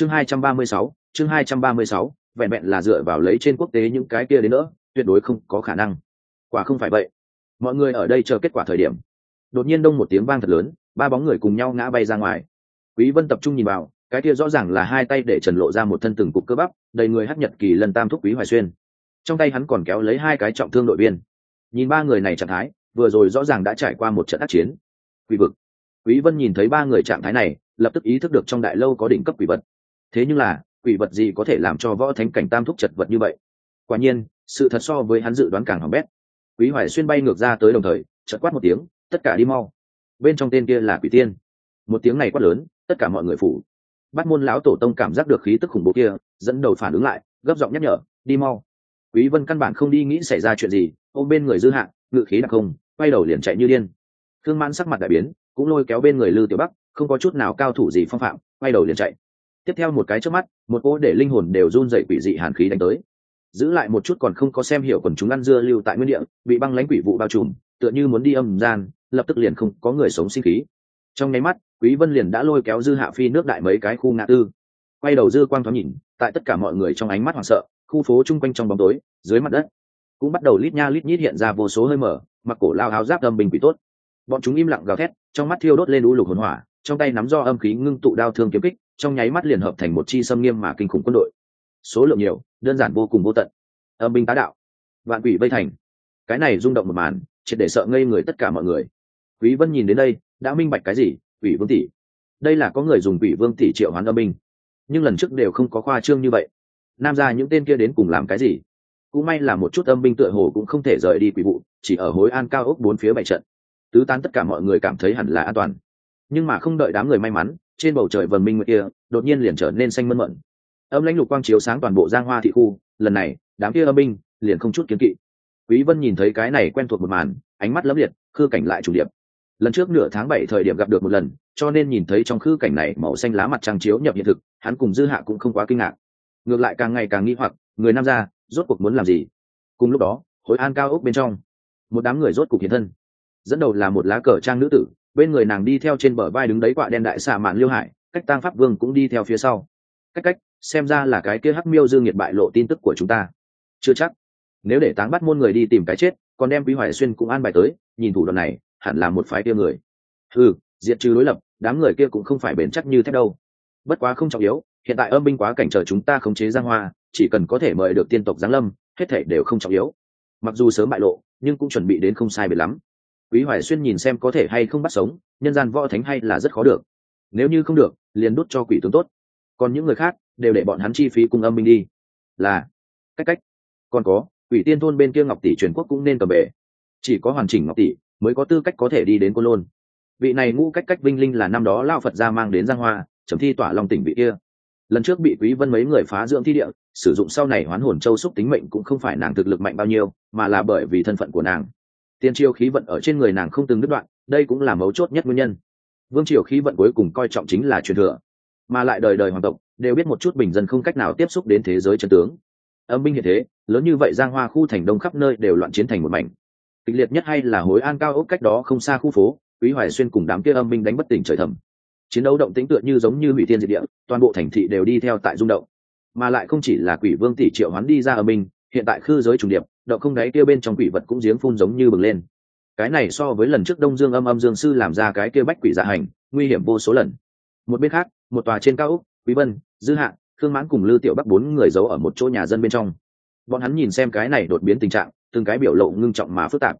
chương hai trăm ba mươi sáu, chương hai trăm ba mươi sáu, vẹn vẹn là dựa vào lấy trên quốc tế những cái kia đến nữa, tuyệt đối không có khả năng. Quả không phải vậy. Mọi người ở đây chờ kết quả thời điểm. Đột nhiên đông một tiếng vang thật lớn, ba bóng người cùng nhau ngã bay ra ngoài. Quý vân tập trung nhìn vào, cái kia rõ ràng là hai tay để trần lộ ra một thân từng cục cơ bắp, đầy người hấp nhật kỳ lần tam thúc quý hoài xuyên. Trong tay hắn còn kéo lấy hai cái trọng thương đội viên. Nhìn ba người này trạng thái, vừa rồi rõ ràng đã trải qua một trận ác chiến. Quỷ vực. Quý vân nhìn thấy ba người trạng thái này, lập tức ý thức được trong đại lâu có đỉnh cấp quỷ vật thế nhưng là, quỷ vật gì có thể làm cho võ thánh cảnh tam thúc chật vật như vậy? Quả nhiên, sự thật so với hắn dự đoán càng hỏng bét. Quý hoài xuyên bay ngược ra tới đồng thời chật quát một tiếng, tất cả đi mau. Bên trong tên kia là quỷ tiên. Một tiếng này quát lớn, tất cả mọi người phủ. Bắt môn lão tổ tông cảm giác được khí tức khủng bố kia, dẫn đầu phản ứng lại, gấp giọng nhắc nhở, đi mau. Quý vân căn bản không đi nghĩ xảy ra chuyện gì, ôm bên người dư hạng, ngự khí đặc không quay đầu liền chạy như điên. Thương mãn sắc mặt đại biến, cũng lôi kéo bên người lư tiểu bắc, không có chút nào cao thủ gì phong phạm, quay đầu liền chạy tiếp theo một cái trước mắt, một cô để linh hồn đều run dậy quỷ dị hàn khí đánh tới. Giữ lại một chút còn không có xem hiểu quần chúng ăn dưa lưu tại nguyên địa, bị băng lãnh quỷ vụ bao trùm, tựa như muốn đi âm gian, lập tức liền không có người sống sinh khí. Trong nháy mắt, quý vân liền đã lôi kéo dư hạ phi nước đại mấy cái khu ngã tư. Quay đầu dư quang thoáng nhìn, tại tất cả mọi người trong ánh mắt hoảng sợ, khu phố chung quanh trong bóng tối, dưới mặt đất, cũng bắt đầu lít nha lít nhít hiện ra vô số hơi mở, mặc cổ lao áo giáp âm bình quỷ tốt. Bọn chúng im lặng gào thét, trong mắt thiêu đốt lên u lục hồn hỏa trong tay nắm do âm khí ngưng tụ đao thương kiếm kích, trong nháy mắt liền hợp thành một chi xâm nghiêm mà kinh khủng quân đội. Số lượng nhiều, đơn giản vô cùng vô tận. Âm binh tá đạo, vạn quỷ vây thành. Cái này rung động một màn, triệt để sợ ngây người tất cả mọi người. Quý vân nhìn đến đây, đã minh bạch cái gì? Quỷ vương tỷ. Đây là có người dùng quỷ vương tỷ triệu hoán âm binh. Nhưng lần trước đều không có khoa trương như vậy. Nam ra những tên kia đến cùng làm cái gì? Cũng may là một chút âm binh tựa hồ cũng không thể rời đi quỷ vụ, chỉ ở hối an cao ốc bốn phía bảy trận. Tứ tán tất cả mọi người cảm thấy hẳn là an toàn nhưng mà không đợi đám người may mắn, trên bầu trời vần minh nguyệt kia, đột nhiên liền trở nên xanh mơn mận. Âm lãnh lục quang chiếu sáng toàn bộ giang hoa thị khu, lần này, đám kia âm binh liền không chút kiến kỵ. Quý vân nhìn thấy cái này quen thuộc một màn, ánh mắt lấp liệt, khư cảnh lại chủ điểm lần trước nửa tháng bảy thời điểm gặp được một lần, cho nên nhìn thấy trong khư cảnh này màu xanh lá mặt trăng chiếu nhập hiện thực, hắn cùng dư hạ cũng không quá kinh ngạc. Ngược lại càng ngày càng nghi hoặc, người nam gia, rốt cuộc muốn làm gì? Cùng lúc đó hội an cao ốc bên trong, một đám người rốt cuộc hiện thân. Dẫn đầu là một lá cờ trang nữ tử bên người nàng đi theo trên bờ vai đứng đấy quạ đen đại xạ mạn liêu hải, cách tang pháp vương cũng đi theo phía sau. Cách cách, xem ra là cái kia hắc miêu dương nhiệt bại lộ tin tức của chúng ta. Chưa chắc. Nếu để táng bắt môn người đi tìm cái chết, còn đem quý hoài xuyên cũng an bài tới, nhìn thủ đoạn này, hẳn là một phái kia người. Ừ diệt trừ đối lập, đám người kia cũng không phải bền chắc như thế đâu. Bất quá không trọng yếu, hiện tại âm binh quá cảnh trở chúng ta khống chế giang hoa, chỉ cần có thể mời được tiên tộc giáng lâm, hết thể đều không trọng yếu. Mặc dù sớm bại lộ, nhưng cũng chuẩn bị đến không sai biệt lắm quý hoài xuyên nhìn xem có thể hay không bắt sống, nhân gian võ thánh hay là rất khó được. Nếu như không được, liền đút cho quỷ tướng tốt. Còn những người khác, đều để bọn hắn chi phí cùng âm binh đi. Là, cách cách. Còn có, quỷ tiên thôn bên kia ngọc tỷ truyền quốc cũng nên cầm bể chỉ có hoàn chỉnh ngọc tỷ mới có tư cách có thể đi đến côn lôn. Vị này ngũ cách cách vinh linh là năm đó lao phật ra mang đến giang hoa, chấm thi tỏa long tỉnh vị kia. Lần trước bị quý vân mấy người phá dưỡng thi địa, sử dụng sau này hoán hồn châu xúc tính mệnh cũng không phải nàng thực lực mạnh bao nhiêu, mà là bởi vì thân phận của nàng tiên triều khí vận ở trên người nàng không từng đứt đoạn, đây cũng là mấu chốt nhất nguyên nhân. Vương triều khí vận cuối cùng coi trọng chính là truyền thừa. Mà lại đời đời hoàng tộc, đều biết một chút bình dân không cách nào tiếp xúc đến thế giới chân tướng. Âm binh hiện thế, lớn như vậy giang hoa khu thành đông khắp nơi đều loạn chiến thành một mảnh. Kịch liệt nhất hay là hối an cao ốc cách đó không xa khu phố, quý hoài xuyên cùng đám kia âm binh đánh bất tỉnh trời thầm. Chiến đấu động tĩnh tựa như giống như hủy tiên diệt địa, toàn bộ thành thị đều đi theo tại rung động. Mà lại không chỉ là quỷ vương tỷ triệu hoán đi ra âm binh, hiện tại khư giới trùng điệp động không đáy kia bên trong quỷ vật cũng giếng phun giống như bừng lên. Cái này so với lần trước đông dương âm âm dương sư làm ra cái kia bách quỷ dạ hành, nguy hiểm vô số lần. Một bên khác, một tòa trên cao úc quý vân, dư hạ, khương mãn cùng lư tiểu bắc bốn người giấu ở một chỗ nhà dân bên trong. Bọn hắn nhìn xem cái này đột biến tình trạng, từng cái biểu lộ ngưng trọng mà phức tạp.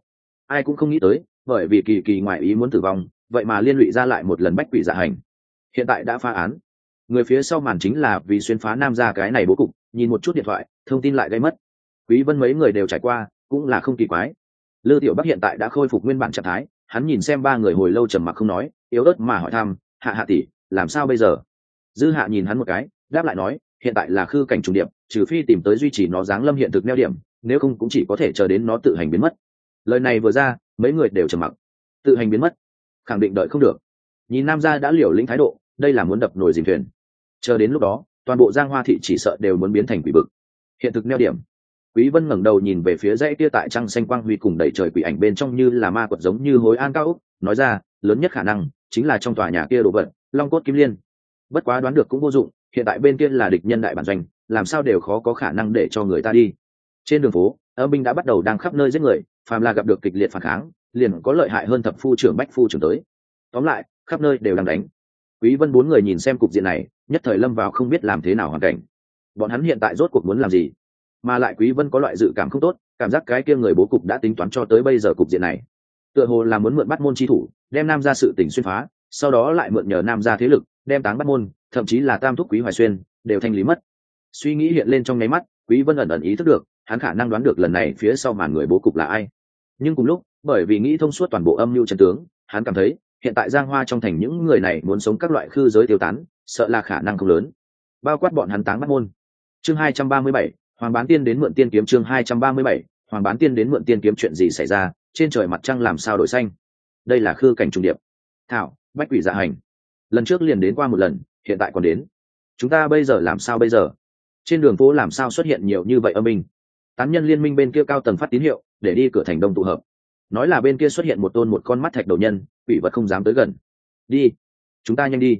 Ai cũng không nghĩ tới, bởi vì kỳ kỳ ngoại ý muốn tử vong, vậy mà liên lụy ra lại một lần bách quỷ dạ hành. Hiện tại đã phá án. Người phía sau màn chính là vì xuyên phá nam ra cái này bố cục, nhìn một chút điện thoại, thông tin lại gây mất quý vân mấy người đều trải qua, cũng là không kỳ quái. Lư tiểu bắc hiện tại đã khôi phục nguyên bản trạng thái, hắn nhìn xem ba người hồi lâu trầm mặc không nói, yếu ớt mà hỏi thăm, hạ hạ tỷ, làm sao bây giờ? Dư hạ nhìn hắn một cái, đáp lại nói, hiện tại là khư cảnh trùng điệp, trừ phi tìm tới duy trì nó dáng lâm hiện thực neo điểm, nếu không cũng chỉ có thể chờ đến nó tự hành biến mất. Lời này vừa ra, mấy người đều trầm mặc. Tự hành biến mất, khẳng định đợi không được. Nhìn nam gia đã liều lĩnh thái độ, đây là muốn đập nồi dìm thuyền. Chờ đến lúc đó, toàn bộ giang hoa thị chỉ sợ đều muốn biến thành quỷ bực hiện thực neo điểm quý vân ngẩng đầu nhìn về phía dãy kia tại trăng xanh quang huy cùng đầy trời quỷ ảnh bên trong như là ma quật giống như hối an cao úc, nói ra, lớn nhất khả năng chính là trong tòa nhà kia đồ vật, long cốt kim liên. Bất quá đoán được cũng vô dụng, hiện tại bên kia là địch nhân đại bản doanh, làm sao đều khó có khả năng để cho người ta đi. Trên đường phố, âm binh đã bắt đầu đang khắp nơi giết người, phàm là gặp được kịch liệt phản kháng, liền có lợi hại hơn thập phu trưởng bách phu trưởng tới. Tóm lại, khắp nơi đều đang đánh. Quý vân bốn người nhìn xem cục diện này, nhất thời lâm vào không biết làm thế nào hoàn cảnh. Bọn hắn hiện tại rốt cuộc muốn làm gì? Mà lại quý vân có loại dự cảm không tốt cảm giác cái kia người bố cục đã tính toán cho tới bây giờ cục diện này. Tựa hồ là muốn mượn bắt môn chi thủ đem nam ra sự tình xuyên phá sau đó lại mượn nhờ nam ra thế lực đem táng bắt môn thậm chí là tam thúc quý hoài xuyên đều thanh lý mất. Suy nghĩ hiện lên trong nháy mắt quý vân ẩn ẩn ý thức được hắn khả năng đoán được lần này phía sau màn người bố cục là ai. Nhưng cùng lúc bởi vì nghĩ thông suốt toàn bộ âm mưu chân tướng hắn cảm thấy hiện tại giang hoa trong thành những người này muốn sống các loại khư giới tiêu tán sợ là khả năng không lớn. Bao quát bọn hắn táng bắt môn. Chương 237, hoàng bán tiên đến mượn tiên kiếm chương 237, hoàng bán tiên đến mượn tiên kiếm chuyện gì xảy ra trên trời mặt trăng làm sao đổi xanh? Đây là khư cảnh trùng điệp. Thảo bách quỷ dạ hành. Lần trước liền đến qua một lần hiện tại còn đến. Chúng ta bây giờ làm sao bây giờ? Trên đường phố làm sao xuất hiện nhiều như vậy âm minh tán nhân liên minh bên kia cao tầng phát tín hiệu để đi cửa thành đông tụ hợp. Nói là bên kia xuất hiện một tôn một con mắt thạch đầu nhân quỷ vật không dám tới gần. Đi chúng ta nhanh đi.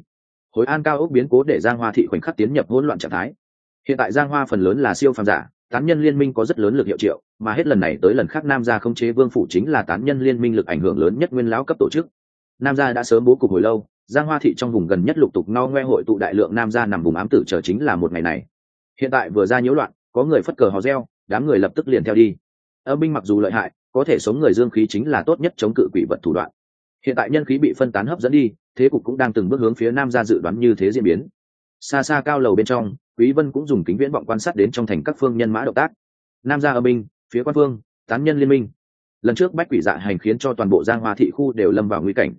Hối an cao ốc biến cố để giang hoa thị khoảnh khắc tiến nhập hỗn loạn trạng thái hiện tại giang hoa phần lớn là siêu phàm giả, tán nhân liên minh có rất lớn lực hiệu triệu, mà hết lần này tới lần khác nam gia không chế vương phủ chính là tán nhân liên minh lực ảnh hưởng lớn nhất nguyên lão cấp tổ chức. Nam gia đã sớm bố cục hồi lâu, giang hoa thị trong vùng gần nhất lục tục no ngoe hội tụ đại lượng nam gia nằm vùng ám tử chờ chính là một ngày này. Hiện tại vừa ra nhiễu loạn, có người phất cờ hò reo, đám người lập tức liền theo đi. Âm binh mặc dù lợi hại, có thể sống người dương khí chính là tốt nhất chống cự quỷ vật thủ đoạn. Hiện tại nhân khí bị phân tán hấp dẫn đi, thế cục cũng đang từng bước hướng phía nam ra dự đoán như thế diễn biến xa xa cao lầu bên trong, quý vân cũng dùng kính viễn vọng quan sát đến trong thành các phương nhân mã động tác. Nam gia âm binh, phía quan phương, tán nhân liên minh. Lần trước bách quỷ dạ hành khiến cho toàn bộ giang hoa thị khu đều lâm vào nguy cảnh.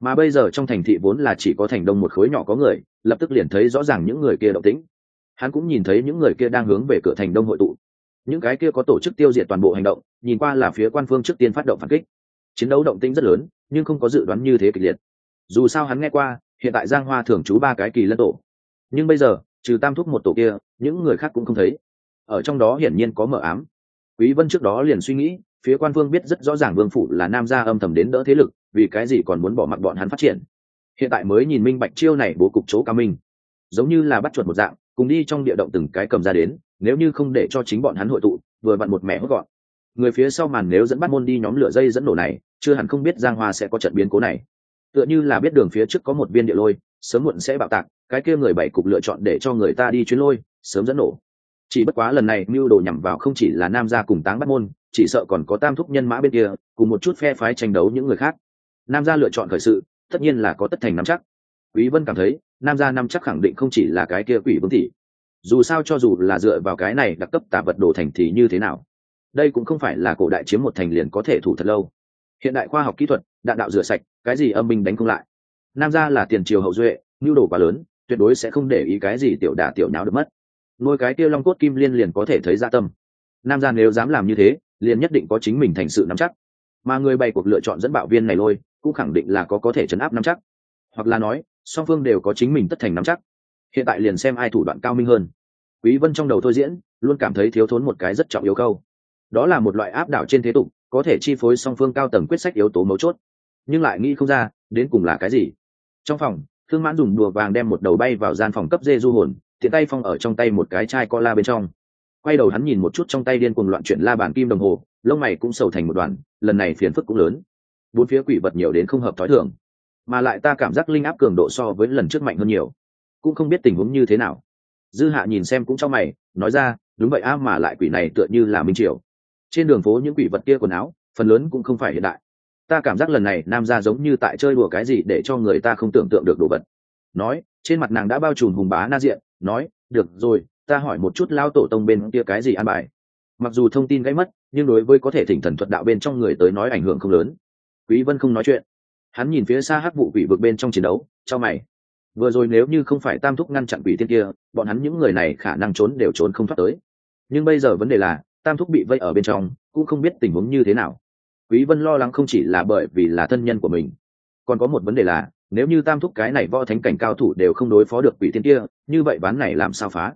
Mà bây giờ trong thành thị vốn là chỉ có thành đông một khối nhỏ có người, lập tức liền thấy rõ ràng những người kia động tĩnh. Hắn cũng nhìn thấy những người kia đang hướng về cửa thành đông hội tụ. Những cái kia có tổ chức tiêu diệt toàn bộ hành động, nhìn qua là phía quan phương trước tiên phát động phản kích. Chiến đấu động tĩnh rất lớn, nhưng không có dự đoán như thế kịch liệt. Dù sao hắn nghe qua, hiện tại giang hoa thường trú ba cái kỳ lân tổ nhưng bây giờ, trừ tam thúc một tổ kia, những người khác cũng không thấy. Ở trong đó hiển nhiên có mờ ám. Quý vân trước đó liền suy nghĩ, phía quan vương biết rất rõ ràng vương phủ là nam gia âm thầm đến đỡ thế lực, vì cái gì còn muốn bỏ mặc bọn hắn phát triển. Hiện tại mới nhìn minh bạch chiêu này bố cục chỗ cao minh. Giống như là bắt chuột một dạng, cùng đi trong địa động từng cái cầm ra đến, nếu như không để cho chính bọn hắn hội tụ, vừa vặn một mẻ hốt gọn. Người phía sau màn nếu dẫn bắt môn đi nhóm lửa dây dẫn nổ này, chưa hẳn không biết giang hoa sẽ có trận biến cố này. Tựa như là biết đường phía trước có một viên địa lôi sớm muộn sẽ bạo tạc, cái kia người bảy cục lựa chọn để cho người ta đi chuyến lôi, sớm dẫn nổ. Chỉ bất quá lần này mưu đồ nhằm vào không chỉ là nam gia cùng táng bắt môn, chỉ sợ còn có tam thúc nhân mã bên kia, cùng một chút phe phái tranh đấu những người khác. Nam gia lựa chọn khởi sự, tất nhiên là có tất thành nắm chắc. Quý vân cảm thấy, nam gia năm chắc khẳng định không chỉ là cái kia quỷ vương thị. Dù sao cho dù là dựa vào cái này đặc cấp tà vật đồ thành thì như thế nào? Đây cũng không phải là cổ đại chiếm một thành liền có thể thủ thật lâu. Hiện đại khoa học kỹ thuật, đạn đạo rửa sạch, cái gì âm minh đánh không lại? Nam gia là tiền triều hậu duệ, nhu đồ quá lớn, tuyệt đối sẽ không để ý cái gì tiểu đả tiểu nháo được mất. Ngôi cái tiêu long cốt kim liên liền có thể thấy gia tâm. Nam gia nếu dám làm như thế, liền nhất định có chính mình thành sự nắm chắc. Mà người bày cuộc lựa chọn dẫn bạo viên này lôi, cũng khẳng định là có có thể chấn áp nắm chắc. Hoặc là nói, song phương đều có chính mình tất thành nắm chắc. Hiện tại liền xem ai thủ đoạn cao minh hơn. Quý vân trong đầu thôi diễn, luôn cảm thấy thiếu thốn một cái rất trọng yếu câu. Đó là một loại áp đảo trên thế tục, có thể chi phối song phương cao tầng quyết sách yếu tố mấu chốt. Nhưng lại nghĩ không ra đến cùng là cái gì? Trong phòng, thương mãn dùng đùa vàng đem một đầu bay vào gian phòng cấp dê du hồn, tiện tay phong ở trong tay một cái chai co la bên trong. Quay đầu hắn nhìn một chút trong tay điên cuồng loạn chuyển la bàn kim đồng hồ, lông mày cũng sầu thành một đoàn, lần này phiền phức cũng lớn. Bốn phía quỷ vật nhiều đến không hợp thói thường, mà lại ta cảm giác linh áp cường độ so với lần trước mạnh hơn nhiều. Cũng không biết tình huống như thế nào. Dư hạ nhìn xem cũng cho mày, nói ra, đúng vậy a, mà lại quỷ này tựa như là minh triều. Trên đường phố những quỷ vật kia quần áo, phần lớn cũng không phải hiện đại ta cảm giác lần này nam ra giống như tại chơi đùa cái gì để cho người ta không tưởng tượng được đồ vật. Nói, trên mặt nàng đã bao trùm hùng bá na diện, nói, được rồi, ta hỏi một chút lao tổ tông bên kia cái gì an bài. Mặc dù thông tin gãy mất, nhưng đối với có thể thỉnh thần thuật đạo bên trong người tới nói ảnh hưởng không lớn. Quý vân không nói chuyện. Hắn nhìn phía xa hắc vụ quỷ vực bên trong chiến đấu cho mày. Vừa rồi nếu như không phải tam thúc ngăn chặn quỷ tiên kia, bọn hắn những người này khả năng trốn đều trốn không thoát tới. Nhưng bây giờ vấn đề là, tam thúc bị vây ở bên trong, cũng không biết tình huống như thế nào quý vân lo lắng không chỉ là bởi vì là thân nhân của mình, còn có một vấn đề là, nếu như tam thúc cái này võ thánh cảnh cao thủ đều không đối phó được quỷ tiên kia, như vậy ván này làm sao phá?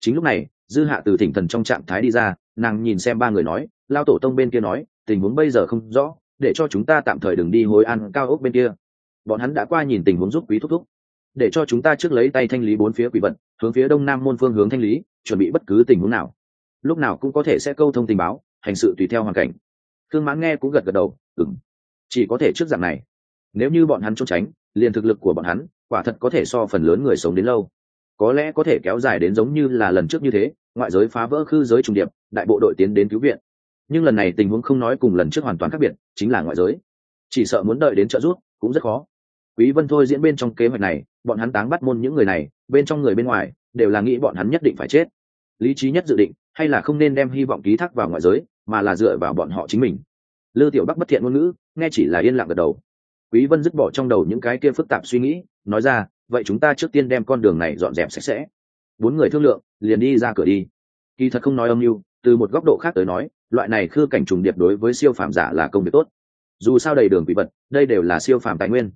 Chính lúc này, dư hạ từ thỉnh thần trong trạng thái đi ra, nàng nhìn xem ba người nói lao tổ tông bên kia nói, tình huống bây giờ không rõ, để cho chúng ta tạm thời đừng đi hối ăn cao ốc bên kia. Bọn hắn đã qua nhìn tình huống giúp quý thúc thúc. Để cho chúng ta trước lấy tay thanh lý bốn phía quỷ vật hướng phía đông nam môn phương hướng thanh lý, chuẩn bị bất cứ tình huống nào. Lúc nào cũng có thể sẽ câu thông tình báo, hành sự tùy theo hoàn cảnh thương mãn nghe cũng gật gật đầu ừng chỉ có thể trước dạng này. Nếu như bọn hắn trốn tránh, liền thực lực của bọn hắn quả thật có thể so phần lớn người sống đến lâu. Có lẽ có thể kéo dài đến giống như là lần trước như thế, ngoại giới phá vỡ khư giới trùng điệp, đại bộ đội tiến đến cứu viện. Nhưng lần này tình huống không nói cùng lần trước hoàn toàn khác biệt, chính là ngoại giới. Chỉ sợ muốn đợi đến trợ giúp cũng rất khó. Quý vân thôi diễn bên trong kế hoạch này, bọn hắn táng bắt môn những người này, bên trong người bên ngoài, đều là nghĩ bọn hắn nhất định phải chết. Lý trí nhất dự định, hay là không nên đem hy vọng ký thác vào ngoại giới mà là dựa vào bọn họ chính mình. Lư tiểu bắc bất thiện ngôn ngữ, nghe chỉ là yên lặng gật đầu. Quý vân dứt bỏ trong đầu những cái kia phức tạp suy nghĩ, nói ra, vậy chúng ta trước tiên đem con đường này dọn dẹp sạch sẽ. Bốn người thương lượng, liền đi ra cửa đi. Kỳ thật không nói âm mưu, từ một góc độ khác tới nói, loại này khư cảnh trùng điệp đối với siêu phàm giả là công việc tốt. Dù sao đầy đường quỷ vật, đây đều là siêu phàm tài nguyên.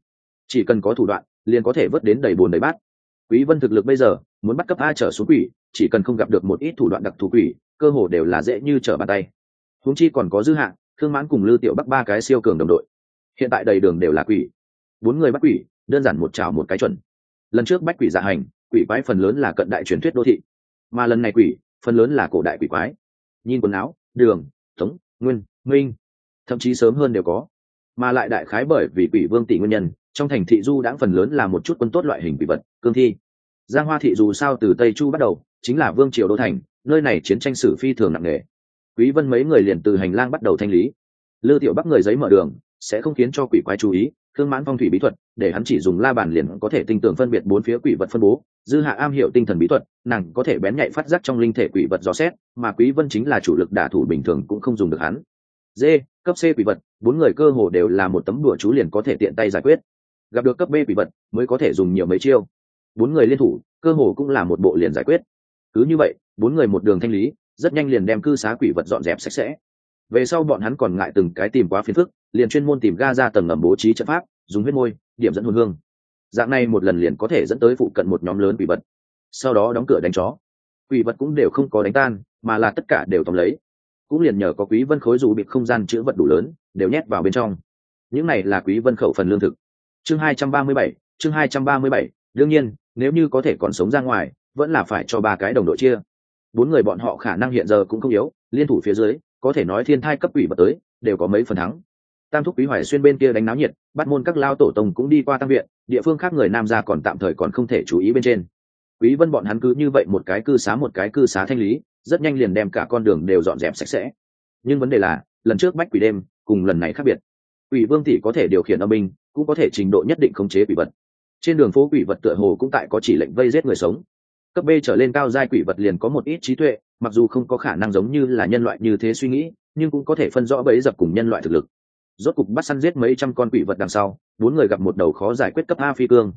Chỉ cần có thủ đoạn, liền có thể vớt đến đầy bồn đầy bát. Quý vân thực lực bây giờ, muốn bắt cấp a trở xuống quỷ, chỉ cần không gặp được một ít thủ đoạn đặc thù quỷ, cơ hồ đều là dễ như trở bàn tay huống chi còn có dư hạ thương mãn cùng lư tiểu bắc ba cái siêu cường đồng đội. Hiện tại đầy đường đều là quỷ. Bốn người bắt quỷ, đơn giản một trào một cái chuẩn. Lần trước bách quỷ dạ hành, quỷ quái phần lớn là cận đại truyền thuyết đô thị. Mà lần này quỷ, phần lớn là cổ đại quỷ quái. Nhìn quần áo, đường, tống, nguyên, minh. Thậm chí sớm hơn đều có. Mà lại đại khái bởi vì quỷ vương tỷ nguyên nhân, trong thành thị du đãng phần lớn là một chút quân tốt loại hình quỷ vật, cương thi. Giang hoa thị dù sao từ tây chu bắt đầu, chính là vương triều đô thành, nơi này chiến tranh sử phi thường nặng nề quý vân mấy người liền từ hành lang bắt đầu thanh lý. Lư tiểu bắc người giấy mở đường, sẽ không khiến cho quỷ quái chú ý thương mãn phong thủy bí thuật, để hắn chỉ dùng la bàn liền có thể tinh tường phân biệt bốn phía quỷ vật phân bố, dư hạ am hiểu tinh thần bí thuật, nàng có thể bén nhạy phát giác trong linh thể quỷ vật dò xét, mà quý vân chính là chủ lực đả thủ bình thường cũng không dùng được hắn. D, cấp c quỷ vật, bốn người cơ hồ đều là một tấm đùa chú liền có thể tiện tay giải quyết. Gặp được cấp b quỷ vật, mới có thể dùng nhiều mấy chiêu. Bốn người liên thủ, cơ hồ cũng là một bộ liền giải quyết. Cứ như vậy, bốn người một đường thanh lý rất nhanh liền đem cư xá quỷ vật dọn dẹp sạch sẽ. Về sau bọn hắn còn ngại từng cái tìm quá phiền phức liền chuyên môn tìm ga ra tầng ngầm bố trí trận pháp dùng huyết môi điểm dẫn hồn hương. Dạng này một lần liền có thể dẫn tới phụ cận một nhóm lớn quỷ vật. Sau đó đóng cửa đánh chó. Quỷ vật cũng đều không có đánh tan mà là tất cả đều tóm lấy. Cũng liền nhờ có quý vân khối dù bị không gian chữ vật đủ lớn đều nhét vào bên trong. Những này là quý vân khẩu phần lương thực. Chương 237, chương 237, đương nhiên nếu như có thể còn sống ra ngoài vẫn là phải cho ba cái đồng đội chia bốn người bọn họ khả năng hiện giờ cũng không yếu, liên thủ phía dưới, có thể nói thiên thai cấp quỷ bật tới, đều có mấy phần thắng. Tam thúc quý hoài xuyên bên kia đánh náo nhiệt, bắt môn các lao tổ tông cũng đi qua tam viện, địa phương khác người nam ra còn tạm thời còn không thể chú ý bên trên. Quý vân bọn hắn cứ như vậy một cái cư xá một cái cư xá thanh lý, rất nhanh liền đem cả con đường đều dọn dẹp sạch sẽ. Nhưng vấn đề là, lần trước bách quỷ đêm, cùng lần này khác biệt. Quỷ vương tỷ có thể điều khiển âm binh, cũng có thể trình độ nhất định khống chế quỷ vật. Trên đường phố quỷ vật tựa hồ cũng tại có chỉ lệnh vây giết người sống cấp b trở lên cao giai quỷ vật liền có một ít trí tuệ, mặc dù không có khả năng giống như là nhân loại như thế suy nghĩ, nhưng cũng có thể phân rõ bẫy dập cùng nhân loại thực lực. Rốt cục bắt săn giết mấy trăm con quỷ vật đằng sau, bốn người gặp một đầu khó giải quyết cấp a phi cương.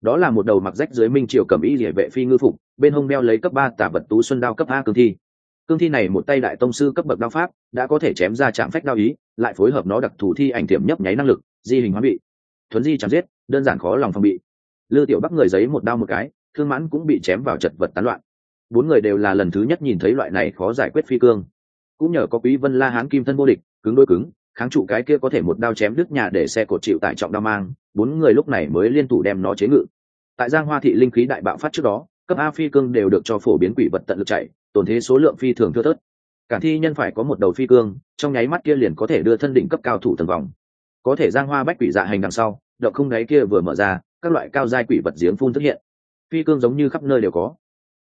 Đó là một đầu mặc rách dưới minh triều cầm y địa vệ phi ngư phục, bên hông đeo lấy cấp ba tả vật tú xuân đao cấp a cương thi. Cương thi này một tay đại tông sư cấp bậc đao pháp, đã có thể chém ra chạm phách đao ý, lại phối hợp nó đặc thù thi ảnh tiệm nhấp nháy năng lực, di hình hóa bị. Thuấn di chạm giết, đơn giản khó lòng phòng bị. Lư tiểu bắc người giấy một đao một cái thương mãn cũng bị chém vào chật vật tán loạn. Bốn người đều là lần thứ nhất nhìn thấy loại này khó giải quyết phi cương. Cũng nhờ có quý vân la hán kim thân vô địch, cứng đôi cứng, kháng trụ cái kia có thể một đao chém đứt nhà để xe cột chịu tải trọng đao mang, bốn người lúc này mới liên thủ đem nó chế ngự. Tại giang hoa thị linh khí đại bạo phát trước đó, cấp a phi cương đều được cho phổ biến quỷ vật tận lực chạy, tổn thế số lượng phi thường thưa thớt. Cả thi nhân phải có một đầu phi cương, trong nháy mắt kia liền có thể đưa thân đỉnh cấp cao thủ tầng vòng. Có thể giang hoa bách quỷ dạ hành đằng sau, động không đáy kia vừa mở ra, các loại cao giai quỷ vật giếng phun xuất hiện phi cương giống như khắp nơi đều có.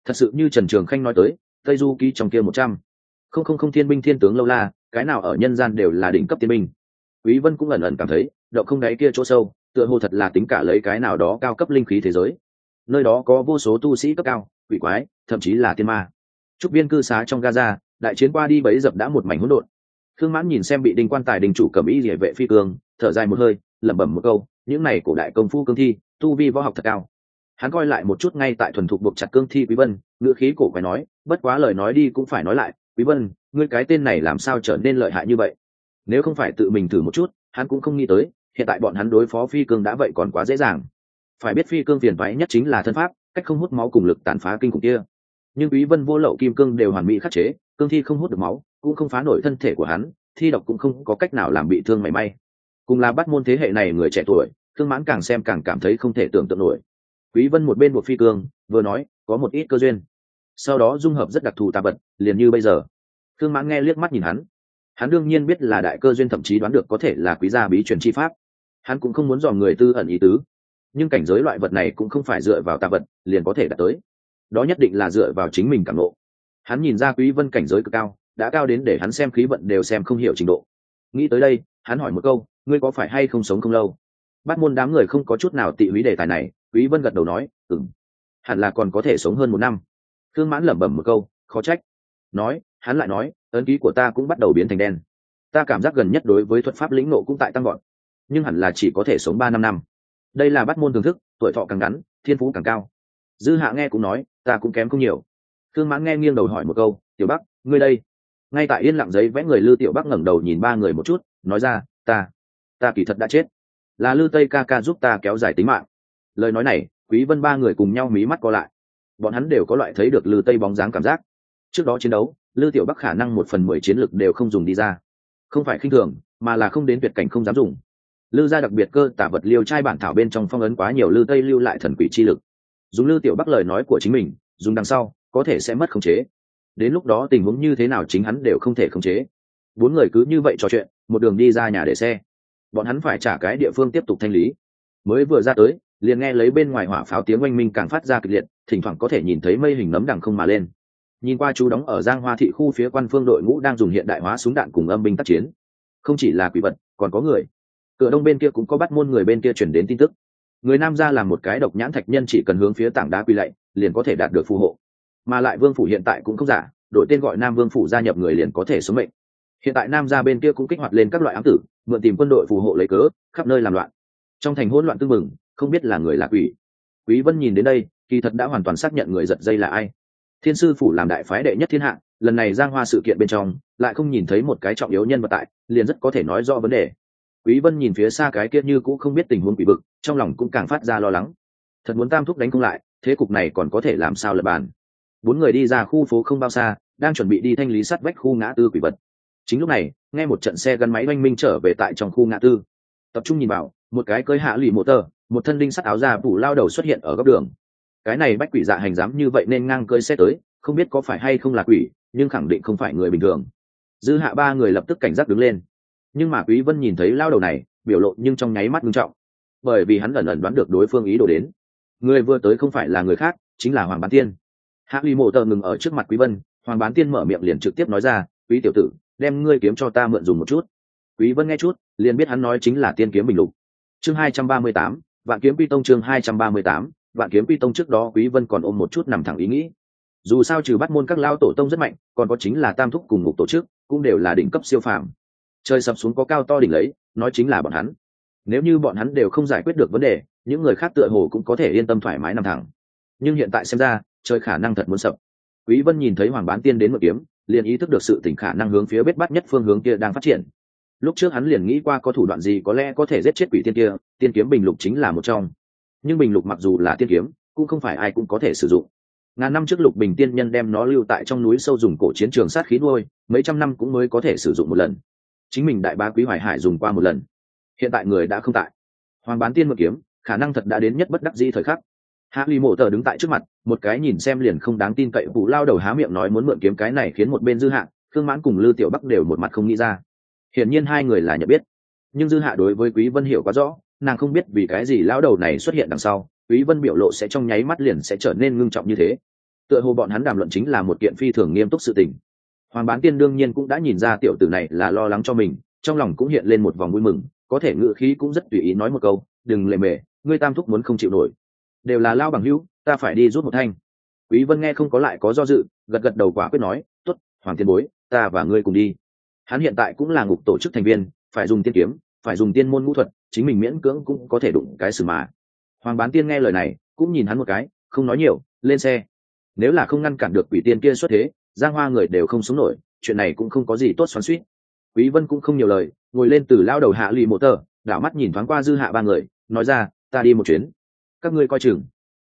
Thật sự như trần trường khanh nói tới, tây du ký trong kia một trăm. Không không không thiên binh thiên tướng lâu la, cái nào ở nhân gian đều là đỉnh cấp tiên binh. Quý vân cũng ẩn ẩn cảm thấy, động không đáy kia chỗ sâu, tựa hồ thật là tính cả lấy cái nào đó cao cấp linh khí thế giới. Nơi đó có vô số tu sĩ cấp cao, quỷ quái, thậm chí là tiên ma. Trúc viên cư xá trong gaza, đại chiến qua đi bấy dập đã một mảnh hỗn độn. Khương mãn nhìn xem bị đinh quan tài đình chủ cầm y địa vệ phi cương, thở dài một hơi, lẩm bẩm một câu, những này cổ đại công phu cương thi, tu vi võ học thật cao hắn coi lại một chút ngay tại thuần thục buộc chặt cương thi quý vân, ngữ khí cổ phải nói, bất quá lời nói đi cũng phải nói lại, quý vân, ngươi cái tên này làm sao trở nên lợi hại như vậy? Nếu không phải tự mình thử một chút, hắn cũng không nghĩ tới, hiện tại bọn hắn đối phó phi cương đã vậy còn quá dễ dàng. Phải biết phi cương phiền toái nhất chính là thân pháp, cách không hút máu cùng lực tàn phá kinh khủng kia. Nhưng quý vân vô lậu kim cương đều hoàn mỹ khắc chế, cương thi không hút được máu, cũng không phá nổi thân thể của hắn, thi độc cũng không có cách nào làm bị thương mảy may. Cùng là bắt môn thế hệ này người trẻ tuổi thương mãn càng xem càng cảm thấy không thể tưởng tượng nổi quý vân một bên buộc phi cương, vừa nói, có một ít cơ duyên. Sau đó dung hợp rất đặc thù tà vật, liền như bây giờ. Thương mãn nghe liếc mắt nhìn hắn. Hắn đương nhiên biết là đại cơ duyên thậm chí đoán được có thể là quý gia bí truyền chi pháp. Hắn cũng không muốn dò người tư ẩn ý tứ. Nhưng cảnh giới loại vật này cũng không phải dựa vào tà vật liền có thể đạt tới. Đó nhất định là dựa vào chính mình cảm nộ. Hắn nhìn ra quý vân cảnh giới cực cao, đã cao đến để hắn xem khí vận đều xem không hiểu trình độ. Nghĩ tới đây, hắn hỏi một câu, ngươi có phải hay không sống không lâu? Bắt môn đám người không có chút nào tị húy đề tài này quý vân gật đầu nói, ừm, hẳn là còn có thể sống hơn một năm. Thương mãn lẩm bẩm một câu, khó trách. Nói, hắn lại nói, ấn ký của ta cũng bắt đầu biến thành đen. Ta cảm giác gần nhất đối với thuật pháp lĩnh nộ cũng tại tăng gọn nhưng hẳn là chỉ có thể sống ba năm năm. Đây là bắt môn thưởng thức, tuổi thọ càng ngắn, thiên phú càng cao. Dư hạ nghe cũng nói, ta cũng kém không nhiều. Thương mãn nghe nghiêng đầu hỏi một câu, tiểu bắc, ngươi đây? Ngay tại yên lặng giấy vẽ người lư tiểu bắc ngẩng đầu nhìn ba người một chút, nói ra, ta ta kỳ thật đã chết. Là lư tây ca ca giúp ta kéo dài tính mạng lời nói này, quý vân ba người cùng nhau mí mắt co lại. Bọn hắn đều có loại thấy được lư tây bóng dáng cảm giác. Trước đó chiến đấu, lư tiểu bắc khả năng một phần mười chiến lực đều không dùng đi ra. Không phải khinh thường, mà là không đến tuyệt cảnh không dám dùng. Lư gia đặc biệt cơ tả vật liêu trai bản thảo bên trong phong ấn quá nhiều lư tây lưu lại thần quỷ chi lực. Dùng lư tiểu bắc lời nói của chính mình, dùng đằng sau, có thể sẽ mất khống chế. Đến lúc đó tình huống như thế nào chính hắn đều không thể khống chế. Bốn người cứ như vậy trò chuyện, một đường đi ra nhà để xe. Bọn hắn phải trả cái địa phương tiếp tục thanh lý. Mới vừa ra tới liền nghe lấy bên ngoài hỏa pháo tiếng oanh minh càng phát ra kịch liệt, thỉnh thoảng có thể nhìn thấy mây hình nấm đằng không mà lên. Nhìn qua chú đóng ở giang hoa thị khu phía quan phương đội ngũ đang dùng hiện đại hóa súng đạn cùng âm binh tác chiến. Không chỉ là quỷ vật, còn có người. Cửa đông bên kia cũng có bắt môn người bên kia chuyển đến tin tức. Người nam ra làm một cái độc nhãn thạch nhân chỉ cần hướng phía tảng đá quy lạy, liền có thể đạt được phù hộ. Mà lại vương phủ hiện tại cũng không giả đội tên gọi nam vương phủ gia nhập người liền có thể số mệnh. Hiện tại nam ra bên kia cũng kích hoạt lên các loại ám tử, mượn tìm quân đội phù hộ lấy cớ, khắp nơi làm loạn. Trong thành hỗn loạn tư mừng không biết là người là quỷ. Quý vân nhìn đến đây, kỳ thật đã hoàn toàn xác nhận người giật dây là ai. Thiên sư phủ làm đại phái đệ nhất thiên hạ, lần này giang hoa sự kiện bên trong, lại không nhìn thấy một cái trọng yếu nhân vật tại, liền rất có thể nói rõ vấn đề. Quý vân nhìn phía xa cái kia như cũng không biết tình huống quỷ vực, trong lòng cũng càng phát ra lo lắng. Thật muốn tam thúc đánh công lại, thế cục này còn có thể làm sao lật bàn? Bốn người đi ra khu phố không bao xa, đang chuẩn bị đi thanh lý sát vách khu ngã tư quỷ vật. Chính lúc này, nghe một trận xe gắn máy oanh minh trở về tại trong khu ngã tư. Tập trung nhìn vào, một cái cơi hạ lì mô tơ một thân linh sắt áo da phủ lao đầu xuất hiện ở góc đường. Cái này bách quỷ dạ hành dám như vậy nên ngang cơi xe tới không biết có phải hay không là quỷ nhưng khẳng định không phải người bình thường. Dư hạ ba người lập tức cảnh giác đứng lên. Nhưng mà quý vân nhìn thấy lao đầu này biểu lộ nhưng trong nháy mắt nghiêm trọng. Bởi vì hắn ẩn ẩn đoán được đối phương ý đồ đến. Người vừa tới không phải là người khác chính là hoàng bán tiên. Hạ uy mộ tờ ngừng ở trước mặt quý vân hoàng bán tiên mở miệng liền trực tiếp nói ra quý tiểu tử đem ngươi kiếm cho ta mượn dùng một chút. Quý vân nghe chút liền biết hắn nói chính là tiên kiếm bình lục. Chương 238, vạn kiếm pi tông chương 238, vạn kiếm pi tông trước đó quý vân còn ôm một chút nằm thẳng ý nghĩ. Dù sao trừ bắt môn các lao tổ tông rất mạnh còn có chính là tam thúc cùng ngục tổ chức cũng đều là đỉnh cấp siêu phàm. Trời sập xuống có cao to đỉnh lấy nói chính là bọn hắn. Nếu như bọn hắn đều không giải quyết được vấn đề những người khác tựa hồ cũng có thể yên tâm thoải mái nằm thẳng. Nhưng hiện tại xem ra trời khả năng thật muốn sập. Quý vân nhìn thấy hoàng bán tiên đến một kiếm liền ý thức được sự tỉnh khả năng hướng phía bết bắt nhất phương hướng kia đang phát triển lúc trước hắn liền nghĩ qua có thủ đoạn gì có lẽ có thể giết chết quỷ tiên kia, tiên kiếm bình lục chính là một trong. Nhưng bình lục mặc dù là tiên kiếm, cũng không phải ai cũng có thể sử dụng. Ngàn năm trước lục bình tiên nhân đem nó lưu tại trong núi sâu dùng cổ chiến trường sát khí nuôi, mấy trăm năm cũng mới có thể sử dụng một lần. Chính mình đại bá quý hoài hải dùng qua một lần. Hiện tại người đã không tại. Hoàng bán tiên một kiếm, khả năng thật đã đến nhất bất đắc dĩ thời khắc. Hạ ly mộ tờ đứng tại trước mặt, một cái nhìn xem liền không đáng tin cậy vụ lao đầu há miệng nói muốn mượn kiếm cái này khiến một bên dư hạng thương mãn cùng lư tiểu bắc đều một mặt không nghĩ ra hiển nhiên hai người là nhận biết. Nhưng dư hạ đối với quý vân hiểu quá rõ, nàng không biết vì cái gì lão đầu này xuất hiện đằng sau, quý vân biểu lộ sẽ trong nháy mắt liền sẽ trở nên ngưng trọng như thế. Tựa hồ bọn hắn đàm luận chính là một kiện phi thường nghiêm túc sự tình. Hoàng bán tiên đương nhiên cũng đã nhìn ra tiểu tử này là lo lắng cho mình, trong lòng cũng hiện lên một vòng vui mừng, có thể ngự khí cũng rất tùy ý nói một câu, đừng lề mề, ngươi tam thúc muốn không chịu nổi. Đều là lao bằng hữu, ta phải đi rút một thanh. Quý vân nghe không có lại có do dự, gật gật đầu quả quyết nói, tốt, hoàng tiên bối, ta và ngươi cùng đi hắn hiện tại cũng là ngục tổ chức thành viên, phải dùng tiên kiếm, phải dùng tiên môn ngũ thuật, chính mình miễn cưỡng cũng có thể đụng cái xử mà. Hoàng bán tiên nghe lời này, cũng nhìn hắn một cái, không nói nhiều, lên xe. Nếu là không ngăn cản được quỷ tiên kia xuất thế, giang hoa người đều không sống nổi, chuyện này cũng không có gì tốt xoắn suýt quý vân cũng không nhiều lời, ngồi lên từ lao đầu hạ lì một tờ, đảo mắt nhìn thoáng qua dư hạ ba người, nói ra, ta đi một chuyến. Các ngươi coi chừng.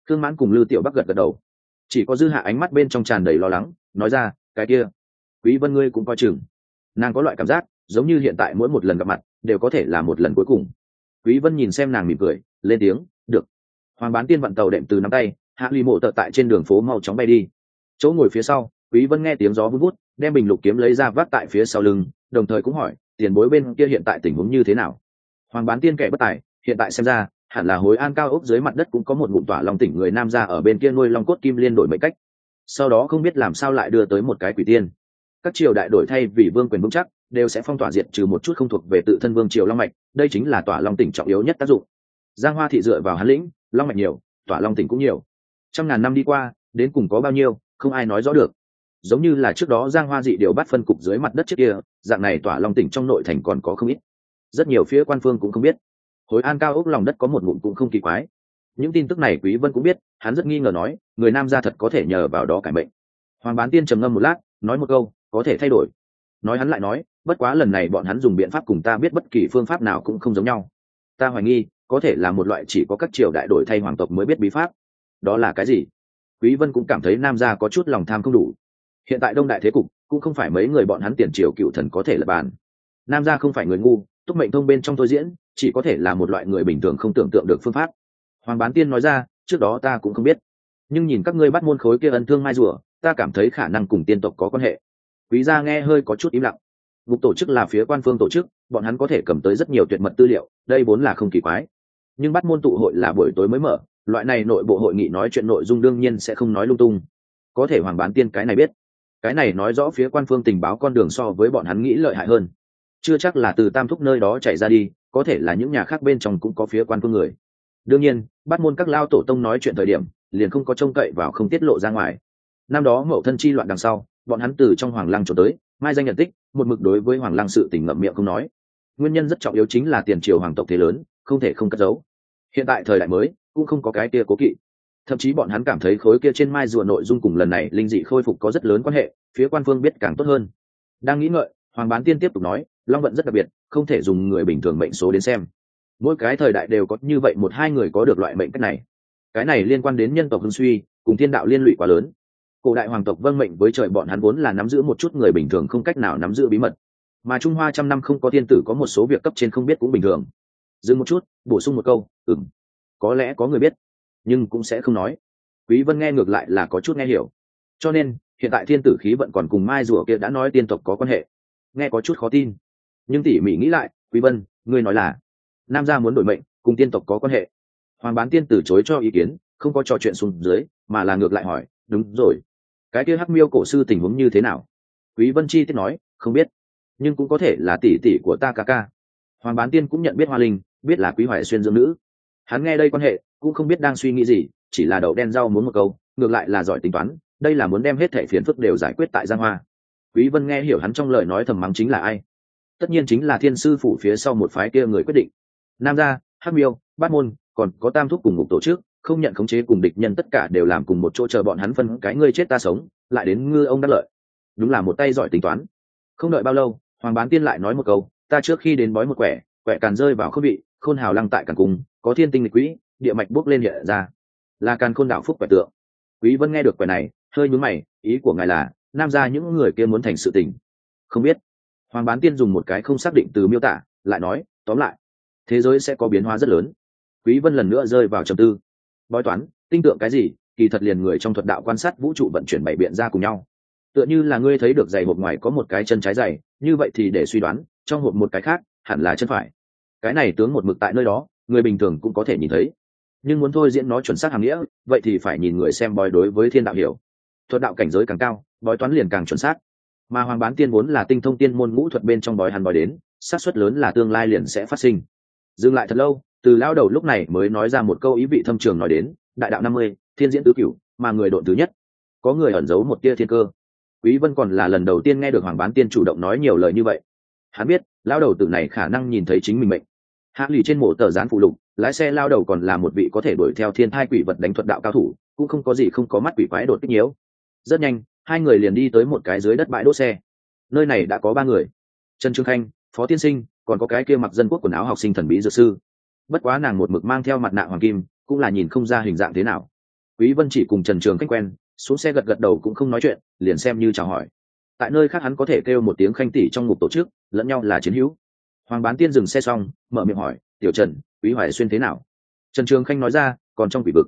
Khương mãn cùng lưu tiểu bắc gật gật đầu. Chỉ có dư hạ ánh mắt bên trong tràn đầy lo lắng, nói ra, cái kia, quý vân ngươi cũng coi chừng nàng có loại cảm giác, giống như hiện tại mỗi một lần gặp mặt, đều có thể là một lần cuối cùng. Quý vân nhìn xem nàng mỉm cười, lên tiếng, được. Hoàng bán tiên vận tàu đệm từ nắm tay, hạ ly mộ tợ tại trên đường phố mau chóng bay đi. Chỗ ngồi phía sau, quý vân nghe tiếng gió vun vút, đem bình lục kiếm lấy ra vác tại phía sau lưng, đồng thời cũng hỏi, tiền bối bên kia hiện tại tình huống như thế nào? Hoàng bán tiên kẻ bất tài, hiện tại xem ra, hẳn là hối an cao ốc dưới mặt đất cũng có một ngụm tỏa long tỉnh người nam ra ở bên kia nuôi long cốt kim liên đổi mệnh cách. Sau đó không biết làm sao lại đưa tới một cái quỷ tiên các triều đại đổi thay vì vương quyền vững chắc, đều sẽ phong tỏa diệt trừ một chút không thuộc về tự thân vương triều long mạch, đây chính là tỏa long tỉnh trọng yếu nhất tác dụng. Giang hoa thị dựa vào hắn lĩnh, long mạch nhiều, tỏa long tỉnh cũng nhiều. Trăm ngàn năm đi qua, đến cùng có bao nhiêu, không ai nói rõ được. Giống như là trước đó giang hoa dị điều bắt phân cục dưới mặt đất trước kia, dạng này tỏa long tỉnh trong nội thành còn có không ít. Rất nhiều phía quan phương cũng không biết. Hối an cao ốc lòng đất có một ngụm cũng không kỳ quái. Những tin tức này quý vân cũng biết, hắn rất nghi ngờ nói, người nam gia thật có thể nhờ vào đó cải mệnh. Hoàng bán tiên trầm ngâm một lát, nói một câu có thể thay đổi. Nói hắn lại nói, bất quá lần này bọn hắn dùng biện pháp cùng ta biết bất kỳ phương pháp nào cũng không giống nhau. Ta hoài nghi, có thể là một loại chỉ có các triều đại đổi thay hoàng tộc mới biết bí pháp. Đó là cái gì? Quý vân cũng cảm thấy nam gia có chút lòng tham không đủ. Hiện tại đông đại thế cục cũng không phải mấy người bọn hắn tiền triều cựu thần có thể lập bàn. Nam gia không phải người ngu, túc mệnh thông bên trong tôi diễn, chỉ có thể là một loại người bình thường không tưởng tượng được phương pháp. Hoàng bán tiên nói ra, trước đó ta cũng không biết. Nhưng nhìn các ngươi bắt môn khối kia ân thương mai rùa, ta cảm thấy khả năng cùng tiên tộc có quan hệ quý gia nghe hơi có chút im lặng. Ngục tổ chức là phía quan phương tổ chức, bọn hắn có thể cầm tới rất nhiều tuyệt mật tư liệu, đây vốn là không kỳ quái. Nhưng bắt môn tụ hội là buổi tối mới mở, loại này nội bộ hội nghị nói chuyện nội dung đương nhiên sẽ không nói lung tung. Có thể hoàng bán tiên cái này biết. Cái này nói rõ phía quan phương tình báo con đường so với bọn hắn nghĩ lợi hại hơn. Chưa chắc là từ tam thúc nơi đó chạy ra đi, có thể là những nhà khác bên trong cũng có phía quan phương người. Đương nhiên, bắt môn các lao tổ tông nói chuyện thời điểm, liền không có trông cậy vào không tiết lộ ra ngoài. Năm đó mậu thân chi loạn đằng sau bọn hắn từ trong hoàng lăng trốn tới, mai danh nhận tích, một mực đối với hoàng lăng sự tình ngậm miệng không nói. Nguyên nhân rất trọng yếu chính là tiền triều hoàng tộc thế lớn, không thể không cất giấu. Hiện tại thời đại mới, cũng không có cái kia cố kỵ. Thậm chí bọn hắn cảm thấy khối kia trên mai rùa nội dung cùng lần này linh dị khôi phục có rất lớn quan hệ, phía quan phương biết càng tốt hơn. Đang nghĩ ngợi, hoàng bán tiên tiếp tục nói, long vận rất đặc biệt, không thể dùng người bình thường mệnh số đến xem. Mỗi cái thời đại đều có như vậy một hai người có được loại mệnh cách này. Cái này liên quan đến nhân tộc hưng suy, cùng thiên đạo liên lụy quá lớn cổ đại hoàng tộc vâng mệnh với trời bọn hắn vốn là nắm giữ một chút người bình thường không cách nào nắm giữ bí mật. Mà trung hoa trăm năm không có thiên tử có một số việc cấp trên không biết cũng bình thường. Dừng một chút, bổ sung một câu ừng có lẽ có người biết, nhưng cũng sẽ không nói. Quý vân nghe ngược lại là có chút nghe hiểu. Cho nên, hiện tại thiên tử khí vận còn cùng mai rùa kia đã nói tiên tộc có quan hệ. Nghe có chút khó tin. Nhưng tỉ mỉ nghĩ lại, quý vân, ngươi nói là nam gia muốn đổi mệnh, cùng tiên tộc có quan hệ. Hoàng bán tiên từ chối cho ý kiến, không có trò chuyện xuống dưới, mà là ngược lại hỏi, đúng rồi cái kia hắc miêu cổ sư tình huống như thế nào? Quý vân chi tiết nói, không biết. Nhưng cũng có thể là tỷ tỷ của ta ca ca. Hoàng bán tiên cũng nhận biết hoa linh, biết là quý hoài xuyên dưỡng nữ. Hắn nghe đây quan hệ, cũng không biết đang suy nghĩ gì, chỉ là đậu đen rau muốn một câu, ngược lại là giỏi tính toán, đây là muốn đem hết thẻ phiền phức đều giải quyết tại giang hoa. Quý vân nghe hiểu hắn trong lời nói thầm mắng chính là ai? Tất nhiên chính là thiên sư phủ phía sau một phái kia người quyết định. Nam gia, hắc miêu, bát môn, còn có tam thúc cùng ngục tổ chức không nhận khống chế cùng địch nhân tất cả đều làm cùng một chỗ chờ bọn hắn phân cái ngươi chết ta sống, lại đến ngư ông đắc lợi. Đúng là một tay giỏi tính toán. Không đợi bao lâu, hoàng bán tiên lại nói một câu, ta trước khi đến bói một quẻ quẻ càn rơi vào không bị, khôn hào lăng tại càn cung, có thiên tinh lịch quỹ, địa mạch bốc lên hiện ra. Là càn khôn đạo phúc quẻ tượng. Quý vân nghe được quẻ này, hơi nhún mày, ý của ngài là, nam ra những người kia muốn thành sự tình. Không biết. Hoàng bán tiên dùng một cái không xác định từ miêu tả, lại nói, tóm lại, thế giới sẽ có biến hóa rất lớn. Quý vân lần nữa rơi vào trầm tư bói toán tinh tượng cái gì, kỳ thật liền người trong thuật đạo quan sát vũ trụ vận chuyển bảy biện ra cùng nhau. Tựa như là ngươi thấy được giày hộp ngoài có một cái chân trái dày như vậy thì để suy đoán, trong hộp một cái khác, hẳn là chân phải. Cái này tướng một mực tại nơi đó, người bình thường cũng có thể nhìn thấy. Nhưng muốn thôi diễn nó chuẩn xác hàm nghĩa, vậy thì phải nhìn người xem bói đối với thiên đạo hiểu. Thuật đạo cảnh giới càng cao, bói toán liền càng chuẩn xác. Mà hoàng bán tiên vốn là tinh thông tiên môn ngũ thuật bên trong bói hắn bói đến, xác suất lớn là tương lai liền sẽ phát sinh. Dừng lại thật lâu từ lao đầu lúc này mới nói ra một câu ý vị thâm trường nói đến, đại đạo năm mươi, thiên diễn tứ cửu, mà người độn thứ nhất. Có người ẩn giấu một tia thiên cơ. Quý vân còn là lần đầu tiên nghe được hoàng bán tiên chủ động nói nhiều lời như vậy. Hắn biết lao đầu tử này khả năng nhìn thấy chính mình mệnh. Hạ lì trên mộ tờ gián phụ lục, lái xe lao đầu còn là một vị có thể đuổi theo thiên thai quỷ vật đánh thuật đạo cao thủ, cũng không có gì không có mắt quỷ quái đột kích nhiễu. Rất nhanh, hai người liền đi tới một cái dưới đất bãi đỗ xe. Nơi này đã có ba người. Trần trương khanh, phó tiên sinh, còn có cái kia mặc dân quốc quần áo học sinh thần bí dược sư bất quá nàng một mực mang theo mặt nạ hoàng kim, cũng là nhìn không ra hình dạng thế nào. Quý vân chỉ cùng trần trường cách quen, xuống xe gật gật đầu cũng không nói chuyện, liền xem như chào hỏi. Tại nơi khác hắn có thể kêu một tiếng khanh tỷ trong ngục tổ chức, lẫn nhau là chiến hữu. Hoàng bán tiên dừng xe xong, mở miệng hỏi, tiểu trần, quý hoài xuyên thế nào? Trần trường khanh nói ra, còn trong quỷ vực.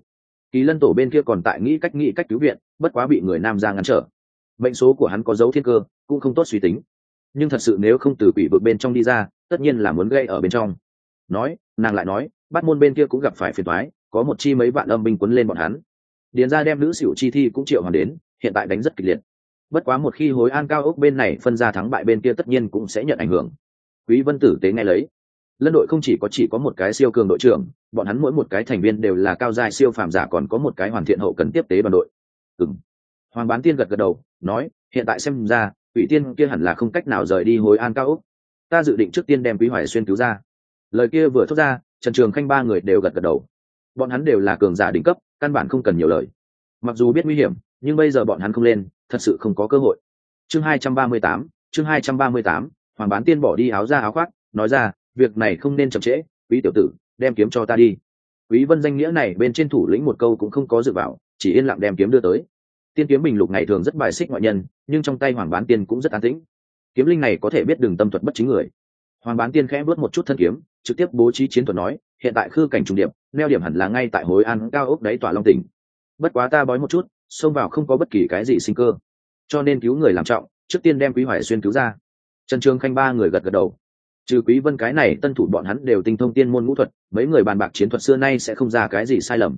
Kỳ lân tổ bên kia còn tại nghĩ cách nghĩ cách cứu viện, bất quá bị người nam ra ngăn trở. Mệnh số của hắn có dấu thiên cơ, cũng không tốt suy tính. Nhưng thật sự nếu không từ quỷ vực bên trong đi ra, tất nhiên là muốn gây ở bên trong. Nói nàng lại nói, bắt môn bên kia cũng gặp phải phiền thoái có một chi mấy vạn âm binh quấn lên bọn hắn. Điền ra đem nữ xỉu chi thi cũng triệu hoàn đến, hiện tại đánh rất kịch liệt. Bất quá một khi hối an cao ốc bên này phân ra thắng bại bên kia tất nhiên cũng sẽ nhận ảnh hưởng. Quý vân tử tế nghe lấy. Lân đội không chỉ có chỉ có một cái siêu cường đội trưởng, bọn hắn mỗi một cái thành viên đều là cao giai siêu phàm giả còn có một cái hoàn thiện hậu cần tiếp tế đoàn đội. Ừng hoàng bán tiên gật gật đầu, nói, hiện tại xem ra ủy tiên kia hẳn là không cách nào rời đi hối an cao ốc. Ta dự định trước tiên đem quý hoài xuyên cứu ra lời kia vừa thốt ra trần trường khanh ba người đều gật gật đầu. Bọn hắn đều là cường giả đỉnh cấp căn bản không cần nhiều lời. Mặc dù biết nguy hiểm nhưng bây giờ bọn hắn không lên thật sự không có cơ hội. Chương hai trăm ba mươi tám chương hai trăm ba mươi tám hoàng bán tiên bỏ đi áo ra áo khoác nói ra việc này không nên chậm trễ quý tiểu tử đem kiếm cho ta đi. Quý vân danh nghĩa này bên trên thủ lĩnh một câu cũng không có dự vào, chỉ yên lặng đem kiếm đưa tới. Tiên kiếm bình lục ngày thường rất bài xích ngoại nhân nhưng trong tay hoàng bán tiên cũng rất an tĩnh. Kiếm linh này có thể biết đường tâm thuật bất chính người hoàng bán tiên khẽ bước một chút thân kiếm, trực tiếp bố trí chiến thuật nói, hiện tại khư cảnh trùng điệp, neo điểm hẳn là ngay tại hối an cao ốc đáy tỏa long tỉnh. Bất quá ta bói một chút, xông vào không có bất kỳ cái gì sinh cơ. Cho nên cứu người làm trọng, trước tiên đem quý hoài xuyên cứu ra. Trần trường khanh ba người gật gật đầu. Trừ quý vân cái này tân thủ bọn hắn đều tinh thông tiên môn ngũ thuật, mấy người bàn bạc chiến thuật xưa nay sẽ không ra cái gì sai lầm.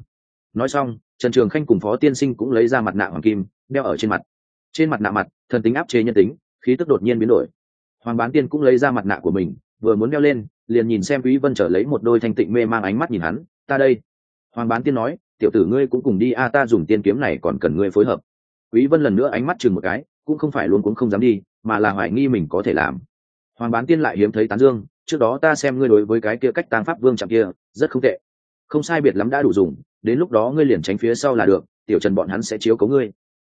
Nói xong, trần trường khanh cùng phó tiên sinh cũng lấy ra mặt nạ hoàng kim, đeo ở trên mặt. Trên mặt nạ mặt, thần tính áp chế nhân tính, khí tức đột nhiên biến đổi hoàng bán tiên cũng lấy ra mặt nạ của mình, vừa muốn đeo lên, liền nhìn xem quý vân trở lấy một đôi thanh tịnh mê mang ánh mắt nhìn hắn, ta đây. Hoàng bán tiên nói, tiểu tử ngươi cũng cùng đi, a, ta dùng tiên kiếm này còn cần ngươi phối hợp. Quý vân lần nữa ánh mắt chừng một cái, cũng không phải luôn cũng không dám đi, mà là hoài nghi mình có thể làm. Hoàng bán tiên lại hiếm thấy tán dương, trước đó ta xem ngươi đối với cái kia cách tang pháp vương chạm kia, rất không tệ. Không sai biệt lắm đã đủ dùng, đến lúc đó ngươi liền tránh phía sau là được, tiểu trần bọn hắn sẽ chiếu cố ngươi.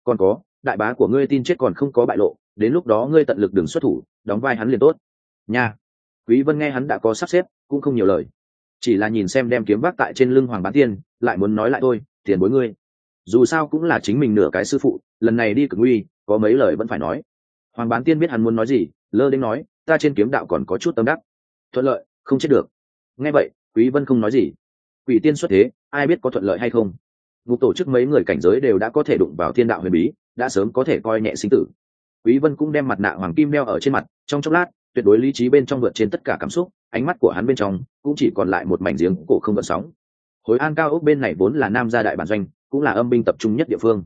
Còn có, đại bá của ngươi tin chết còn không có bại lộ đến lúc đó ngươi tận lực đừng xuất thủ, đóng vai hắn liền tốt. Nha. Quý vân nghe hắn đã có sắp xếp, cũng không nhiều lời. Chỉ là nhìn xem đem kiếm vác tại trên lưng hoàng bán tiên, lại muốn nói lại tôi tiền bối ngươi. Dù sao cũng là chính mình nửa cái sư phụ, lần này đi cực nguy, có mấy lời vẫn phải nói. Hoàng bán tiên biết hắn muốn nói gì, lơ đến nói, ta trên kiếm đạo còn có chút tâm đắc. Thuận lợi, không chết được. Nghe vậy, quý vân không nói gì. Quỷ tiên xuất thế, ai biết có thuận lợi hay không? Ngục tổ chức mấy người cảnh giới đều đã có thể đụng vào thiên đạo huyền bí, đã sớm có thể coi nhẹ sinh tử quý vân cũng đem mặt nạ hoàng kim đeo ở trên mặt, trong chốc lát, tuyệt đối lý trí bên trong vượt trên tất cả cảm xúc, ánh mắt của hắn bên trong cũng chỉ còn lại một mảnh giếng cổ không gợn sóng. Hồi an cao ốc bên này vốn là nam gia đại bản doanh, cũng là âm binh tập trung nhất địa phương.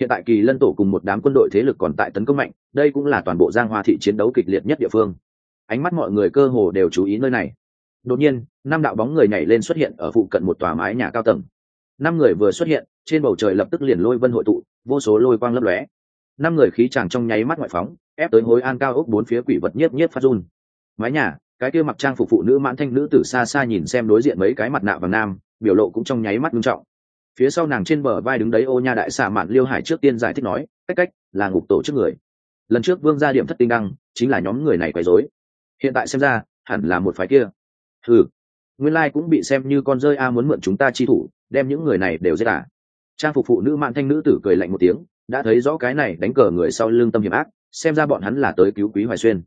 Hiện tại kỳ lân tổ cùng một đám quân đội thế lực còn tại tấn công mạnh, đây cũng là toàn bộ giang hoa thị chiến đấu kịch liệt nhất địa phương. Ánh mắt mọi người cơ hồ đều chú ý nơi này. Đột nhiên, năm đạo bóng người nhảy lên xuất hiện ở phụ cận một tòa mái nhà cao tầng. Năm người vừa xuất hiện, trên bầu trời lập tức liền lôi vân hội tụ, vô số lôi quang lấp lóe năm người khí chàng trong nháy mắt ngoại phóng, ép tới hối an cao ốc bốn phía quỷ vật nhiếp nhiếp phát run. Mái nhà, cái kia mặc trang phục phụ nữ mãn thanh nữ tử xa xa nhìn xem đối diện mấy cái mặt nạ và nam, biểu lộ cũng trong nháy mắt nghiêm trọng. Phía sau nàng trên bờ vai đứng đấy ô nha đại xà mạn liêu hải trước tiên giải thích nói, cách cách, là ngục tổ trước người. Lần trước vương gia điểm thất tinh đăng, chính là nhóm người này quấy rối. Hiện tại xem ra, hẳn là một phái kia. Ừ nguyên lai cũng bị xem như con rơi a muốn mượn chúng ta chi thủ, đem những người này đều giết à. trang phục phụ nữ mạn thanh nữ tử cười lạnh một tiếng đã thấy rõ cái này đánh cờ người sau lưng tâm hiểm ác, xem ra bọn hắn là tới cứu quý hoài xuyên.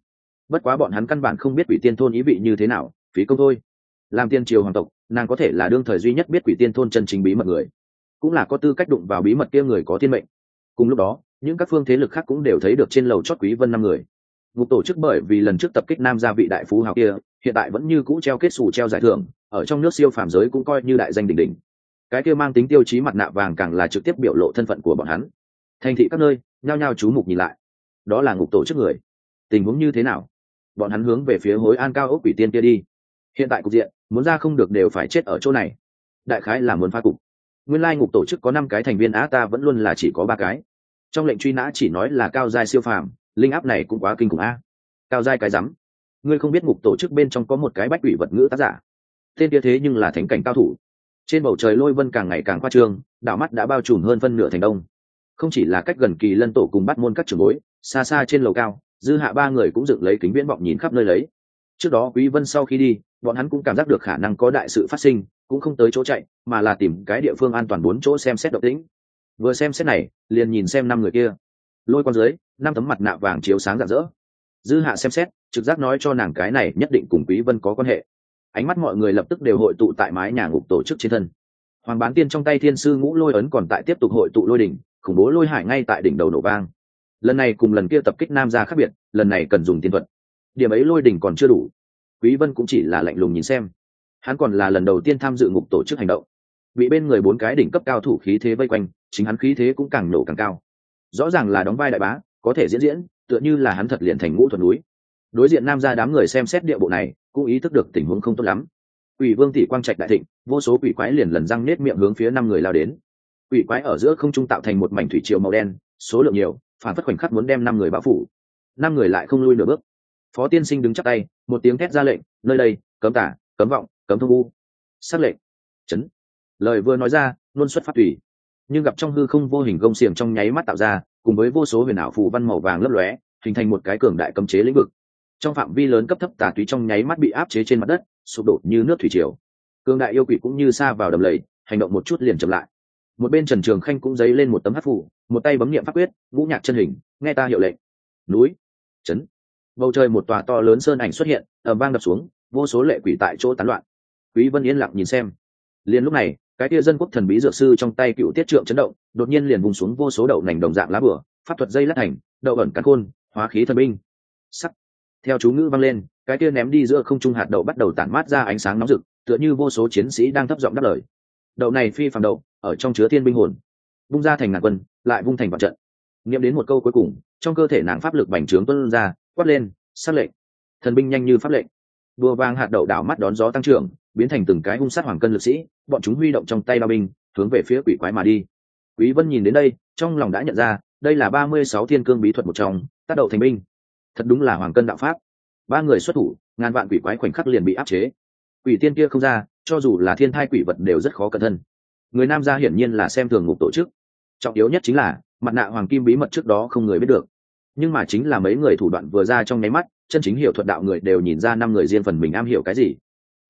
Bất quá bọn hắn căn bản không biết quỷ tiên thôn ý vị như thế nào, phí công thôi. Làm tiên triều hoàng tộc, nàng có thể là đương thời duy nhất biết quỷ tiên thôn chân chính bí mật người, cũng là có tư cách đụng vào bí mật kia người có thiên mệnh. Cùng lúc đó, những các phương thế lực khác cũng đều thấy được trên lầu chót quý vân năm người. Ngục tổ chức bởi vì lần trước tập kích nam gia vị đại phú hào kia, hiện tại vẫn như cũ treo kết xù treo giải thưởng, ở trong nước siêu phàm giới cũng coi như đại danh đỉnh đỉnh. Cái kia mang tính tiêu chí mặt nạ vàng càng là trực tiếp biểu lộ thân phận của bọn hắn thành thị các nơi, nhao nhao chú mục nhìn lại. Đó là ngục tổ chức người. Tình huống như thế nào? Bọn hắn hướng về phía hối an cao ốc quỷ tiên kia đi. Hiện tại cục diện, muốn ra không được đều phải chết ở chỗ này. Đại khái là muốn phá cục. Nguyên lai ngục tổ chức có năm cái thành viên á, ta vẫn luôn là chỉ có ba cái. Trong lệnh truy nã chỉ nói là cao giai siêu phàm, linh áp này cũng quá kinh khủng a cao giai cái rắm. Ngươi không biết ngục tổ chức bên trong có một cái bách quỷ vật ngữ tác giả. Tên kia thế nhưng là thánh cảnh cao thủ. Trên bầu trời lôi vân càng ngày càng khoa trương, đạo mắt đã bao trùm hơn phân nửa thành đông không chỉ là cách gần kỳ lân tổ cùng bắt môn các trường bối, xa xa trên lầu cao, dư hạ ba người cũng dựng lấy kính viễn vọng nhìn khắp nơi lấy. Trước đó quý vân sau khi đi, bọn hắn cũng cảm giác được khả năng có đại sự phát sinh, cũng không tới chỗ chạy, mà là tìm cái địa phương an toàn bốn chỗ xem xét động tĩnh. Vừa xem xét này, liền nhìn xem năm người kia. Lôi con dưới, năm tấm mặt nạ vàng chiếu sáng rạng rỡ. Dư hạ xem xét, trực giác nói cho nàng cái này nhất định cùng quý vân có quan hệ. Ánh mắt mọi người lập tức đều hội tụ tại mái nhà ngục tổ chức trên thân. Hoàng bán tiên trong tay thiên sư ngũ lôi ấn còn tại tiếp tục hội tụ lôi đỉnh khủng bố lôi hải ngay tại đỉnh đầu nổ vang. Lần này cùng lần kia tập kích nam ra khác biệt, lần này cần dùng tiên thuật. Điểm ấy lôi đỉnh còn chưa đủ. Quý vân cũng chỉ là lạnh lùng nhìn xem. Hắn còn là lần đầu tiên tham dự ngục tổ chức hành động. Bị bên người bốn cái đỉnh cấp cao thủ khí thế vây quanh, chính hắn khí thế cũng càng nổ càng cao. Rõ ràng là đóng vai đại bá, có thể diễn diễn, tựa như là hắn thật liền thành ngũ thuần núi. Đối diện nam ra đám người xem xét địa bộ này, cũng ý thức được tình huống không tốt lắm. Quỷ vương tỷ quang trạch đại thịnh, vô số quỷ quái liền lần răng nết miệng hướng phía năm người lao đến quỷ quái ở giữa không trung tạo thành một mảnh thủy triều màu đen, số lượng nhiều, phản phất khoảnh khắc muốn đem năm người bao phủ. Năm người lại không lui nửa bước. Phó tiên sinh đứng chắc tay, một tiếng thét ra lệnh, nơi đây, cấm tả cấm vọng, cấm thông u xác lệnh. Chấn. Lời vừa nói ra, luôn xuất phát tùy. Nhưng gặp trong hư không vô hình gông xiềng trong nháy mắt tạo ra, cùng với vô số huyền ảo phù văn màu vàng lấp lóe, hình thành một cái cường đại cấm chế lĩnh vực. Trong phạm vi lớn cấp thấp tà túy trong nháy mắt bị áp chế trên mặt đất, sụp đổ như nước thủy triều. Cường đại yêu quỷ cũng như xa vào đầm lầy, hành động một chút liền chậm lại một bên trần trường khanh cũng dấy lên một tấm hát phủ, một tay bấm nghiệm pháp quyết, vũ nhạc chân hình, nghe ta hiệu lệnh. Núi chấn bầu trời một tòa to lớn sơn ảnh xuất hiện ẩm vang đập xuống, vô số lệ quỷ tại chỗ tán loạn. Quý vân yên lặng nhìn xem. Liền lúc này, cái tia dân quốc thần bí dược sư trong tay cựu tiết trượng chấn động, đột nhiên liền vùng xuống vô số đậu nành đồng dạng lá bửa, pháp thuật dây lát thành, đậu ẩn cắn khôn, hóa khí thần binh. Sắc. Theo chú ngữ vang lên, cái tia ném đi giữa không trung hạt đậu bắt đầu tản mát ra ánh sáng nóng rực, tựa như vô số chiến sĩ đang thấp giọng đáp lời đậu này phi phàm đậu, ở trong chứa thiên binh hồn. Vung ra thành ngàn quân, lại vung thành vạn trận. Nghiệm đến một câu cuối cùng, trong cơ thể nàng pháp lực bành trướng tuân ra, quát lên, sát lệnh. Thần binh nhanh như pháp lệnh. Đua vàng hạt đậu đảo mắt đón gió tăng trưởng, biến thành từng cái hung sát hoàng cân lực sĩ, bọn chúng huy động trong tay ba binh, hướng về phía quỷ quái mà đi. Quý vân nhìn đến đây, trong lòng đã nhận ra, đây là ba mươi sáu thiên cương bí thuật một trong, tác đậu thành binh. Thật đúng là hoàng cân đạo pháp. Ba người xuất thủ, ngàn vạn quỷ quái khoảnh khắc liền bị áp chế. Quỷ tiên kia không ra cho dù là thiên thai quỷ vật đều rất khó cẩn thân. Người nam gia hiển nhiên là xem thường ngục tổ chức. Trọng yếu nhất chính là, mặt nạ hoàng kim bí mật trước đó không người biết được. Nhưng mà chính là mấy người thủ đoạn vừa ra trong nháy mắt, chân chính hiểu thuật đạo người đều nhìn ra năm người riêng phần mình am hiểu cái gì.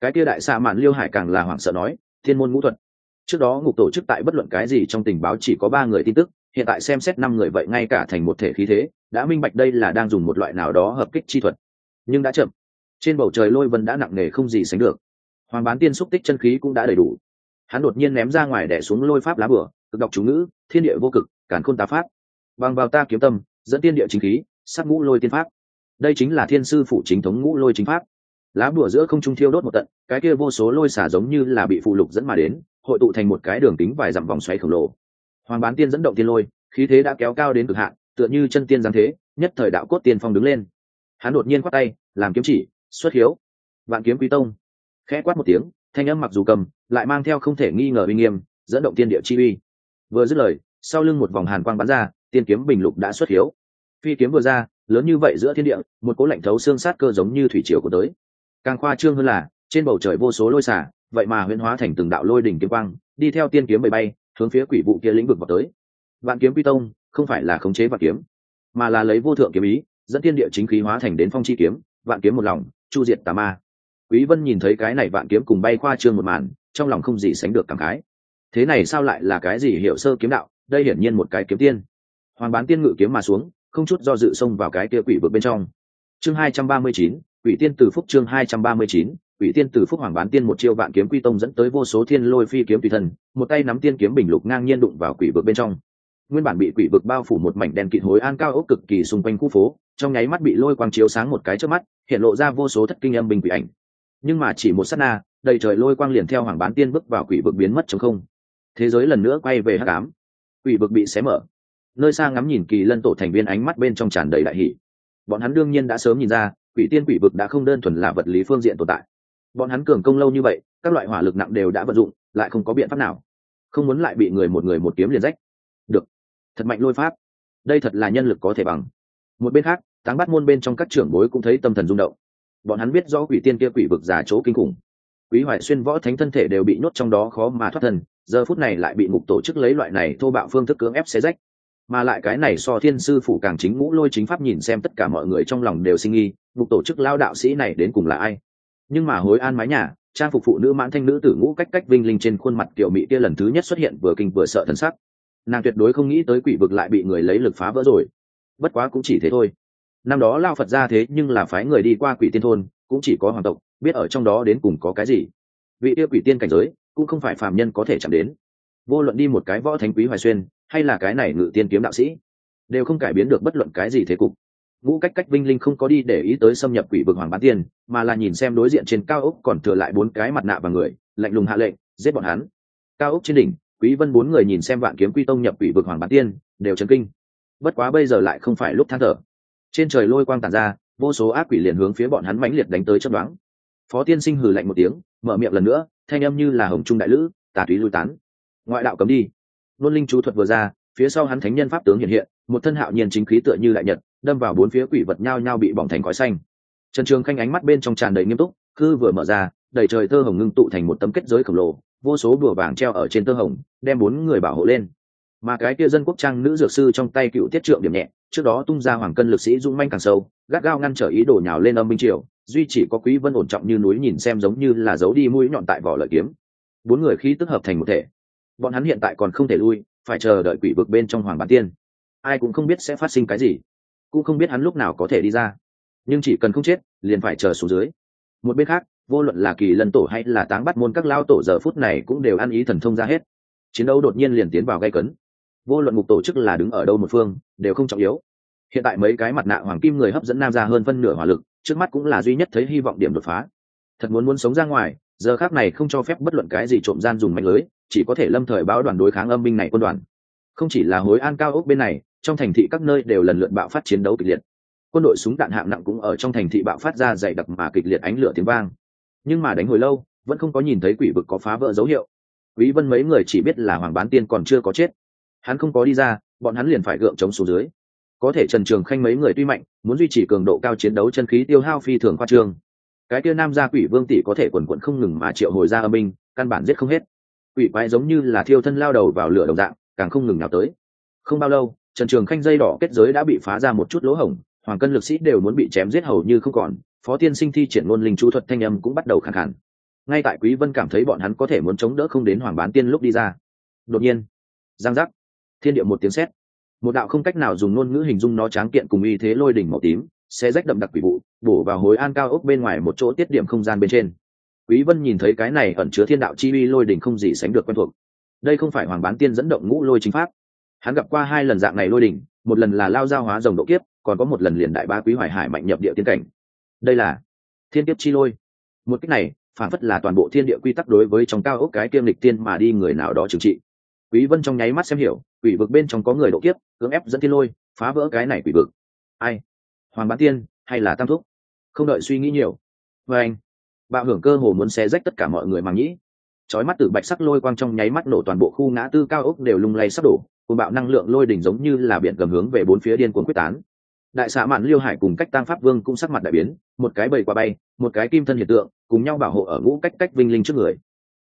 Cái kia đại xa mạn liêu hải càng là hoảng sợ nói, thiên môn ngũ thuật. Trước đó ngục tổ chức tại bất luận cái gì trong tình báo chỉ có ba người tin tức, hiện tại xem xét năm người vậy ngay cả thành một thể khí thế, đã minh bạch đây là đang dùng một loại nào đó hợp kích chi thuật. Nhưng đã chậm. Trên bầu trời lôi vân đã nặng nề không gì sánh được hoàng bán tiên xúc tích chân khí cũng đã đầy đủ. Hắn đột nhiên ném ra ngoài đẻ xuống lôi pháp lá bửa, cực đọc chú ngữ, thiên địa vô cực cản khôn tá pháp. Bằng vào ta kiếm tâm, dẫn tiên địa chính khí, sắc ngũ lôi tiên pháp. Đây chính là thiên sư phụ chính thống ngũ lôi chính pháp. Lá bửa giữa không trung thiêu đốt một tận, cái kia vô số lôi xả giống như là bị phụ lục dẫn mà đến, hội tụ thành một cái đường tính vài dặm vòng xoáy khổng lồ. Hoàng bán tiên dẫn động tiên lôi, khí thế đã kéo cao đến cực hạn, tựa như chân tiên giáng thế, nhất thời đạo cốt tiên phong đứng lên. Hắn đột nhiên quát tay, làm kiếm chỉ, xuất hiếu. Vạn kiếm quý tông khẽ quát một tiếng, thanh âm mặc dù cầm, lại mang theo không thể nghi ngờ uy nghiêm, dẫn động tiên địa chi uy. Vừa dứt lời, sau lưng một vòng hàn quang bắn ra, tiên kiếm bình lục đã xuất hiếu. Phi kiếm vừa ra, lớn như vậy giữa thiên địa, một cố lạnh thấu xương sát cơ giống như thủy triều của tới. Càng khoa trương hơn là, trên bầu trời vô số lôi xả, vậy mà huyễn hóa thành từng đạo lôi đỉnh kiếm quang, đi theo tiên kiếm bay bay, hướng phía quỷ vụ kia lĩnh vực vào tới. Vạn kiếm quy tông, không phải là khống chế vạn kiếm, mà là lấy vô thượng kiếm ý, dẫn tiên địa chính khí hóa thành đến phong chi kiếm, vạn kiếm một lòng, chu diệt tà ma quý vân nhìn thấy cái này vạn kiếm cùng bay khoa trương một màn trong lòng không gì sánh được cảm khái. Thế này sao lại là cái gì hiểu sơ kiếm đạo đây hiển nhiên một cái kiếm tiên. Hoàng bán tiên ngự kiếm mà xuống không chút do dự xông vào cái kia quỷ vực bên trong. Chương 239, quỷ tiên từ phúc chương 239, quỷ tiên từ phúc hoàng bán tiên một chiêu vạn kiếm quy tông dẫn tới vô số thiên lôi phi kiếm tùy thần, một tay nắm tiên kiếm bình lục ngang nhiên đụng vào quỷ vực bên trong. Nguyên bản bị quỷ vực bao phủ một mảnh đen kịt hối an cao ốc cực kỳ xung quanh khu phố trong nháy mắt bị lôi quang chiếu sáng một cái trước mắt hiện lộ ra vô số thất kinh âm bình quỷ ảnh nhưng mà chỉ một sát na, đầy trời lôi quang liền theo hoàng bán tiên bước vào quỷ vực biến mất chống không. Thế giới lần nữa quay về hắc ám. Quỷ vực bị xé mở. Nơi xa ngắm nhìn kỳ lân tổ thành viên ánh mắt bên trong tràn đầy đại hỷ bọn hắn đương nhiên đã sớm nhìn ra, quỷ tiên quỷ vực đã không đơn thuần là vật lý phương diện tồn tại. Bọn hắn cường công lâu như vậy, các loại hỏa lực nặng đều đã vận dụng, lại không có biện pháp nào. Không muốn lại bị người một người một kiếm liền rách. Được. Thật mạnh lôi pháp. Đây thật là nhân lực có thể bằng. Một bên khác, táng bắt môn bên trong các trưởng bối cũng thấy tâm thần rung động bọn hắn biết rõ quỷ tiên kia quỷ vực giả chỗ kinh khủng. Quý hoài xuyên võ thánh thân thể đều bị nhốt trong đó khó mà thoát thân, giờ phút này lại bị ngục tổ chức lấy loại này thô bạo phương thức cưỡng ép xé rách. Mà lại cái này so thiên sư phủ càng chính ngũ lôi chính pháp nhìn xem tất cả mọi người trong lòng đều sinh nghi, ngục tổ chức lao đạo sĩ này đến cùng là ai? Nhưng mà hối an mái nhà, trang phục phụ nữ mãn thanh nữ tử ngũ cách cách vinh linh trên khuôn mặt kiểu mỹ kia lần thứ nhất xuất hiện vừa kinh vừa sợ thần sắc. Nàng tuyệt đối không nghĩ tới quỷ vực lại bị người lấy lực phá vỡ rồi. Bất quá cũng chỉ thế thôi năm đó lao phật ra thế nhưng là phái người đi qua quỷ tiên thôn, cũng chỉ có hoàng tộc, biết ở trong đó đến cùng có cái gì. Vị yêu quỷ tiên cảnh giới, cũng không phải phàm nhân có thể chạm đến. Vô luận đi một cái võ thánh quý hoài xuyên, hay là cái này ngự tiên kiếm đạo sĩ, đều không cải biến được bất luận cái gì thế cục. Ngũ cách cách vinh linh không có đi để ý tới xâm nhập quỷ vực hoàng bán tiên, mà là nhìn xem đối diện trên cao ốc còn thừa lại bốn cái mặt nạ và người, lạnh lùng hạ lệnh, giết bọn hắn. Cao ốc trên đỉnh, quý vân bốn người nhìn xem vạn kiếm quy tông nhập quỷ vực hoàng bán tiên, đều chấn kinh. Bất quá bây giờ lại không phải lúc than thở trên trời lôi quang tàn ra, vô số ác quỷ liền hướng phía bọn hắn mãnh liệt đánh tới chấp đoán phó tiên sinh hừ lạnh một tiếng, mở miệng lần nữa, thanh âm như là hồng trung đại lữ, tà túy lui tán. Ngoại đạo cấm đi. Luân linh chú thuật vừa ra, phía sau hắn thánh nhân pháp tướng hiện hiện, một thân hạo nhiên chính khí tựa như đại nhật, đâm vào bốn phía quỷ vật nhao nhao bị bỏng thành khói xanh. Trần trường khanh ánh mắt bên trong tràn đầy nghiêm túc khư vừa mở ra, đầy trời thơ hồng ngưng tụ thành một tấm kết giới khổng lồ, vô số đùa vàng treo ở trên tơ hồng, đem bốn người bảo hộ lên. Mà cái kia dân quốc trang nữ dược sư trong tay cựu tiết trượng điểm nhẹ trước đó tung ra hoàng cân lực sĩ dung manh càng sâu, gắt gao ngăn trở ý đồ nhào lên âm minh triều, duy chỉ có quý vân ổn trọng như núi nhìn xem giống như là giấu đi mũi nhọn tại vỏ lợi kiếm. Bốn người khí tức hợp thành một thể. Bọn hắn hiện tại còn không thể lui, phải chờ đợi quỷ vực bên trong hoàng bản tiên. Ai cũng không biết sẽ phát sinh cái gì, cũng không biết hắn lúc nào có thể đi ra. Nhưng chỉ cần không chết, liền phải chờ xuống dưới. Một bên khác, vô luận là kỳ lân tổ hay là táng bắt môn các lao tổ giờ phút này cũng đều ăn ý thần thông ra hết. Chiến đấu đột nhiên liền tiến vào gây cấn vô luận mục tổ chức là đứng ở đâu một phương, đều không trọng yếu. Hiện tại mấy cái mặt nạ hoàng kim người hấp dẫn nam ra hơn phân nửa hỏa lực, trước mắt cũng là duy nhất thấy hy vọng điểm đột phá. Thật muốn muốn sống ra ngoài, giờ khác này không cho phép bất luận cái gì trộm gian dùng mạnh lưới, chỉ có thể lâm thời báo đoàn đối kháng âm binh này quân đoàn. Không chỉ là hối an cao ốc bên này, trong thành thị các nơi đều lần lượt bạo phát chiến đấu kịch liệt. Quân đội súng đạn hạng nặng cũng ở trong thành thị bạo phát ra dày đặc mà kịch liệt ánh lửa tiếng vang. Nhưng mà đánh hồi lâu, vẫn không có nhìn thấy quỷ vực có phá vỡ dấu hiệu. Quý vân mấy người chỉ biết là hoàng bán tiên còn chưa có chết hắn không có đi ra, bọn hắn liền phải gượng chống xuống dưới. Có thể trần trường khanh mấy người tuy mạnh, muốn duy trì cường độ cao chiến đấu chân khí tiêu hao phi thường khoa trương. Cái kia nam gia quỷ vương tỷ có thể quần quận không ngừng mà triệu hồi ra âm binh, căn bản giết không hết. Quỷ quái giống như là thiêu thân lao đầu vào lửa đồng dạng, càng không ngừng nào tới. Không bao lâu, trần trường khanh dây đỏ kết giới đã bị phá ra một chút lỗ hổng, hoàng cân lực sĩ đều muốn bị chém giết hầu như không còn, phó tiên sinh thi triển ngôn linh chú thuật thanh âm cũng bắt đầu khẳng hẳn ngay tại quý vân cảm thấy bọn hắn có thể muốn chống đỡ không đến hoàng bán tiên lúc đi ra. Đột nhiên, giang giác thiên địa một tiếng sét. Một đạo không cách nào dùng ngôn ngữ hình dung nó tráng kiện cùng y thế lôi đỉnh màu tím sẽ rách đậm đặc quỷ vụ, bổ vào hối an cao ốc bên ngoài một chỗ tiết điểm không gian bên trên. Quý vân nhìn thấy cái này ẩn chứa thiên đạo chi uy lôi đỉnh không gì sánh được quen thuộc. Đây không phải hoàng bán tiên dẫn động ngũ lôi chính pháp. Hắn gặp qua hai lần dạng này lôi đỉnh, một lần là lao giao hóa rồng độ kiếp, còn có một lần liền đại ba quý hoài hải mạnh nhập địa tiên cảnh. Đây là thiên kiếp chi lôi. Một cách này, phản phất là toàn bộ thiên địa quy tắc đối với trong cao ốc cái kiêm lịch tiên mà đi người nào đó trừng trị quý vân trong nháy mắt xem hiểu, quỷ vực bên trong có người độ kiếp, cưỡng ép dẫn thiên lôi, phá vỡ cái này quỷ vực. Ai? Hoàng bán tiên hay là tam thúc? Không đợi suy nghĩ nhiều. Và anh, bạo hưởng cơ hồ muốn xé rách tất cả mọi người mà nghĩ. Chói mắt từ bạch sắc lôi quang trong nháy mắt nổ toàn bộ khu ngã tư cao ốc đều lung lay sắp đổ cùng bạo năng lượng lôi đỉnh giống như là biển cầm hướng về bốn phía điên cuồng quyết tán. Đại xạ mạn liêu hải cùng cách tăng pháp vương cũng sắc mặt đại biến, một cái bầy qua bay, một cái kim thân hiện tượng, cùng nhau bảo hộ ở ngũ cách cách vinh linh trước người.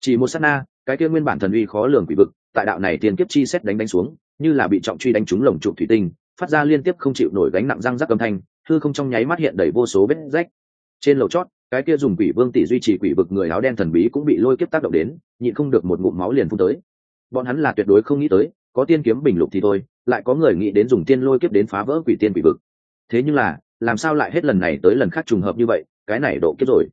Chỉ một sát na, cái kia nguyên bản thần uy khó lường quỷ vực tại đạo này tiền kiếp chi xét đánh đánh xuống, như là bị trọng truy đánh trúng lồng trụ thủy tinh, phát ra liên tiếp không chịu nổi gánh nặng răng rắc âm thanh thư không trong nháy mắt hiện đầy vô số vết rách. Trên lầu chót, cái kia dùng quỷ vương tỷ duy trì quỷ vực người áo đen thần bí cũng bị lôi kiếp tác động đến, nhịn không được một ngụm máu liền phun tới. Bọn hắn là tuyệt đối không nghĩ tới, có tiên kiếm bình lục thì thôi, lại có người nghĩ đến dùng tiên lôi kiếp đến phá vỡ quỷ tiên quỷ vực. Thế nhưng là, làm sao lại hết lần này tới lần khác trùng hợp như vậy, cái này độ kiếp rồi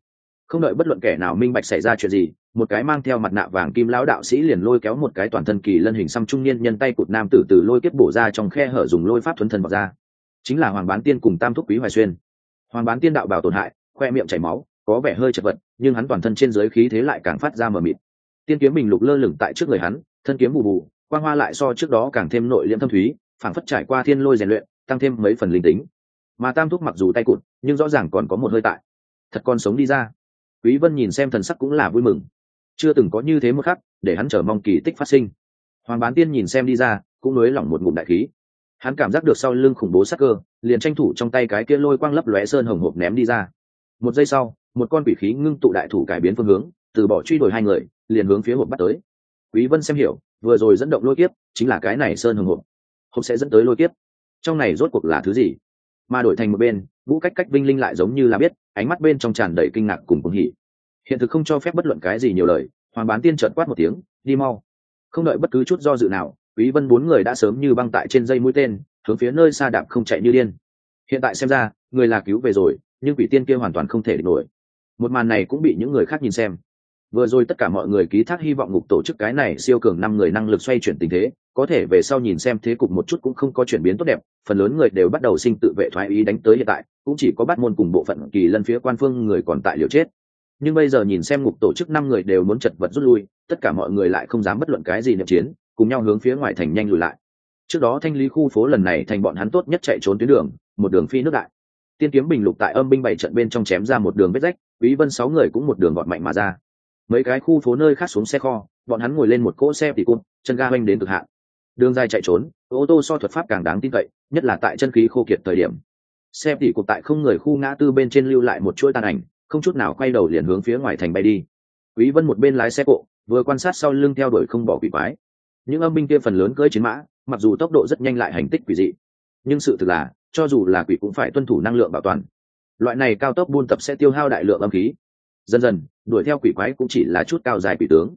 không đợi bất luận kẻ nào minh bạch xảy ra chuyện gì, một cái mang theo mặt nạ vàng kim lão đạo sĩ liền lôi kéo một cái toàn thân kỳ lân hình xăm trung niên nhân tay cụt nam tử từ lôi kiếp bổ ra trong khe hở dùng lôi pháp thuấn thần vào ra. Chính là hoàng bán tiên cùng tam thúc quý hoài xuyên. Hoàng bán tiên đạo bảo tổn hại, khoe miệng chảy máu, có vẻ hơi chật vật, nhưng hắn toàn thân trên giới khí thế lại càng phát ra mờ mịt. Tiên kiếm bình lục lơ lửng tại trước người hắn, thân kiếm bù bù, quang hoa lại so trước đó càng thêm nội liễm thâm thúy, phảng phất trải qua thiên lôi rèn luyện, tăng thêm mấy phần linh tính. Mà tam thúc mặc dù tay cụt, nhưng rõ ràng còn có một hơi tại. Thật còn sống đi ra quý vân nhìn xem thần sắc cũng là vui mừng. Chưa từng có như thế một khắc, để hắn chờ mong kỳ tích phát sinh. Hoàng bán tiên nhìn xem đi ra, cũng nới lỏng một ngụm đại khí. Hắn cảm giác được sau lưng khủng bố sắc cơ, liền tranh thủ trong tay cái kia lôi quang lấp lóe sơn hồng hộp ném đi ra. Một giây sau, một con quỷ khí ngưng tụ đại thủ cải biến phương hướng, từ bỏ truy đuổi hai người, liền hướng phía hộp bắt tới. Quý vân xem hiểu, vừa rồi dẫn động lôi kiếp, chính là cái này sơn hồng hộp. Hộp sẽ dẫn tới lôi kiếp. Trong này rốt cuộc là thứ gì? Mà đổi thành một bên vũ cách cách vinh linh lại giống như là biết ánh mắt bên trong tràn đầy kinh ngạc cùng cuồng hỉ. Hiện thực không cho phép bất luận cái gì nhiều lời, hoàng bán tiên trợn quát một tiếng, đi mau. Không đợi bất cứ chút do dự nào, quý vân bốn người đã sớm như băng tại trên dây mũi tên, hướng phía nơi xa đạp không chạy như điên. Hiện tại xem ra, người là cứu về rồi, nhưng quỷ tiên kia hoàn toàn không thể địch nổi. Một màn này cũng bị những người khác nhìn xem vừa rồi tất cả mọi người ký thác hy vọng ngục tổ chức cái này siêu cường năm người năng lực xoay chuyển tình thế, có thể về sau nhìn xem thế cục một chút cũng không có chuyển biến tốt đẹp, phần lớn người đều bắt đầu sinh tự vệ thoái ý đánh tới hiện tại, cũng chỉ có bắt môn cùng bộ phận kỳ lân phía quan phương người còn tại liều chết. Nhưng bây giờ nhìn xem ngục tổ chức năm người đều muốn chật vật rút lui, tất cả mọi người lại không dám bất luận cái gì niệm chiến, cùng nhau hướng phía ngoài thành nhanh lùi lại. Trước đó thanh lý khu phố lần này thành bọn hắn tốt nhất chạy trốn tuyến đường, một đường phi nước đại. Tiên kiếm bình lục tại âm binh bảy trận bên trong chém ra một đường vết rách, quý vân sáu người cũng một đường gọn mạnh mà ra mấy cái khu phố nơi khác xuống xe kho, bọn hắn ngồi lên một cỗ xe tỉ cụt, chân ga oanh đến cực hạn. Đường dài chạy trốn, ô tô so thuật pháp càng đáng tin cậy, nhất là tại chân khí khô kiệt thời điểm. Xe tỉ cụt tại không người khu ngã tư bên trên lưu lại một chuỗi tàn ảnh, không chút nào quay đầu liền hướng phía ngoài thành bay đi. Quý vân một bên lái xe cộ, vừa quan sát sau lưng theo đuổi không bỏ quỷ quái. Những âm binh kia phần lớn cưỡi chiến mã, mặc dù tốc độ rất nhanh lại hành tích quỷ dị, nhưng sự thực là, cho dù là quỷ cũng phải tuân thủ năng lượng bảo toàn. Loại này cao tốc buôn tập sẽ tiêu hao đại lượng âm khí dần dần đuổi theo quỷ quái cũng chỉ là chút cao dài quỷ tướng.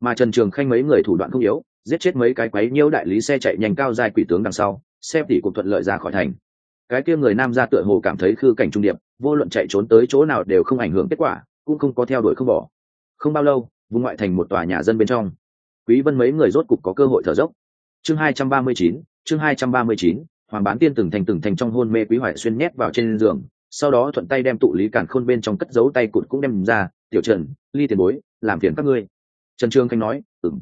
Mà trần trường khanh mấy người thủ đoạn không yếu giết chết mấy cái quái nhiêu đại lý xe chạy nhanh cao dài quỷ tướng đằng sau xe tỉ cục thuận lợi ra khỏi thành. Cái kia người nam ra tựa hồ cảm thấy khư cảnh trung điệp vô luận chạy trốn tới chỗ nào đều không ảnh hưởng kết quả cũng không có theo đuổi không bỏ. Không bao lâu vùng ngoại thành một tòa nhà dân bên trong quý vân mấy người rốt cục có cơ hội thở dốc. Chương 239, chương 239, hoàng bán tiên từng thành từng thành trong hôn mê quý hoại xuyên nhét vào trên giường sau đó thuận tay đem tụ lý cản khôn bên trong cất giấu tay cụt cũng đem ra, tiểu trần, ly tiền bối, làm phiền các ngươi. Trần trương khanh nói ừng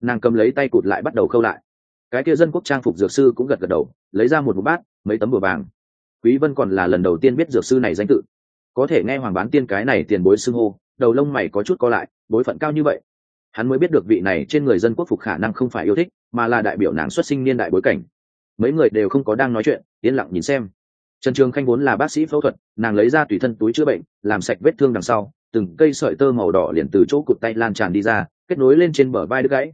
nàng cầm lấy tay cụt lại bắt đầu khâu lại. Cái kia dân quốc trang phục dược sư cũng gật gật đầu, lấy ra một bộ bát, mấy tấm bừa vàng. Quý vân còn là lần đầu tiên biết dược sư này danh tự. Có thể nghe hoàng bán tiên cái này tiền bối xưng hô, đầu lông mày có chút co lại, bối phận cao như vậy. Hắn mới biết được vị này trên người dân quốc phục khả năng không phải yêu thích, mà là đại biểu nàng xuất sinh niên đại bối cảnh. Mấy người đều không có đang nói chuyện, yên lặng nhìn xem trần trường khanh vốn là bác sĩ phẫu thuật, nàng lấy ra tùy thân túi chữa bệnh, làm sạch vết thương đằng sau, từng cây sợi tơ màu đỏ liền từ chỗ cụt tay lan tràn đi ra, kết nối lên trên bờ vai đứt gãy.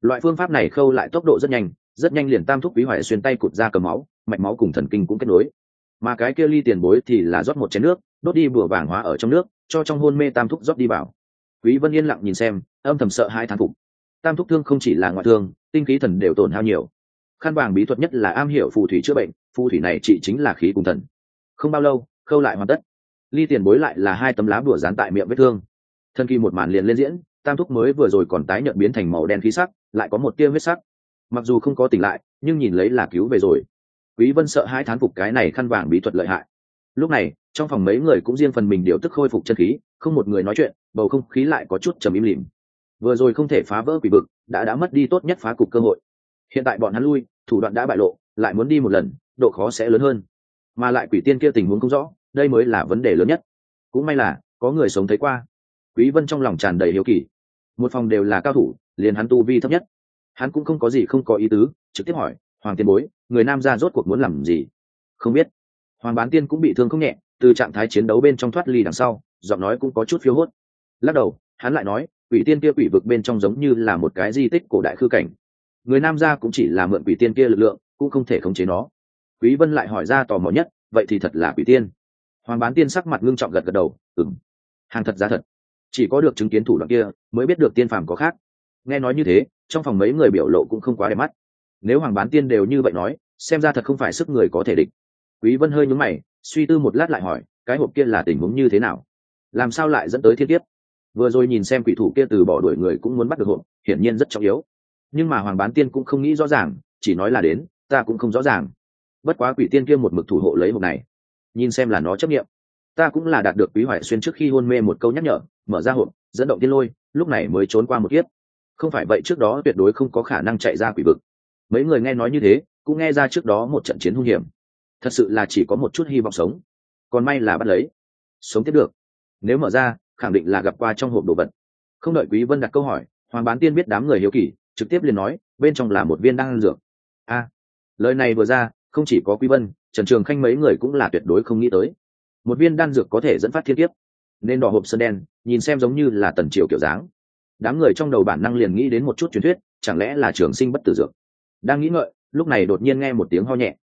Loại phương pháp này khâu lại tốc độ rất nhanh rất nhanh liền tam thúc quý hoại xuyên tay cụt ra cầm máu, mạch máu cùng thần kinh cũng kết nối. Mà cái kia ly tiền bối thì là rót một chén nước, đốt đi bừa vàng hóa ở trong nước, cho trong hôn mê tam thúc rót đi vào. Quý vân yên lặng nhìn xem, âm thầm sợ hai thán phục. Tam thúc thương không chỉ là ngoại thương, tinh khí thần đều tổn hao nhiều. Khăn vàng bí thuật nhất là am hiểu phù thủy chữa bệnh phù thủy này chỉ chính là khí cùng thần. Không bao lâu, khâu lại hoàn tất. Ly tiền bối lại là hai tấm lá bùa dán tại miệng vết thương. Thân kỳ một màn liền lên diễn, tam thúc mới vừa rồi còn tái nhận biến thành màu đen khí sắc, lại có một tia huyết sắc. Mặc dù không có tỉnh lại, nhưng nhìn lấy là cứu về rồi. Quý vân sợ hai thán phục cái này khăn vàng bí thuật lợi hại. Lúc này, trong phòng mấy người cũng riêng phần mình điều tức khôi phục chân khí, không một người nói chuyện, bầu không khí lại có chút trầm im lìm. Vừa rồi không thể phá vỡ quỷ vực, đã đã mất đi tốt nhất phá cục cơ hội. Hiện tại bọn hắn lui, thủ đoạn đã bại lộ, lại muốn đi một lần độ khó sẽ lớn hơn. Mà lại quỷ tiên kia tình huống không rõ, đây mới là vấn đề lớn nhất. Cũng may là, có người sống thấy qua. Quý vân trong lòng tràn đầy hiếu kỳ. Một phòng đều là cao thủ, liền hắn tu vi thấp nhất. Hắn cũng không có gì không có ý tứ, trực tiếp hỏi, hoàng tiên bối, người nam gia rốt cuộc muốn làm gì? Không biết. Hoàng bán tiên cũng bị thương không nhẹ, từ trạng thái chiến đấu bên trong thoát ly đằng sau, giọng nói cũng có chút phiêu hốt. Lắc đầu, hắn lại nói, quỷ tiên kia quỷ vực bên trong giống như là một cái di tích cổ đại khư cảnh. Người nam gia cũng chỉ là mượn quỷ tiên kia lực lượng, cũng không thể khống chế nó quý vân lại hỏi ra tò mò nhất, vậy thì thật là quỷ tiên. Hoàng bán tiên sắc mặt ngưng trọng gật gật đầu, ừm, hàng thật giá thật. Chỉ có được chứng kiến thủ đoạn kia, mới biết được tiên phàm có khác. Nghe nói như thế, trong phòng mấy người biểu lộ cũng không quá đẹp mắt. Nếu hoàng bán tiên đều như vậy nói, xem ra thật không phải sức người có thể địch. Quý vân hơi nhướng mày, suy tư một lát lại hỏi, cái hộp kia là tình huống như thế nào? Làm sao lại dẫn tới thiên kiếp? Vừa rồi nhìn xem quỷ thủ kia từ bỏ đuổi người cũng muốn bắt được hộp, hiển nhiên rất trọng yếu. Nhưng mà hoàng bán tiên cũng không nghĩ rõ ràng, chỉ nói là đến, ta cũng không rõ ràng bất quá quỷ tiên kia một mực thủ hộ lấy hộp này. Nhìn xem là nó chấp nghiệm, ta cũng là đạt được quý hoài xuyên trước khi hôn mê một câu nhắc nhở, mở ra hộp, dẫn động tiên lôi, lúc này mới trốn qua một kiếp. Không phải vậy trước đó tuyệt đối không có khả năng chạy ra quỷ vực. Mấy người nghe nói như thế, cũng nghe ra trước đó một trận chiến hung hiểm. Thật sự là chỉ có một chút hy vọng sống. Còn may là bắt lấy. Sống tiếp được. Nếu mở ra, khẳng định là gặp qua trong hộp đồ vật. Không đợi quý vân đặt câu hỏi, hoàng bán tiên biết đám người hiếu kỳ, trực tiếp liền nói, bên trong là một viên đan dược. A, lời này vừa ra không chỉ có quý vân, trần trường khanh mấy người cũng là tuyệt đối không nghĩ tới. Một viên đan dược có thể dẫn phát thiên kiếp. Nên đỏ hộp sơn đen, nhìn xem giống như là tần triều kiểu dáng. Đám người trong đầu bản năng liền nghĩ đến một chút truyền thuyết, chẳng lẽ là trường sinh bất tử dược. Đang nghĩ ngợi, lúc này đột nhiên nghe một tiếng ho nhẹ.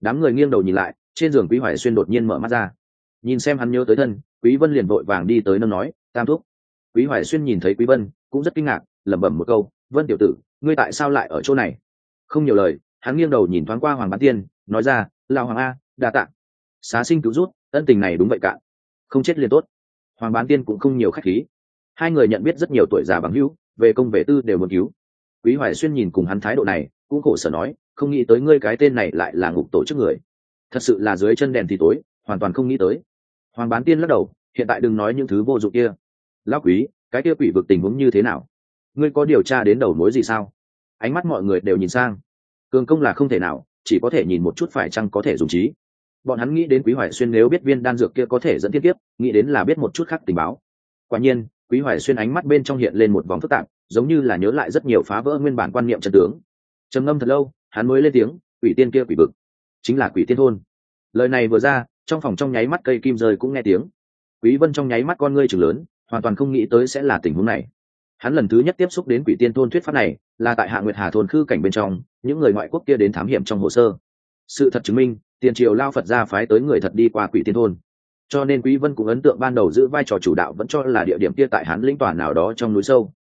Đám người nghiêng đầu nhìn lại, trên giường quý hoài xuyên đột nhiên mở mắt ra. Nhìn xem hắn nhớ tới thân, quý vân liền vội vàng đi tới nâng nói, tam thúc. Quý hoài xuyên nhìn thấy quý vân, cũng rất kinh ngạc, lẩm bẩm một câu, vân tiểu tử, ngươi tại sao lại ở chỗ này? Không nhiều lời, hắn nghiêng đầu nhìn thoáng qua hoàng bán tiên nói ra lao hoàng a, đa tạ. Xá sinh cứu rút, ân tình này đúng vậy cả. Không chết liền tốt. Hoàng bán tiên cũng không nhiều khách khí. Hai người nhận biết rất nhiều tuổi già bằng hữu, về công vệ tư đều muốn cứu. Quý hoài xuyên nhìn cùng hắn thái độ này, cũng khổ sở nói, không nghĩ tới ngươi cái tên này lại là ngục tổ chức người. Thật sự là dưới chân đèn thì tối, hoàn toàn không nghĩ tới. Hoàng bán tiên lắc đầu, hiện tại đừng nói những thứ vô dụng kia. Lão quý, cái kia quỷ vực tình huống như thế nào? Ngươi có điều tra đến đầu mối gì sao? Ánh mắt mọi người đều nhìn sang. Cường công là không thể nào chỉ có thể nhìn một chút phải chăng có thể dùng trí. Bọn hắn nghĩ đến quý hoài xuyên nếu biết viên đan dược kia có thể dẫn thiết tiếp nghĩ đến là biết một chút khác tình báo. Quả nhiên, quý hoài xuyên ánh mắt bên trong hiện lên một vòng phức tạp, giống như là nhớ lại rất nhiều phá vỡ nguyên bản quan niệm chân tướng. Trầm ngâm thật lâu, hắn mới lên tiếng, quỷ tiên kia quỷ vực, chính là quỷ tiên thôn. Lời này vừa ra, trong phòng trong nháy mắt cây kim rơi cũng nghe tiếng. Quý vân trong nháy mắt con ngươi trừng lớn, hoàn toàn không nghĩ tới sẽ là tình huống này. Hắn lần thứ nhất tiếp xúc đến quỷ tiên thôn thuyết pháp này, là tại hạ nguyệt hà thôn khư cảnh bên trong những người ngoại quốc kia đến thám hiểm trong hồ sơ. Sự thật chứng minh, tiền triều lao phật ra phái tới người thật đi qua quỷ tiên thôn. Cho nên quý vân cũng ấn tượng ban đầu giữ vai trò chủ đạo vẫn cho là địa điểm kia tại Hán lĩnh toàn nào đó trong núi sâu.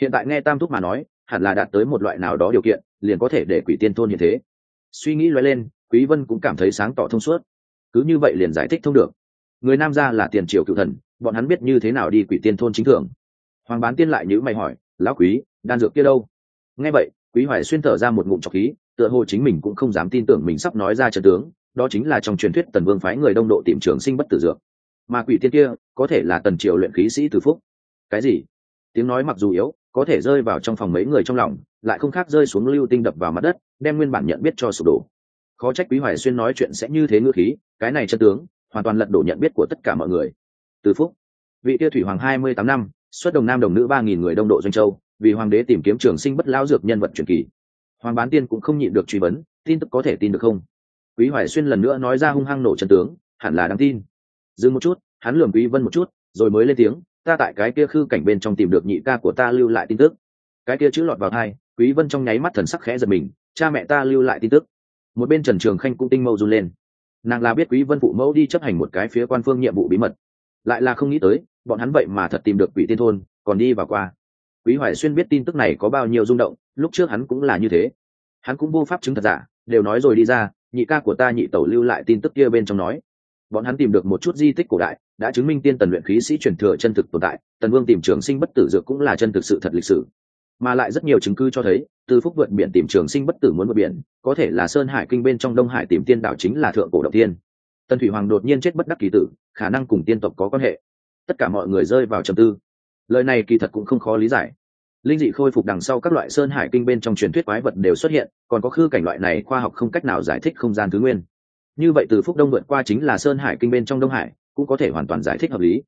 Hiện tại nghe tam thúc mà nói, hẳn là đạt tới một loại nào đó điều kiện, liền có thể để quỷ tiên thôn như thế. Suy nghĩ lóe lên, quý vân cũng cảm thấy sáng tỏ thông suốt. Cứ như vậy liền giải thích thông được. Người nam gia là tiền triều cựu thần, bọn hắn biết như thế nào đi quỷ tiên thôn chính thường hoàng bán tiên lại nhữ mày hỏi, lão quý, đan dược kia đâu? Nghe vậy quý hoài xuyên thở ra một ngụm trọc khí, tựa hồ chính mình cũng không dám tin tưởng mình sắp nói ra trận tướng, đó chính là trong truyền thuyết tần vương phái người đông độ tìm trường sinh bất tử dược. Mà quỷ tiên kia, có thể là tần triều luyện khí sĩ từ phúc. Cái gì? Tiếng nói mặc dù yếu, có thể rơi vào trong phòng mấy người trong lòng, lại không khác rơi xuống lưu tinh đập vào mặt đất, đem nguyên bản nhận biết cho sụp đổ. Khó trách quý hoài xuyên nói chuyện sẽ như thế ngữ khí, cái này chân tướng, hoàn toàn lật đổ nhận biết của tất cả mọi người. Từ phúc. Vị kia thủy hoàng hai mươi tám năm, xuất đồng nam đồng nữ ba nghìn người đông độ doanh châu vì hoàng đế tìm kiếm trường sinh bất lao dược nhân vật truyền kỳ. Hoàng bán tiên cũng không nhịn được truy vấn, tin tức có thể tin được không? Quý hoài xuyên lần nữa nói ra hung hăng nổ chân tướng, hẳn là đáng tin. Dừng một chút, hắn lườm quý vân một chút, rồi mới lên tiếng, ta tại cái kia khư cảnh bên trong tìm được nhị ca của ta lưu lại tin tức. Cái kia chữ lọt vào hai quý vân trong nháy mắt thần sắc khẽ giật mình, cha mẹ ta lưu lại tin tức. Một bên trần trường khanh cũng tinh mâu run lên. Nàng là biết quý vân phụ mẫu đi chấp hành một cái phía quan phương nhiệm vụ bí mật. Lại là không nghĩ tới, bọn hắn vậy mà thật tìm được quỷ tiên thôn, còn đi vào qua quý hoài xuyên biết tin tức này có bao nhiêu rung động, lúc trước hắn cũng là như thế. Hắn cũng vô pháp chứng thật giả, đều nói rồi đi ra, nhị ca của ta nhị tẩu lưu lại tin tức kia bên trong nói. Bọn hắn tìm được một chút di tích cổ đại, đã chứng minh tiên tần luyện khí sĩ truyền thừa chân thực tồn tại, tần vương tìm trường sinh bất tử dược cũng là chân thực sự thật lịch sử. Mà lại rất nhiều chứng cứ cho thấy, từ phúc vượt biển tìm trường sinh bất tử muốn vượt biển, có thể là sơn hải kinh bên trong đông hải tìm tiên đảo chính là thượng cổ động tiên. Tần thủy hoàng đột nhiên chết bất đắc kỳ tử, khả năng cùng tiên tộc có quan hệ. Tất cả mọi người rơi vào trầm tư lời này kỳ thật cũng không khó lý giải. Linh dị khôi phục đằng sau các loại sơn hải kinh bên trong truyền thuyết quái vật đều xuất hiện, còn có khư cảnh loại này khoa học không cách nào giải thích không gian thứ nguyên. Như vậy từ phúc đông vượt qua chính là sơn hải kinh bên trong đông hải, cũng có thể hoàn toàn giải thích hợp lý.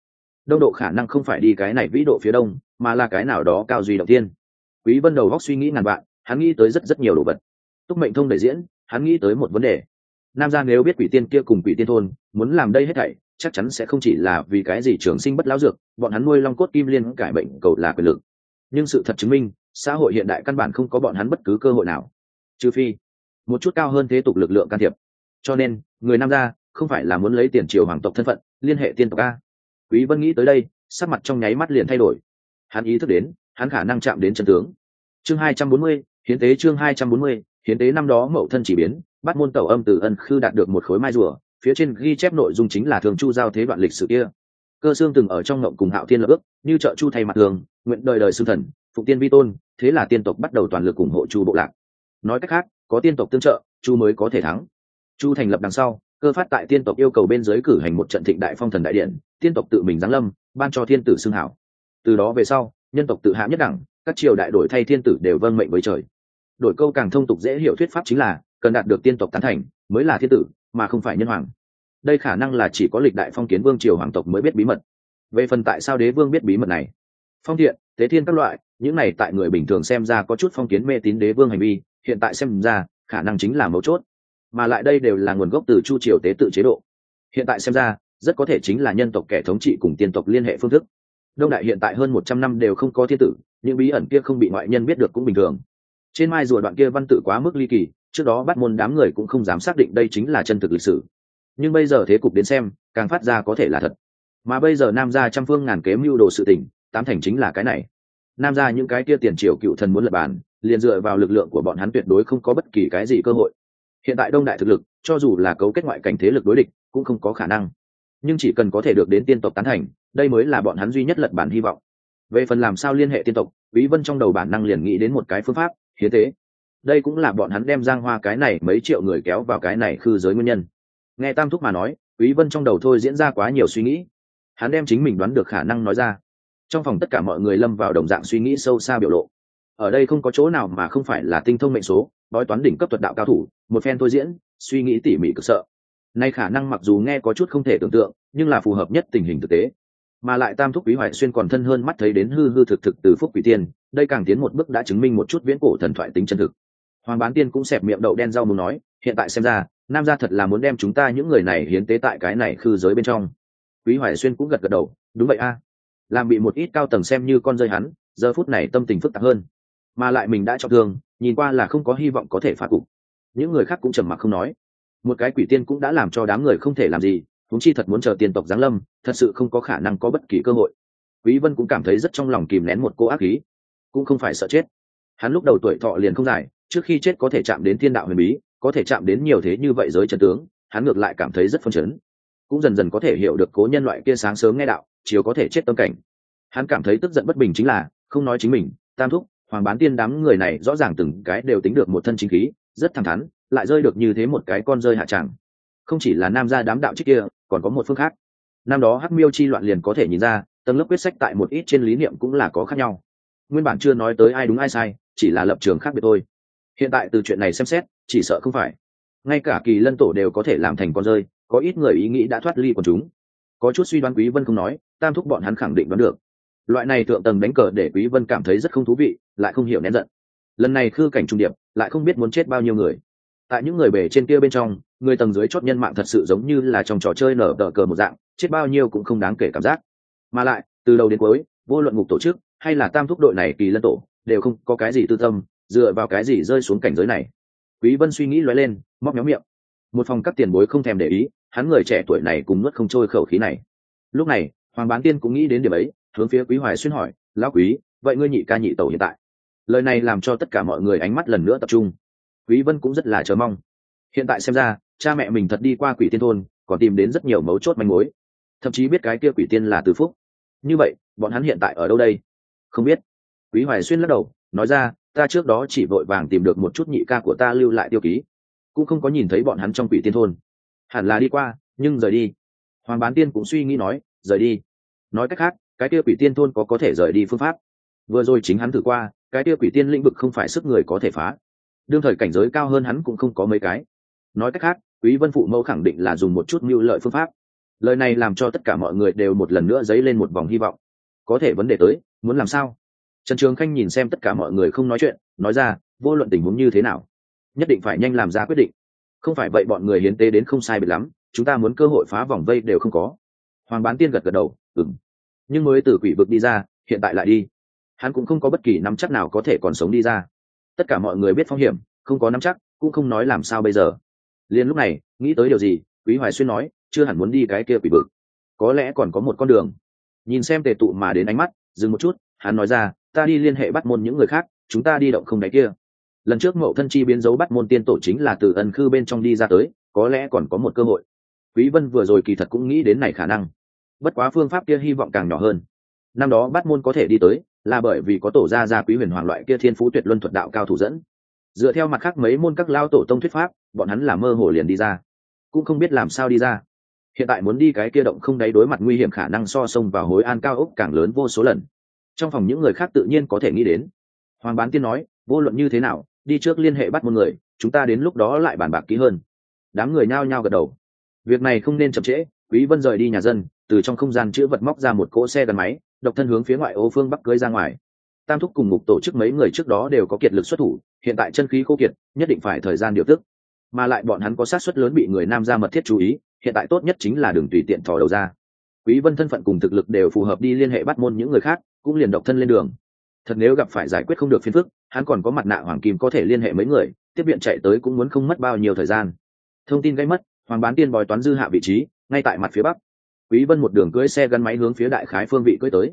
Đông độ khả năng không phải đi cái này vĩ độ phía đông, mà là cái nào đó cao duy động tiên quý vân đầu góc suy nghĩ ngàn vạn, hắn nghĩ tới rất rất nhiều đồ vật. Túc mệnh thông để diễn, hắn nghĩ tới một vấn đề. Nam gia nếu biết quỷ tiên kia cùng quỷ tiên thôn, muốn làm đây hết thảy chắc chắn sẽ không chỉ là vì cái gì trường sinh bất lão dược bọn hắn nuôi long cốt kim liên cải bệnh cầu là quyền lực. Nhưng sự thật chứng minh xã hội hiện đại căn bản không có bọn hắn bất cứ cơ hội nào. Trừ phi một chút cao hơn thế tục lực lượng can thiệp. Cho nên người nam gia không phải là muốn lấy tiền triều hoàng tộc thân phận liên hệ tiên tộc a. Quý vân nghĩ tới đây sắc mặt trong nháy mắt liền thay đổi. Hắn ý thức đến hắn khả năng chạm đến chân tướng. Chương 240, hiến tế chương 240, hiến tế năm đó mậu thân chỉ biến bắt môn tẩu âm từ ân khư đạt được một khối mai rùa phía trên ghi chép nội dung chính là thường chu giao thế đoạn lịch sử kia. Cơ xương từng ở trong ngộng cùng hạo thiên lập ước, như trợ chu thay mặt thường, nguyện đời đời xương thần, phụng tiên vi tôn, thế là tiên tộc bắt đầu toàn lực ủng hộ chu bộ lạc. Nói cách khác, có tiên tộc tương trợ, chu mới có thể thắng. Chu thành lập đằng sau, cơ phát tại tiên tộc yêu cầu bên dưới cử hành một trận thịnh đại phong thần đại điện, tiên tộc tự mình giáng lâm, ban cho thiên tử xưng hảo. Từ đó về sau, nhân tộc tự hạ nhất đẳng, các triều đại đổi thay thiên tử đều vâng mệnh với trời. Đổi câu càng thông tục dễ hiểu thuyết pháp chính là, cần đạt được tiên tộc tán thành, mới là thiên tử mà không phải nhân hoàng. Đây khả năng là chỉ có lịch đại phong kiến vương triều hoàng tộc mới biết bí mật. Về phần tại sao đế vương biết bí mật này? Phong thiện, tế thiên các loại, những này tại người bình thường xem ra có chút phong kiến mê tín đế vương hành vi, hiện tại xem ra, khả năng chính là mấu chốt. Mà lại đây đều là nguồn gốc từ chu triều tế tự chế độ. Hiện tại xem ra, rất có thể chính là nhân tộc kẻ thống trị cùng tiên tộc liên hệ phương thức. Đông đại hiện tại hơn một trăm năm đều không có thiên tử, những bí ẩn kia không bị ngoại nhân biết được cũng bình thường. Trên mai rùa đoạn kia văn tự quá mức ly kỳ trước đó bắt môn đám người cũng không dám xác định đây chính là chân thực lịch sử. Nhưng bây giờ thế cục đến xem, càng phát ra có thể là thật. Mà bây giờ nam gia trăm phương ngàn kế mưu đồ sự tình, tám thành chính là cái này. Nam gia những cái kia tiền triều cựu thần muốn lập bàn liền dựa vào lực lượng của bọn hắn tuyệt đối không có bất kỳ cái gì cơ hội. Hiện tại đông đại thực lực, cho dù là cấu kết ngoại cảnh thế lực đối địch, cũng không có khả năng. Nhưng chỉ cần có thể được đến tiên tộc tán thành, đây mới là bọn hắn duy nhất lật bản hy vọng. Về phần làm sao liên hệ tiên tộc, quý vân trong đầu bản năng liền nghĩ đến một cái phương pháp, hiến tế đây cũng là bọn hắn đem giang hoa cái này mấy triệu người kéo vào cái này khư giới nguyên nhân. Nghe tam thúc mà nói, quý vân trong đầu thôi diễn ra quá nhiều suy nghĩ. Hắn đem chính mình đoán được khả năng nói ra. Trong phòng tất cả mọi người lâm vào đồng dạng suy nghĩ sâu xa biểu lộ. Ở đây không có chỗ nào mà không phải là tinh thông mệnh số, bói toán đỉnh cấp thuật đạo cao thủ, một phen thôi diễn, suy nghĩ tỉ mỉ cực sợ. Nay khả năng mặc dù nghe có chút không thể tưởng tượng, nhưng là phù hợp nhất tình hình thực tế. Mà lại tam thúc quý hoài xuyên còn thân hơn mắt thấy đến hư hư thực thực từ phúc quỷ tiên, đây càng tiến một bước đã chứng minh một chút viễn cổ thần thoại tính chân thực hoàng bán tiên cũng xẹp miệng đậu đen rau muốn nói, hiện tại xem ra, nam gia thật là muốn đem chúng ta những người này hiến tế tại cái này khư giới bên trong. Quý hoài xuyên cũng gật gật đầu, đúng vậy a. Làm bị một ít cao tầng xem như con rơi hắn, giờ phút này tâm tình phức tạp hơn. Mà lại mình đã trọng thương, nhìn qua là không có hy vọng có thể phá cục. Những người khác cũng trầm mặc không nói. Một cái quỷ tiên cũng đã làm cho đám người không thể làm gì húng chi thật muốn chờ tiền tộc giáng lâm, thật sự không có khả năng có bất kỳ cơ hội. Quý vân cũng cảm thấy rất trong lòng kìm nén một cô ác ý. Cũng không phải sợ chết. Hắn lúc đầu tuổi thọ liền không dài trước khi chết có thể chạm đến thiên đạo huyền bí, có thể chạm đến nhiều thế như vậy giới trần tướng, hắn ngược lại cảm thấy rất phân chấn. Cũng dần dần có thể hiểu được cố nhân loại kia sáng sớm nghe đạo chiều có thể chết tâm cảnh. Hắn cảm thấy tức giận bất bình chính là, không nói chính mình, tam thúc, hoàng bán tiên đám người này rõ ràng từng cái đều tính được một thân chính khí, rất thẳng thắn, lại rơi được như thế một cái con rơi hạ tràng không chỉ là nam gia đám đạo trích kia, còn có một phương khác. Năm đó hắc miêu chi loạn liền có thể nhìn ra, tầng lớp quyết sách tại một ít trên lý niệm cũng là có khác nhau. Nguyên bản chưa nói tới ai đúng ai sai, chỉ là lập trường khác biệt thôi hiện tại từ chuyện này xem xét, chỉ sợ không phải. Ngay cả kỳ lân tổ đều có thể làm thành con rơi, có ít người ý nghĩ đã thoát ly của chúng. Có chút suy đoán quý vân không nói, tam thúc bọn hắn khẳng định đoán được. Loại này thượng tầng đánh cờ để quý vân cảm thấy rất không thú vị, lại không hiểu nén giận. Lần này khư cảnh trung điệp, lại không biết muốn chết bao nhiêu người. Tại những người bể trên kia bên trong, người tầng dưới chót nhân mạng thật sự giống như là trong trò chơi nở tờ cờ một dạng, chết bao nhiêu cũng không đáng kể cảm giác. Mà lại, từ đầu đến cuối, vô luận ngục tổ chức, hay là tam thúc đội này kỳ lân tổ, đều không có cái gì tư tâm dựa vào cái gì rơi xuống cảnh giới này? Quý vân suy nghĩ lóe lên, móc méo miệng. Một phòng các tiền bối không thèm để ý, hắn người trẻ tuổi này cùng nuốt không trôi khẩu khí này. Lúc này, hoàng bán tiên cũng nghĩ đến điểm ấy, hướng phía quý hoài xuyên hỏi, lão quý, vậy ngươi nhị ca nhị tẩu hiện tại? Lời này làm cho tất cả mọi người ánh mắt lần nữa tập trung. Quý vân cũng rất là chờ mong. Hiện tại xem ra, cha mẹ mình thật đi qua quỷ tiên thôn, còn tìm đến rất nhiều mấu chốt manh mối. Thậm chí biết cái kia quỷ tiên là từ phúc. Như vậy, bọn hắn hiện tại ở đâu đây? Không biết. Quý hoài xuyên lắc đầu, nói ra ta trước đó chỉ vội vàng tìm được một chút nhị ca của ta lưu lại tiêu ký, cũng không có nhìn thấy bọn hắn trong quỷ tiên thôn. Hẳn là đi qua, nhưng rời đi. Hoàng bán tiên cũng suy nghĩ nói, rời đi. Nói cách khác, cái kia quỷ tiên thôn có có thể rời đi phương pháp. Vừa rồi chính hắn thử qua, cái kia quỷ tiên lĩnh vực không phải sức người có thể phá. Đương thời cảnh giới cao hơn hắn cũng không có mấy cái. Nói cách khác, quý vân phụ mẫu khẳng định là dùng một chút mưu lợi phương pháp. Lời này làm cho tất cả mọi người đều một lần nữa dấy lên một vòng hy vọng. Có thể vấn đề tới, muốn làm sao? Trần trường khanh nhìn xem tất cả mọi người không nói chuyện, nói ra, vô luận tình huống như thế nào, nhất định phải nhanh làm ra quyết định. Không phải vậy bọn người hiến tế đến không sai biệt lắm, chúng ta muốn cơ hội phá vòng vây đều không có. Hoàng bán tiên gật gật đầu ừng nhưng mới từ quỷ vực đi ra, hiện tại lại đi. Hắn cũng không có bất kỳ nắm chắc nào có thể còn sống đi ra. Tất cả mọi người biết phong hiểm, không có nắm chắc, cũng không nói làm sao bây giờ. Liền lúc này, nghĩ tới điều gì, quý hoài xuyên nói, chưa hẳn muốn đi cái kia quỷ vực. Có lẽ còn có một con đường. Nhìn xem tề tụ mà đến ánh mắt, dừng một chút, hắn nói ra ta đi liên hệ bắt môn những người khác, chúng ta đi động không đáy kia. Lần trước mậu thân chi biến dấu bắt môn tiên tổ chính là từ ân khư bên trong đi ra tới, có lẽ còn có một cơ hội. Quý vân vừa rồi kỳ thật cũng nghĩ đến này khả năng. Bất quá phương pháp kia hy vọng càng nhỏ hơn. Năm đó bắt môn có thể đi tới, là bởi vì có tổ gia gia quý huyền hoàng loại kia thiên phú tuyệt luân thuật đạo cao thủ dẫn. Dựa theo mặt khác mấy môn các lao tổ tông thuyết pháp, bọn hắn là mơ hồ liền đi ra. Cũng không biết làm sao đi ra. Hiện tại muốn đi cái kia động không đáy đối mặt nguy hiểm khả năng so sông vào hối an cao ốc càng lớn vô số lần trong phòng những người khác tự nhiên có thể nghĩ đến. Hoàng bán tiên nói, vô luận như thế nào, đi trước liên hệ bắt một người, chúng ta đến lúc đó lại bàn bạc kỹ hơn. Đám người nhao nhao gật đầu. Việc này không nên chậm trễ, quý vân rời đi nhà dân, từ trong không gian chữ vật móc ra một cỗ xe gắn máy, độc thân hướng phía ngoại ô phương bắc cưới ra ngoài. Tam thúc cùng ngục tổ chức mấy người trước đó đều có kiệt lực xuất thủ, hiện tại chân khí khô kiệt, nhất định phải thời gian điều tức. Mà lại bọn hắn có sát suất lớn bị người nam ra mật thiết chú ý, hiện tại tốt nhất chính là đừng tùy tiện thò đầu ra. Quý vân thân phận cùng thực lực đều phù hợp đi liên hệ bắt môn những người khác cũng liền độc thân lên đường. Thật nếu gặp phải giải quyết không được phiền phức, hắn còn có mặt nạ hoàng kim có thể liên hệ mấy người, tiếp viện chạy tới cũng muốn không mất bao nhiêu thời gian. Thông tin gây mất, hoàng bán tiên bòi toán dư hạ vị trí, ngay tại mặt phía bắc. Quý vân một đường cưỡi xe gắn máy hướng phía đại khái phương vị cưỡi tới.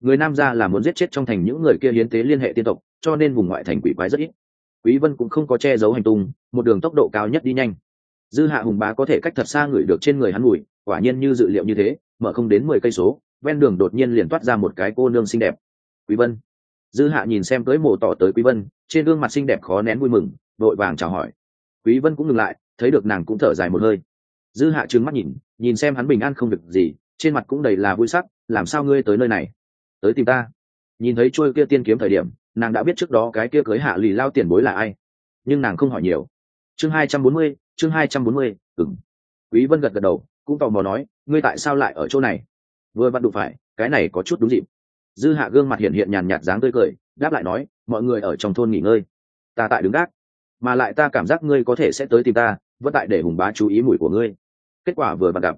Người nam gia là muốn giết chết trong thành những người kia hiến tế liên hệ tiên tộc, cho nên vùng ngoại thành quỷ quái rất ít. Quý vân cũng không có che giấu hành tung, một đường tốc độ cao nhất đi nhanh. Dư hạ hùng bá có thể cách thật xa người được trên người hắn mùi, quả nhiên như dự liệu như thế, mở không đến mười cây số ven đường đột nhiên liền toát ra một cái cô nương xinh đẹp. Quý vân. Dư hạ nhìn xem tới mộ tỏ tới quý vân, trên gương mặt xinh đẹp khó nén vui mừng, vội vàng chào hỏi. Quý vân cũng ngừng lại, thấy được nàng cũng thở dài một hơi. Dư hạ trừng mắt nhìn nhìn xem hắn bình an không việc gì, trên mặt cũng đầy là vui sắc, làm sao ngươi tới nơi này? Tới tìm ta? Nhìn thấy trôi kia tiên kiếm thời điểm, nàng đã biết trước đó cái kia cưới hạ lì lao tiền bối là ai. Nhưng nàng không hỏi nhiều. Chương hai trăm bốn mươi, chương hai trăm bốn mươi ừng quý vân gật gật đầu, cũng tò mò nói, ngươi tại sao lại ở chỗ này? Vừa vặn đụng phải, cái này có chút đúng dịp. Dư hạ gương mặt hiện hiện nhàn nhạt dáng tươi cười, đáp lại nói, mọi người ở trong thôn nghỉ ngơi. Ta tại đứng gác, mà lại ta cảm giác ngươi có thể sẽ tới tìm ta, vẫn tại để hùng bá chú ý mùi của ngươi. Kết quả vừa vặn gặp,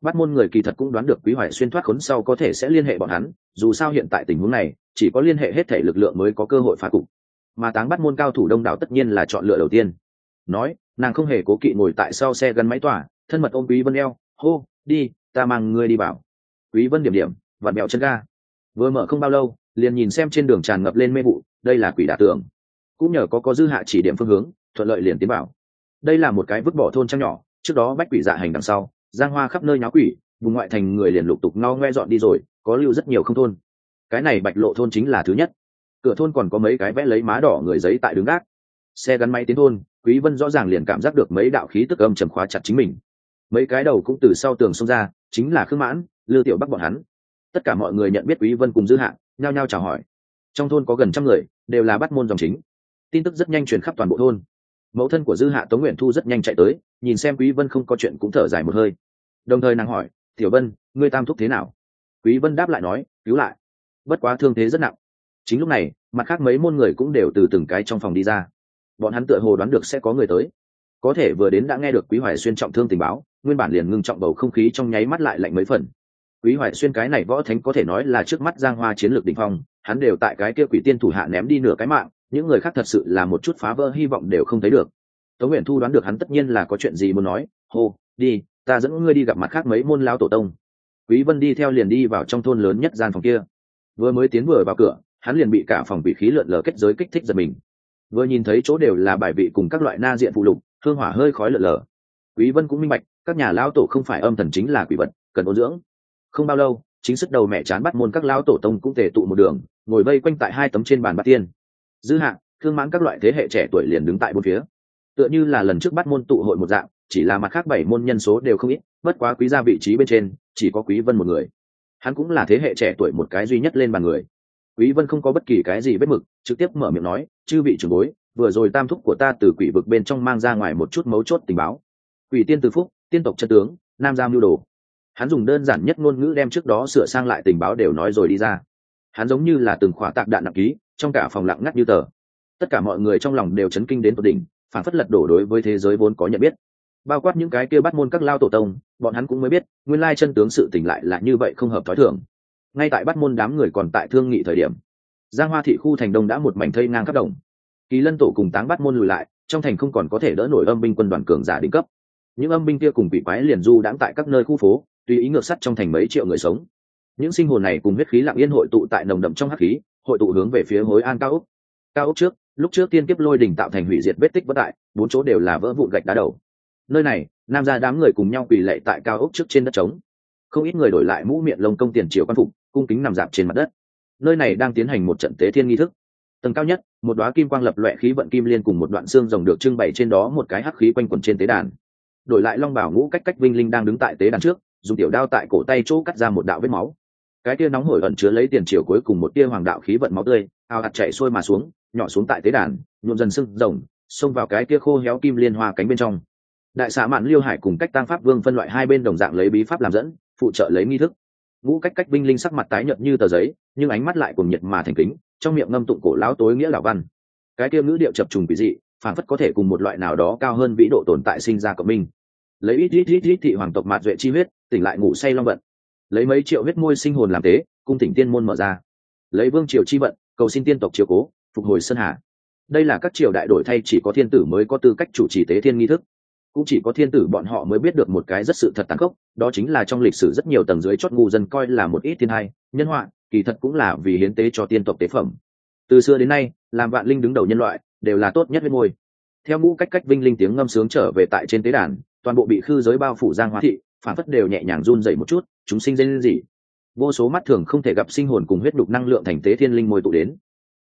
bắt môn người kỳ thật cũng đoán được quý hoài xuyên thoát khốn sau có thể sẽ liên hệ bọn hắn, dù sao hiện tại tình huống này, chỉ có liên hệ hết thể lực lượng mới có cơ hội phá cục. Mà táng bắt môn cao thủ đông đảo tất nhiên là chọn lựa đầu tiên. Nói, nàng không hề cố kỵ ngồi tại sau xe gắn máy tỏa, thân mật ôm quý vân eo, hô, đi, ta mang ngươi đi bảo quý vân điểm điểm, vặn mẹo chân ga. Vừa mở không bao lâu, liền nhìn xem trên đường tràn ngập lên mê vụ, đây là quỷ đả tường cũng nhờ có có dư hạ chỉ điểm phương hướng, thuận lợi liền tiến bảo đây là một cái vứt bỏ thôn trang nhỏ, trước đó bách quỷ dạ hành đằng sau, giang hoa khắp nơi nháo quỷ, vùng ngoại thành người liền lục tục no ngoe dọn đi rồi, có lưu rất nhiều không thôn. Cái này bạch lộ thôn chính là thứ nhất. Cửa thôn còn có mấy cái vẽ lấy má đỏ người giấy tại đứng gác. Xe gắn máy tiến thôn, quý vân rõ ràng liền cảm giác được mấy đạo khí tức âm trầm khóa chặt chính mình. Mấy cái đầu cũng từ sau tường xông ra, chính là khương mãn lư tiểu bắc bọn hắn. Tất cả mọi người nhận biết quý vân cùng dư hạng, nhao nhao chào hỏi. Trong thôn có gần trăm người, đều là bắt môn dòng chính. Tin tức rất nhanh truyền khắp toàn bộ thôn. Mẫu thân của dư hạ tống nguyện thu rất nhanh chạy tới, nhìn xem quý vân không có chuyện cũng thở dài một hơi. Đồng thời nàng hỏi, tiểu vân, ngươi tam thúc thế nào? Quý vân đáp lại nói, cứu lại. Bất quá thương thế rất nặng. Chính lúc này, mặt khác mấy môn người cũng đều từ từng cái trong phòng đi ra. Bọn hắn tựa hồ đoán được sẽ có người tới. Có thể vừa đến đã nghe được quý hoài xuyên trọng thương tình báo, nguyên bản liền ngưng trọng bầu không khí trong nháy mắt lại lạnh mấy phần quý hoài xuyên cái này võ thánh có thể nói là trước mắt giang hoa chiến lược đỉnh phong, hắn đều tại cái kia quỷ tiên thủ hạ ném đi nửa cái mạng, những người khác thật sự là một chút phá vỡ hy vọng đều không thấy được. Tống nguyện thu đoán được hắn tất nhiên là có chuyện gì muốn nói, hô, đi, ta dẫn ngươi đi gặp mặt khác mấy môn lao tổ tông. Quý vân đi theo liền đi vào trong thôn lớn nhất gian phòng kia. Vừa mới tiến vừa vào cửa, hắn liền bị cả phòng bị khí lượn lờ kết giới kích thích giật mình. Vừa nhìn thấy chỗ đều là bài vị cùng các loại na diện phụ lục, hương hỏa hơi khói lượn lờ. Quý vân cũng minh bạch, các nhà lao tổ không phải âm thần chính là quỷ vật, cần ôn dưỡng không bao lâu, chính sức đầu mẹ chán bắt môn các lão tổ tông cũng tề tụ một đường, ngồi vây quanh tại hai tấm trên bàn bát tiên. Dư hạng, thương mãn các loại thế hệ trẻ tuổi liền đứng tại bốn phía. Tựa như là lần trước bắt môn tụ hội một dạng, chỉ là mặt khác bảy môn nhân số đều không ít, bất quá quý ra vị trí bên trên, chỉ có quý vân một người. Hắn cũng là thế hệ trẻ tuổi một cái duy nhất lên bàn người. Quý vân không có bất kỳ cái gì vết mực, trực tiếp mở miệng nói, chư vị trưởng bối, vừa rồi tam thúc của ta từ quỷ vực bên trong mang ra ngoài một chút mấu chốt tình báo. Quỷ tiên từ phúc, tiên tộc chân tướng, nam giam lưu đồ hắn dùng đơn giản nhất ngôn ngữ đem trước đó sửa sang lại tình báo đều nói rồi đi ra. Hắn giống như là từng khỏa tạc đạn nặng ký, trong cả phòng lặng ngắt như tờ. Tất cả mọi người trong lòng đều chấn kinh đến tột đỉnh, phản phất lật đổ đối với thế giới vốn có nhận biết. Bao quát những cái kia bắt môn các lao tổ tông, bọn hắn cũng mới biết, nguyên lai chân tướng sự tỉnh lại là như vậy không hợp thói thường. Ngay tại bắt môn đám người còn tại thương nghị thời điểm, giang hoa thị khu thành đông đã một mảnh thây ngang khắp đồng. Kỳ lân tổ cùng táng bắt môn lùi lại, trong thành không còn có thể đỡ nổi âm binh quân đoàn cường giả đỉnh cấp. Những âm binh kia cùng bị quái liền du đãng tại các nơi khu phố tùy ý ngược sắt trong thành mấy triệu người sống. Những sinh hồn này cùng huyết khí lặng yên hội tụ tại nồng đậm trong hắc khí, hội tụ hướng về phía hối an cao úc cao úc trước, lúc trước tiên kiếp lôi đỉnh tạo thành hủy diệt vết tích bất đại, bốn chỗ đều là vỡ vụn gạch đá đầu. Nơi này, nam ra đám người cùng nhau quỳ lệ tại cao úc trước trên đất trống. Không ít người đổi lại mũ miệng lông công tiền triều quan phục, cung kính nằm dạp trên mặt đất. Nơi này đang tiến hành một trận tế thiên nghi thức. Tầng cao nhất, một đoá kim quang lập loẹ khí vận kim liên cùng một đoạn xương rồng được trưng bày trên đó một cái hắc khí quanh quẩn trên tế đàn. Đổi lại long bảo ngũ cách cách vinh linh đang đứng tại tế đàn trước dùng tiểu đao tại cổ tay chỗ cắt ra một đạo vết máu. Cái tia nóng hổi ẩn chứa lấy tiền triều cuối cùng một tia hoàng đạo khí vận máu tươi, ao hạt chạy xuôi mà xuống, nhỏ xuống tại tế đàn, nhuộm dần sưng rồng, xông vào cái tia khô héo kim liên hoa cánh bên trong. Đại xã mạn liêu hải cùng cách tăng pháp vương phân loại hai bên đồng dạng lấy bí pháp làm dẫn, phụ trợ lấy nghi thức. Ngũ cách cách binh linh sắc mặt tái nhợt như tờ giấy, nhưng ánh mắt lại cùng nhiệt mà thành kính, trong miệng ngâm tụng cổ lão tối nghĩa lão văn. Cái kia ngữ điệu chập trùng quỷ dị, phản phất có thể cùng một loại nào đó cao hơn vĩ độ tồn tại sinh ra cộng minh. Lấy ít ít ít ít thị hoàng tộc mạt duệ chi huyết tỉnh lại ngủ say long vận. Lấy mấy triệu huyết môi sinh hồn làm tế, cung tỉnh tiên môn mở ra. Lấy vương triều chi vận, cầu xin tiên tộc triều cố, phục hồi sơn hà. Đây là các triều đại đổi thay chỉ có thiên tử mới có tư cách chủ trì tế thiên nghi thức. Cũng chỉ có thiên tử bọn họ mới biết được một cái rất sự thật tàn khốc, đó chính là trong lịch sử rất nhiều tầng dưới chót ngu dân coi là một ít thiên hai, nhân họa, kỳ thật cũng là vì hiến tế cho tiên tộc tế phẩm. Từ xưa đến nay, làm vạn linh đứng đầu nhân loại, đều là tốt nhất với môi. Theo ngũ cách cách vinh linh tiếng ngâm sướng trở về tại trên tế đàn, toàn bộ bị khư giới bao phủ giang hóa thị phản phất đều nhẹ nhàng run dậy một chút, chúng sinh dây lên gì. Vô số mắt thường không thể gặp sinh hồn cùng huyết đục năng lượng thành tế thiên linh môi tụ đến.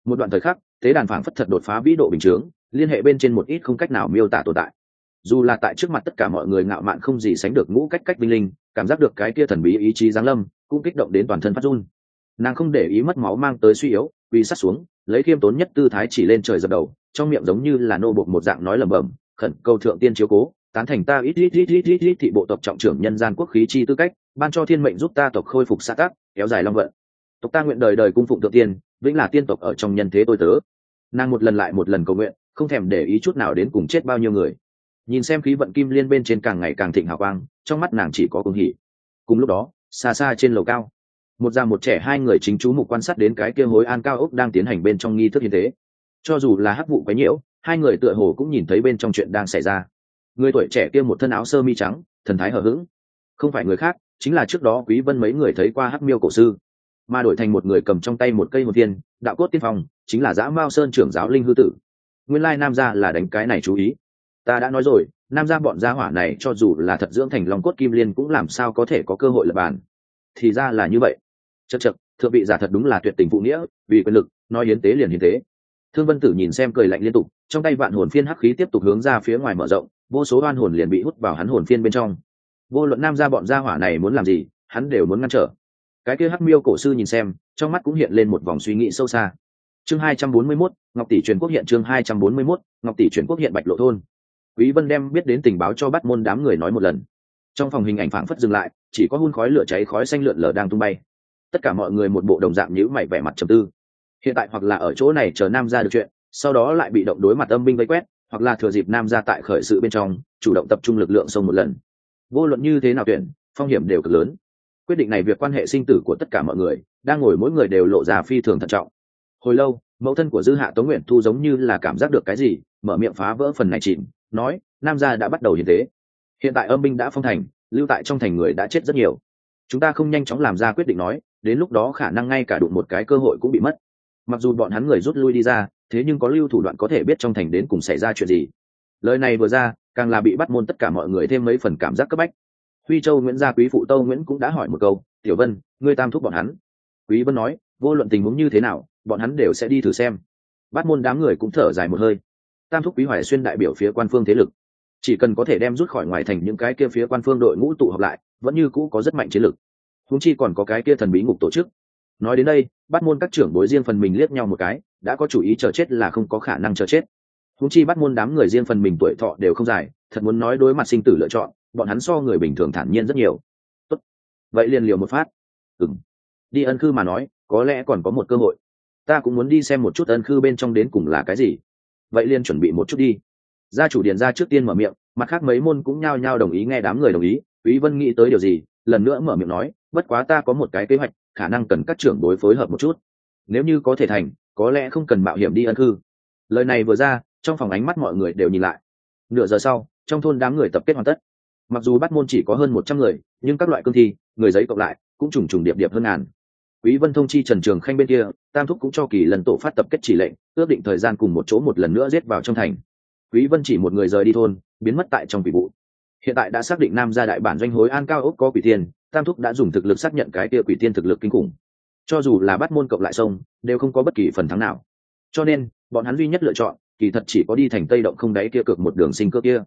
Một đoạn thời khắc, tế đàn phản phất thật đột phá vĩ độ bình chướng, liên hệ bên trên một ít không cách nào miêu tả tồn tại. Dù là tại trước mặt tất cả mọi người ngạo mạn không gì sánh được ngũ cách cách binh linh, cảm giác được cái kia thần bí ý chí giáng lâm, cũng kích động đến toàn thân phát run. Nàng không để ý mất máu mang tới suy yếu, quỳ sát xuống, lấy khiêm tốn nhất tư thái chỉ lên trời dập đầu, trong miệng giống như là nô bộc một dạng nói lẩm bẩm, khẩn cầu thượng tiên chiếu cố tán thành ta ít ít ít ít ít ít thị bộ tộc trọng trưởng nhân gian quốc khí chi tư cách, ban cho thiên mệnh giúp ta tộc khôi phục xã tắc, kéo dài long vận. Tộc ta nguyện đời đời cung phụng thượng tiên, vĩnh là tiên tộc ở trong nhân thế tôi tớ. Nàng một lần lại một lần cầu nguyện, không thèm để ý chút nào đến cùng chết bao nhiêu người. Nhìn xem khí vận kim liên bên trên càng ngày càng thịnh hào quang, trong mắt nàng chỉ có cung hỉ. Cùng lúc đó, xa xa trên lầu cao, một già một trẻ hai người chính chú mục quan sát đến cái kia hối an cao ốc đang tiến hành bên trong nghi thức như thế cho dù là hắc vụ quấy nhiễu, hai người tựa hồ cũng nhìn thấy bên trong chuyện đang xảy ra người tuổi trẻ kia một thân áo sơ mi trắng, thần thái hờ hững. Không phải người khác, chính là trước đó quý vân mấy người thấy qua hắc miêu cổ sư. Mà đổi thành một người cầm trong tay một cây một viên đạo cốt tiên phong, chính là giã mao sơn trưởng giáo linh hư tử. Nguyên lai nam gia là đánh cái này chú ý. Ta đã nói rồi, nam gia bọn gia hỏa này cho dù là thật dưỡng thành long cốt kim liên cũng làm sao có thể có cơ hội lập bàn. Thì ra là như vậy. Chật chật thượng vị giả thật đúng là tuyệt tình phụ nghĩa, vì quyền lực, nói hiến tế liền hiến tế. Thương vân tử nhìn xem cười lạnh liên tục, trong tay vạn hồn phiên hắc khí tiếp tục hướng ra phía ngoài mở rộng vô số oan hồn liền bị hút vào hắn hồn phiên bên trong. Vô luận nam gia bọn gia hỏa này muốn làm gì hắn đều muốn ngăn trở. Cái kia hắc miêu cổ sư nhìn xem trong mắt cũng hiện lên một vòng suy nghĩ sâu xa. Chương hai trăm bốn mươi 241, ngọc tỷ truyền quốc hiện chương hai trăm bốn mươi 241, ngọc tỷ truyền quốc hiện bạch lộ thôn. Quý vân đem biết đến tình báo cho bắt môn đám người nói một lần. Trong phòng hình ảnh phảng phất dừng lại chỉ có hun khói lửa cháy khói xanh lượn lờ đang tung bay. Tất cả mọi người một bộ đồng dạng nhíu mày vẻ mặt trầm tư. Hiện tại hoặc là ở chỗ này chờ nam gia được chuyện sau đó lại bị động đối mặt âm binh vây quét hoặc là thừa dịp nam gia tại khởi sự bên trong, chủ động tập trung lực lượng sông một lần. Vô luận như thế nào tuyển, phong hiểm đều cực lớn. Quyết định này việc quan hệ sinh tử của tất cả mọi người, đang ngồi mỗi người đều lộ ra phi thường thận trọng. Hồi lâu, mẫu thân của dư hạ tống nguyện thu giống như là cảm giác được cái gì, mở miệng phá vỡ phần này chìm, nói, nam gia đã bắt đầu hiến tế. Hiện tại âm binh đã phong thành, lưu tại trong thành người đã chết rất nhiều. Chúng ta không nhanh chóng làm ra quyết định nói, đến lúc đó khả năng ngay cả đụng một cái cơ hội cũng bị mất mặc dù bọn hắn người rút lui đi ra, thế nhưng có lưu thủ đoạn có thể biết trong thành đến cùng xảy ra chuyện gì. Lời này vừa ra, càng là bị bắt môn tất cả mọi người thêm mấy phần cảm giác cấp bách. Huy châu nguyễn gia quý phụ tâu nguyễn cũng đã hỏi một câu, tiểu vân, ngươi tam thúc bọn hắn? Quý vân nói, vô luận tình huống như thế nào, bọn hắn đều sẽ đi thử xem. Bắt môn đám người cũng thở dài một hơi. Tam thúc quý hoài xuyên đại biểu phía quan phương thế lực. Chỉ cần có thể đem rút khỏi ngoài thành những cái kia phía quan phương đội ngũ tụ họp lại, vẫn như cũ có rất mạnh chiến lực. Huống chi còn có cái kia thần bí ngục tổ chức nói đến đây, bắt môn các trưởng bối riêng phần mình liếc nhau một cái, đã có chủ ý chờ chết là không có khả năng chờ chết. Húng chi bắt môn đám người riêng phần mình tuổi thọ đều không dài, thật muốn nói đối mặt sinh tử lựa chọn, bọn hắn so người bình thường thản nhiên rất nhiều. Tốt. vậy liền liều một phát. Ừng đi ân khư mà nói, có lẽ còn có một cơ hội. Ta cũng muốn đi xem một chút ân khư bên trong đến cùng là cái gì. Vậy liền chuẩn bị một chút đi. Gia chủ điền ra trước tiên mở miệng, mặt khác mấy môn cũng nhao nhao đồng ý nghe đám người đồng ý. Quý vân nghĩ tới điều gì, lần nữa mở miệng nói, bất quá ta có một cái kế hoạch khả năng cần các trưởng đối phối hợp một chút. Nếu như có thể thành, có lẽ không cần mạo hiểm đi ân cư. Lời này vừa ra, trong phòng ánh mắt mọi người đều nhìn lại. Nửa giờ sau, trong thôn đám người tập kết hoàn tất. Mặc dù bắt môn chỉ có hơn một trăm người, nhưng các loại cương thi, người giấy cộng lại, cũng trùng trùng điệp điệp hơn ngàn. Quý vân thông chi trần trường khanh bên kia, tam thúc cũng cho kỳ lần tổ phát tập kết chỉ lệnh, ước định thời gian cùng một chỗ một lần nữa giết vào trong thành. Quý vân chỉ một người rời đi thôn, biến mất tại trong quỷ vụ hiện tại đã xác định nam gia đại bản doanh hối an cao ốc có quỷ tiên, tam thúc đã dùng thực lực xác nhận cái kia quỷ tiên thực lực kinh khủng. Cho dù là bắt môn cộng lại sông, đều không có bất kỳ phần thắng nào. Cho nên, bọn hắn duy nhất lựa chọn, kỳ thật chỉ có đi thành tây động không đáy kia cược một đường sinh cơ kia.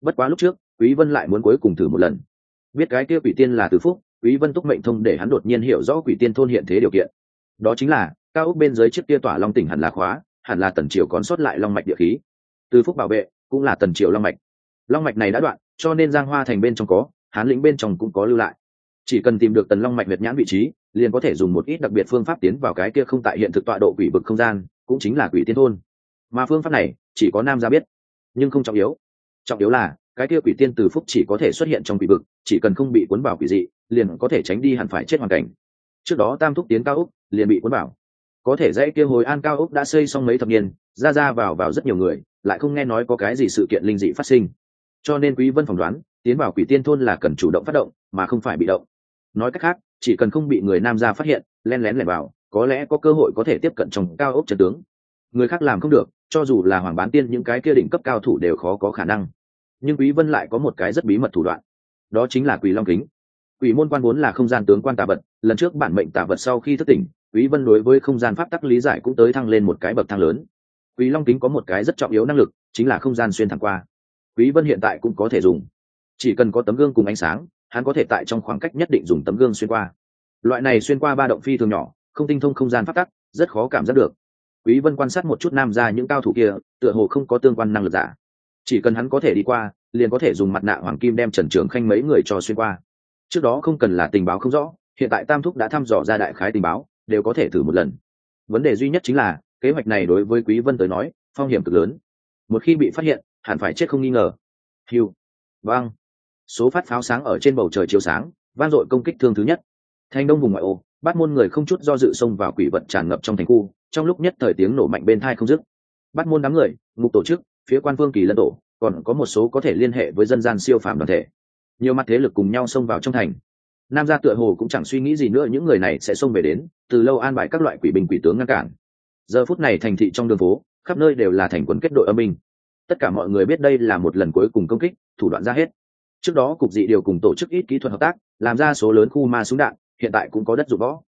Bất quá lúc trước, quý vân lại muốn cuối cùng thử một lần. Biết cái kia quỷ tiên là từ phúc, quý vân túc mệnh thông để hắn đột nhiên hiểu rõ quỷ tiên thôn hiện thế điều kiện. Đó chính là, cao ốc bên dưới chiếc kia tỏa long tỉnh hẳn là khóa, hẳn là tần triều còn sót lại long mạch địa khí. Từ phúc bảo vệ, cũng là tần triều long mạch. Long mạch này đã đoạn cho nên giang hoa thành bên trong có, hán lĩnh bên trong cũng có lưu lại. Chỉ cần tìm được tần long mạch huyệt nhãn vị trí, liền có thể dùng một ít đặc biệt phương pháp tiến vào cái kia không tại hiện thực tọa độ quỷ vực không gian, cũng chính là quỷ tiên thôn. Mà phương pháp này, chỉ có nam gia biết, nhưng không trọng yếu. Trọng yếu là, cái kia quỷ tiên từ phúc chỉ có thể xuất hiện trong quỷ vực, chỉ cần không bị cuốn vào quỷ dị, liền có thể tránh đi hẳn phải chết hoàn cảnh. Trước đó tam thúc tiến cao úc liền bị cuốn vào. Có thể dãy kia hồi an cao úc đã xây xong mấy thập niên, ra ra vào vào rất nhiều người, lại không nghe nói có cái gì sự kiện linh dị phát sinh cho nên quý vân phỏng đoán, tiến vào quỷ tiên thôn là cần chủ động phát động, mà không phải bị động. Nói cách khác, chỉ cần không bị người nam gia phát hiện, len lén lẻn vào, có lẽ có cơ hội có thể tiếp cận trong cao ốc trận tướng. Người khác làm không được, cho dù là hoàng bán tiên những cái kia đỉnh cấp cao thủ đều khó có khả năng. Nhưng quý vân lại có một cái rất bí mật thủ đoạn. Đó chính là quỷ long kính. Quỷ môn quan vốn là không gian tướng quan tà vật, lần trước bản mệnh tà vật sau khi thức tỉnh, quý vân đối với không gian pháp tắc lý giải cũng tới thăng lên một cái bậc thang lớn. Quỷ long kính có một cái rất trọng yếu năng lực, chính là không gian xuyên thẳng qua quý vân hiện tại cũng có thể dùng. Chỉ cần có tấm gương cùng ánh sáng, hắn có thể tại trong khoảng cách nhất định dùng tấm gương xuyên qua. Loại này xuyên qua ba động phi thường nhỏ, không tinh thông không gian pháp tắc, rất khó cảm giác được. Quý vân quan sát một chút nam ra những cao thủ kia, tựa hồ không có tương quan năng lực giả. Chỉ cần hắn có thể đi qua, liền có thể dùng mặt nạ hoàng kim đem trần trường khanh mấy người cho xuyên qua. Trước đó không cần là tình báo không rõ, hiện tại tam thúc đã thăm dò ra đại khái tình báo, đều có thể thử một lần. Vấn đề duy nhất chính là, kế hoạch này đối với quý vân tới nói, phong hiểm cực lớn. Một khi bị phát hiện hẳn phải chết không nghi ngờ. Hiu. Vang. Số phát pháo sáng ở trên bầu trời chiếu sáng, vang dội công kích thương thứ nhất. Thành đông vùng ngoại ô, bắt môn người không chút do dự xông vào quỷ vật tràn ngập trong thành khu, trong lúc nhất thời tiếng nổ mạnh bên thai không dứt. Bắt môn đám người, ngục tổ chức, phía quan phương kỳ lân tổ, còn có một số có thể liên hệ với dân gian siêu phàm đoàn thể. Nhiều mặt thế lực cùng nhau xông vào trong thành. Nam gia tựa hồ cũng chẳng suy nghĩ gì nữa, những người này sẽ xông về đến, từ lâu an bài các loại quỷ binh quỷ tướng ngăn cản. Giờ phút này thành thị trong đường phố, khắp nơi đều là thành quần kết đội âm binh tất cả mọi người biết đây là một lần cuối cùng công kích, thủ đoạn ra hết. Trước đó, cục dị điều cùng tổ chức ít kỹ thuật hợp tác, làm ra số lớn khu ma súng đạn, hiện tại cũng có đất dụng võ.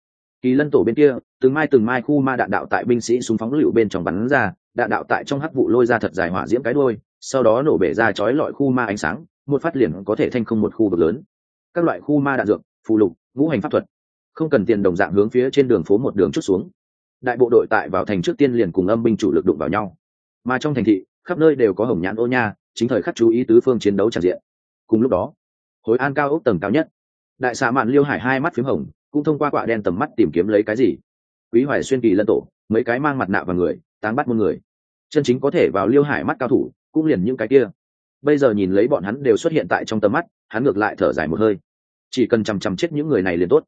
Kỳ lân tổ bên kia, từng mai từng mai khu ma đạn đạo tại binh sĩ súng phóng lựu bên trong bắn ra, đạn đạo tại trong hắc vụ lôi ra thật dài hỏa diễm cái đôi sau đó nổ bể ra chói lọi khu ma ánh sáng, một phát liền có thể thanh không một khu vực lớn. Các loại khu ma đạn dược, phù lục, ngũ hành pháp thuật, không cần tiền đồng dạng hướng phía trên đường phố một đường chút xuống. Đại bộ đội tại vào thành trước tiên liền cùng âm binh chủ lực đụng vào nhau. Mà trong thành thị khắp nơi đều có hồng nhãn ô nha, chính thời khắc chú ý tứ phương chiến đấu tràn diện. Cùng lúc đó, hối an cao ốc tầng cao nhất. Đại xạ mạn liêu hải hai mắt p h í m hồng, cũng thông qua quạ đen tầm mắt tìm kiếm lấy cái gì. Quý hoài xuyên kỳ lân tổ, mấy cái mang mặt nạ vào người tán bắt một người. Chân chính có thể vào liêu hải mắt cao thủ, cũng liền những cái kia. Bây giờ nhìn lấy bọn hắn đều xuất hiện tại trong tầm mắt, hắn ngược lại thở dài một hơi. Chỉ cần chằm chằm chết những người này liền tốt.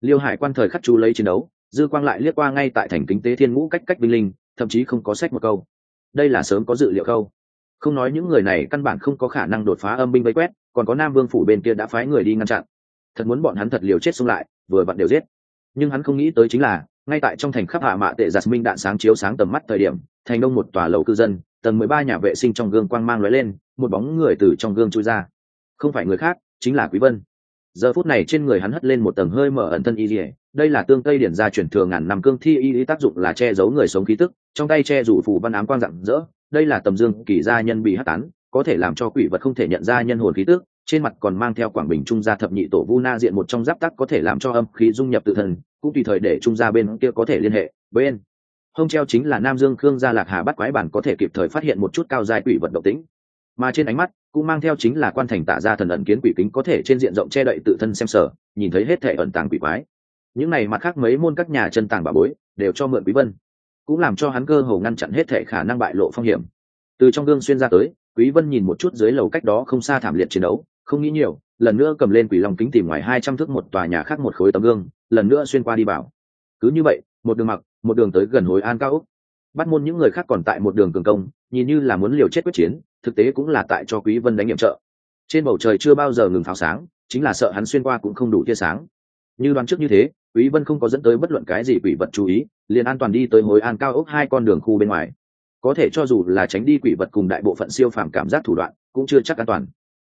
Liêu hải quan thời khắc chú lấy chiến đấu, dư quang lại liếc qua ngay tại thành kinh tế thiên ngũ cách cách binh linh, thậm chí không có sách một câu đây là sớm có dự liệu khâu không nói những người này căn bản không có khả năng đột phá âm binh vây quét, còn có nam vương phủ bên kia đã phái người đi ngăn chặn. Thật muốn bọn hắn thật liều chết xung lại, vừa vặn đều giết. Nhưng hắn không nghĩ tới chính là, ngay tại trong thành khắp hạ mạ tệ giặt minh đạn sáng chiếu sáng tầm mắt thời điểm, thành đông một tòa lầu cư dân, tầng mười ba nhà vệ sinh trong gương quang mang lóe lên, một bóng người từ trong gương chui ra. Không phải người khác, chính là quý vân. Giờ phút này trên người hắn hất lên một tầng hơi mở ẩn thân y dỉa đây là tương tây điển ra chuyển thường ngàn năm cương thi y lý tác dụng là che giấu người sống khí tức, trong tay che rủ phù văn ám quang rạng rỡ. Đây là tầm dương kỳ gia nhân bị hất tán có thể làm cho quỷ vật không thể nhận ra nhân hồn khí tức. Trên mặt còn mang theo quảng bình trung gia thập nhị tổ vu na diện một trong giáp tắc có thể làm cho âm khí dung nhập tự thân, cũng tùy thời để trung gia bên kia có thể liên hệ. Bên hông treo chính là nam dương khương gia lạc hà bắt quái bản có thể kịp thời phát hiện một chút cao dài quỷ vật động tĩnh. Mà trên ánh mắt, cũng mang theo chính là quan thành tạ ra thần ẩn kiến quỷ kính có thể trên diện rộng che đậy tự thân xem sở, nhìn thấy hết thể ẩn tàng quỷ quái những này mặt khác mấy môn các nhà chân tàng bà bối, đều cho mượn quý vân. Cũng làm cho hắn cơ hồ ngăn chặn hết thể khả năng bại lộ phong hiểm. Từ trong gương xuyên ra tới, quý vân nhìn một chút dưới lầu cách đó không xa thảm liệt chiến đấu, không nghĩ nhiều, lần nữa cầm lên quỷ long kính tìm ngoài 200 thước một tòa nhà khác một khối tấm gương, lần nữa xuyên qua đi bảo cứ như vậy, một đường mặc, một đường tới gần hối an cao úc bắt môn những người khác còn tại một đường cường công, nhìn như là muốn liều chết quyết chiến, thực tế cũng là tại cho quý vân đánh nghiệm trợ. Trên bầu trời chưa bao giờ ngừng pháo sáng, chính là sợ hắn xuyên qua cũng không đủ tia sáng. Như đoán trước như thế quý vân không có dẫn tới bất luận cái gì quỷ vật chú ý, liền an toàn đi tới hối an cao ốc hai con đường khu bên ngoài. Có thể cho dù là tránh đi quỷ vật cùng đại bộ phận siêu phàm cảm giác thủ đoạn, cũng chưa chắc an toàn.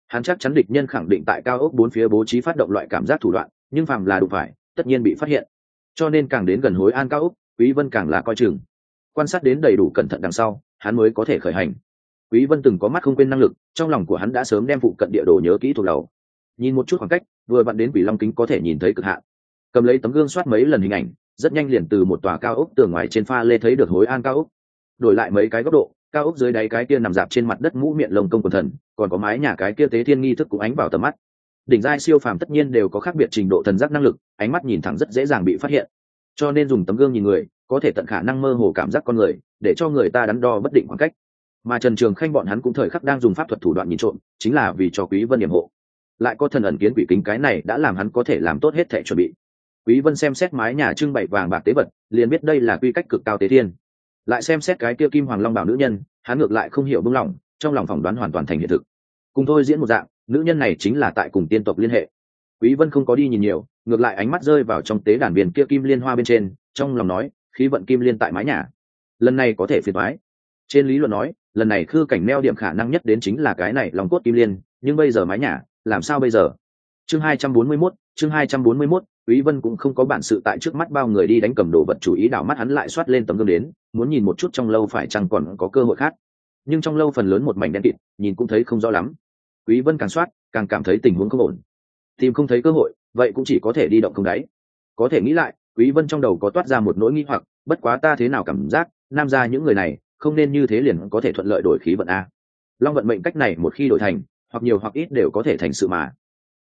Hắn chắc chắn địch nhân khẳng định tại cao ốc bốn phía bố trí phát động loại cảm giác thủ đoạn, nhưng phàm là đủ phải, tất nhiên bị phát hiện. Cho nên càng đến gần hối an cao ốc, quý vân càng là coi chừng. Quan sát đến đầy đủ cẩn thận đằng sau, hắn mới có thể khởi hành. Quý vân từng có mắt không quên năng lực, trong lòng của hắn đã sớm đem phụ cận địa đồ nhớ kỹ thuộc đầu. Nhìn một chút khoảng cách, vừa vặn đến quỷ long kính có thể nhìn thấy cực hạn cầm lấy tấm gương soát mấy lần hình ảnh, rất nhanh liền từ một tòa cao ốc tường ngoài trên pha lê thấy được hối an cao ốc. Đổi lại mấy cái góc độ, cao ốc dưới đáy cái kia nằm dạp trên mặt đất mũ miệng lồng công quần thần, còn có mái nhà cái kia tế thiên nghi thức cũng ánh vào tầm mắt. Đỉnh giai siêu phàm tất nhiên đều có khác biệt trình độ thần giác năng lực, ánh mắt nhìn thẳng rất dễ dàng bị phát hiện. Cho nên dùng tấm gương nhìn người, có thể tận khả năng mơ hồ cảm giác con người, để cho người ta đắn đo bất định khoảng cách. Mà trần trường khanh bọn hắn cũng thời khắc đang dùng pháp thuật thủ đoạn nhìn trộm, chính là vì cho quý vân điểm hộ. Lại có thần ẩn kiến quỷ kính cái này đã làm hắn có thể làm tốt hết thể chuẩn bị quý vân xem xét mái nhà trưng bày vàng bạc tế vật liền biết đây là quy cách cực cao tế thiên. Lại xem xét cái kia kim hoàng long bảo nữ nhân hắn ngược lại không hiểu bưng lòng trong lòng phỏng đoán hoàn toàn thành hiện thực. Cùng thôi diễn một dạng nữ nhân này chính là tại cùng tiên tộc liên hệ. Quý vân không có đi nhìn nhiều ngược lại ánh mắt rơi vào trong tế đàn biển kia kim liên hoa bên trên trong lòng nói khí vận kim liên tại mái nhà. Lần này có thể phiền thoái trên lý luận nói lần này khư cảnh neo điểm khả năng nhất đến chính là cái này lòng cốt kim liên nhưng bây giờ mái nhà làm sao bây giờ? Chương hai trăm bốn mươi 241, chương hai trăm bốn mươi 241, Quý Vân cũng không có bản sự tại trước mắt bao người đi đánh cầm đồ vật chủ ý đảo mắt hắn lại soát lên tấm gương đến, muốn nhìn một chút trong lâu phải chăng còn có cơ hội khác. Nhưng trong lâu phần lớn một mảnh đen kịt, nhìn cũng thấy không rõ lắm. Quý Vân càng soát, càng cảm thấy tình huống không ổn. Tìm không thấy cơ hội, vậy cũng chỉ có thể đi động không đáy. Có thể nghĩ lại, Quý Vân trong đầu có toát ra một nỗi nghi hoặc, bất quá ta thế nào cảm giác, nam gia những người này, không nên như thế liền có thể thuận lợi đổi khí vận a. Long vận mệnh cách này một khi đổi thành, hoặc nhiều hoặc ít đều có thể thành sự mà.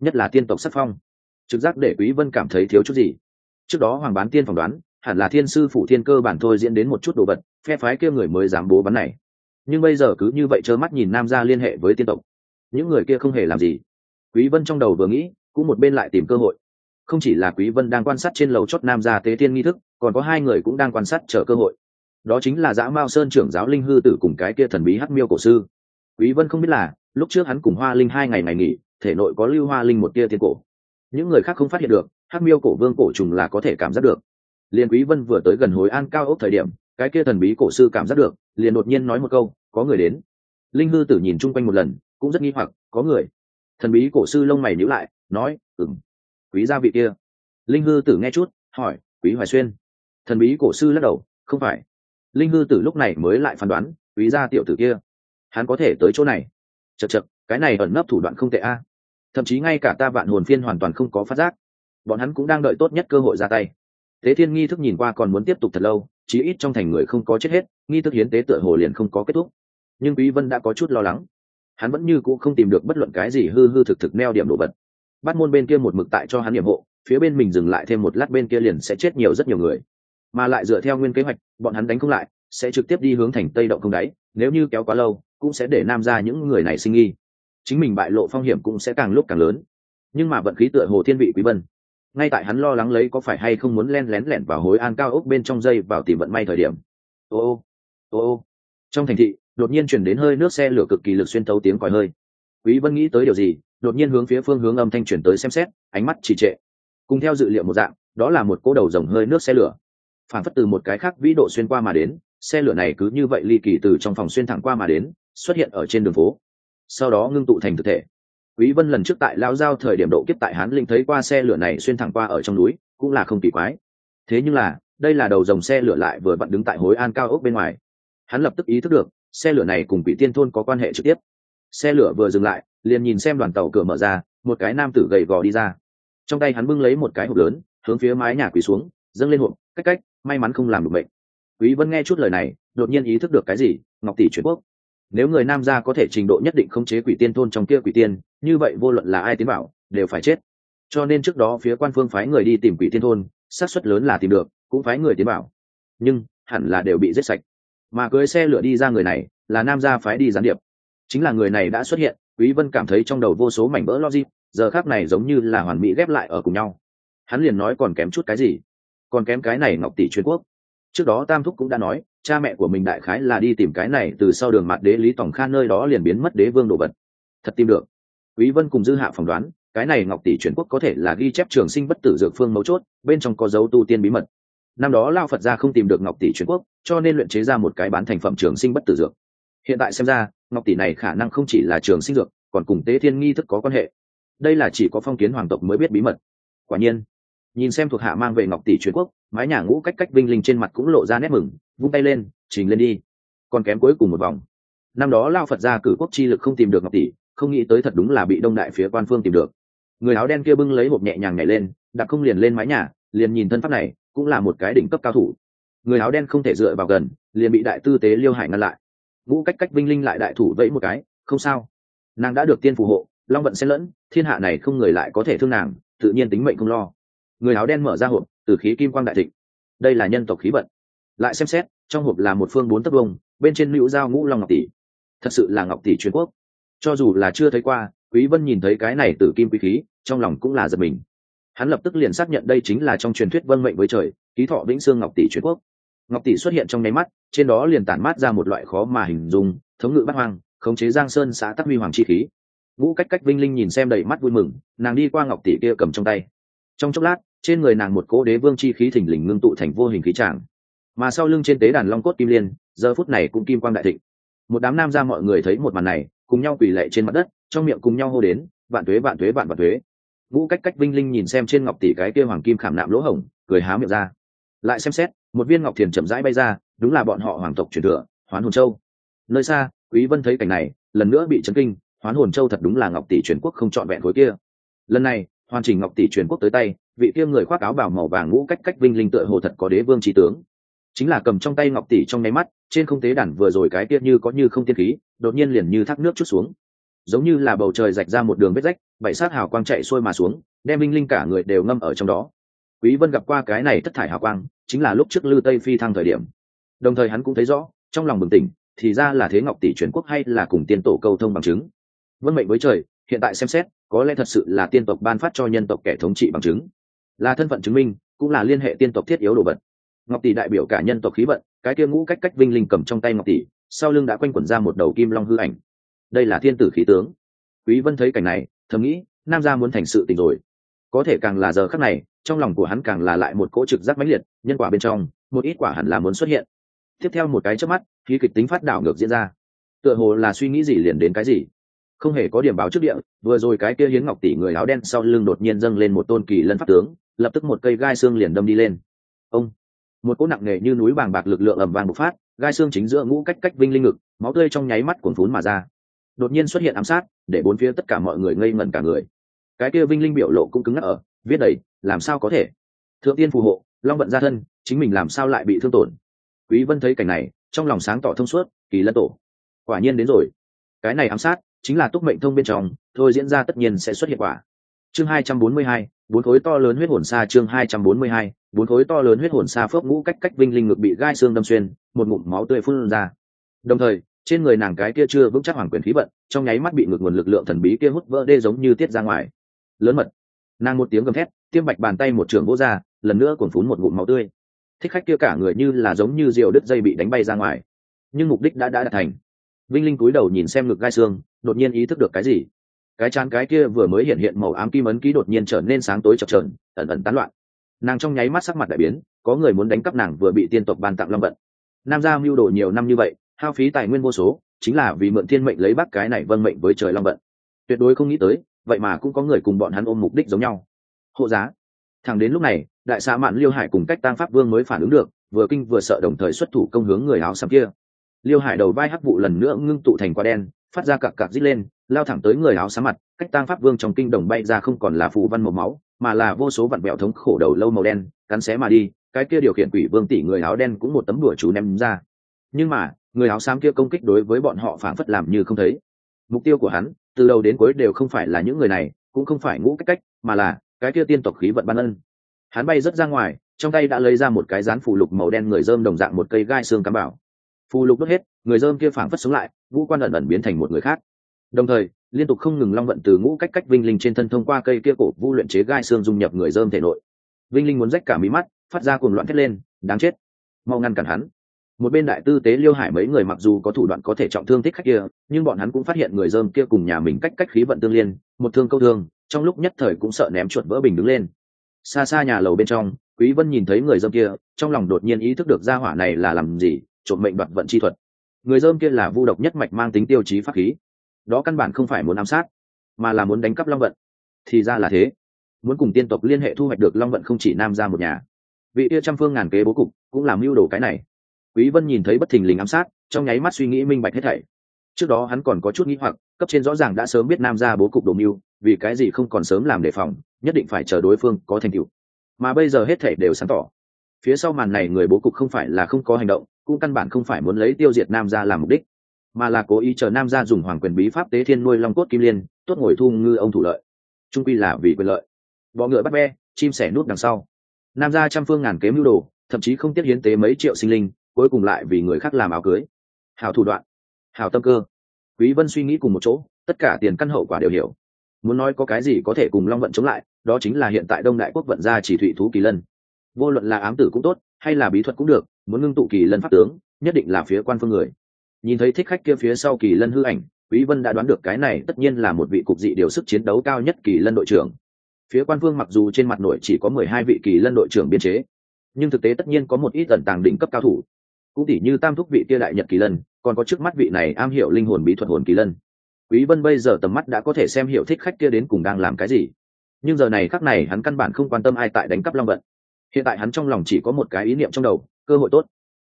Nhất là tiên tộc sắc phong trực giác để quý vân cảm thấy thiếu chút gì. Trước đó hoàng bán tiên phỏng đoán, hẳn là thiên sư phủ thiên cơ bản thôi diễn đến một chút đồ vật, phe phái kia người mới dám bố bắn này. Nhưng bây giờ cứ như vậy trơ mắt nhìn nam gia liên hệ với tiên tộc. Những người kia không hề làm gì. Quý vân trong đầu vừa nghĩ, cũng một bên lại tìm cơ hội. Không chỉ là quý vân đang quan sát trên lầu chót nam gia tế tiên nghi thức, còn có hai người cũng đang quan sát chờ cơ hội. Đó chính là dã mao sơn trưởng giáo linh hư tử cùng cái kia thần bí hắc miêu cổ sư. Quý vân không biết là, lúc trước hắn cùng hoa linh hai ngày ngày nghỉ, thể nội có lưu hoa linh một tia thiên cổ những người khác không phát hiện được, hắc miêu cổ vương cổ trùng là có thể cảm giác được. Liền quý vân vừa tới gần hồi an cao ốc thời điểm, cái kia thần bí cổ sư cảm giác được, liền đột nhiên nói một câu, có người đến. Linh hư tử nhìn chung quanh một lần, cũng rất nghi hoặc, có người? Thần bí cổ sư lông mày nhíu lại, nói, ừm, quý gia vị kia. Linh hư tử nghe chút, hỏi, quý hoài xuyên? Thần bí cổ sư lắc đầu, không phải. Linh hư tử lúc này mới lại phán đoán, quý gia tiểu tử kia, hắn có thể tới chỗ này. Chật chật cái này ẩn nấp thủ đoạn không tệ a thậm chí ngay cả ta vạn hồn phiên hoàn toàn không có phát giác. Bọn hắn cũng đang đợi tốt nhất cơ hội ra tay. Tế thiên nghi thức nhìn qua còn muốn tiếp tục thật lâu, chí ít trong thành người không có chết hết, nghi thức hiến tế tựa hồ liền không có kết thúc. Nhưng quý vân đã có chút lo lắng. Hắn vẫn như cũ không tìm được bất luận cái gì hư hư thực thực neo điểm đồ vật. Bắt môn bên kia một mực tại cho hắn nhiệm hộ, phía bên mình dừng lại thêm một lát bên kia liền sẽ chết nhiều rất nhiều người. Mà lại dựa theo nguyên kế hoạch, bọn hắn đánh không lại, sẽ trực tiếp đi hướng thành tây động không đáy, nếu như kéo quá lâu, cũng sẽ để nam ra những người này sinh nghi chính mình bại lộ phong hiểm cũng sẽ càng lúc càng lớn. Nhưng mà vận khí tựa hồ thiên vị quý vân. Ngay tại hắn lo lắng lấy có phải hay không muốn len lén lẻn vào hối an cao ốc bên trong dây vào tìm vận may thời điểm. Ô ô ô ô. Trong thành thị, đột nhiên chuyển đến hơi nước xe lửa cực kỳ lực xuyên thấu tiếng còi hơi. Quý vân nghĩ tới điều gì, đột nhiên hướng phía phương hướng âm thanh chuyển tới xem xét, ánh mắt trì trệ. Cùng theo dự liệu một dạng, đó là một cỗ đầu rồng hơi nước xe lửa. Phản phất từ một cái khác vĩ độ xuyên qua mà đến, xe lửa này cứ như vậy ly kỳ từ trong phòng xuyên thẳng qua mà đến, xuất hiện ở trên đường phố sau đó ngưng tụ thành thực thể. Quý vân lần trước tại lao giao thời điểm độ kiếp tại hán linh thấy qua xe lửa này xuyên thẳng qua ở trong núi, cũng là không kỳ quái. Thế nhưng là, đây là đầu dòng xe lửa lại vừa vặn đứng tại hối an cao ốc bên ngoài. Hắn lập tức ý thức được, xe lửa này cùng quỷ tiên thôn có quan hệ trực tiếp. Xe lửa vừa dừng lại, liền nhìn xem đoàn tàu cửa mở ra, một cái nam tử gầy gò đi ra. Trong tay hắn bưng lấy một cái hộp lớn, hướng phía mái nhà quỳ xuống, dâng lên hộp, cách cách, may mắn không làm được bệnh. Quý vân nghe chút lời này, đột nhiên ý thức được cái gì, ngọc tỷ chuyển quốc nếu người nam gia có thể trình độ nhất định khống chế quỷ tiên thôn trong kia quỷ tiên, như vậy vô luận là ai tiến bảo, đều phải chết. Cho nên trước đó phía quan phương phái người đi tìm quỷ tiên thôn, xác suất lớn là tìm được, cũng phái người tiến bảo. Nhưng, hẳn là đều bị giết sạch. Mà cưới xe lửa đi ra người này, là nam gia phái đi gián điệp. Chính là người này đã xuất hiện, quý vân cảm thấy trong đầu vô số mảnh vỡ logic, giờ khác này giống như là hoàn mỹ ghép lại ở cùng nhau. Hắn liền nói còn kém chút cái gì? Còn kém cái này ngọc tỷ truyền quốc. Trước đó tam thúc cũng đã nói cha mẹ của mình đại khái là đi tìm cái này từ sau đường mặt đế lý tổng kha nơi đó liền biến mất đế vương đồ vật. Thật tìm được. Quý vân cùng dư hạ phỏng đoán, cái này ngọc tỷ chuyển quốc có thể là ghi chép trường sinh bất tử dược phương mấu chốt, bên trong có dấu tu tiên bí mật. Năm đó lao phật gia không tìm được ngọc tỷ chuyển quốc, cho nên luyện chế ra một cái bán thành phẩm trường sinh bất tử dược. Hiện tại xem ra, ngọc tỷ này khả năng không chỉ là trường sinh dược, còn cùng tế thiên nghi thức có quan hệ. Đây là chỉ có phong kiến hoàng tộc mới biết bí mật. Quả nhiên nhìn xem thuộc hạ mang về ngọc tỷ truyền quốc, mái nhà ngũ cách cách vinh linh trên mặt cũng lộ ra nét mừng, vung tay lên, trình lên đi. Còn kém cuối cùng một vòng. Năm đó lao phật ra cử quốc chi lực không tìm được ngọc tỷ, không nghĩ tới thật đúng là bị đông đại phía quan phương tìm được. Người áo đen kia bưng lấy hộp nhẹ nhàng nhảy lên, đặt không liền lên mái nhà, liền nhìn thân pháp này, cũng là một cái đỉnh cấp cao thủ. Người áo đen không thể dựa vào gần, liền bị đại tư tế liêu hải ngăn lại. Ngũ cách cách vinh linh lại đại thủ vẫy một cái, không sao. Nàng đã được tiên phù hộ, long vận xen lẫn, thiên hạ này không người lại có thể thương nàng, tự nhiên tính mệnh không lo người áo đen mở ra hộp, từ khí kim quang đại thịnh. Đây là nhân tộc khí vận. Lại xem xét, trong hộp là một phương bốn tấc vông bên trên lũ dao ngũ long ngọc tỷ. Thật sự là ngọc tỷ truyền quốc. Cho dù là chưa thấy qua, quý vân nhìn thấy cái này từ kim quý khí, trong lòng cũng là giật mình. Hắn lập tức liền xác nhận đây chính là trong truyền thuyết vân mệnh với trời, ký thọ vĩnh xương ngọc tỷ truyền quốc. Ngọc tỷ xuất hiện trong nháy mắt, trên đó liền tản mát ra một loại khó mà hình dung, thống ngự bát hoang, khống chế giang sơn xã tắc huy hoàng chi khí. Ngũ cách cách vinh linh nhìn xem đầy mắt vui mừng, nàng đi qua ngọc tỷ kia cầm trong tay. Trong chốc lát trên người nàng một cỗ đế vương chi khí thình lình ngưng tụ thành vô hình khí tràng. Mà sau lưng trên tế đàn long cốt kim liên, giờ phút này cũng kim quang đại thịnh. Một đám nam ra mọi người thấy một màn này, cùng nhau quỳ lệ trên mặt đất, trong miệng cùng nhau hô đến, vạn tuế vạn tuế, vạn vạn tuế. Ngũ cách cách vinh linh nhìn xem trên ngọc tỷ cái kia hoàng kim khảm nạm lỗ hổng, cười há miệng ra. Lại xem xét, một viên ngọc thiền chậm rãi bay ra, đúng là bọn họ hoàng tộc truyền thừa, hoán hồn châu. Nơi xa, quý vân thấy cảnh này, lần nữa bị chấn kinh, hoán hồn châu thật đúng là ngọc tỷ truyền quốc không chọn vẹn khối kia. Lần này hoàn chỉnh ngọc tỷ truyền quốc tới tay, vị kia người khoác áo bào màu vàng ngũ cách cách vinh linh tựa hồ thật có đế vương trí tướng. Chính là cầm trong tay ngọc tỷ trong nháy mắt, trên không tế đàn vừa rồi cái tiết như có như không tiên khí, đột nhiên liền như thác nước chút xuống. Giống như là bầu trời rạch ra một đường vết rách, bảy sát hào quang chạy xuôi mà xuống, đem vinh linh cả người đều ngâm ở trong đó. Quý vân gặp qua cái này thất thải hào quang, chính là lúc trước lư tây phi thăng thời điểm. Đồng thời hắn cũng thấy rõ, trong lòng bừng tỉnh, thì ra là thế ngọc tỷ truyền quốc hay là cùng tiên tổ câu thông bằng chứng. Vân mệnh với trời, hiện tại xem xét có lẽ thật sự là tiên tộc ban phát cho nhân tộc kẻ thống trị bằng chứng. Là thân phận chứng minh, cũng là liên hệ tiên tộc thiết yếu đồ vật. Ngọc tỷ đại biểu cả nhân tộc khí vận, cái kia ngũ cách cách vinh linh cầm trong tay ngọc tỷ, sau lưng đã quanh quẩn ra một đầu kim long hư ảnh. Đây là thiên tử khí tướng. Quý vân thấy cảnh này, thầm nghĩ, nam gia muốn thành sự tình rồi. Có thể càng là giờ khắc này, trong lòng của hắn càng là lại một cỗ trực giác mãnh liệt, nhân quả bên trong, một ít quả hẳn là muốn xuất hiện. Tiếp theo một cái chớp mắt, khí kịch tính phát đảo ngược diễn ra. Tựa hồ là suy nghĩ gì liền đến cái gì không hề có điểm báo trước địa, vừa rồi cái kia hiến ngọc tỷ người áo đen sau lưng đột nhiên dâng lên một tôn kỳ lân pháp tướng, lập tức một cây gai xương liền đâm đi lên. Ông! Một cỗ nặng nề như núi bàng bạc lực lượng ầm vang bộc phát, gai xương chính giữa ngũ cách cách vinh linh ngực, máu tươi trong nháy mắt cuồn phún mà ra. Đột nhiên xuất hiện ám sát, để bốn phía tất cả mọi người ngây ngẩn cả người. Cái kia vinh linh biểu lộ cũng cứng ngắc ở, viết đầy, làm sao có thể? Thượng tiên phù hộ, long vận ra thân, chính mình làm sao lại bị thương tổn? Quý vân thấy cảnh này, trong lòng sáng tỏ thông suốt, kỳ lân tổ, quả nhiên đến rồi. Cái này ám sát chính là túc mệnh thông bên trong thôi diễn ra tất nhiên sẽ xuất hiện quả. Chương 242, bốn mươi hai, bốn khối to lớn huyết hồn xa chương 242, bốn mươi hai, bốn khối to lớn huyết hồn xa phước ngũ cách cách vinh linh ngực bị gai xương đâm xuyên một ngụm máu tươi phun ra. Đồng thời trên người nàng cái kia chưa vững chắc hoàng quyền khí vận trong nháy mắt bị ngược nguồn lực lượng thần bí kia hút vỡ đê giống như tiết ra ngoài. Lớn mật. Nàng một tiếng gầm thét tiêm bạch bàn tay một trường vỗ ra lần nữa cuồn phún một ngụm máu tươi. Thích khách kia cả người như là giống như rượu đứt dây bị đánh bay ra ngoài. Nhưng mục đích đã đã đạt thành vinh linh cúi đầu nhìn xem ngực gai xương, đột nhiên ý thức được cái gì? Cái chán cái kia vừa mới hiện hiện màu ám kim ấn ký đột nhiên trở nên sáng tối chập trờn ẩn ẩn tán loạn. Nàng trong nháy mắt sắc mặt đại biến, có người muốn đánh cắp nàng vừa bị tiên tộc ban tặng long vận. Nam gia mưu đồ nhiều năm như vậy, hao phí tài nguyên vô số, chính là vì mượn thiên mệnh lấy bác cái này vâng mệnh với trời long vận. Tuyệt đối không nghĩ tới, vậy mà cũng có người cùng bọn hắn ôm mục đích giống nhau. Hộ giá. Thẳng đến lúc này, đại xã mạn liêu hải cùng cách tăng pháp vương mới phản ứng được, vừa kinh vừa sợ đồng thời xuất thủ công hướng người áo xám kia liêu hải đầu vai hắc vụ lần nữa ngưng tụ thành quả đen, phát ra cặc cặc rít lên, lao thẳng tới người áo xám mặt, cách tăng pháp vương trong kinh đồng bay ra không còn là phù văn màu máu, mà là vô số vặn bẹo thống khổ đầu lâu màu đen, cắn xé mà đi, cái kia điều khiển quỷ vương tỷ người áo đen cũng một tấm đùa chú ném ra. Nhưng mà, người áo xám kia công kích đối với bọn họ phản phất làm như không thấy. Mục tiêu của hắn, từ đầu đến cuối đều không phải là những người này, cũng không phải ngũ cách cách, mà là cái kia tiên tộc khí vận ban ân. Hắn bay rất ra ngoài, trong tay đã lấy ra một cái rán phù lục màu đen người dơm đồng dạng một cây gai xương cắm bảo phù lục đốt hết, người dơm kia phảng phất sống lại, ngũ quan ẩn ẩn biến thành một người khác. Đồng thời, liên tục không ngừng long vận từ ngũ cách cách vinh linh trên thân thông qua cây kia cổ vu luyện chế gai xương dung nhập người dơm thể nội. Vinh linh muốn rách cả mí mắt, phát ra cuồng loạn thét lên, đáng chết. Mau ngăn cản hắn. Một bên đại tư tế liêu hải mấy người mặc dù có thủ đoạn có thể trọng thương thích khách kia, nhưng bọn hắn cũng phát hiện người dơm kia cùng nhà mình cách cách khí vận tương liên, một thương câu thương, trong lúc nhất thời cũng sợ ném chuột vỡ bình đứng lên. Xa xa nhà lầu bên trong, quý vân nhìn thấy người dơm kia, trong lòng đột nhiên ý thức được gia hỏa này là làm gì trộm mệnh đoạt vận chi thuật. Người dơm kia là vu độc nhất mạch mang tính tiêu chí pháp khí. Đó căn bản không phải muốn ám sát, mà là muốn đánh cắp long vận. Thì ra là thế. Muốn cùng tiên tộc liên hệ thu hoạch được long vận không chỉ nam ra một nhà. Vị yêu trăm phương ngàn kế bố cục cũng làm mưu đồ cái này. Quý vân nhìn thấy bất thình lình ám sát, trong nháy mắt suy nghĩ minh bạch hết thảy. Trước đó hắn còn có chút nghĩ hoặc, cấp trên rõ ràng đã sớm biết nam ra bố cục đồ mưu, vì cái gì không còn sớm làm đề phòng, nhất định phải chờ đối phương có thành tựu. Mà bây giờ hết thảy đều sáng tỏ. Phía sau màn này người bố cục không phải là không có hành động cũng căn bản không phải muốn lấy tiêu diệt nam gia làm mục đích, mà là cố ý chờ nam gia dùng hoàng quyền bí pháp tế thiên nuôi long cốt kim liên, tốt ngồi thu ngư ông thủ lợi. Trung quy là vì quyền lợi. Bọ ngựa bắt be, chim sẻ nút đằng sau. Nam gia trăm phương ngàn kế mưu đồ, thậm chí không tiếp hiến tế mấy triệu sinh linh, cuối cùng lại vì người khác làm áo cưới. Hào thủ đoạn hào tâm cơ. Quý vân suy nghĩ cùng một chỗ, tất cả tiền căn hậu quả đều hiểu. Muốn nói có cái gì có thể cùng long vận chống lại, đó chính là hiện tại đông đại quốc vận gia chỉ thủy thú kỳ lân. Vô luận là ám tử cũng tốt, hay là bí thuật cũng được muốn ngưng tụ kỳ lân pháp tướng, nhất định là phía quan phương người. Nhìn thấy thích khách kia phía sau kỳ lân hư ảnh, quý vân đã đoán được cái này tất nhiên là một vị cục dị điều sức chiến đấu cao nhất kỳ lân đội trưởng. Phía quan phương mặc dù trên mặt nội chỉ có 12 vị kỳ lân đội trưởng biên chế, nhưng thực tế tất nhiên có một ít ẩn tàng đỉnh cấp cao thủ. Cũng tỷ như tam thúc vị kia đại nhật kỳ lân, còn có trước mắt vị này am hiểu linh hồn bí thuật hồn kỳ lân. Quý vân bây giờ tầm mắt đã có thể xem hiểu thích khách kia đến cùng đang làm cái gì. Nhưng giờ này khắc này hắn căn bản không quan tâm ai tại đánh cắp long vận. Hiện tại hắn trong lòng chỉ có một cái ý niệm trong đầu cơ hội tốt.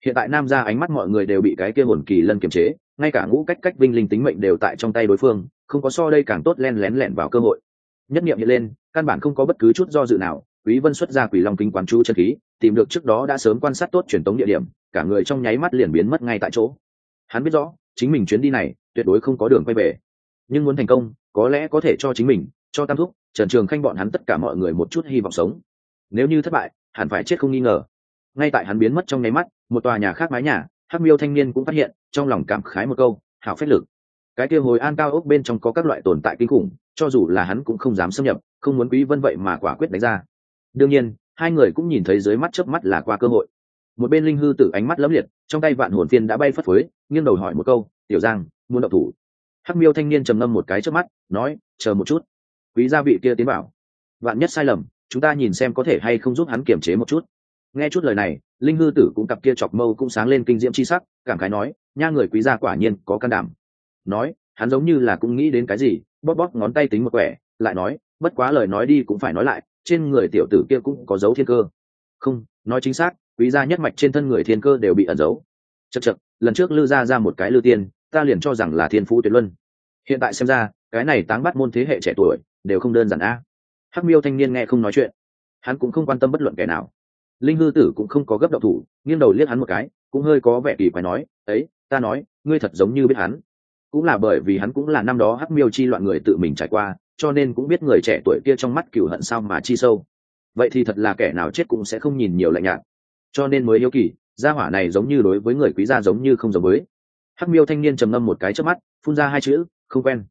Hiện tại nam ra ánh mắt mọi người đều bị cái kia hồn kỳ lân kiềm chế, ngay cả ngũ cách cách vinh linh tính mệnh đều tại trong tay đối phương, không có so đây càng tốt len lén lẻn vào cơ hội. Nhất nghiệm hiện lên, căn bản không có bất cứ chút do dự nào, quý vân xuất ra quỷ long kính quán chú chân khí, tìm được trước đó đã sớm quan sát tốt truyền tống địa điểm, cả người trong nháy mắt liền biến mất ngay tại chỗ. Hắn biết rõ, chính mình chuyến đi này, tuyệt đối không có đường quay về. Nhưng muốn thành công, có lẽ có thể cho chính mình, cho tam thúc, trần trường khanh bọn hắn tất cả mọi người một chút hy vọng sống. Nếu như thất bại, hẳn phải chết không nghi ngờ ngay tại hắn biến mất trong nháy mắt, một tòa nhà khác mái nhà, hắc miêu thanh niên cũng phát hiện, trong lòng cảm khái một câu, hảo phép lực. Cái kia hồi an cao ốc bên trong có các loại tồn tại kinh khủng, cho dù là hắn cũng không dám xâm nhập, không muốn quý vân vậy mà quả quyết đánh ra. Đương nhiên, hai người cũng nhìn thấy dưới mắt chớp mắt là qua cơ hội. Một bên linh hư tử ánh mắt lấm liệt, trong tay vạn hồn phiên đã bay phất phới, nghiêng đầu hỏi một câu, tiểu giang, muốn động thủ? Hắc miêu thanh niên trầm ngâm một cái trước mắt, nói, chờ một chút. Quý gia vị kia tiến bảo. Vạn nhất sai lầm, chúng ta nhìn xem có thể hay không giúp hắn kiểm chế một chút nghe chút lời này, linh hư tử cũng cặp kia chọc mâu cũng sáng lên kinh diễm chi sắc, cảm khái nói, nha người quý gia quả nhiên có can đảm. Nói, hắn giống như là cũng nghĩ đến cái gì, bóp bóp ngón tay tính một quẻ, lại nói, bất quá lời nói đi cũng phải nói lại, trên người tiểu tử kia cũng có dấu thiên cơ. Không, nói chính xác, quý gia nhất mạch trên thân người thiên cơ đều bị ẩn giấu. Chật chật lần trước lư ra ra một cái lư tiên, ta liền cho rằng là thiên phú tuyệt luân. Hiện tại xem ra, cái này táng bắt môn thế hệ trẻ tuổi, đều không đơn giản a. Hắc miêu thanh niên nghe không nói chuyện. Hắn cũng không quan tâm bất luận kẻ nào linh hư tử cũng không có gấp đạo thủ, nghiêng đầu liếc hắn một cái, cũng hơi có vẻ kỳ phải nói, ấy, ta nói, ngươi thật giống như biết hắn. Cũng là bởi vì hắn cũng là năm đó hắc miêu chi loạn người tự mình trải qua, cho nên cũng biết người trẻ tuổi kia trong mắt cửu hận sao mà chi sâu. Vậy thì thật là kẻ nào chết cũng sẽ không nhìn nhiều lạnh nhạt. Cho nên mới yêu kỳ, gia hỏa này giống như đối với người quý gia giống như không giống với. Hắc miêu thanh niên trầm ngâm một cái trước mắt, phun ra hai chữ, không quen.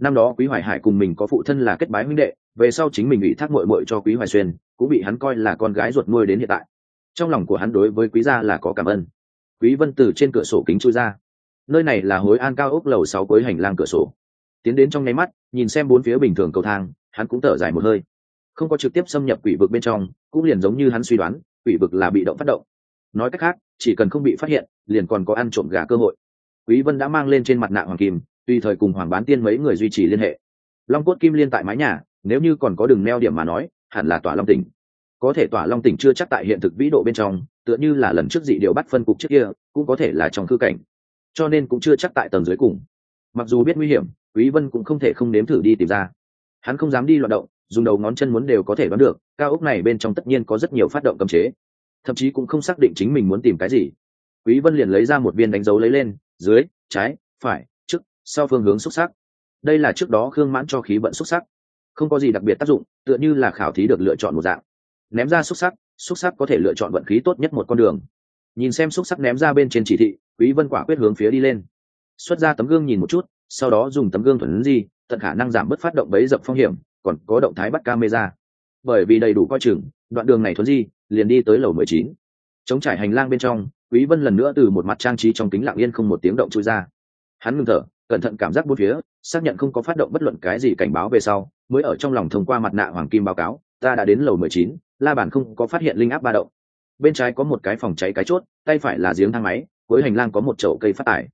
Năm đó quý hoài hải cùng mình có phụ thân là kết bái huynh đệ, về sau chính mình ủy thác mội mội cho quý hoài xuyên cũng bị hắn coi là con gái ruột nuôi đến hiện tại. Trong lòng của hắn đối với quý gia là có cảm ơn. Quý vân từ trên cửa sổ kính chui ra. Nơi này là hối an cao ốc lầu sáu cuối hành lang cửa sổ. Tiến đến trong nháy mắt, nhìn xem bốn phía bình thường cầu thang, hắn cũng thở dài một hơi. Không có trực tiếp xâm nhập quỷ vực bên trong, cũng liền giống như hắn suy đoán, quỷ vực là bị động phát động. Nói cách khác, chỉ cần không bị phát hiện, liền còn có ăn trộm gà cơ hội. Quý vân đã mang lên trên mặt nạ hoàng kim, tùy thời cùng hoàng bán tiên mấy người duy trì liên hệ. Long cốt kim liên tại mái nhà, nếu như còn có đường neo điểm mà nói hẳn là tỏa long tỉnh. Có thể tỏa long tỉnh chưa chắc tại hiện thực vĩ độ bên trong, tựa như là lần trước dị điều bắt phân cục trước kia, cũng có thể là trong khư cảnh. Cho nên cũng chưa chắc tại tầng dưới cùng. Mặc dù biết nguy hiểm, quý vân cũng không thể không nếm thử đi tìm ra. Hắn không dám đi loạn động, dùng đầu ngón chân muốn đều có thể đoán được, cao ốc này bên trong tất nhiên có rất nhiều phát động cấm chế. Thậm chí cũng không xác định chính mình muốn tìm cái gì. Quý vân liền lấy ra một viên đánh dấu lấy lên, dưới, trái, phải, trước, sau phương hướng xúc sắc. Đây là trước đó khương mãn cho khí vận xúc sắc không có gì đặc biệt tác dụng, tựa như là khảo thí được lựa chọn một dạng. Ném ra xúc sắc xúc sắc có thể lựa chọn vận khí tốt nhất một con đường. Nhìn xem xúc sắc ném ra bên trên chỉ thị, quý vân quả quyết hướng phía đi lên. Xuất ra tấm gương nhìn một chút, sau đó dùng tấm gương thuần di, tận khả năng giảm bớt phát động bấy dập phong hiểm, còn có động thái bắt camera. Bởi vì đầy đủ coi chừng, đoạn đường này thuần di, liền đi tới lầu 19. chống trải hành lang bên trong, quý vân lần nữa từ một mặt trang trí trong kính lặng yên không một tiếng động chui ra. Hắn ngừng thở cẩn thận cảm giác bốn phía xác nhận không có phát động bất luận cái gì cảnh báo về sau mới ở trong lòng thông qua mặt nạ hoàng kim báo cáo ta đã đến lầu 19, la bàn không có phát hiện linh áp ba động. Bên trái có một cái phòng cháy cái chốt tay phải là giếng thang máy cuối hành lang có một chậu cây phát tải.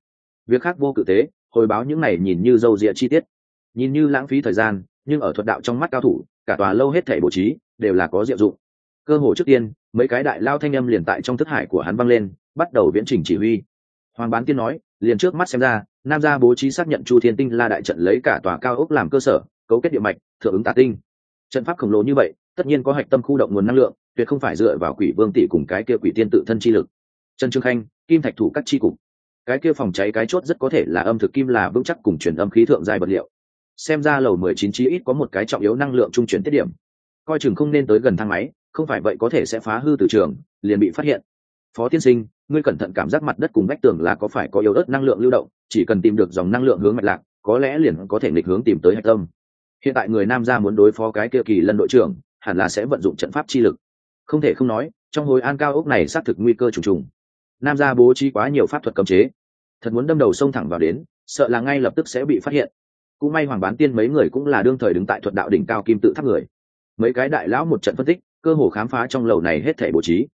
Việc khác vô cự tế hồi báo những này nhìn như dâu dịa chi tiết. Nhìn như lãng phí thời gian nhưng ở thuật đạo trong mắt cao thủ cả tòa lâu hết thể bố trí đều là có diệu dụng. Cơ hồ trước tiên mấy cái đại lao thanh âm liền tại trong thức hải của hắn văng lên bắt đầu viễn trình chỉ huy. Hoàng bán tiên nói liền trước mắt xem ra, nam gia bố trí xác nhận chu thiên tinh la đại trận lấy cả tòa cao ốc làm cơ sở, cấu kết địa mạch, thượng ứng tà tinh. Trận pháp khổng lồ như vậy, tất nhiên có hạch tâm khu động nguồn năng lượng, tuyệt không phải dựa vào quỷ vương tỷ cùng cái kia quỷ tiên tự thân chi lực. Trần trương khanh, kim thạch thủ các chi cục. Cái kia phòng cháy cái chốt rất có thể là âm thực kim là vững chắc cùng truyền âm khí thượng giai vật liệu. Xem ra lầu mười chín chi ít có một cái trọng yếu năng lượng trung chuyển tiết điểm. Coi chừng không nên tới gần thang máy, không phải vậy có thể sẽ phá hư từ trường, liền bị phát hiện. Phó tiên sinh ngươi cẩn thận cảm giác mặt đất cùng vách tường là có phải có yếu ớt năng lượng lưu động, chỉ cần tìm được dòng năng lượng hướng mạch lạc, có lẽ liền có thể nghịch hướng tìm tới hạch tâm. Hiện tại người nam gia muốn đối phó cái kia kỳ lân đội trưởng, hẳn là sẽ vận dụng trận pháp chi lực. Không thể không nói, trong hồi an cao ốc này xác thực nguy cơ trùng trùng. Nam gia bố trí quá nhiều pháp thuật cấm chế. Thật muốn đâm đầu xông thẳng vào đến, sợ là ngay lập tức sẽ bị phát hiện. Cũng may hoàng bán tiên mấy người cũng là đương thời đứng tại thuật đạo đỉnh cao kim tự tháp người. Mấy cái đại lão một trận phân tích, cơ hồ khám phá trong lầu này hết thể bố trí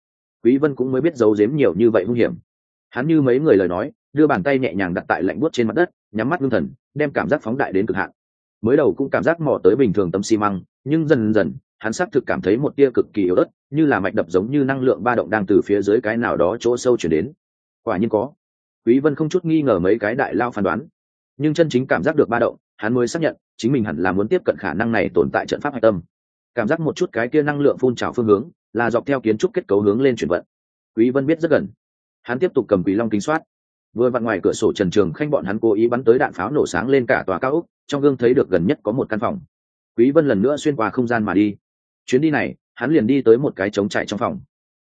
quý vân cũng mới biết giấu giếm nhiều như vậy hung hiểm. Hắn như mấy người lời nói, đưa bàn tay nhẹ nhàng đặt tại lạnh buốt trên mặt đất, nhắm mắt ngưng thần, đem cảm giác phóng đại đến cực hạn. Mới đầu cũng cảm giác mò tới bình thường tâm xi măng, nhưng dần dần, hắn xác thực cảm thấy một tia cực kỳ yếu ớt, như là mạch đập giống như năng lượng ba động đang từ phía dưới cái nào đó chỗ sâu chuyển đến. Quả nhiên có. Quý vân không chút nghi ngờ mấy cái đại lao phán đoán. Nhưng chân chính cảm giác được ba động, hắn mới xác nhận, chính mình hẳn là muốn tiếp cận khả năng này tồn tại trận pháp hạch tâm. Cảm giác một chút cái kia năng lượng phun trào phương hướng là dọc theo kiến trúc kết cấu hướng lên chuyển vận. Quý vân biết rất gần. Hắn tiếp tục cầm quý long kính soát. Vừa vặn ngoài cửa sổ trần trường khanh bọn hắn cố ý bắn tới đạn pháo nổ sáng lên cả tòa cao ốc, trong gương thấy được gần nhất có một căn phòng. Quý vân lần nữa xuyên qua không gian mà đi. Chuyến đi này, hắn liền đi tới một cái trống trải trong phòng.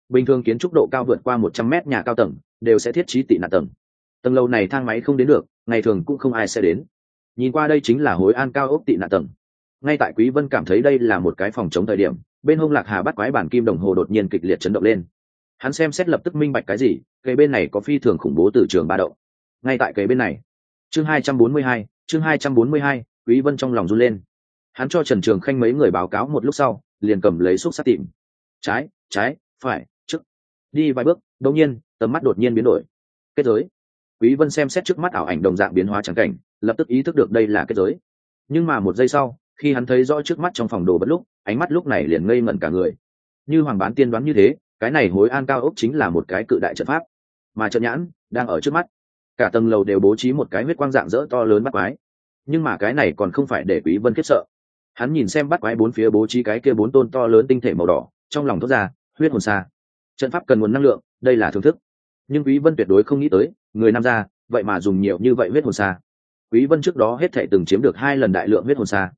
Bình thường kiến trúc độ cao vượt qua 100 mét nhà cao tầng, đều sẽ thiết trí tị nạn tầng. Tầng lâu này thang máy không đến được, ngày thường cũng không ai sẽ đến. Nhìn qua đây chính là hối an cao ốc tị nạn tầng. Ngay tại quý vân cảm thấy đây là một cái phòng chống thời điểm bên hông lạc hà bắt quái bản kim đồng hồ đột nhiên kịch liệt chấn động lên. Hắn xem xét lập tức minh bạch cái gì cây bên này có phi thường khủng bố từ trường ba động. Ngay tại cây bên này chương 242, chương 242, quý vân trong lòng run lên. Hắn cho trần trường khanh mấy người báo cáo một lúc sau liền cầm lấy xúc sát tìm. Trái trái phải trước. Đi vài bước đột nhiên tầm mắt đột nhiên biến đổi. Kết giới. Quý vân xem xét trước mắt ảo ảnh đồng dạng biến hóa trắng cảnh lập tức ý thức được đây là kết giới. Nhưng mà một giây sau khi hắn thấy rõ trước mắt trong phòng đồ bất lúc, ánh mắt lúc này liền ngây ngẩn cả người. Như hoàng bán tiên đoán như thế, cái này hối an cao ốc chính là một cái cự đại trận pháp. Mà trận nhãn đang ở trước mắt. Cả tầng lầu đều bố trí một cái huyết quang dạng dỡ to lớn bắt quái. Nhưng mà cái này còn không phải để quý vân khiếp sợ. Hắn nhìn xem bắt quái bốn phía bố trí cái kia bốn tôn to lớn tinh thể màu đỏ, trong lòng thốt ra, huyết hồn xa. Trận pháp cần nguồn năng lượng, đây là thưởng thức. Nhưng quý vân tuyệt đối không nghĩ tới, người nam gia, vậy mà dùng nhiều như vậy huyết hồn xa. Quý vân trước đó hết thảy từng chiếm được hai lần đại lượng huyết hồn xa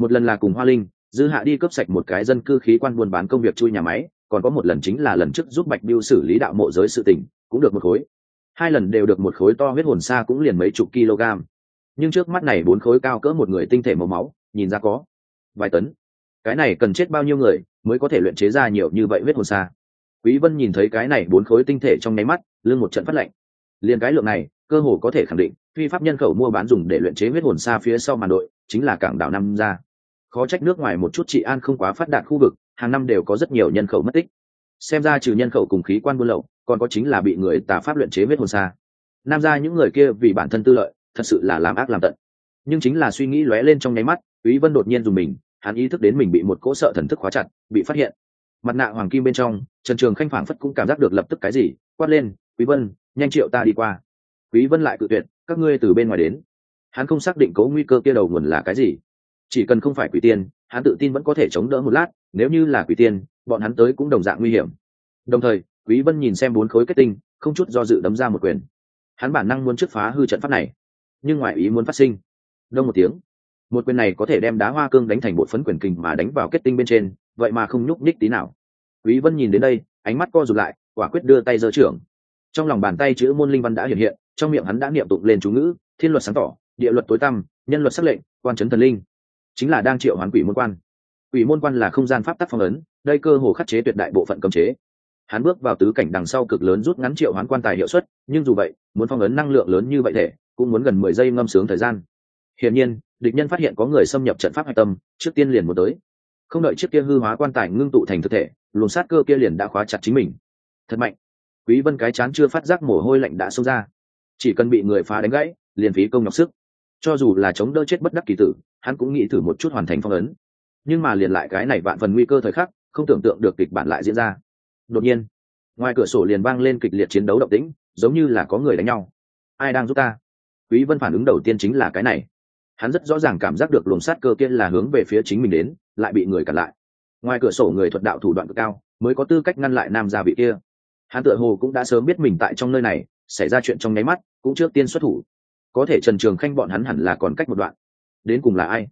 một lần là cùng hoa linh, dư hạ đi cướp sạch một cái dân cư khí quan buôn bán công việc chui nhà máy, còn có một lần chính là lần trước giúp bạch biêu xử lý đạo mộ giới sự tình, cũng được một khối. Hai lần đều được một khối to huyết hồn xa cũng liền mấy chục kg. Nhưng trước mắt này bốn khối cao cỡ một người tinh thể màu máu, nhìn ra có vài tấn. Cái này cần chết bao nhiêu người mới có thể luyện chế ra nhiều như vậy huyết hồn xa? Quý vân nhìn thấy cái này bốn khối tinh thể trong nháy mắt, lưng một trận phát lạnh. Liền cái lượng này, cơ hồ có thể khẳng định, phi pháp nhân khẩu mua bán dùng để luyện chế huyết hồn xa phía sau màn đội, chính là cảng đảo Nam ra khó trách nước ngoài một chút trị an không quá phát đạt khu vực, hàng năm đều có rất nhiều nhân khẩu mất tích. Xem ra trừ nhân khẩu cùng khí quan buôn lậu, còn có chính là bị người tà pháp luyện chế huyết hồn xa. Nam ra những người kia vì bản thân tư lợi, thật sự là làm ác làm tận. Nhưng chính là suy nghĩ lóe lên trong nháy mắt, quý vân đột nhiên dùng mình, hắn ý thức đến mình bị một cỗ sợ thần thức khóa chặt, bị phát hiện. Mặt nạ hoàng kim bên trong, trần trường khanh phảng phất cũng cảm giác được lập tức cái gì, quát lên, quý vân, nhanh triệu ta đi qua. Quý vân lại cự tuyệt, các ngươi từ bên ngoài đến. Hắn không xác định cấu nguy cơ kia đầu nguồn là cái gì chỉ cần không phải quỷ tiên, hắn tự tin vẫn có thể chống đỡ một lát, nếu như là quỷ tiên, bọn hắn tới cũng đồng dạng nguy hiểm. Đồng thời, quý vân nhìn xem bốn khối kết tinh, không chút do dự đấm ra một quyền. Hắn bản năng muốn trước phá hư trận pháp này, nhưng ngoại ý muốn phát sinh. Đông một tiếng, một quyền này có thể đem đá hoa cương đánh thành bộ phấn quyền kình mà đánh vào kết tinh bên trên, vậy mà không nhúc nhích tí nào. Quý vân nhìn đến đây, ánh mắt co rụt lại, quả quyết đưa tay giơ trưởng. Trong lòng bàn tay chữ môn linh văn đã hiện hiện, trong miệng hắn đã niệm tụng lên chú ngữ, thiên luật sáng tỏ, địa luật tối tăm, nhân luật sắc lệnh, quan trấn thần linh chính là đang triệu hoán quỷ môn quan. Quỷ môn quan là không gian pháp tắc phong ấn, đây cơ hồ khắc chế tuyệt đại bộ phận cấm chế. Hắn bước vào tứ cảnh đằng sau cực lớn rút ngắn triệu hoán quan tài hiệu suất, nhưng dù vậy, muốn phong ấn năng lượng lớn như vậy thể, cũng muốn gần mười giây ngâm sướng thời gian. Hiển nhiên, địch nhân phát hiện có người xâm nhập trận pháp hạch tâm, trước tiên liền muốn tới. Không đợi chiếc kia hư hóa quan tài ngưng tụ thành thực thể, luồng sát cơ kia liền đã khóa chặt chính mình. Thật mạnh. Quý vân cái chán chưa phát giác mồ hôi lạnh đã xông ra. Chỉ cần bị người phá đánh gãy, liền phí công nhọc sức. Cho dù là chống đỡ chết bất đắc kỳ tử hắn cũng nghĩ thử một chút hoàn thành phong ấn. Nhưng mà liền lại cái này vạn phần nguy cơ thời khắc, không tưởng tượng được kịch bản lại diễn ra. Đột nhiên, ngoài cửa sổ liền vang lên kịch liệt chiến đấu động tĩnh, giống như là có người đánh nhau. Ai đang giúp ta? Quý vân phản ứng đầu tiên chính là cái này. Hắn rất rõ ràng cảm giác được luồng sát cơ kia là hướng về phía chính mình đến, lại bị người cản lại. Ngoài cửa sổ người thuật đạo thủ đoạn cực cao, mới có tư cách ngăn lại nam gia vị kia. Hắn tựa hồ cũng đã sớm biết mình tại trong nơi này, xảy ra chuyện trong nháy mắt, cũng trước tiên xuất thủ. Có thể trần trường khanh bọn hắn hẳn là còn cách một đoạn đến cùng là ai?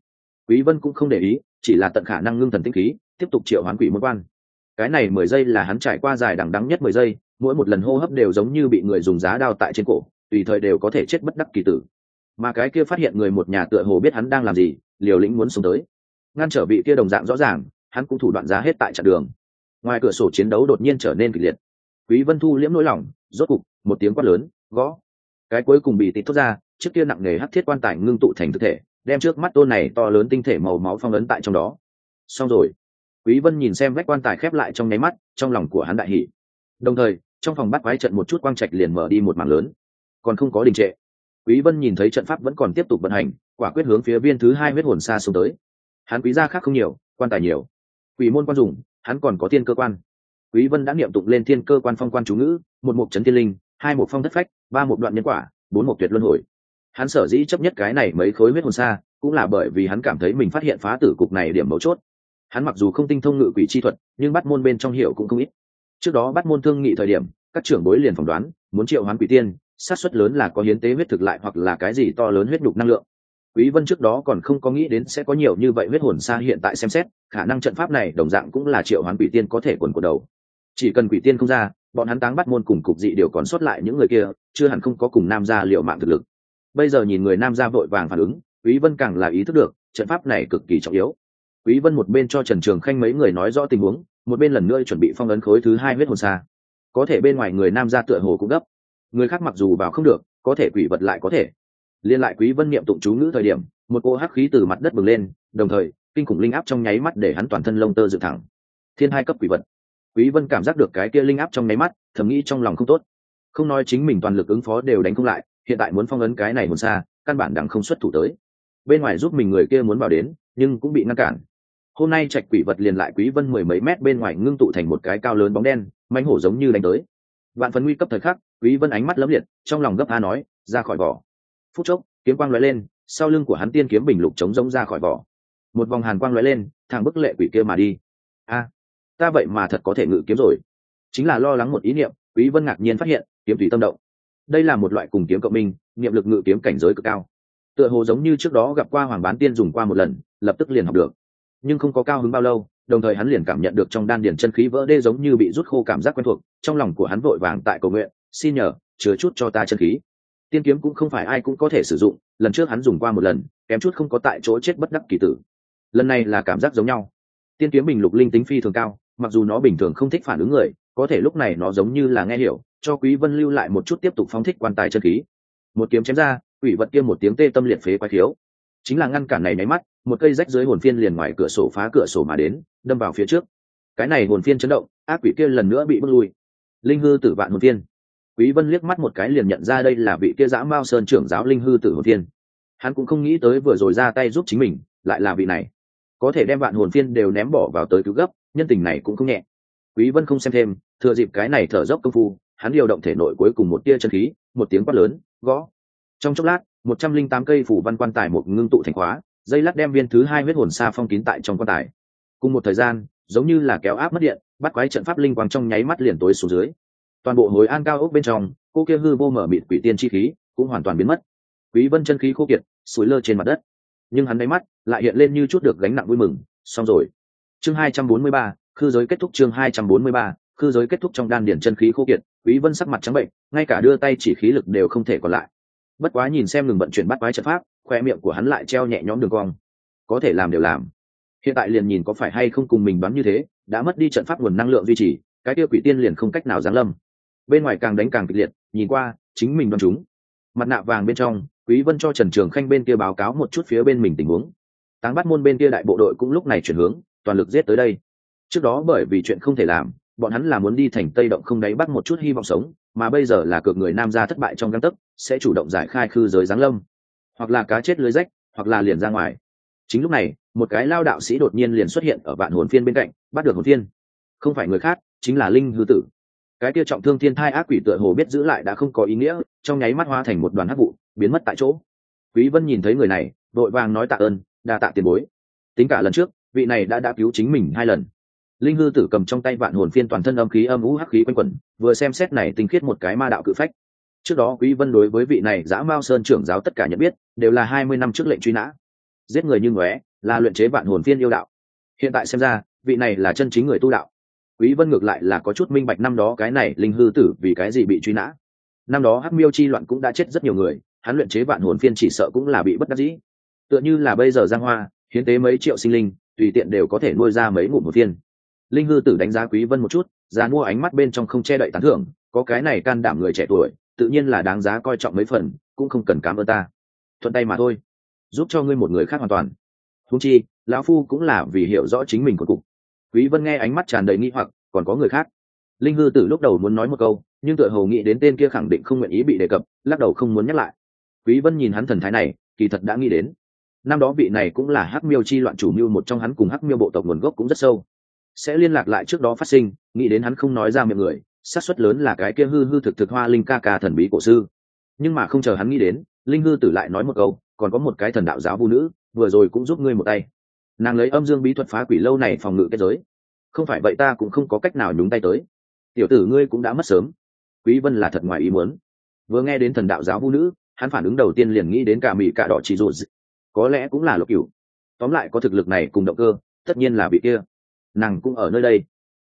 Quý vân cũng không để ý, chỉ là tận khả năng ngưng thần tinh khí, tiếp tục triệu hoán quỷ môn quan. Cái này mười giây là hắn trải qua dài đằng đắng nhất mười giây, mỗi một lần hô hấp đều giống như bị người dùng giá đao tại trên cổ, tùy thời đều có thể chết bất đắc kỳ tử. Mà cái kia phát hiện người một nhà tựa hồ biết hắn đang làm gì, liều lĩnh muốn xuống tới. Ngăn trở vị kia đồng dạng rõ ràng, hắn cũng thủ đoạn giá hết tại chặn đường. Ngoài cửa sổ chiến đấu đột nhiên trở nên kịch liệt. Quý vân thu liễm nỗi lòng, rốt cục, một tiếng quát lớn, gõ. Cái cuối cùng bị tịt thoát ra, trước kia nặng nề hắc thiết quan tài ngưng tụ thành thực thể đem trước mắt tôn này to lớn tinh thể màu máu phong ấn tại trong đó. Xong rồi. Quý vân nhìn xem vách quan tài khép lại trong nháy mắt, trong lòng của hắn đại hỉ. Đồng thời, trong phòng bắt quái trận một chút quang trạch liền mở đi một mảng lớn. Còn không có đình trệ. Quý vân nhìn thấy trận pháp vẫn còn tiếp tục vận hành, quả quyết hướng phía viên thứ hai huyết hồn xa xuống tới. Hắn quý gia khác không nhiều, quan tài nhiều. Quỷ môn quan dùng, hắn còn có thiên cơ quan. Quý vân đã niệm tụng lên thiên cơ quan phong quan chú ngữ, một mục chấn thiên linh, hai mục phong thất phách, ba mục đoạn nhân quả, bốn mục tuyệt luân hồi hắn sở dĩ chấp nhất cái này mấy khối huyết hồn xa, cũng là bởi vì hắn cảm thấy mình phát hiện phá tử cục này điểm mấu chốt. Hắn mặc dù không tinh thông ngự quỷ chi thuật, nhưng bắt môn bên trong hiểu cũng không ít. Trước đó bắt môn thương nghị thời điểm, các trưởng bối liền phỏng đoán, muốn triệu hoán quỷ tiên sát suất lớn là có hiến tế huyết thực lại hoặc là cái gì to lớn huyết nhục năng lượng. Quý vân trước đó còn không có nghĩ đến sẽ có nhiều như vậy huyết hồn xa hiện tại xem xét, khả năng trận pháp này đồng dạng cũng là triệu hoán quỷ tiên có thể quần của đầu. Chỉ cần quỷ tiên không ra, bọn hắn táng bắt môn cùng cục dị đều còn sót lại những người kia, chưa hẳn không có cùng nam gia liệu mạng thực lực bây giờ nhìn người nam gia vội vàng phản ứng, quý vân càng là ý thức được, trận pháp này cực kỳ trọng yếu. Quý vân một bên cho trần trường khanh mấy người nói rõ tình huống, một bên lần nữa chuẩn bị phong ấn khối thứ hai huyết hồn xa. Có thể bên ngoài người nam gia tựa hồ cũng gấp. Người khác mặc dù vào không được, có thể quỷ vật lại có thể. Liên lại quý vân niệm tụng chú ngữ thời điểm, một cô hắc khí từ mặt đất bừng lên, đồng thời, kinh khủng linh áp trong nháy mắt để hắn toàn thân lông tơ dựng thẳng. Thiên hai cấp quỷ vật. Quý vân cảm giác được cái kia linh áp trong nháy mắt, thầm nghĩ trong lòng không tốt. Không nói chính mình toàn lực ứng phó đều đánh không lại hiện tại muốn phong ấn cái này một xa, căn bản đằng không xuất thủ tới. Bên ngoài giúp mình người kia muốn vào đến, nhưng cũng bị ngăn cản. Hôm nay trạch quỷ vật liền lại quý vân mười mấy mét bên ngoài ngưng tụ thành một cái cao lớn bóng đen manh hổ giống như đánh tới. Vạn phần nguy cấp thời khắc, quý vân ánh mắt lấm liệt, trong lòng gấp a nói, ra khỏi vỏ. Phút chốc, kiếm quang lóe lên, sau lưng của hắn tiên kiếm bình lục chống giống ra khỏi vỏ. Một vòng hàn quang lóe lên, thẳng bức lệ quỷ kia mà đi. A, ta vậy mà thật có thể ngự kiếm rồi. Chính là lo lắng một ý niệm, quý vân ngạc nhiên phát hiện, kiếm tùy tâm động đây là một loại cùng kiếm cộng minh, niệm lực ngự kiếm cảnh giới cực cao. Tựa hồ giống như trước đó gặp qua hoàng bán tiên dùng qua một lần, lập tức liền học được. Nhưng không có cao hứng bao lâu, đồng thời hắn liền cảm nhận được trong đan điền chân khí vỡ đê giống như bị rút khô cảm giác quen thuộc, trong lòng của hắn vội vàng tại cầu nguyện, xin nhờ, chứa chút cho ta chân khí. Tiên kiếm cũng không phải ai cũng có thể sử dụng, lần trước hắn dùng qua một lần, kém chút không có tại chỗ chết bất đắc kỳ tử. Lần này là cảm giác giống nhau. Tiên kiếm bình lục linh tính phi thường cao, mặc dù nó bình thường không thích phản ứng người, có thể lúc này nó giống như là nghe hiểu cho quý vân lưu lại một chút tiếp tục phóng thích quan tài chân khí. Một kiếm chém ra, quỷ vật kia một tiếng tê tâm liệt phế quái thiếu chính là ngăn cản này nháy mắt, một cây rách dưới hồn phiên liền ngoài cửa sổ phá cửa sổ mà đến, đâm vào phía trước. Cái này hồn phiên chấn động, ác quỷ kia lần nữa bị bước lui. Linh hư tử vạn hồn phiên. Quý vân liếc mắt một cái liền nhận ra đây là vị kia dã mao sơn trưởng giáo linh hư tử hồn phiên. Hắn cũng không nghĩ tới vừa rồi ra tay giúp chính mình, lại là vị này. Có thể đem vạn hồn phiên đều ném bỏ vào tới cứu gấp, nhân tình này cũng không nhẹ. Quý vân không xem thêm, thừa dịp cái này thở dốc công phu hắn điều động thể nội cuối cùng một tia chân khí một tiếng quát lớn gõ. Trong chốc lát một trăm linh tám cây phủ văn quan tài một ngưng tụ thành khóa dây lát đem viên thứ hai huyết hồn xa phong kín tại trong quan tài. Cùng một thời gian giống như là kéo áp mất điện bắt quái trận pháp linh quang trong nháy mắt liền tối xuống dưới. Toàn bộ hồi an cao ốc bên trong cô kia hư vô mở mịt quỷ tiên chi khí cũng hoàn toàn biến mất. Quý vân chân khí khô kiệt sủi lơ trên mặt đất. Nhưng hắn đáy mắt lại hiện lên như chút được gánh nặng vui mừng. Xong rồi. Chương 243, khư giới kết thúc chương 243, khư giới kết thúc trong đan điển chân khí khô kiệt, quý vân sắc mặt trắng bệnh, ngay cả đưa tay chỉ khí lực đều không thể còn lại. Bất quá nhìn xem ngừng vận chuyển bắt quái trận pháp khoe miệng của hắn lại treo nhẹ nhõm đường cong. Có thể làm đều làm. Hiện tại liền nhìn có phải hay không cùng mình đoán như thế, đã mất đi trận pháp nguồn năng lượng duy trì, cái kia quỷ tiên liền không cách nào giáng lâm. Bên ngoài càng đánh càng kịch liệt, nhìn qua, chính mình đoán chúng. Mặt nạ vàng bên trong, quý vân cho trần trường khanh bên kia báo cáo một chút phía bên mình tình huống. Táng bắt môn bên kia đại bộ đội cũng lúc này chuyển hướng, toàn lực giết tới đây. Trước đó bởi vì chuyện không thể làm bọn hắn là muốn đi thành tây động không đáy bắt một chút hy vọng sống, mà bây giờ là cược người nam gia thất bại trong găng tấc, sẽ chủ động giải khai khư giới giáng lâm. Hoặc là cá chết lưới rách, hoặc là liền ra ngoài. Chính lúc này, một cái lao đạo sĩ đột nhiên liền xuất hiện ở vạn hồn phiên bên cạnh, bắt được hồn phiên. Không phải người khác, chính là linh hư tử. Cái kia trọng thương thiên thai ác quỷ tựa hồ biết giữ lại đã không có ý nghĩa, trong nháy mắt hoa thành một đoàn hắc vụ, biến mất tại chỗ. Quý vân nhìn thấy người này đội vàng nói tạ ơn, đa tạ tiền bối. Tính cả lần trước, vị này đã đã cứu chính mình hai lần linh hư tử cầm trong tay vạn hồn phiên toàn thân âm khí âm ú hắc khí quanh quẩn, vừa xem xét này tinh khiết một cái ma đạo cự phách. Trước đó quý vân đối với vị này giã mao sơn trưởng giáo tất cả nhận biết, đều là 20 năm trước lệnh truy nã. Giết người như ngóe, là luyện chế vạn hồn phiên yêu đạo. Hiện tại xem ra, vị này là chân chính người tu đạo. Quý vân ngược lại là có chút minh bạch năm đó cái này linh hư tử vì cái gì bị truy nã. Năm đó hắc miêu chi loạn cũng đã chết rất nhiều người, hắn luyện chế vạn hồn phiên chỉ sợ cũng là bị bất đắc dĩ. Tựa như là bây giờ giang hoa, hiến tế mấy triệu sinh linh, tùy tiện đều có thể nuôi ra mấy ngụm một phiên linh hư tử đánh giá quý vân một chút, giá mua ánh mắt bên trong không che đậy tán thưởng, có cái này can đảm người trẻ tuổi, tự nhiên là đáng giá coi trọng mấy phần, cũng không cần cảm ơn ta. Thuận tay mà thôi. Giúp cho ngươi một người khác hoàn toàn. Húng chi, lão phu cũng là vì hiểu rõ chính mình của cục. Quý vân nghe ánh mắt tràn đầy nghi hoặc, còn có người khác. Linh hư tử lúc đầu muốn nói một câu, nhưng tựa hồ nghĩ đến tên kia khẳng định không nguyện ý bị đề cập, lắc đầu không muốn nhắc lại. Quý vân nhìn hắn thần thái này, kỳ thật đã nghĩ đến. Năm đó vị này cũng là hắc miêu chi loạn chủ mưu một trong hắn cùng hắc miêu bộ tộc nguồn gốc cũng rất sâu sẽ liên lạc lại trước đó phát sinh, nghĩ đến hắn không nói ra miệng người, xác suất lớn là cái kia hư hư thực thực hoa linh ca ca thần bí cổ sư. Nhưng mà không chờ hắn nghĩ đến, linh hư tử lại nói một câu, còn có một cái thần đạo giáo vũ nữ, vừa rồi cũng giúp ngươi một tay. Nàng lấy âm dương bí thuật phá quỷ lâu này phòng ngự kết giới. Không phải vậy ta cũng không có cách nào nhúng tay tới. Tiểu tử ngươi cũng đã mất sớm. Quý vân là thật ngoài ý muốn. Vừa nghe đến thần đạo giáo vũ nữ, hắn phản ứng đầu tiên liền nghĩ đến cả mỹ cả đỏ chỉ dù có lẽ cũng là lục cửu. Tóm lại có thực lực này cùng động cơ, tất nhiên là bị kia nàng cũng ở nơi đây.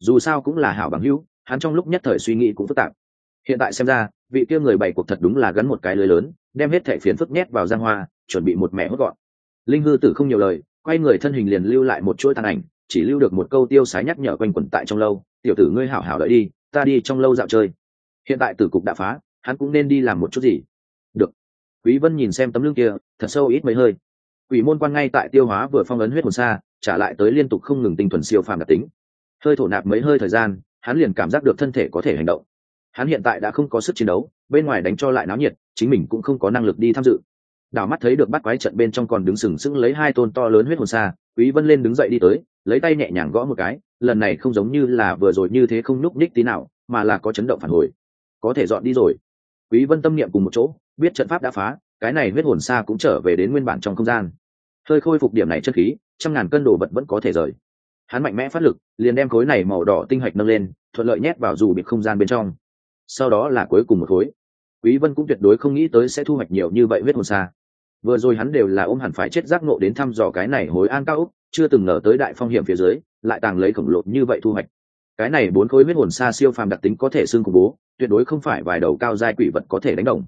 Dù sao cũng là hảo bằng hữu, hắn trong lúc nhất thời suy nghĩ cũng phức tạp. Hiện tại xem ra, vị kia người bày cuộc thật đúng là gắn một cái lưới lớn, đem hết thẻ phiến phức nhét vào giang hoa, chuẩn bị một mẹ hốt gọn. Linh hư tử không nhiều lời, quay người thân hình liền lưu lại một chuỗi tàn ảnh, chỉ lưu được một câu tiêu sái nhắc nhở quanh quẩn tại trong lâu, tiểu tử ngươi hảo hảo đợi đi, ta đi trong lâu dạo chơi. Hiện tại tử cục đã phá, hắn cũng nên đi làm một chút gì. Được. Quý vân nhìn xem tấm lưng kia, thật sâu ít mấy hơi quỷ môn quan ngay tại tiêu hóa vừa phong ấn huyết hồn xa, trả lại tới liên tục không ngừng tinh thuần siêu phàm đặc tính. Hơi thổ nạp mấy hơi thời gian, hắn liền cảm giác được thân thể có thể hành động. Hắn hiện tại đã không có sức chiến đấu, bên ngoài đánh cho lại náo nhiệt, chính mình cũng không có năng lực đi tham dự. Đảo mắt thấy được bắt quái trận bên trong còn đứng sừng sững lấy hai tôn to lớn huyết hồn xa, quý vân lên đứng dậy đi tới, lấy tay nhẹ nhàng gõ một cái, lần này không giống như là vừa rồi như thế không núp ních tí nào, mà là có chấn động phản hồi. Có thể dọn đi rồi. Quý vân tâm niệm cùng một chỗ, biết trận pháp đã phá, cái này huyết hồn xa cũng trở về đến nguyên bản trong không gian hơi khôi phục điểm này chất khí, trăm ngàn cân đồ vật vẫn có thể rời. Hắn mạnh mẽ phát lực, liền đem khối này màu đỏ tinh hạch nâng lên, thuận lợi nhét vào dù bị không gian bên trong. Sau đó là cuối cùng một khối. Quý vân cũng tuyệt đối không nghĩ tới sẽ thu hoạch nhiều như vậy huyết hồn xa. Vừa rồi hắn đều là ôm hẳn phải chết giác ngộ đến thăm dò cái này hối an cao úc chưa từng ngờ tới đại phong hiểm phía dưới, lại tàng lấy khổng lồ như vậy thu hoạch. Cái này bốn khối huyết hồn xa siêu phàm đặc tính có thể xương của bố, tuyệt đối không phải vài đầu cao giai quỷ vật có thể đánh đồng.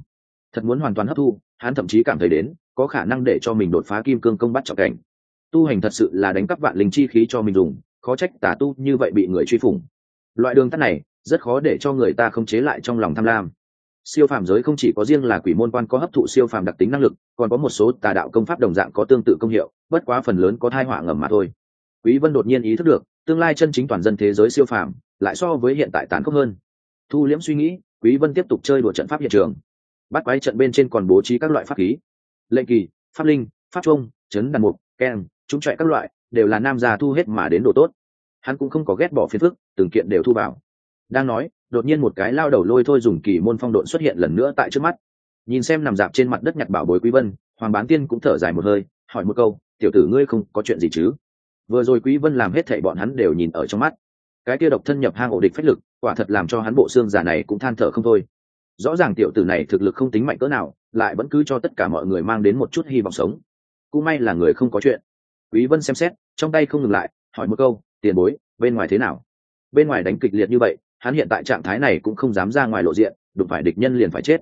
Thật muốn hoàn toàn hấp thu, hắn thậm chí cảm thấy đến có khả năng để cho mình đột phá kim cương công bắt trọng cảnh. Tu hành thật sự là đánh cắp vạn linh chi khí cho mình dùng, khó trách tà tu như vậy bị người truy phủng. Loại đường tắt này, rất khó để cho người ta không chế lại trong lòng tham lam. Siêu phàm giới không chỉ có riêng là quỷ môn quan có hấp thụ siêu phàm đặc tính năng lực, còn có một số tà đạo công pháp đồng dạng có tương tự công hiệu, bất quá phần lớn có thai họa ngầm mà thôi. Quý vân đột nhiên ý thức được, tương lai chân chính toàn dân thế giới siêu phàm, lại so với hiện tại tàn khốc hơn. Thu liễm suy nghĩ, quý vân tiếp tục chơi đùa trận pháp hiện trường. Bắt quái trận bên trên còn bố trí các loại pháp khí lệnh kỳ, pháp linh, pháp trung chấn đàn mục keng chúng chạy các loại, đều là nam già thu hết mà đến độ tốt. Hắn cũng không có ghét bỏ phiền phức, từng kiện đều thu vào. Đang nói, đột nhiên một cái lao đầu lôi thôi dùng kỳ môn phong độn xuất hiện lần nữa tại trước mắt. Nhìn xem nằm dạp trên mặt đất nhặt bảo bối quý vân, hoàng bán tiên cũng thở dài một hơi, hỏi một câu, tiểu tử ngươi không có chuyện gì chứ? Vừa rồi quý vân làm hết thảy bọn hắn đều nhìn ở trong mắt. Cái kia độc thân nhập hang ổ địch phách lực, quả thật làm cho hắn bộ xương giả này cũng than thở không thôi rõ ràng tiểu tử này thực lực không tính mạnh cỡ nào, lại vẫn cứ cho tất cả mọi người mang đến một chút hy vọng sống. Cũng may là người không có chuyện. Quý vân xem xét, trong tay không ngừng lại, hỏi một câu, tiền bối, bên ngoài thế nào? Bên ngoài đánh kịch liệt như vậy, hắn hiện tại trạng thái này cũng không dám ra ngoài lộ diện, đụng phải địch nhân liền phải chết.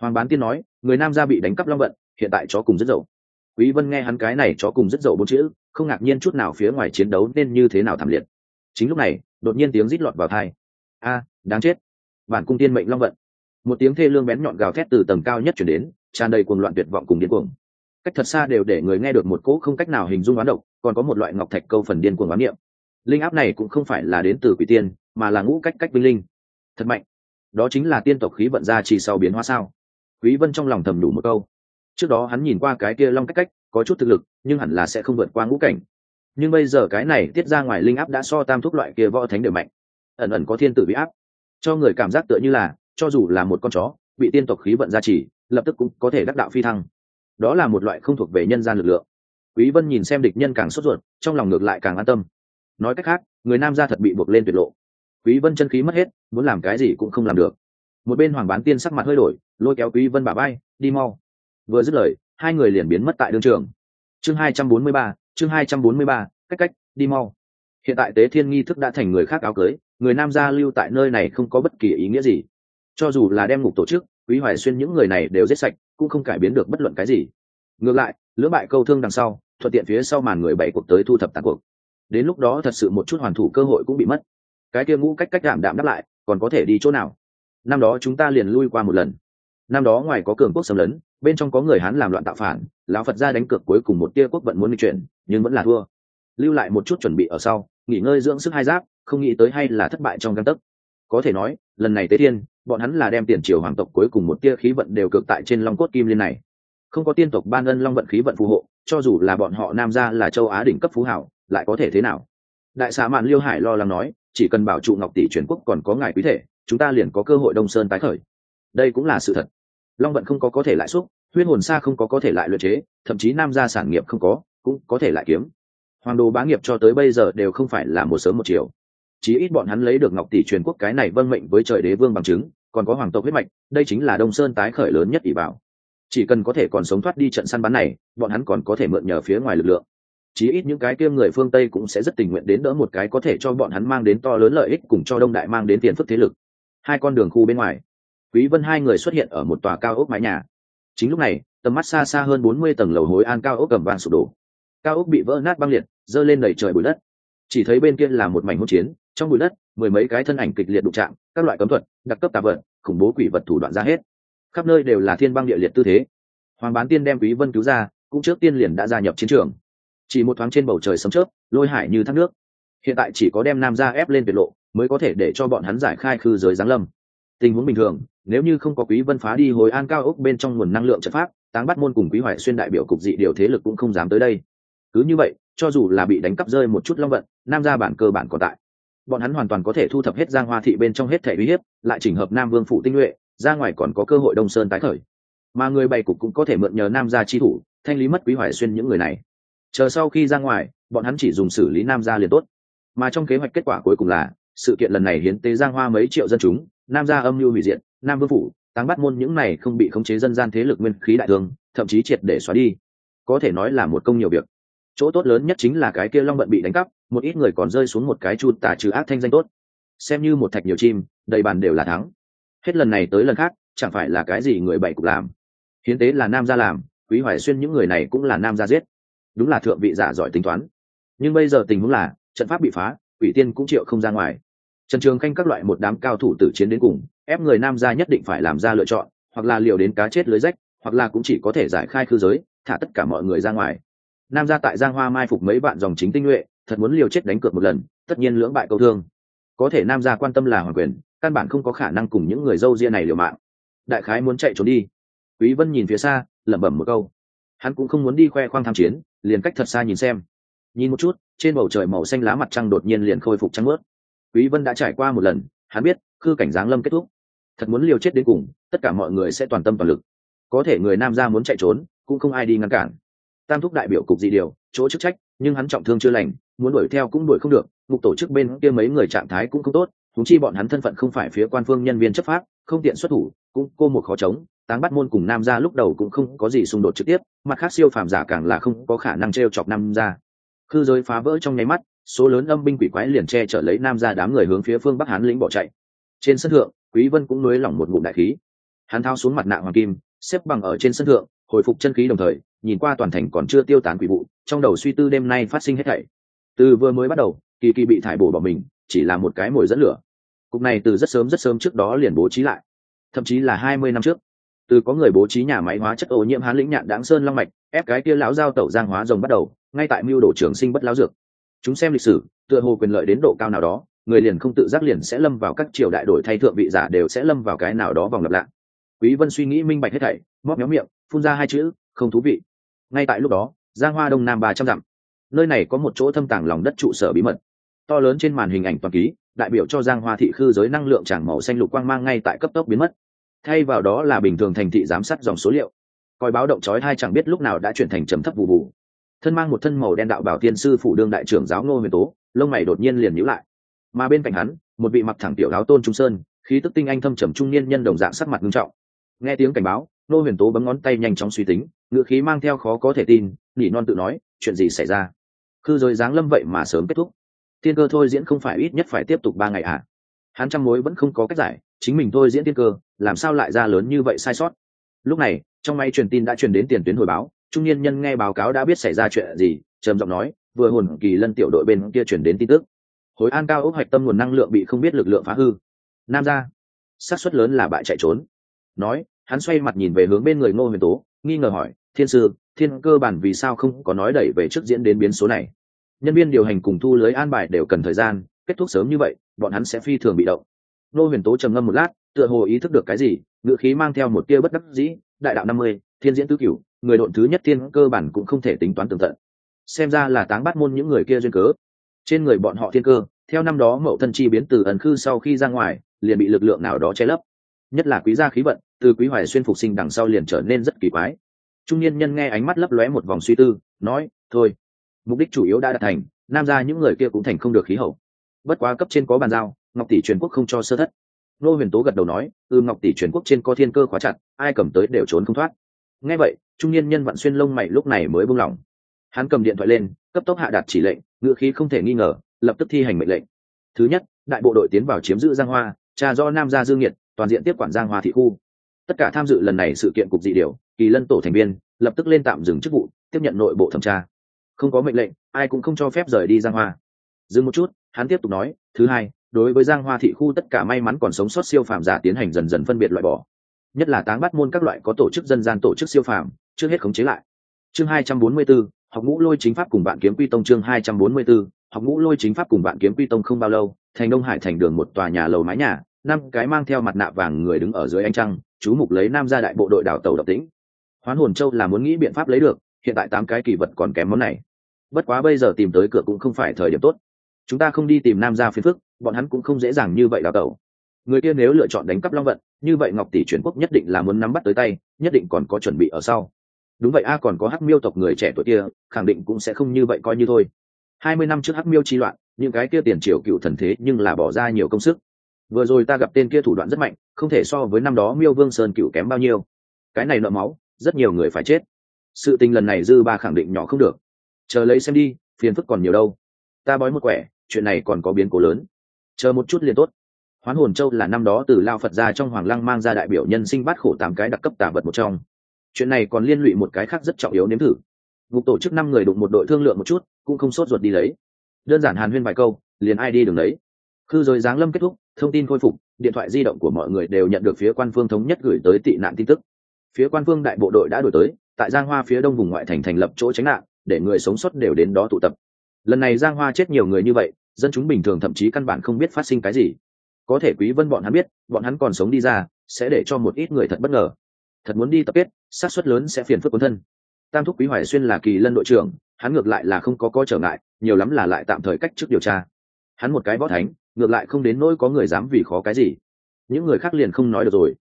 Hoàng bán tiên nói, người nam gia bị đánh cắp long vận, hiện tại chó cùng rất dậu. Quý vân nghe hắn cái này chó cùng rất dậu bốn chữ, không ngạc nhiên chút nào phía ngoài chiến đấu nên như thế nào thảm liệt. Chính lúc này, đột nhiên tiếng rít lọt vào tai. A, đáng chết. Bản cung tiên mệnh long vận một tiếng thê lương bén nhọn gào thét từ tầng cao nhất chuyển đến, tràn đầy cuồng loạn tuyệt vọng cùng điên cuồng. Cách thật xa đều để người nghe được một cỗ không cách nào hình dung oán độc, còn có một loại ngọc thạch câu phần điên cuồng oán niệm. Linh áp này cũng không phải là đến từ quỷ tiên, mà là ngũ cách cách binh linh. Thật mạnh. Đó chính là tiên tộc khí vận ra chỉ sau biến hóa sao. Quý vân trong lòng thầm đủ một câu. Trước đó hắn nhìn qua cái kia long cách cách, có chút thực lực, nhưng hẳn là sẽ không vượt qua ngũ cảnh. Nhưng bây giờ cái này tiết ra ngoài linh áp đã so tam thúc loại kia võ thánh đều mạnh. Ẩn ẩn có thiên tử bị áp. Cho người cảm giác tựa như là cho dù là một con chó bị tiên tộc khí vận gia trì lập tức cũng có thể đắc đạo phi thăng. Đó là một loại không thuộc về nhân gian lực lượng. Quý vân nhìn xem địch nhân càng sốt ruột trong lòng ngược lại càng an tâm. Nói cách khác người nam gia thật bị buộc lên tuyệt lộ. Quý vân chân khí mất hết muốn làm cái gì cũng không làm được. Một bên hoàng bán tiên sắc mặt hơi đổi lôi kéo quý vân bà bay đi mau. Vừa dứt lời hai người liền biến mất tại đường trường. Chương 243, chương 243, cách cách đi mau. Hiện tại tế thiên nghi thức đã thành người khác áo cưới người nam gia lưu tại nơi này không có bất kỳ ý nghĩa gì cho dù là đem ngục tổ chức, quý hoài xuyên những người này đều giết sạch, cũng không cải biến được bất luận cái gì. Ngược lại, lưỡng bại câu thương đằng sau, thuận tiện phía sau màn người bảy cuộc tới thu thập tàn cuộc. Đến lúc đó thật sự một chút hoàn thủ cơ hội cũng bị mất. Cái kia ngũ cách cách đảm đạm đáp lại, còn có thể đi chỗ nào? Năm đó chúng ta liền lui qua một lần. Năm đó ngoài có cường quốc xâm lấn, bên trong có người hán làm loạn tạo phản, lão phật ra đánh cược cuối cùng một tia quốc vận muốn đi chuyển, nhưng vẫn là thua. Lưu lại một chút chuẩn bị ở sau, nghỉ ngơi dưỡng sức hai giáp, không nghĩ tới hay là thất bại trong căn tấc. Có thể nói, lần này tế thiên bọn hắn là đem tiền triều hoàng tộc cuối cùng một tia khí vận đều cực tại trên long cốt kim liên này. Không có tiên tộc ban ân long vận khí vận phù hộ, cho dù là bọn họ nam gia là châu á đỉnh cấp phú hảo, lại có thể thế nào? Đại xã mạn liêu hải lo lắng nói, chỉ cần bảo trụ ngọc tỷ truyền quốc còn có ngài quý thể, chúng ta liền có cơ hội đông sơn tái khởi. Đây cũng là sự thật. Long vận không có có thể lại xúc, huyết hồn xa không có có thể lại luyện chế, thậm chí nam gia sản nghiệp không có, cũng có thể lại kiếm. Hoàng đồ bá nghiệp cho tới bây giờ đều không phải là một sớm một chiều. Chí ít bọn hắn lấy được ngọc tỷ truyền quốc cái này vâng mệnh với trời đế vương bằng chứng còn có hoàng tộc huyết mạch, đây chính là đông sơn tái khởi lớn nhất ỷ bảo. Chỉ cần có thể còn sống thoát đi trận săn bắn này, bọn hắn còn có thể mượn nhờ phía ngoài lực lượng. Chí ít những cái kia người phương tây cũng sẽ rất tình nguyện đến đỡ một cái có thể cho bọn hắn mang đến to lớn lợi ích cùng cho đông đại mang đến tiền phức thế lực. Hai con đường khu bên ngoài. Quý vân hai người xuất hiện ở một tòa cao ốc mái nhà. Chính lúc này, tầm mắt xa xa hơn 40 tầng lầu hối an cao ốc cầm vàng sụp đổ. Cao ốc bị vỡ nát băng liệt, dơ lên đầy trời bụi đất. Chỉ thấy bên kia là một mảnh hỗn chiến trong bụi đất, mười mấy cái thân ảnh kịch liệt đụng chạm, các loại cấm thuật, đặc cấp tà vật, khủng bố quỷ vật thủ đoạn ra hết. Khắp nơi đều là thiên băng địa liệt tư thế. Hoàng bán tiên đem quý vân cứu ra, cũng trước tiên liền đã gia nhập chiến trường. Chỉ một thoáng trên bầu trời sấm chớp, lôi hải như thác nước. Hiện tại chỉ có đem nam gia ép lên việt lộ, mới có thể để cho bọn hắn giải khai khư giới giáng lâm. Tình huống bình thường, nếu như không có quý vân phá đi hồi an cao ốc bên trong nguồn năng lượng trận pháp, táng bắt môn cùng quý hoài xuyên đại biểu cục dị điều thế lực cũng không dám tới đây. Cứ như vậy, cho dù là bị đánh cắp rơi một chút long vận, nam gia bản cơ bản còn tại bọn hắn hoàn toàn có thể thu thập hết giang hoa thị bên trong hết thể uy hiếp, lại chỉnh hợp nam vương phụ tinh nhuệ, ra ngoài còn có cơ hội đông sơn tái khởi. Mà người bày cục cũng có thể mượn nhờ nam gia chi thủ, thanh lý mất quý hoài xuyên những người này. Chờ sau khi ra ngoài, bọn hắn chỉ dùng xử lý nam gia liền tốt. Mà trong kế hoạch kết quả cuối cùng là, sự kiện lần này hiến tế giang hoa mấy triệu dân chúng, nam gia âm mưu hủy diện nam vương phủ, táng bắt môn những này không bị khống chế dân gian thế lực nguyên khí đại thương, thậm chí triệt để xóa đi. Có thể nói là một công nhiều việc chỗ tốt lớn nhất chính là cái kia long bận bị đánh cắp, một ít người còn rơi xuống một cái chu tả trừ ác thanh danh tốt. Xem như một thạch nhiều chim, đầy bàn đều là thắng. Hết lần này tới lần khác, chẳng phải là cái gì người bảy cục làm. Hiến tế là nam gia làm, quý hoài xuyên những người này cũng là nam gia giết. Đúng là thượng vị giả giỏi tính toán. Nhưng bây giờ tình huống là, trận pháp bị phá, quỷ tiên cũng chịu không ra ngoài. Trần trường khanh các loại một đám cao thủ tử chiến đến cùng, ép người nam gia nhất định phải làm ra lựa chọn, hoặc là liều đến cá chết lưới rách, hoặc là cũng chỉ có thể giải khai khư giới, thả tất cả mọi người ra ngoài nam gia tại giang hoa mai phục mấy vạn dòng chính tinh nhuệ, thật muốn liều chết đánh cược một lần, tất nhiên lưỡng bại câu thương. Có thể nam gia quan tâm là hoàng quyền, căn bản không có khả năng cùng những người dâu ria này liều mạng. Đại khái muốn chạy trốn đi. Quý vân nhìn phía xa, lẩm bẩm một câu. Hắn cũng không muốn đi khoe khoang tham chiến, liền cách thật xa nhìn xem. Nhìn một chút, trên bầu trời màu xanh lá mặt trăng đột nhiên liền khôi phục trắng mướt quý vân đã trải qua một lần, hắn biết, khư cảnh giáng lâm kết thúc. Thật muốn liều chết đến cùng, tất cả mọi người sẽ toàn tâm toàn lực. Có thể người nam gia muốn chạy trốn, cũng không ai đi ngăn cản tam thúc đại biểu cục dị điều, chỗ chức trách, nhưng hắn trọng thương chưa lành, muốn đuổi theo cũng đuổi không được mục tổ chức bên kia mấy người trạng thái cũng không tốt thú chi bọn hắn thân phận không phải phía quan phương nhân viên chấp pháp, không tiện xuất thủ, cũng cô một khó chống, táng bắt môn cùng nam gia lúc đầu cũng không có gì xung đột trực tiếp, mặt khác siêu phàm giả càng là không có khả năng t r e o chọc nam gia. Khư giới phá vỡ trong nháy mắt, số lớn âm binh quỷ quái liền che chở lấy nam gia đám người hướng phía phương bắc hán lĩnh bỏ chạy. Trên sân thượng, quý vân cũng nới lỏng một ngụm đại khí. Hắn thao xuống mặt nạ hoàng kim, xếp bằng ở trên sân thượng, hồi phục chân khí đồng thời nhìn qua toàn thành còn chưa tiêu tán quỷ vụ, trong đầu suy tư đêm nay phát sinh hết thảy. Từ vừa mới bắt đầu, kỳ kỳ bị thải bổ bỏ mình, chỉ là một cái mồi dẫn lửa. Cục này từ rất sớm rất sớm trước đó liền bố trí lại. Thậm chí là hai mươi năm trước, từ có người bố trí nhà máy hóa chất ô nhiễm hán lĩnh nhạn đáng sơn long mạch, ép cái kia lão giao tẩu giang hóa rồng bắt đầu, ngay tại mưu đồ trường sinh bất lão dược. Chúng xem lịch sử, tựa hồ quyền lợi đến độ cao nào đó, người liền không tự giác liền sẽ lâm vào các triều đại đổi thay thượng vị giả đều sẽ lâm vào cái nào đó vòng lặp lạ quý vân suy nghĩ minh bạch hết thảy, móc méo miệng, phun ra hai chữ không thú vị. Ngay tại lúc đó, giang hoa đông nam ba trăm dặm. Nơi này có một chỗ thâm tàng lòng đất trụ sở bí mật. To lớn trên màn hình ảnh toàn ký, đại biểu cho giang hoa thị khư giới năng lượng tràng màu xanh lục quang mang ngay tại cấp tốc biến mất. Thay vào đó là bình thường thành thị giám sát dòng số liệu. Coi báo động chói hai chẳng biết lúc nào đã chuyển thành trầm thấp vụ vụ. Thân mang một thân màu đen đạo bảo tiên sư phủ đương đại trưởng giáo ngô huyền tố, lông mày đột nhiên liền nhíu lại. Mà bên cạnh hắn, một vị mặc thẳng tiểu áo tôn trung sơn, khí tức tinh anh thâm trầm trung niên nhân đồng dạng sắc mặt nghiêm trọng. Nghe tiếng cảnh báo Nô huyền tố bấm ngón tay nhanh chóng suy tính ngựa khí mang theo khó có thể tin, nỉ non tự nói, chuyện gì xảy ra? Khư giới giáng lâm vậy mà sớm kết thúc. Tiên cơ thôi diễn không phải ít nhất phải tiếp tục ba ngày à? Hắn trăm mối vẫn không có cách giải, chính mình thôi diễn tiên cơ, làm sao lại ra lớn như vậy sai sót? Lúc này, trong máy truyền tin đã truyền đến tiền tuyến hồi báo, trung niên nhân nghe báo cáo đã biết xảy ra chuyện gì, trầm giọng nói, vừa hồn kỳ lân tiểu đội bên kia truyền đến tin tức. Hồi an cao ốc hoạch tâm nguồn năng lượng bị không biết lực lượng phá hư. Nam ra xác suất lớn là bại chạy trốn. Nói hắn xoay mặt nhìn về hướng bên người ngô huyền tố, nghi ngờ hỏi, thiên sư, thiên cơ bản vì sao không có nói đẩy về trước diễn đến biến số này? Nhân viên điều hành cùng thu lưới an bài đều cần thời gian, kết thúc sớm như vậy, bọn hắn sẽ phi thường bị động. Nô huyền tố trầm ngâm một lát, tựa hồ ý thức được cái gì ngự khí mang theo một tia bất đắc dĩ, đại đạo năm mươi, thiên diễn tứ cửu, người độn thứ nhất thiên cơ bản cũng không thể tính toán tường tận. Xem ra là táng bắt môn những người kia duyên cớ. Trên người bọn họ thiên cơ, theo năm đó mậu thân chi biến từ ẩn khư sau khi ra ngoài, liền bị lực lượng nào đó che lấp nhất là quý gia khí vận, từ quý hoài xuyên phục sinh đằng sau liền trở nên rất kỳ quái. Trung niên nhân nghe ánh mắt lấp lóe một vòng suy tư, nói, thôi, mục đích chủ yếu đã đạt thành, nam ra những người kia cũng thành không được khí hậu. Bất quá cấp trên có bàn giao, ngọc tỷ truyền quốc không cho sơ thất. Nô huyền tố gật đầu nói ư ngọc tỷ truyền quốc trên có thiên cơ khóa chặt, ai cầm tới đều trốn không thoát. Nghe vậy, trung niên nhân vạn xuyên lông mày lúc này mới buông lỏng. Hắn cầm điện thoại lên, cấp tốc hạ đạt chỉ lệnh, ngựa khí không thể nghi ngờ, lập tức thi hành mệnh lệnh. Thứ nhất, đại bộ đội tiến vào chiếm giữ giang hoa, trà do nam gia dương nhiệt toàn diện tiếp quản giang hoa thị khu. Tất cả tham dự lần này sự kiện cục dị điều kỳ lân tổ thành viên lập tức lên tạm dừng chức vụ tiếp nhận nội bộ thẩm tra. Không có mệnh lệnh ai cũng không cho phép rời đi giang hoa. Dừng một chút hắn tiếp tục nói thứ hai đối với giang hoa thị khu tất cả may mắn còn sống sót siêu phàm giả tiến hành dần dần phân biệt loại bỏ. Nhất là táng bắt môn các loại có tổ chức dân gian tổ chức siêu phàm trước hết khống chế lại. Chương 244, học ngũ lôi chính pháp cùng bạn kiếm quy tông chương 244, học ngũ lôi chính pháp cùng bạn kiếm quy tông không bao lâu thành đông hải thành đường một tòa nhà lầu mái nhà năm cái mang theo mặt nạ vàng người đứng ở dưới ánh trăng, chú mục lấy nam gia đại bộ đội đảo tàu độc tĩnh hoán hồn châu là muốn nghĩ biện pháp lấy được, hiện tại tám cái kỳ vật còn kém món này. Bất quá bây giờ tìm tới cửa cũng không phải thời điểm tốt. Chúng ta không đi tìm nam gia phiền phức, bọn hắn cũng không dễ dàng như vậy đào tẩu người kia nếu lựa chọn đánh cắp long vận, như vậy ngọc tỷ chuyển quốc nhất định là muốn nắm bắt tới tay, nhất định còn có chuẩn bị ở sau. Đúng vậy a, còn có hắc miêu tộc người trẻ tuổi kia, khẳng định cũng sẽ không như vậy coi như thôi. Hai mươi năm trước hắc miêu chi loạn, những cái kia tiền triều cựu thần thế nhưng là bỏ ra nhiều công sức vừa rồi ta gặp tên kia thủ đoạn rất mạnh, không thể so với năm đó miêu vương sơn cựu kém bao nhiêu. Cái này nợ máu, rất nhiều người phải chết. Sự tình lần này dư ba khẳng định nhỏ không được. Chờ lấy xem đi, phiền phức còn nhiều đâu. Ta bói một quẻ, chuyện này còn có biến cố lớn. Chờ một chút liền tốt. Hoán hồn châu là năm đó từ lao phật ra trong hoàng lăng mang ra đại biểu nhân sinh bát khổ tám cái đặc cấp tả vật một trong. Chuyện này còn liên lụy một cái khác rất trọng yếu nếm thử. Ngục tổ chức năm người đụng một đội thương lượng một chút, cũng không sốt ruột đi lấy. Đơn giản hàn huyên vài câu, liền ai đi đường lấy. Khư rồi giáng lâm kết thúc thông tin khôi phục, điện thoại di động của mọi người đều nhận được phía quan phương thống nhất gửi tới tị nạn tin tức. Phía quan phương đại bộ đội đã đổi tới, tại giang hoa phía đông vùng ngoại thành thành lập chỗ tránh nạn, để người sống sót đều đến đó tụ tập. Lần này giang hoa chết nhiều người như vậy, dân chúng bình thường thậm chí căn bản không biết phát sinh cái gì. Có thể quý vân bọn hắn biết, bọn hắn còn sống đi ra, sẽ để cho một ít người thật bất ngờ. Thật muốn đi tập kết, xác suất lớn sẽ phiền phức quân thân. Tam thúc quý hoài xuyên là kỳ lân đội trưởng, hắn ngược lại là không có có trở ngại, nhiều lắm là lại tạm thời cách trước điều tra. Hắn một cái võ thánh ngược lại không đến nỗi có người dám vì khó cái gì. Những người khác liền không nói được rồi.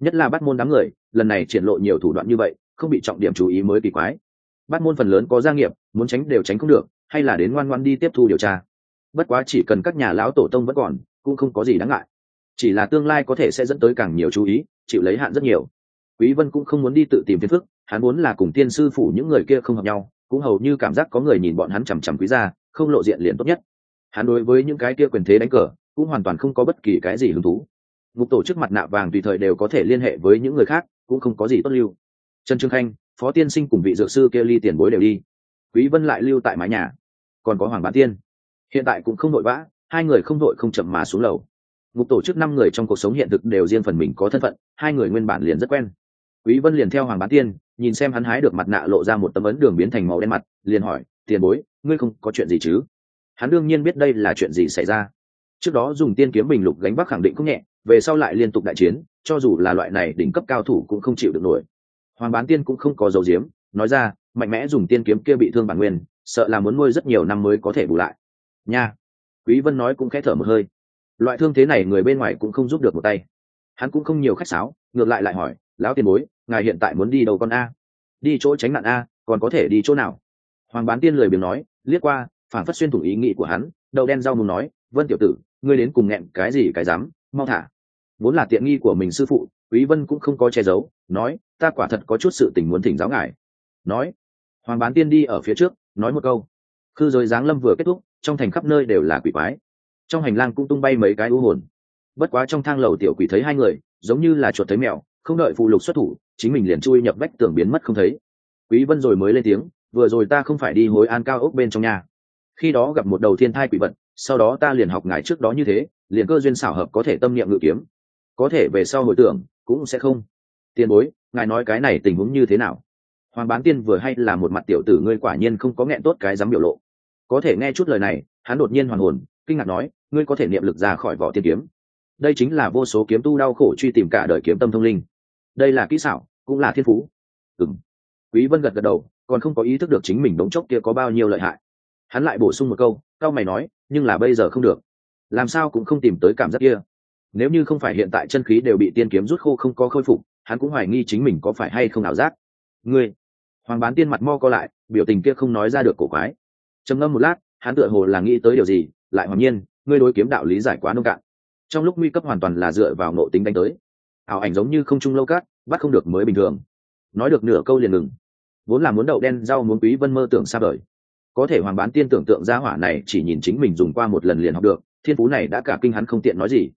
Nhất là bắt môn đám người, lần này triển lộ nhiều thủ đoạn như vậy, không bị trọng điểm chú ý mới kỳ quái. Bắt môn phần lớn có gia nghiệp, muốn tránh đều tránh không được, hay là đến ngoan ngoan đi tiếp thu điều tra. Bất quá chỉ cần các nhà lão tổ tông vẫn còn, cũng không có gì đáng ngại. Chỉ là tương lai có thể sẽ dẫn tới càng nhiều chú ý, chịu lấy hạn rất nhiều. Quý vân cũng không muốn đi tự tìm phiền phức, hắn muốn là cùng tiên sư phủ những người kia không hợp nhau, cũng hầu như cảm giác có người nhìn bọn hắn chằm chằm quý gia, không lộ diện liền tốt nhất hắn đối với những cái kia quyền thế đánh cờ cũng hoàn toàn không có bất kỳ cái gì hứng thú. Ngục tổ chức mặt nạ vàng tùy thời đều có thể liên hệ với những người khác, cũng không có gì tốt lưu. Trần trương khanh, phó tiên sinh cùng vị dược sư kia ly tiền bối đều đi. Quý vân lại lưu tại mái nhà. Còn có hoàng bá tiên. Hiện tại cũng không nội vã, hai người không đội không chậm mà xuống lầu. Ngục tổ chức năm người trong cuộc sống hiện thực đều riêng phần mình có thân phận, hai người nguyên bản liền rất quen. Quý vân liền theo hoàng bá tiên, nhìn xem hắn hái được mặt nạ lộ ra một tấm ấn đường biến thành màu đen mặt, liền hỏi, tiền bối, ngươi không có chuyện gì chứ? Hắn đương nhiên biết đây là chuyện gì xảy ra. Trước đó dùng tiên kiếm bình lục gánh bắc khẳng định không nhẹ, về sau lại liên tục đại chiến, cho dù là loại này đỉnh cấp cao thủ cũng không chịu được nổi. Hoàng bán tiên cũng không có dấu diếm nói ra, mạnh mẽ dùng tiên kiếm kia bị thương bản nguyên, sợ là muốn nuôi rất nhiều năm mới có thể bù lại. Nha. Quý vân nói cũng khẽ thở một hơi. Loại thương thế này người bên ngoài cũng không giúp được một tay. Hắn cũng không nhiều khách sáo, ngược lại lại hỏi, lão tiền bối, ngài hiện tại muốn đi đâu con a? Đi chỗ tránh nạn a, còn có thể đi chỗ nào? Hoàng bán tiên lười biếng nói, liếc qua phản phất xuyên thủng ý nghĩ của hắn, đậu đen rau muốn nói, vân tiểu tử, ngươi đến cùng nghẹn cái gì cái dám, mau thả. Vốn là tiện nghi của mình sư phụ, quý vân cũng không có che giấu, nói, ta quả thật có chút sự tình muốn thỉnh giáo ngài. Nói, hoàng bán tiên đi ở phía trước, nói một câu. Khư rồi giáng lâm vừa kết thúc, trong thành khắp nơi đều là quỷ quái. Trong hành lang cũng tung bay mấy cái u hồn. Bất quá trong thang lầu tiểu quỷ thấy hai người, giống như là chuột thấy mèo, không đợi phụ lục xuất thủ, chính mình liền chui nhập vách tường biến mất không thấy. Quý vân rồi mới lên tiếng, vừa rồi ta không phải đi hối an cao ốc bên trong nhà khi đó gặp một đầu thiên thai quỷ vật, sau đó ta liền học ngài trước đó như thế, liền cơ duyên xảo hợp có thể tâm niệm ngự kiếm. Có thể về sau hồi tưởng, cũng sẽ không. Tiền bối, ngài nói cái này tình huống như thế nào? Hoàng bán tiên vừa hay là một mặt tiểu tử ngươi quả nhiên không có nghẹn tốt cái dám biểu lộ. Có thể nghe chút lời này, hắn đột nhiên hoàn hồn, kinh ngạc nói, ngươi có thể niệm lực ra khỏi vỏ tiên kiếm. Đây chính là vô số kiếm tu đau khổ truy tìm cả đời kiếm tâm thông linh. Đây là kỹ xảo, cũng là thiên phú. Ừng quý vân gật gật đầu, còn không có ý thức được chính mình đống chốc kia có bao nhiêu lợi hại hắn lại bổ sung một câu, cao mày nói, nhưng là bây giờ không được. Làm sao cũng không tìm tới cảm giác kia. Nếu như không phải hiện tại chân khí đều bị tiên kiếm rút khô không có khôi phục, hắn cũng hoài nghi chính mình có phải hay không ảo giác. Ngươi. Hoàng bán tiên mặt mo co lại, biểu tình kia không nói ra được cổ quái. Trầm ngâm một lát, hắn tựa hồ là nghĩ tới điều gì, lại hoàng nhiên, ngươi đối kiếm đạo lý giải quá nông cạn. Trong lúc nguy cấp hoàn toàn là dựa vào nộ tính đánh tới. Ảo ảnh giống như không trung lâu cát, bắt không được mới bình thường. Nói được nửa câu liền ngừng. Vốn là muốn đậu đen rau muốn quý vân mơ tưởng xa vời có thể hoàng bán tiên tưởng tượng ra hỏa này chỉ nhìn chính mình dùng qua một lần liền học được, thiên phú này đã cả kinh hắn không tiện nói gì.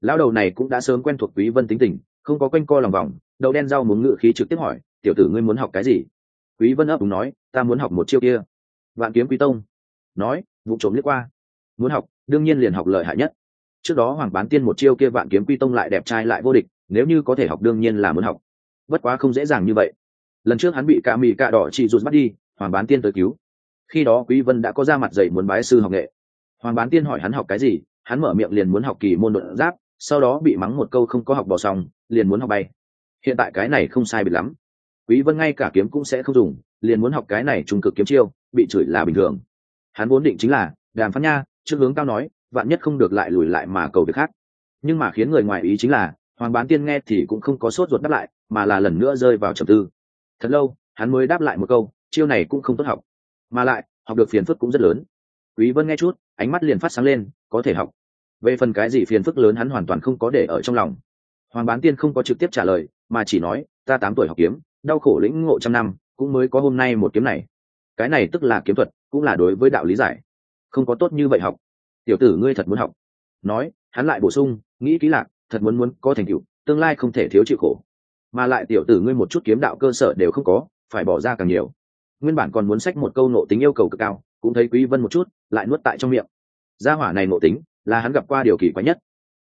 Lão đầu này cũng đã sớm quen thuộc quý vân tính tình, không có quanh co lòng vòng, đầu đen rau muốn ngự khí trực tiếp hỏi, tiểu tử ngươi muốn học cái gì? Quý vân ấp đúng nói, ta muốn học một chiêu kia. Vạn kiếm quý tông nói, vụ trộm liếc qua. Muốn học, đương nhiên liền học lợi hại nhất. Trước đó hoàng bán tiên một chiêu kia vạn kiếm quy tông lại đẹp trai lại vô địch, nếu như có thể học đương nhiên là muốn học. Bất quá không dễ dàng như vậy. Lần trước hắn bị cạ mì cạ đỏ chỉ rụt bắt đi, hoàng bán tiên tới cứu khi đó quý vân đã có ra mặt dạy muốn bái sư học nghệ. Hoàng bán tiên hỏi hắn học cái gì, hắn mở miệng liền muốn học kỳ môn luận giáp, sau đó bị mắng một câu không có học bỏ xong, liền muốn học bay. Hiện tại cái này không sai biệt lắm. Quý vân ngay cả kiếm cũng sẽ không dùng, liền muốn học cái này trung cực kiếm chiêu, bị chửi là bình thường. Hắn vốn định chính là, đàm phán nha, trước hướng cao nói, vạn nhất không được lại lùi lại mà cầu việc khác. Nhưng mà khiến người ngoài ý chính là, hoàng bán tiên nghe thì cũng không có sốt ruột đáp lại, mà là lần nữa rơi vào trầm tư. Thật lâu, hắn mới đáp lại một câu, chiêu này cũng không tốt học mà lại, học được phiền phức cũng rất lớn. Quý vân nghe chút, ánh mắt liền phát sáng lên, có thể học. Về phần cái gì phiền phức lớn hắn hoàn toàn không có để ở trong lòng. Hoàng bán tiên không có trực tiếp trả lời, mà chỉ nói, ta tám tuổi học kiếm, đau khổ lĩnh ngộ trăm năm, cũng mới có hôm nay một kiếm này. Cái này tức là kiếm thuật, cũng là đối với đạo lý giải. Không có tốt như vậy học. Tiểu tử ngươi thật muốn học. Nói, hắn lại bổ sung, nghĩ kỹ lạc thật muốn muốn có thành tựu, tương lai không thể thiếu chịu khổ. Mà lại tiểu tử ngươi một chút kiếm đạo cơ sở đều không có, phải bỏ ra càng nhiều nguyên bản còn muốn sách một câu nộ tính yêu cầu cực cao, cũng thấy quý vân một chút, lại nuốt tại trong miệng. Gia hỏa này nộ tính, là hắn gặp qua điều kỳ quái nhất.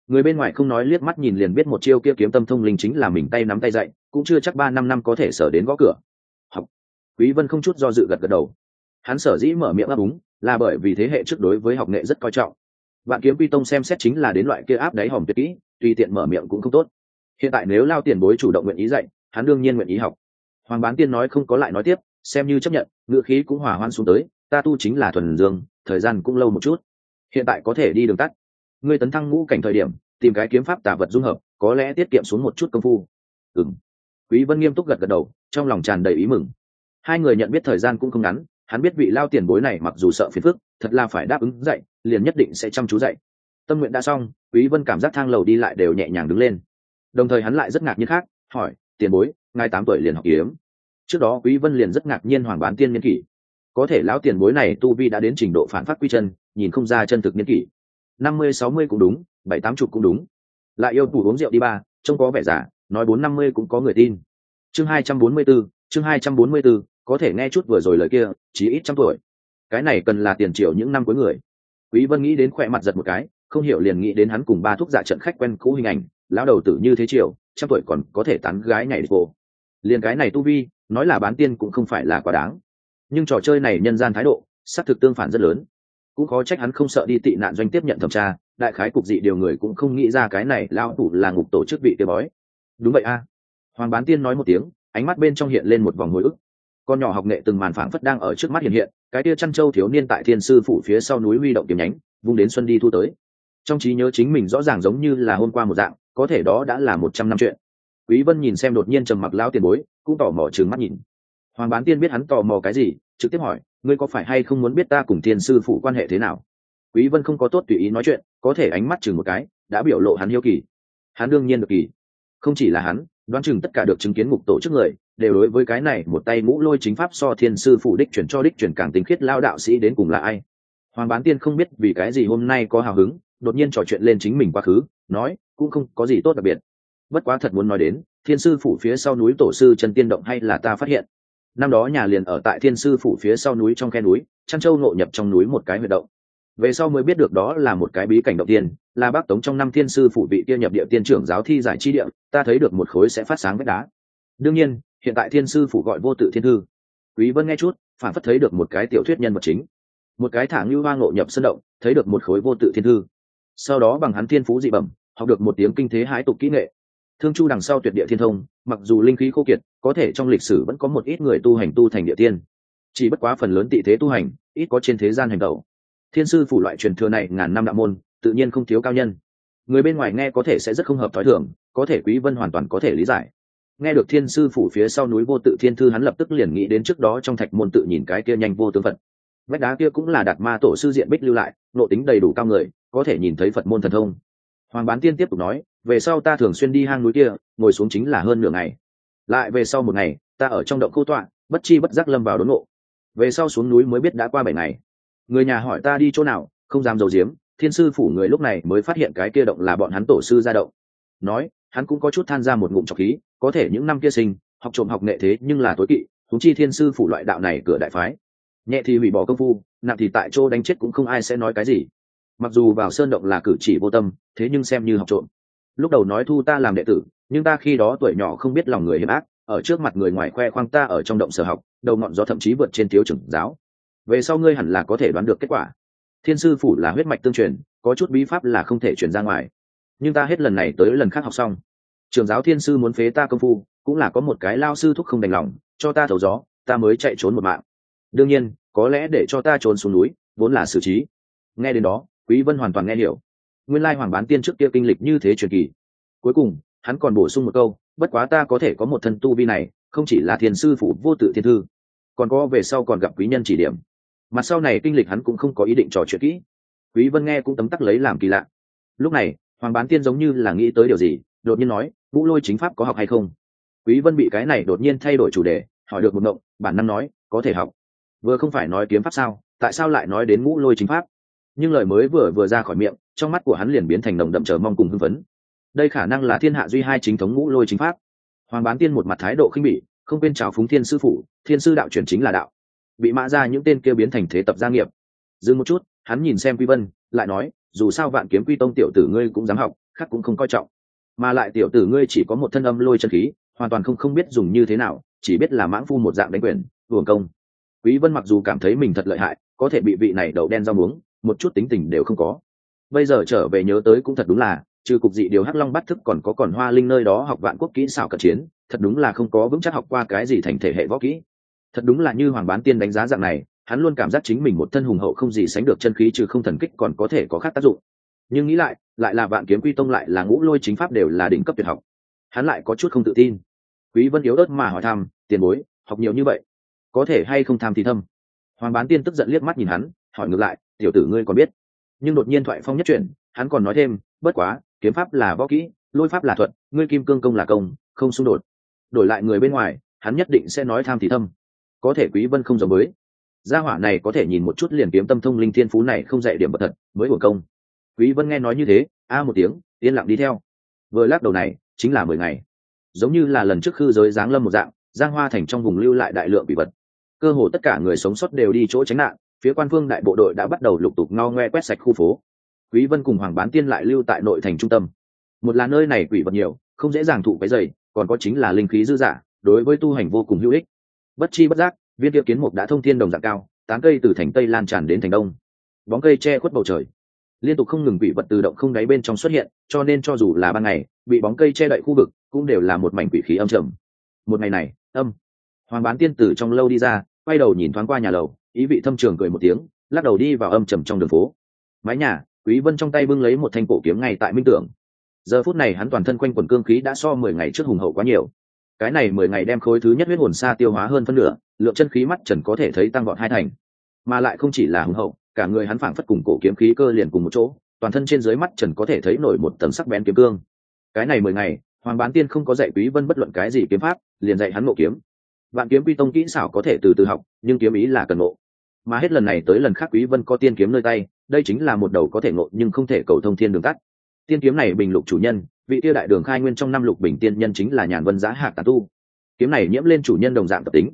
Người bên ngoài không nói liếc mắt nhìn liền biết một chiêu kia kiếm tâm thông linh chính là mình tay nắm tay dậy, cũng chưa chắc ba năm năm có thể sở đến gõ cửa. Học. Quý vân không chút do dự gật gật đầu. Hắn sở dĩ mở miệng ấp úng, là bởi vì thế hệ trước đối với học nghệ rất coi trọng. Vạn kiếm quy tông xem xét chính là đến loại kia áp đáy hòm tuyệt kỹ, tùy tiện mở miệng cũng không tốt. Hiện tại nếu lao tiền bối chủ động nguyện ý dạy, hắn đương nhiên nguyện ý học. Hoàng bán tiên nói không có lại nói tiếp xem như chấp nhận ngựa khí cũng hỏa hoan xuống tới, ta tu chính là thuần dương, thời gian cũng lâu một chút, hiện tại có thể đi đường tắt. Ngươi tấn thăng ngũ cảnh thời điểm, tìm cái kiếm pháp tả vật dung hợp, có lẽ tiết kiệm xuống một chút công phu. Ừng quý vân nghiêm túc gật gật đầu, trong lòng tràn đầy ý mừng. Hai người nhận biết thời gian cũng không ngắn, hắn biết vị lao tiền bối này mặc dù sợ phiền phức, thật là phải đáp ứng dạy liền nhất định sẽ chăm chú dạy tâm nguyện đã xong, quý vân cảm giác thang lầu đi lại đều nhẹ nhàng đứng lên. Đồng thời hắn lại rất ngạc nhiên khác, hỏi, tiền bối, ngài tám tuổi liền học kiếm? Trước đó quý vân liền rất ngạc nhiên hoàng bán tiên niên kỷ. Có thể lão tiền bối này tu vi đã đến trình độ phản phát quy chân nhìn không ra chân thực niên kỷ. Năm mươi sáu mươi cũng đúng bảy tám chục cũng đúng. Lại yêu tủ uống rượu đi ba trông có vẻ giả nói bốn năm mươi cũng có người tin. Chương hai trăm bốn mươi 244, chương hai trăm bốn mươi 244, có thể nghe chút vừa rồi lời kia chỉ ít trăm tuổi. Cái này cần là tiền triệu những năm cuối người. Quý vân nghĩ đến khỏe mặt giật một cái không hiểu liền nghĩ đến hắn cùng ba thuốc giả dạ trận khách quen cũ hình ảnh lão đầu tử như thế triệu trăm tuổi còn có thể tán gái nhảy cô liền cái này tu vi nói là bán tiên cũng không phải là quá đáng. Nhưng trò chơi này nhân gian thái độ, xác thực tương phản rất lớn. Cũng có trách hắn không sợ đi tị nạn doanh tiếp nhận thẩm tra, đại khái cục dị điều người cũng không nghĩ ra cái này lao thủ là ngục tổ chức vị kia bói. Đúng vậy a. Hoàng bán tiên nói một tiếng, ánh mắt bên trong hiện lên một vòng hồi ức. Con nhỏ học nghệ từng màn phảng phất đang ở trước mắt hiện hiện, cái tia chăn châu thiếu niên tại thiên sư phủ phía sau núi huy động kiếm nhánh, vung đến xuân đi thu tới. Trong trí nhớ chính mình rõ ràng giống như là hôm qua một dạng, có thể đó đã là một trăm năm chuyện quý vân nhìn xem đột nhiên trầm mặc lão tiền bối, cũng tò mò trừng mắt nhìn. Hoàng bán tiên biết hắn tò mò cái gì, trực tiếp hỏi, ngươi có phải hay không muốn biết ta cùng thiên sư phụ quan hệ thế nào? Quý vân không có tốt tùy ý nói chuyện, có thể ánh mắt chừng một cái, đã biểu lộ hắn hiếu kỳ. Hắn đương nhiên được kỳ. Không chỉ là hắn, đoán chừng tất cả được chứng kiến ngục tổ chức người, đều đối với cái này một tay mũ lôi chính pháp so thiên sư phụ đích chuyển cho đích chuyển càng tinh khiết lao đạo sĩ đến cùng là ai. Hoàng bán tiên không biết vì cái gì hôm nay có hào hứng, đột nhiên trò chuyện lên chính mình quá khứ, nói, cũng không có gì tốt đặc biệt bất quá thật muốn nói đến, thiên sư phủ phía sau núi tổ sư chân tiên động hay là ta phát hiện. Năm đó nhà liền ở tại thiên sư phủ phía sau núi trong khe núi trăng châu ngộ nhập trong núi một cái huyệt động. Về sau mới biết được đó là một cái bí cảnh động tiên, là bác tống trong năm thiên sư phủ vị kia nhập địa tiên trưởng giáo thi giải chi địa, ta thấy được một khối sẽ phát sáng vách đá. Đương nhiên, hiện tại thiên sư phủ gọi vô tự thiên thư. Quý vân nghe chút, phản phất thấy được một cái tiểu thuyết nhân vật chính. Một cái thả ngưu hoa ngộ nhập sân động, thấy được một khối vô tự thiên thư. Sau đó bằng hắn thiên phú dị bẩm, học được một tiếng kinh thế hái tục kỹ nghệ thương chu đằng sau tuyệt địa thiên thông, mặc dù linh khí khô kiệt, có thể trong lịch sử vẫn có một ít người tu hành tu thành địa tiên. Chỉ bất quá phần lớn tị thế tu hành, ít có trên thế gian hành tẩu. Thiên sư phủ loại truyền thừa này ngàn năm đạo môn, tự nhiên không thiếu cao nhân. Người bên ngoài nghe có thể sẽ rất không hợp thói thường, có thể quý vân hoàn toàn có thể lý giải. Nghe được thiên sư phủ phía sau núi vô tự thiên thư hắn lập tức liền nghĩ đến trước đó trong thạch môn tự nhìn cái kia nhanh vô tướng phật. Vách đá kia cũng là đạt ma tổ sư diện bích lưu lại nộ tính đầy đủ cao người, có thể nhìn thấy phật môn thần thông. Hoàng bán tiên tiếp tục nói về sau ta thường xuyên đi hang núi kia, ngồi xuống chính là hơn nửa ngày. Lại về sau một ngày, ta ở trong động cô tọa, bất chi bất giác lâm vào đốn ngộ. về sau xuống núi mới biết đã qua bảy ngày. Người nhà hỏi ta đi chỗ nào, không dám giấu giếm. thiên sư phủ người lúc này mới phát hiện cái kia động là bọn hắn tổ sư ra động. Nói, hắn cũng có chút than ra một ngụm trọc khí, có thể những năm kia sinh, học trộm học nghệ thế nhưng là tối kỵ thúng chi thiên sư phủ loại đạo này cửa đại phái. Nhẹ thì hủy bỏ công phu, nặng thì tại chỗ đánh chết cũng không ai sẽ nói cái gì. Mặc dù vào sơn động là cử chỉ vô tâm, thế nhưng xem như học trộm lúc đầu nói thu ta làm đệ tử, nhưng ta khi đó tuổi nhỏ không biết lòng người hiểm ác, ở trước mặt người ngoài khoe khoang ta ở trong động sở học, đầu ngọn gió thậm chí vượt trên thiếu trưởng giáo. Về sau ngươi hẳn là có thể đoán được kết quả. Thiên sư phủ là huyết mạch tương truyền, có chút bí pháp là không thể truyền ra ngoài. Nhưng ta hết lần này tới lần khác học xong. Trường giáo thiên sư muốn phế ta công phu, cũng là có một cái lao sư thúc không đành lòng, cho ta thấu gió, ta mới chạy trốn một mạng. Đương nhiên, có lẽ để cho ta trốn xuống núi, vốn là xử trí. Nghe đến đó, quý vân hoàn toàn nghe hiểu nguyên lai hoàng bán tiên trước kia kinh lịch như thế truyền kỳ. Cuối cùng hắn còn bổ sung một câu bất quá ta có thể có một thân tu vi này không chỉ là thiền sư phủ vô tự thiên thư còn có về sau còn gặp quý nhân chỉ điểm. Mặt sau này kinh lịch hắn cũng không có ý định trò chuyện kỹ. Quý vân nghe cũng tấm tắc lấy làm kỳ lạ. Lúc này hoàng bán tiên giống như là nghĩ tới điều gì đột nhiên nói vũ lôi chính pháp có học hay không? Quý vân bị cái này đột nhiên thay đổi chủ đề hỏi được một động, bản năng nói có thể học. Vừa không phải nói kiếm pháp sao? Tại sao lại nói đến ngũ lôi chính pháp? Nhưng lời mới vừa vừa ra khỏi miệng, trong mắt của hắn liền biến thành nồng đậm chờ mong cùng hưng phấn. Đây khả năng là thiên hạ duy hai chính thống ngũ lôi chính pháp. Hoàng bán tiên một mặt thái độ khinh bỉ, không quên chào phúng thiên sư phụ thiên sư đạo truyền chính là đạo. Bị mã ra những tên kia biến thành thế tập gia nghiệp. Dừng một chút, hắn nhìn xem quy vân, lại nói, dù sao vạn kiếm quy tông tiểu tử ngươi cũng dám học, khác cũng không coi trọng. Mà lại tiểu tử ngươi chỉ có một thân âm lôi chân khí, hoàn toàn không không biết dùng như thế nào, chỉ biết là mãng phu một dạng đánh quyền, hưởng công. Quý vân mặc dù cảm thấy mình thật lợi hại, có thể bị vị này đầu đen rau muống một chút tính tình đều không có. Bây giờ trở về nhớ tới cũng thật đúng là, trừ cục dị điều hắc long bắt thức còn có còn hoa linh nơi đó học vạn quốc kỹ xảo cận chiến, thật đúng là không có vững chắc học qua cái gì thành thể hệ võ kỹ. Thật đúng là như hoàng bán tiên đánh giá dạng này, hắn luôn cảm giác chính mình một thân hùng hậu không gì sánh được chân khí trừ không thần kích còn có thể có khác tác dụng. Nhưng nghĩ lại lại là vạn kiếm quy tông lại là ngũ lôi chính pháp đều là đỉnh cấp tuyệt học. Hắn lại có chút không tự tin. Quý vân yếu ớt mà hỏi thăm, tiền bối, học nhiều như vậy, có thể hay không tham thì thâm? Hoàng bán tiên tức giận liếc mắt nhìn hắn, hỏi ngược lại tiểu tử ngươi còn biết. Nhưng đột nhiên thoại phong nhất chuyển, hắn còn nói thêm, bất quá, kiếm pháp là võ kỹ, lôi pháp là thuật, ngươi kim cương công là công, không xung đột. Đổi lại người bên ngoài, hắn nhất định sẽ nói tham thì thâm. Có thể quý vân không giống với. Gia hỏa này có thể nhìn một chút liền kiếm tâm thông linh thiên phú này không dạy điểm bật thật, mới của công. Quý vân nghe nói như thế, a một tiếng, yên lặng đi theo. Vừa lắc đầu này, chính là mười ngày. Giống như là lần trước khư giới giáng lâm một dạng, giang hoa thành trong vùng lưu lại đại lượng bị vật. Cơ hồ tất cả người sống sót đều đi chỗ tránh nạn phía quan phương đại bộ đội đã bắt đầu lục tục ngao ngoe quét sạch khu phố. Quý vân cùng hoàng bán tiên lại lưu tại nội thành trung tâm. Một là nơi này quỷ vật nhiều, không dễ dàng thụ cái dày, còn có chính là linh khí dư giả, đối với tu hành vô cùng hữu ích. Bất chi bất giác, viên tiêu kiến mục đã thông thiên đồng dạng cao, tán cây từ thành tây lan tràn đến thành đông. Bóng cây che khuất bầu trời. Liên tục không ngừng quỷ vật tự động không đáy bên trong xuất hiện, cho nên cho dù là ban ngày, bị bóng cây che đậy khu vực cũng đều là một mảnh quỷ khí âm trầm. Một ngày này, âm. Hoàng bán tiên tử trong lâu đi ra, quay đầu nhìn thoáng qua nhà lầu ý vị thâm trường cười một tiếng, lắc đầu đi vào âm trầm trong đường phố. Mái nhà, quý vân trong tay bưng lấy một thanh cổ kiếm ngay tại minh tưởng. Giờ phút này hắn toàn thân quanh quần cương khí đã so 10 ngày trước hùng hậu quá nhiều. Cái này 10 ngày đem khối thứ nhất huyết hồn xa tiêu hóa hơn phân nửa, lượng chân khí mắt trần có thể thấy tăng vọt hai thành. Mà lại không chỉ là hùng hậu, cả người hắn phảng phất cùng cổ kiếm khí cơ liền cùng một chỗ, toàn thân trên dưới mắt trần có thể thấy nổi một tầng sắc bén kiếm cương. Cái này mười ngày, hoàng bán tiên không có dạy quý vân bất luận cái gì kiếm pháp, liền dạy hắn ngộ kiếm vạn kiếm quy tông kỹ xảo có thể từ từ học, nhưng kiếm ý là cần ngộ. Mà hết lần này tới lần khác quý vân có tiên kiếm nơi tay, đây chính là một đầu có thể ngộ nhưng không thể cầu thông thiên đường tắt. Tiên kiếm này bình lục chủ nhân, vị tiêu đại đường khai nguyên trong năm lục bình tiên nhân chính là nhàn vân giá hạ tản tu. Kiếm này nhiễm lên chủ nhân đồng dạng tập tính.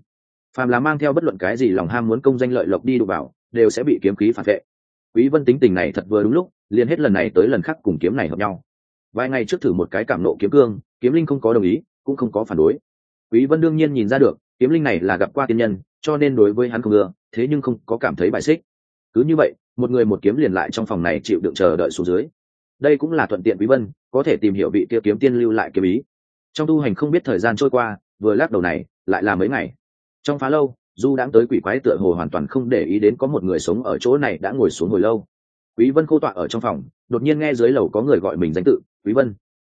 Phàm là mang theo bất luận cái gì lòng ham muốn công danh lợi lộc đi đụng vào, đều sẽ bị kiếm khí phản vệ. Quý vân tính tình này thật vừa đúng lúc, liền hết lần này tới lần khác cùng kiếm này hợp nhau. Vài ngày trước thử một cái cảm nộ kiếm cương, kiếm linh không có đồng ý, cũng không có phản đối. Quý vân đương nhiên nhìn ra được kiếm linh này là gặp qua tiên nhân, cho nên đối với hắn không ưa, thế nhưng không có cảm thấy bài xích. Cứ như vậy, một người một kiếm liền lại trong phòng này chịu đựng chờ đợi xuống dưới. Đây cũng là thuận tiện quý vân, có thể tìm hiểu vị kia kiếm tiên lưu lại kiếm ý. Trong tu hành không biết thời gian trôi qua, vừa lắc đầu này, lại là mấy ngày. Trong phá lâu, du đãng tới quỷ quái tựa hồ hoàn toàn không để ý đến có một người sống ở chỗ này đã ngồi xuống hồi lâu. Quý vân khô tọa ở trong phòng, đột nhiên nghe dưới lầu có người gọi mình danh tự, quý vân,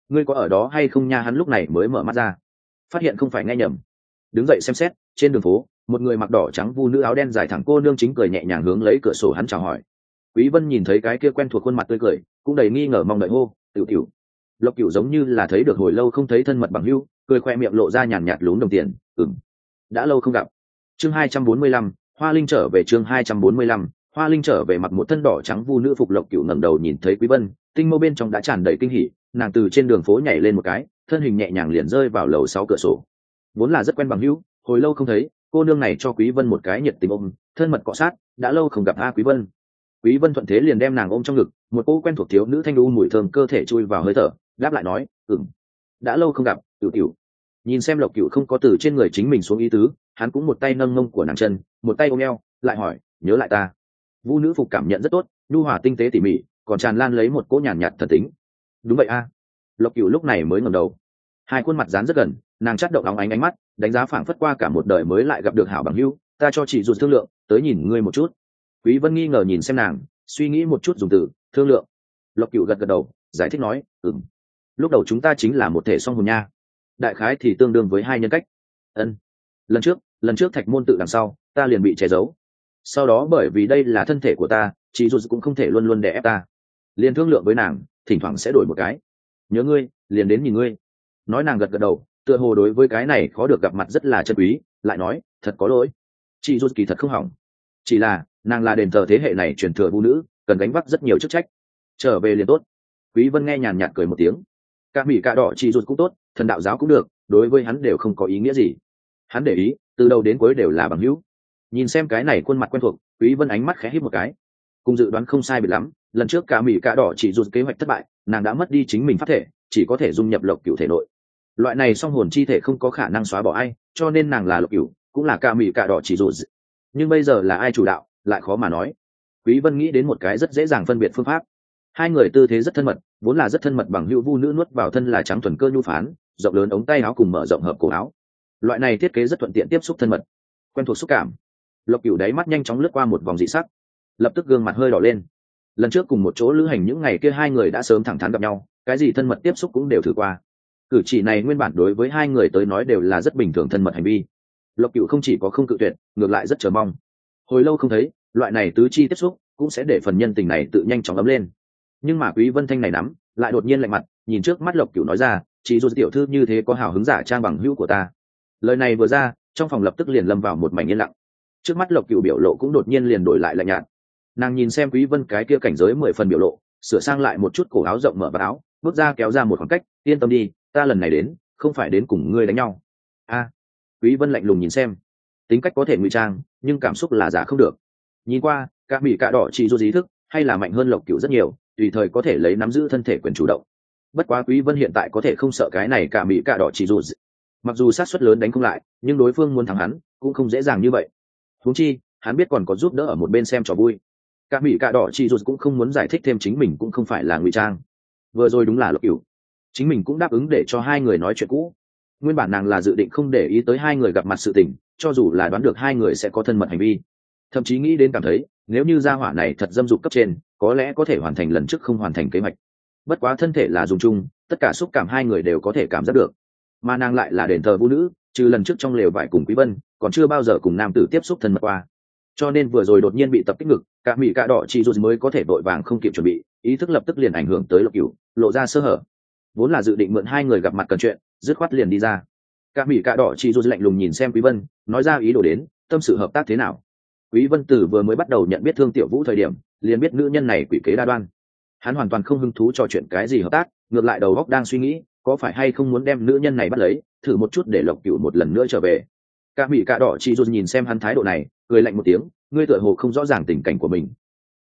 ngươi có ở đó hay không nha? Hắn lúc này mới mở mắt ra, phát hiện không phải nghe nhầm đứng dậy xem xét trên đường phố một người mặc đỏ trắng vu nữ áo đen dài thẳng cô nương chính cười nhẹ nhàng hướng lấy cửa sổ hắn chào hỏi. Quý vân nhìn thấy cái kia quen thuộc khuôn mặt tươi cười cũng đầy nghi ngờ mong đợi hô tiểu tiểu lộc cửu giống như là thấy được hồi lâu không thấy thân mật bằng hưu cười khoe miệng lộ ra nhàn nhạt lún đồng tiền ừm đã lâu không gặp. Chương 245, hoa linh trở về chương 245, hoa linh trở về mặc một thân đỏ trắng vu nữ phục lộc cửu ngẩng đầu nhìn thấy quý vân tinh mâu bên trong đã tràn đầy kinh hỉ nàng từ trên đường phố nhảy lên một cái thân hình nhẹ nhàng liền rơi vào lầu sáu cửa sổ vốn là rất quen bằng hữu, hồi lâu không thấy, cô nương này cho quý vân một cái nhiệt tình ôm, thân mật cọ sát, đã lâu không gặp a quý vân. Quý vân thuận thế liền đem nàng ôm trong ngực, một cô quen thuộc thiếu nữ thanh đu mùi thơm cơ thể chui vào hơi thở, đáp lại nói, ừm, đã lâu không gặp, tiểu tiểu. Nhìn xem lộc cửu không có từ trên người chính mình xuống ý tứ, hắn cũng một tay nâng mông của nàng chân, một tay ôm eo, lại hỏi, nhớ lại ta? Vu nữ phục cảm nhận rất tốt, nhu hòa tinh tế tỉ mỉ, còn tràn lan lấy một cỗ nhàn nhạt thật tính. Đúng vậy a. Lộc cửu lúc này mới ngẩng đầu. Hai khuôn mặt dán rất gần nàng chắt động óng ánh ánh mắt, đánh giá phảng phất qua cả một đời mới lại gặp được hảo bằng hưu ta cho chị ruột thương lượng, tới nhìn ngươi một chút. Quý vân nghi ngờ nhìn xem nàng, suy nghĩ một chút dùng từ, thương lượng? Lộc cửu gật gật đầu, giải thích nói, ừm. Lúc đầu chúng ta chính là một thể song hồn nha. Đại khái thì tương đương với hai nhân cách. Ân. Lần trước lần trước thạch môn tự đằng sau, ta liền bị che giấu. Sau đó bởi vì đây là thân thể của ta, chị dù cũng không thể luôn luôn đè ép ta. Liền thương lượng với nàng, thỉnh thoảng sẽ đổi một cái. Nhớ ngươi, liền đến nhìn ngươi. Nói nàng gật gật đầu tựa hồ đối với cái này khó được gặp mặt rất là chân quý, lại nói, thật có lỗi. Chị rút kỳ thật không hỏng. Chỉ là, nàng là đền thờ thế hệ này truyền thừa vũ nữ, cần gánh vác rất nhiều chức trách. Trở về liền tốt. Quý vân nghe nhàn nhạt cười một tiếng. Cả mỹ cả đỏ, chị rút cũng tốt, thần đạo giáo cũng được, đối với hắn đều không có ý nghĩa gì. Hắn để ý, từ đầu đến cuối đều là bằng hữu. Nhìn xem cái này khuôn mặt quen thuộc, quý vân ánh mắt khẽ híp một cái. Cùng dự đoán không sai biệt lắm, lần trước cả mỹ cả đỏ chỉ rút kế hoạch thất bại, nàng đã mất đi chính mình phát thể, chỉ có thể dung nhập lộc cửu thể nội loại này song hồn chi thể không có khả năng xóa bỏ ai, cho nên nàng là lộc cửu, cũng là cả mỹ cả đỏ chỉ dù. nhưng bây giờ là ai chủ đạo, lại khó mà nói. Quý vân nghĩ đến một cái rất dễ dàng phân biệt phương pháp. Hai người tư thế rất thân mật, vốn là rất thân mật bằng hữu vu nữ nuốt vào thân là trắng thuần cơ nhu phán, rộng lớn ống tay áo cùng mở rộng hợp cổ áo. Loại này thiết kế rất thuận tiện tiếp xúc thân mật, quen thuộc xúc cảm. Lộc cửu đáy mắt nhanh chóng lướt qua một vòng dị sắc. Lập tức gương mặt hơi đỏ lên. Lần trước cùng một chỗ lữ hành những ngày kia hai người đã sớm thẳng thắn gặp nhau, cái gì thân mật tiếp xúc cũng đều thử qua cử chỉ này nguyên bản đối với hai người tới nói đều là rất bình thường thân mật hành vi. Lộc cựu không chỉ có không cự tuyệt, ngược lại rất chờ mong. Hồi lâu không thấy, loại này tứ chi tiếp xúc cũng sẽ để phần nhân tình này tự nhanh chóng ấm lên. Nhưng mà quý vân thanh này nắm, lại đột nhiên lạnh mặt, nhìn trước mắt lộc cựu nói ra, chỉ dù tiểu thư như thế có hào hứng giả trang bằng hữu của ta. Lời này vừa ra, trong phòng lập tức liền lâm vào một mảnh yên lặng. Trước mắt lộc cựu biểu lộ cũng đột nhiên liền đổi lại lạnh nhạt. Nàng nhìn xem quý vân cái kia cảnh giới mười phần biểu lộ, sửa sang lại một chút cổ áo rộng mở vào áo, bước ra kéo ra một khoảng cách, yên tâm đi ta lần này đến, không phải đến cùng ngươi đánh nhau. A, quý vân lạnh lùng nhìn xem. Tính cách có thể ngụy trang, nhưng cảm xúc là giả không được. Nhìn qua, cả mỹ Cả đỏ chỉ do ý thức, hay là mạnh hơn lộc cửu rất nhiều, tùy thời có thể lấy nắm giữ thân thể quyền chủ động. Bất quá quý vân hiện tại có thể không sợ cái này cả mỹ Cả đỏ chỉ dù mặc dù sát suất lớn đánh không lại, nhưng đối phương muốn thắng hắn, cũng không dễ dàng như vậy. Huống chi, hắn biết còn có giúp đỡ ở một bên xem trò vui. Cả mỹ Cả đỏ chỉ dù cũng không muốn giải thích thêm chính mình cũng không phải là ngụy trang. Vừa rồi đúng là lộc cửu chính mình cũng đáp ứng để cho hai người nói chuyện cũ. Nguyên bản nàng là dự định không để ý tới hai người gặp mặt sự tình, cho dù là đoán được hai người sẽ có thân mật hành vi. Thậm chí nghĩ đến cảm thấy, nếu như gia hỏa này thật dâm dục cấp trên, có lẽ có thể hoàn thành lần trước không hoàn thành kế hoạch. Bất quá thân thể là dùng chung, tất cả xúc cảm hai người đều có thể cảm giác được. Mà nàng lại là đền thờ vũ nữ, trừ lần trước trong lều vải cùng quý vân, còn chưa bao giờ cùng nam tử tiếp xúc thân mật qua. Cho nên vừa rồi đột nhiên bị tập kích ngực, cả mỹ cả đỏ chị dù mới có thể vội vàng không kịp chuẩn bị, ý thức lập tức liền ảnh hưởng tới lục cửu, lộ ra sơ hở vốn là dự định mượn hai người gặp mặt cần chuyện, dứt khoát liền đi ra. Cả mỹ cả đỏ chị dù lạnh lùng nhìn xem quý vân, nói ra ý đồ đến, tâm sự hợp tác thế nào? Quý vân tử vừa mới bắt đầu nhận biết thương tiểu vũ thời điểm, liền biết nữ nhân này quỷ kế đa đoan. Hắn hoàn toàn không hứng thú trò chuyện cái gì hợp tác, ngược lại đầu góc đang suy nghĩ, có phải hay không muốn đem nữ nhân này bắt lấy, thử một chút để lộc cửu một lần nữa trở về. Cả mỹ cả đỏ chị dù nhìn xem hắn thái độ này, cười lạnh một tiếng, ngươi tựa hồ không rõ ràng tình cảnh của mình.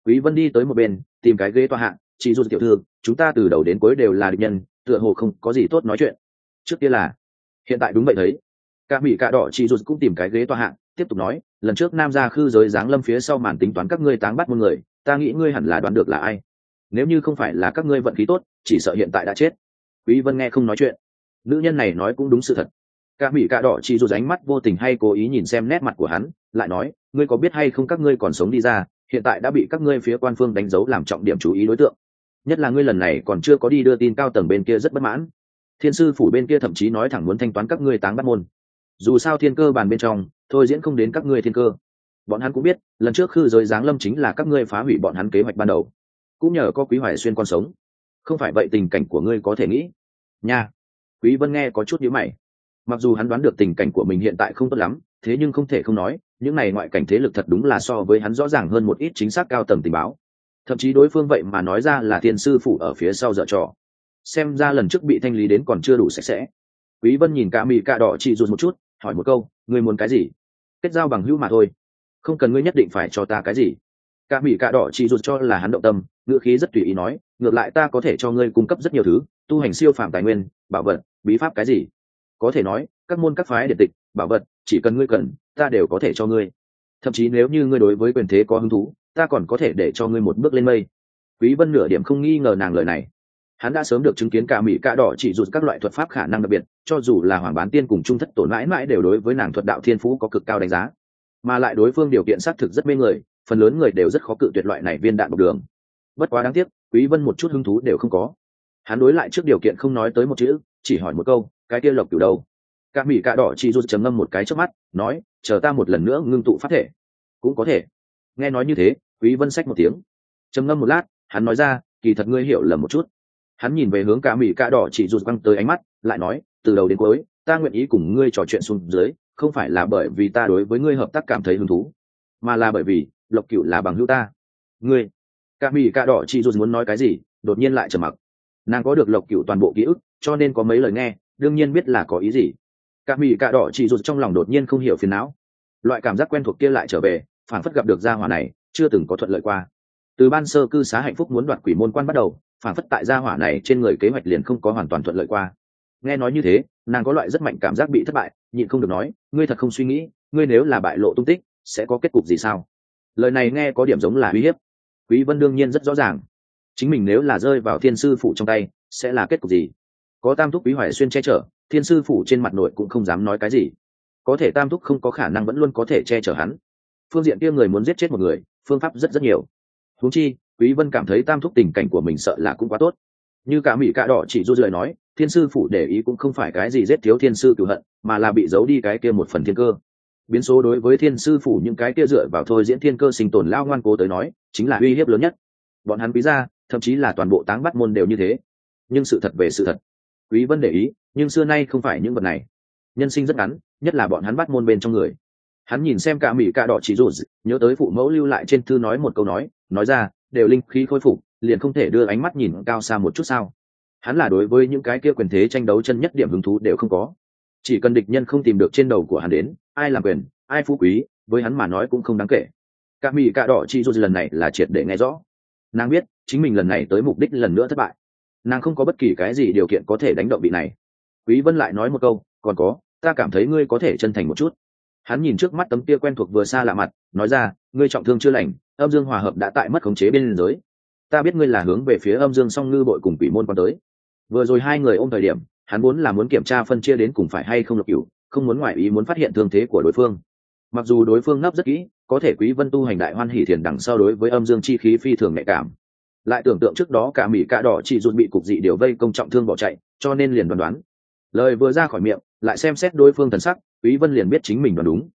Quý vân đi tới một bên, tìm cái ghế tòa hạng chị dù tiểu thư, chúng ta từ đầu đến cuối đều là địch nhân tựa hồ không có gì tốt nói chuyện. Trước kia là, hiện tại đúng vậy thấy. Cả mỹ cả đỏ chị dù cũng tìm cái ghế tòa hạng tiếp tục nói, lần trước nam gia khư giới giáng lâm phía sau màn tính toán các ngươi táng bắt một người, ta nghĩ ngươi hẳn là đoán được là ai. Nếu như không phải là các ngươi vận khí tốt, chỉ sợ hiện tại đã chết. Quý vân nghe không nói chuyện. Nữ nhân này nói cũng đúng sự thật. Cả mỹ cả đỏ chỉ dù ánh mắt vô tình hay cố ý nhìn xem nét mặt của hắn, lại nói, ngươi có biết hay không các ngươi còn sống đi ra, hiện tại đã bị các ngươi phía quan phương đánh dấu làm trọng điểm chú ý đối tượng nhất là ngươi lần này còn chưa có đi đưa tin cao tầng bên kia rất bất mãn. Thiên sư phủ bên kia thậm chí nói thẳng muốn thanh toán các ngươi táng bắt môn. Dù sao thiên cơ bàn bên trong, thôi diễn không đến các ngươi thiên cơ. Bọn hắn cũng biết, lần trước khư giới giáng lâm chính là các ngươi phá hủy bọn hắn kế hoạch ban đầu. Cũng nhờ có quý hoài xuyên con sống. Không phải vậy tình cảnh của ngươi có thể nghĩ. Nha. Quý vân nghe có chút nhíu mày. Mặc dù hắn đoán được tình cảnh của mình hiện tại không tốt lắm, thế nhưng không thể không nói, những này ngoại cảnh thế lực thật đúng là so với hắn rõ ràng hơn một ít chính xác cao tầng tình báo thậm chí đối phương vậy mà nói ra là thiên sư phủ ở phía sau dở trò. Xem ra lần trước bị thanh lý đến còn chưa đủ sạch sẽ. Quý vân nhìn cả mì cạ đỏ chỉ rụt một chút, hỏi một câu, ngươi muốn cái gì? Kết giao bằng hữu mà thôi. Không cần ngươi nhất định phải cho ta cái gì. Cả mì cạ đỏ chỉ rụt cho là hắn động tâm ngựa khí rất tùy ý nói, ngược lại ta có thể cho ngươi cung cấp rất nhiều thứ, tu hành siêu phạm tài nguyên, bảo vật, bí pháp cái gì? Có thể nói, các môn các phái điện tịch, bảo vật, chỉ cần ngươi cần, ta đều có thể cho ngươi. Thậm chí nếu như ngươi đối với quyền thế có hứng thú ta còn có thể để cho ngươi một bước lên mây. Quý vân nửa điểm không nghi ngờ nàng lời này. Hắn đã sớm được chứng kiến cả mỹ cả đỏ chỉ rụt các loại thuật pháp khả năng đặc biệt, cho dù là hoàng bán tiên cùng trung thất tổn mãi mãi đều đối với nàng thuật đạo thiên phú có cực cao đánh giá. Mà lại đối phương điều kiện xác thực rất mê người, phần lớn người đều rất khó cự tuyệt loại này viên đạn bọc đường. Bất quá đáng tiếc, quý vân một chút hứng thú đều không có. Hắn đối lại trước điều kiện không nói tới một chữ, chỉ hỏi một câu, cái kia lộc cửu đâu? Cả mỹ cả đỏ chỉ rụt chấm ngâm một cái trước mắt, nói, chờ ta một lần nữa ngưng tụ phát thể. Cũng có thể. Nghe nói như thế quý vân sách một tiếng. Trầm ngâm một lát, hắn nói ra, kỳ thật ngươi hiểu lầm một chút. Hắn nhìn về hướng cả mỹ cả đỏ chỉ rụt quăng tới ánh mắt, lại nói, từ đầu đến cuối, ta nguyện ý cùng ngươi trò chuyện xuống dưới, không phải là bởi vì ta đối với ngươi hợp tác cảm thấy hứng thú, mà là bởi vì, lộc cựu là bằng hữu ta. Ngươi, cả mỹ cả đỏ chỉ rụt muốn nói cái gì, đột nhiên lại trầm mặc. Nàng có được lộc cựu toàn bộ ký ức, cho nên có mấy lời nghe, đương nhiên biết là có ý gì. Cả mỹ cả đỏ chỉ rụt trong lòng đột nhiên không hiểu phiền não. Loại cảm giác quen thuộc kia lại trở về, phản phất gặp được gia hỏa này chưa từng có thuận lợi qua. Từ ban sơ cư xá hạnh phúc muốn đoạt quỷ môn quan bắt đầu, phản phất tại gia hỏa này trên người kế hoạch liền không có hoàn toàn thuận lợi qua. Nghe nói như thế, nàng có loại rất mạnh cảm giác bị thất bại, nhịn không được nói, ngươi thật không suy nghĩ, ngươi nếu là bại lộ tung tích, sẽ có kết cục gì sao? Lời này nghe có điểm giống là uy hiếp. Quý vân đương nhiên rất rõ ràng. Chính mình nếu là rơi vào thiên sư phụ trong tay, sẽ là kết cục gì? Có tam thúc quý hoài xuyên che chở, thiên sư phụ trên mặt nội cũng không dám nói cái gì. Có thể tam thúc không có khả năng vẫn luôn có thể che chở hắn. Phương diện kia người muốn giết chết một người phương pháp rất rất nhiều. Huống chi, quý vân cảm thấy tam thúc tình cảnh của mình sợ là cũng quá tốt. Như cả mỹ cạ đỏ chỉ du rời nói, thiên sư phủ để ý cũng không phải cái gì giết thiếu thiên sư cửu hận, mà là bị giấu đi cái kia một phần thiên cơ. Biến số đối với thiên sư phủ những cái kia dựa vào thôi diễn thiên cơ sinh tồn lao ngoan cố tới nói, chính là uy hiếp lớn nhất. Bọn hắn quý ra thậm chí là toàn bộ táng bắt môn đều như thế. Nhưng sự thật về sự thật. Quý vân để ý, nhưng xưa nay không phải những vật này. Nhân sinh rất ngắn, nhất là bọn hắn bắt môn bên trong người hắn nhìn xem cả mỹ cả đỏ chỉ rụt, nhớ tới phụ mẫu lưu lại trên thư nói một câu nói nói ra, đều linh khí khôi phục, liền không thể đưa ánh mắt nhìn cao xa một chút sao? Hắn là đối với những cái kia quyền thế tranh đấu chân nhất điểm hứng thú đều không có. Chỉ cần địch nhân không tìm được trên đầu của hắn đến, ai làm quyền, ai phú quý, với hắn mà nói cũng không đáng kể. Cả mỹ cả đỏ chỉ rụt lần này là triệt để nghe rõ. Nàng biết, chính mình lần này tới mục đích lần nữa thất bại. Nàng không có bất kỳ cái gì điều kiện có thể đánh động vị này. Quý vân lại nói một câu, còn có, ta cảm thấy ngươi có thể chân thành một chút hắn nhìn trước mắt tấm kia quen thuộc vừa xa lạ mặt, nói ra, ngươi trọng thương chưa lành, âm dương hòa hợp đã tại mất khống chế bên giới. Ta biết ngươi là hướng về phía âm dương song ngư bội cùng quỷ môn quan tới. Vừa rồi hai người ôm thời điểm, hắn muốn là muốn kiểm tra phân chia đến cùng phải hay không lục cửu, không muốn ngoại ý muốn phát hiện thương thế của đối phương. Mặc dù đối phương nấp rất kỹ, có thể quý vân tu hành đại hoan hỷ thiền đằng sau đối với âm dương chi khí phi thường nhạy cảm. Lại tưởng tượng trước đó cả mỹ cả đỏ chỉ rụt bị cục dị điều vây công trọng thương bỏ chạy, cho nên liền đoán đoán. Lời vừa ra khỏi miệng, lại xem xét đối phương thần sắc quý vân liền biết chính mình đoán đúng.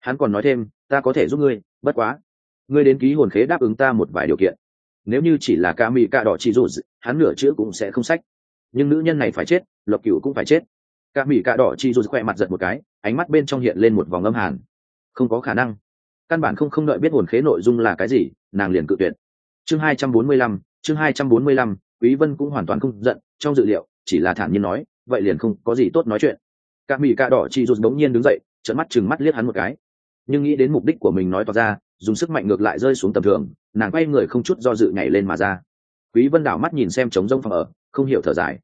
Hắn còn nói thêm ta có thể giúp ngươi bất quá ngươi đến ký hồn khế đáp ứng ta một vài điều kiện. Nếu như chỉ là ca mỹ ca đỏ chỉ rụt hắn nửa chữ cũng sẽ không sách. Nhưng nữ nhân này phải chết lộc cửu cũng phải chết. Ca mỹ ca đỏ chỉ rụt khỏe mặt giật một cái ánh mắt bên trong hiện lên một vòng âm hàn. Không có khả năng. Căn bản không không đợi biết hồn khế nội dung là cái gì nàng liền cự tuyệt. Chương 245, chương 245, quý vân cũng hoàn toàn không giận trong dự liệu chỉ là thản nhiên nói vậy liền không có gì tốt nói chuyện cả mỹ cả đỏ chỉ rụt bỗng nhiên đứng dậy, trợn mắt chừng mắt liếc hắn một cái. Nhưng nghĩ đến mục đích của mình nói tỏ ra, dùng sức mạnh ngược lại rơi xuống tầm thường, nàng quay người không chút do dự nhảy lên mà ra. Quý vân đảo mắt nhìn xem trống rông phòng ở, không hiểu thở dài.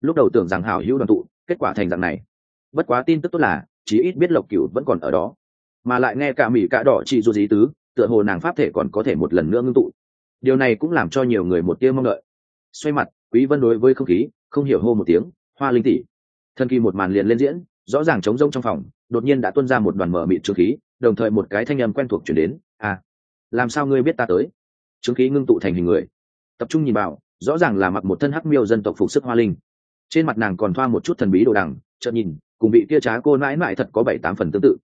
Lúc đầu tưởng rằng hảo hữu đoàn tụ, kết quả thành dạng này. Bất quá tin tức tốt là, chí ít biết lộc cửu vẫn còn ở đó. Mà lại nghe cả mỹ cả đỏ chỉ dù gì tứ, tựa hồ nàng pháp thể còn có thể một lần nữa ngưng tụ. Điều này cũng làm cho nhiều người một tia mong đợi. Xoay mặt, quý vân đối với không khí, không hiểu hô một tiếng, hoa linh tỷ. Thần kỳ một màn liền lên diễn rõ ràng trống rông trong phòng, đột nhiên đã tuôn ra một đoàn mở mịt trương khí, đồng thời một cái thanh âm quen thuộc chuyển đến à làm sao ngươi biết ta tới? Trương khí ngưng tụ thành hình người. Tập trung nhìn vào, rõ ràng là mặc một thân hắc miêu dân tộc phục sức hoa linh. Trên mặt nàng còn thoa một chút thần bí đồ đằng, chợt nhìn, cùng vị kia trá cô mãi mãi thật có bảy tám phần tương tự.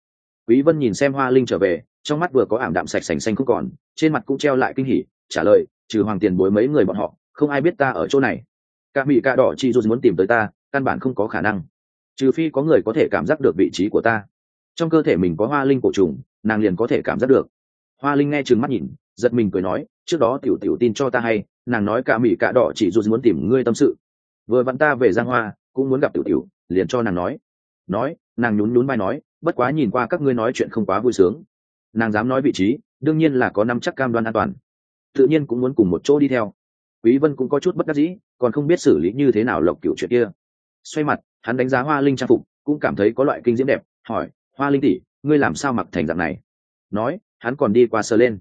Quý vân nhìn xem hoa linh trở về, trong mắt vừa có ảm đạm sạch sành xanh không còn, trên mặt cũng treo lại kinh hỉ, trả lời, trừ hoàng tiền bối mấy người bọn họ, không ai biết ta ở chỗ này. Cả mỹ cả đỏ chi dù muốn tìm tới ta, căn bản không có khả năng trừ phi có người có thể cảm giác được vị trí của ta. Trong cơ thể mình có hoa linh cổ trùng, nàng liền có thể cảm giác được. Hoa linh nghe chừng mắt nhìn, giật mình cười nói, trước đó tiểu tiểu tin cho ta hay, nàng nói cả mỹ cả đỏ chỉ dù muốn tìm ngươi tâm sự. Vừa vặn ta về giang hoa, cũng muốn gặp tiểu tiểu, liền cho nàng nói. Nói, nàng nhún nhún vai nói, bất quá nhìn qua các ngươi nói chuyện không quá vui sướng. Nàng dám nói vị trí, đương nhiên là có năm chắc cam đoan an toàn. Tự nhiên cũng muốn cùng một chỗ đi theo. Quý vân cũng có chút bất đắc dĩ, còn không biết xử lý như thế nào lộc cửu chuyện kia. Xoay mặt hắn đánh giá hoa linh trang phục, cũng cảm thấy có loại kinh diễm đẹp, hỏi, hoa linh tỷ, ngươi làm sao mặc thành dạng này? Nói, hắn còn đi qua sờ lên.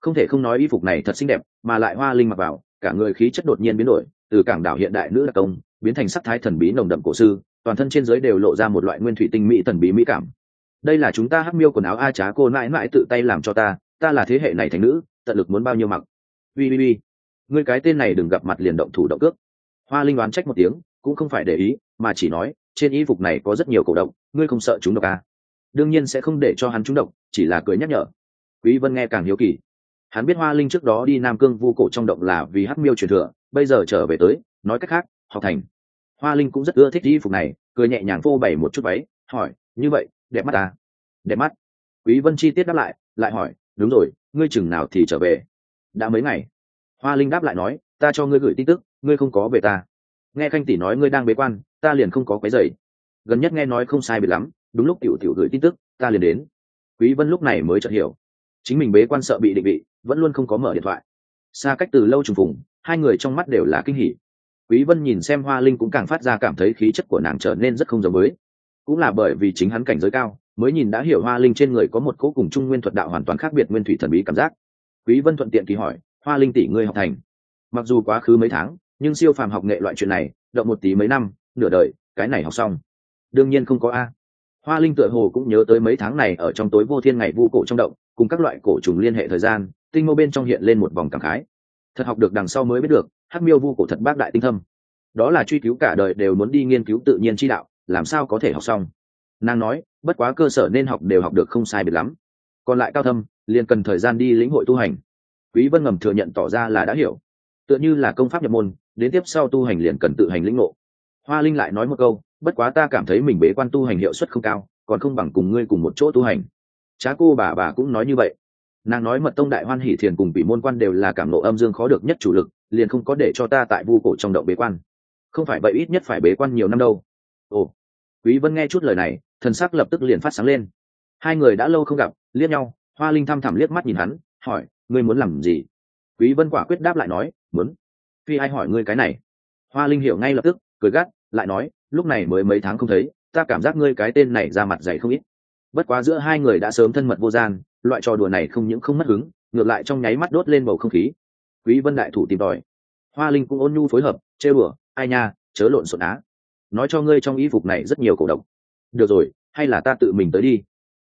Không thể không nói y phục này thật xinh đẹp, mà lại hoa linh mặc vào, cả người khí chất đột nhiên biến đổi, từ cảng đảo hiện đại nữ đặc công, biến thành sắc thái thần bí nồng đậm cổ sư, toàn thân trên giới đều lộ ra một loại nguyên thủy tinh mỹ thần bí mỹ cảm. Đây là chúng ta hắc miêu quần áo a trá cô mãi mãi tự tay làm cho ta ta là thế hệ này thành nữ, tận lực muốn bao nhiêu mặc. Ui ui ui ngươi cái tên này đừng gặp mặt liền động thủ động cước. Hoa linh đoán trách một tiếng, cũng không phải để ý mà chỉ nói, trên y phục này có rất nhiều cổ động, ngươi không sợ chúng độc à. đương nhiên sẽ không để cho hắn chúng độc, chỉ là cười nhắc nhở. Quý vân nghe càng hiếu kỳ. Hắn biết hoa linh trước đó đi nam cương vu cổ trong động là vì hắc miêu truyền thừa, bây giờ trở về tới, nói cách khác, học thành. Hoa linh cũng rất ưa thích y phục này, cười nhẹ nhàng phô bày một chút váy, hỏi, như vậy, đẹp mắt à? đẹp mắt. Quý vân chi tiết đáp lại lại hỏi, đúng rồi, ngươi chừng nào thì trở về? Đã mấy ngày. Hoa linh đáp lại nói, ta cho ngươi gửi tin tức, ngươi không có về ta nghe khanh tỷ nói ngươi đang bế quan, ta liền không có quấy rầy. Gần nhất nghe nói không sai biệt lắm, đúng lúc tiểu tiểu gửi tin tức, ta liền đến. Quý vân lúc này mới chợt hiểu. Chính mình bế quan sợ bị định vị, vẫn luôn không có mở điện thoại. Xa cách từ lâu trùng phùng, hai người trong mắt đều là kinh hỉ. Quý vân nhìn xem hoa linh cũng càng phát ra cảm thấy khí chất của nàng trở nên rất không giống với. Cũng là bởi vì chính hắn cảnh giới cao, mới nhìn đã hiểu hoa linh trên người có một cỗ cùng trung nguyên thuật đạo hoàn toàn khác biệt nguyên thủy thần bí cảm giác. Quý vân thuận tiện kỳ hỏi, hoa linh tỷ ngươi học thành? Mặc dù quá khứ mấy tháng nhưng siêu phàm học nghệ loại chuyện này, động một tí mấy năm, nửa đời, cái này học xong. Đương nhiên không có a. Hoa linh tựa hồ cũng nhớ tới mấy tháng này ở trong tối vô thiên ngày vu cổ trong động, cùng các loại cổ trùng liên hệ thời gian, tinh mô bên trong hiện lên một vòng cảm khái. Thật học được đằng sau mới biết được, hắc miêu vu cổ thật bác đại tinh thâm. Đó là truy cứu cả đời đều muốn đi nghiên cứu tự nhiên chi đạo, làm sao có thể học xong? Nàng nói, bất quá cơ sở nên học đều học được không sai biệt lắm. Còn lại cao thâm, liền cần thời gian đi lĩnh hội tu hành. Quý vân ngầm thừa nhận tỏ ra là đã hiểu. Tựa như là công pháp nhập môn đến tiếp sau tu hành liền cần tự hành lĩnh ngộ. Hoa linh lại nói một câu, bất quá ta cảm thấy mình bế quan tu hành hiệu suất không cao, còn không bằng cùng ngươi cùng một chỗ tu hành. Trá cô bà bà cũng nói như vậy. Nàng nói mật tông đại hoan hỷ thiền cùng bị môn quan đều là cảm nộ âm dương khó được nhất chủ lực, liền không có để cho ta tại vu cổ trong động bế quan. Không phải vậy ít nhất phải bế quan nhiều năm đâu. Ồ. Quý vân nghe chút lời này, thần sắc lập tức liền phát sáng lên. Hai người đã lâu không gặp, liếc nhau, hoa linh thăm thẳm liếc mắt nhìn hắn, hỏi, ngươi muốn làm gì? Quý vân quả quyết đáp lại nói, muốn phi ai hỏi ngươi cái này? Hoa linh hiểu ngay lập tức, cười gắt, lại nói, lúc này mới mấy tháng không thấy, ta cảm giác ngươi cái tên này ra mặt dày không ít. Bất quá giữa hai người đã sớm thân mật vô gian, loại trò đùa này không những không mất hứng, ngược lại trong nháy mắt đốt lên bầu không khí. Quý vân đại thủ tìm tòi. Hoa linh cũng ôn nhu phối hợp, chê đùa ai nha, chớ lộn xộn á. Nói cho ngươi trong y phục này rất nhiều cổ động. được rồi, hay là ta tự mình tới đi.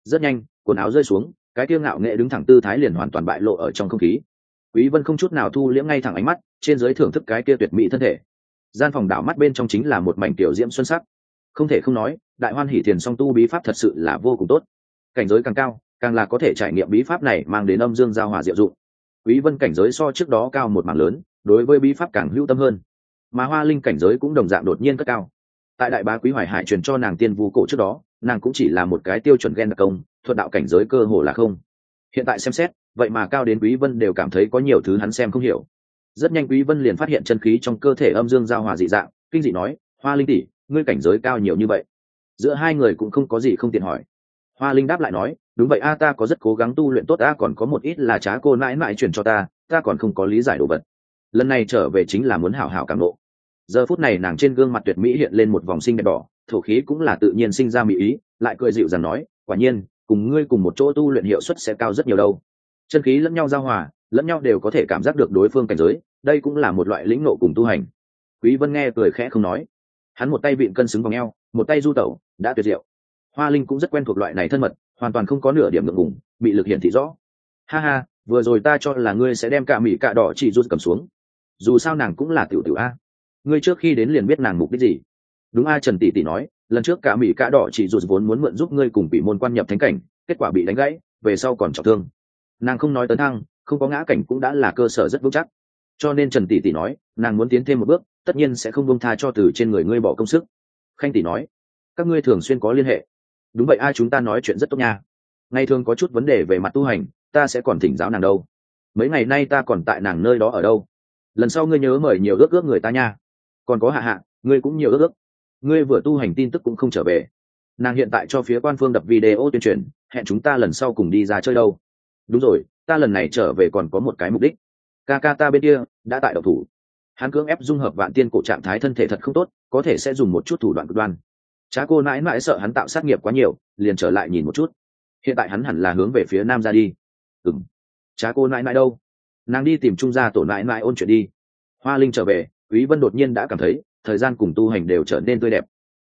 Rất nhanh, quần áo rơi xuống, cái tiêu ngạo nghệ đứng thẳng tư thái liền hoàn toàn bại lộ ở trong không khí. Quý vân không chút nào thu liễm ngay thẳng ánh mắt trên dưới thưởng thức cái kia tuyệt mỹ thân thể. Gian phòng đảo mắt bên trong chính là một mảnh tiểu diễm xuân sắc. Không thể không nói, đại hoan hỷ thiền song tu bí pháp thật sự là vô cùng tốt. Cảnh giới càng cao, càng là có thể trải nghiệm bí pháp này mang đến âm dương giao hòa diệu dụng. Quý vân cảnh giới so trước đó cao một mảng lớn, đối với bí pháp càng hữu tâm hơn. Mà hoa linh cảnh giới cũng đồng dạng đột nhiên cất cao. Tại đại bá quý hoài hải truyền cho nàng tiên vu cổ trước đó, nàng cũng chỉ là một cái tiêu chuẩn ghen đặc công, thuật đạo cảnh giới cơ hồ là không. Hiện tại xem xét, vậy mà cao đến quý vân đều cảm thấy có nhiều thứ hắn xem không hiểu rất nhanh quý vân liền phát hiện chân khí trong cơ thể âm dương giao hòa dị dạng, kinh dị nói, hoa linh tỷ, ngươi cảnh giới cao nhiều như vậy. Giữa hai người cũng không có gì không tiện hỏi. Hoa linh đáp lại nói, đúng vậy a, ta có rất cố gắng tu luyện tốt, a, còn có một ít là trá cô mãi mãi truyền cho ta ta còn không có lý giải đồ vật. Lần này trở về chính là muốn hảo hảo cảm nộ. Giờ phút này nàng trên gương mặt tuyệt mỹ hiện lên một vòng sinh đẹp đỏ, thổ khí cũng là tự nhiên sinh ra mỹ ý, lại cười dịu dàng nói, quả nhiên, cùng ngươi cùng một chỗ tu luyện hiệu suất sẽ cao rất nhiều đâu. Chân khí lẫn nhau giao hòa lẫn nhau đều có thể cảm giác được đối phương cảnh giới, đây cũng là một loại lĩnh nộ cùng tu hành. Quý vân nghe cười khẽ không nói. Hắn một tay vịn cân xứng vào eo, một tay du tẩu, đã tuyệt diệu. Hoa linh cũng rất quen thuộc loại này thân mật, hoàn toàn không có nửa điểm ngượng ngùng, bị lực hiển thị rõ. Ha ha, vừa rồi ta cho là ngươi sẽ đem cả mỹ cạ đỏ chỉ rút cầm xuống. Dù sao nàng cũng là tiểu tiểu a. Ngươi trước khi đến liền biết nàng mục đích gì. Đúng a trần tỷ tỷ nói, lần trước cả mỹ cạ đỏ chỉ rút vốn muốn mượn giúp ngươi cùng bị môn quan nhập thánh cảnh, kết quả bị đánh gãy, về sau còn trọng thương. Nàng không nói tấn thăng không có ngã cảnh cũng đã là cơ sở rất vững chắc. Cho nên trần tỷ tỷ nói, nàng muốn tiến thêm một bước, tất nhiên sẽ không bông tha cho từ trên người ngươi bỏ công sức. Khanh tỷ nói, các ngươi thường xuyên có liên hệ. Đúng vậy, ai chúng ta nói chuyện rất tốt nha. Ngày thường có chút vấn đề về mặt tu hành, ta sẽ còn thỉnh giáo nàng đâu. Mấy ngày nay ta còn tại nàng nơi đó ở đâu? Lần sau ngươi nhớ mời nhiều ước ước người ta nha. Còn có hạ hạ, ngươi cũng nhiều ước ước. Ngươi vừa tu hành tin tức cũng không trở về. Nàng hiện tại cho phía quan phương đập video tuyên truyền, hẹn chúng ta lần sau cùng đi ra chơi đâu. Đúng rồi ta lần này trở về còn có một cái mục đích. Ca ca ta bên kia đã tại độc thủ. Hắn cưỡng ép dung hợp vạn tiên cổ trạng thái thân thể thật không tốt có thể sẽ dùng một chút thủ đoạn cực đoan. Cha cô mãi mãi sợ hắn tạo sát nghiệp quá nhiều liền trở lại nhìn một chút. Hiện tại hắn hẳn là hướng về phía nam ra đi. Ừng cha cô mãi mãi đâu? Nàng đi tìm trung gia tổ mãi mãi ôn chuyện đi. Hoa linh trở về quý vân đột nhiên đã cảm thấy thời gian cùng tu hành đều trở nên tươi đẹp.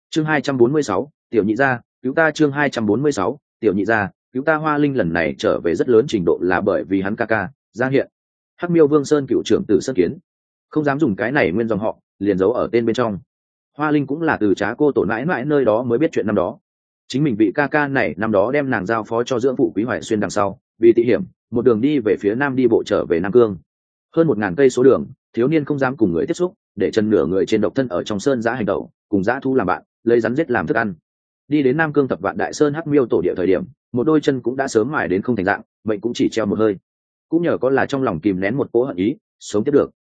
Chương 246, tiểu nhị gia cứu ta chương 246, tiểu nhị gia cứu ta hoa linh lần này trở về rất lớn trình độ là bởi vì hắn ca ca ra hiện. Hắc miêu vương sơn cựu trưởng tử sơn kiến. Không dám dùng cái này nguyên dòng họ, liền giấu ở tên bên trong. Hoa linh cũng là từ trá cô tổ mãi mãi nơi đó mới biết chuyện năm đó. Chính mình vị ca ca này năm đó đem nàng giao phó cho dưỡng phụ quý hoài xuyên đằng sau, vì tị hiểm, một đường đi về phía nam đi bộ trở về nam cương. Hơn một ngàn cây số đường, thiếu niên không dám cùng người tiếp xúc, để chân nửa người trên độc thân ở trong sơn giã hành tẩu cùng giã thu làm bạn, lấy rắn giết làm thức ăn đi đến nam cương tập vạn đại sơn hắc miêu tổ địa thời điểm, một đôi chân cũng đã sớm mài đến không thành dạng, mệnh cũng chỉ treo một hơi. Cũng nhờ có là trong lòng kìm nén một cố hận ý, sống tiếp được.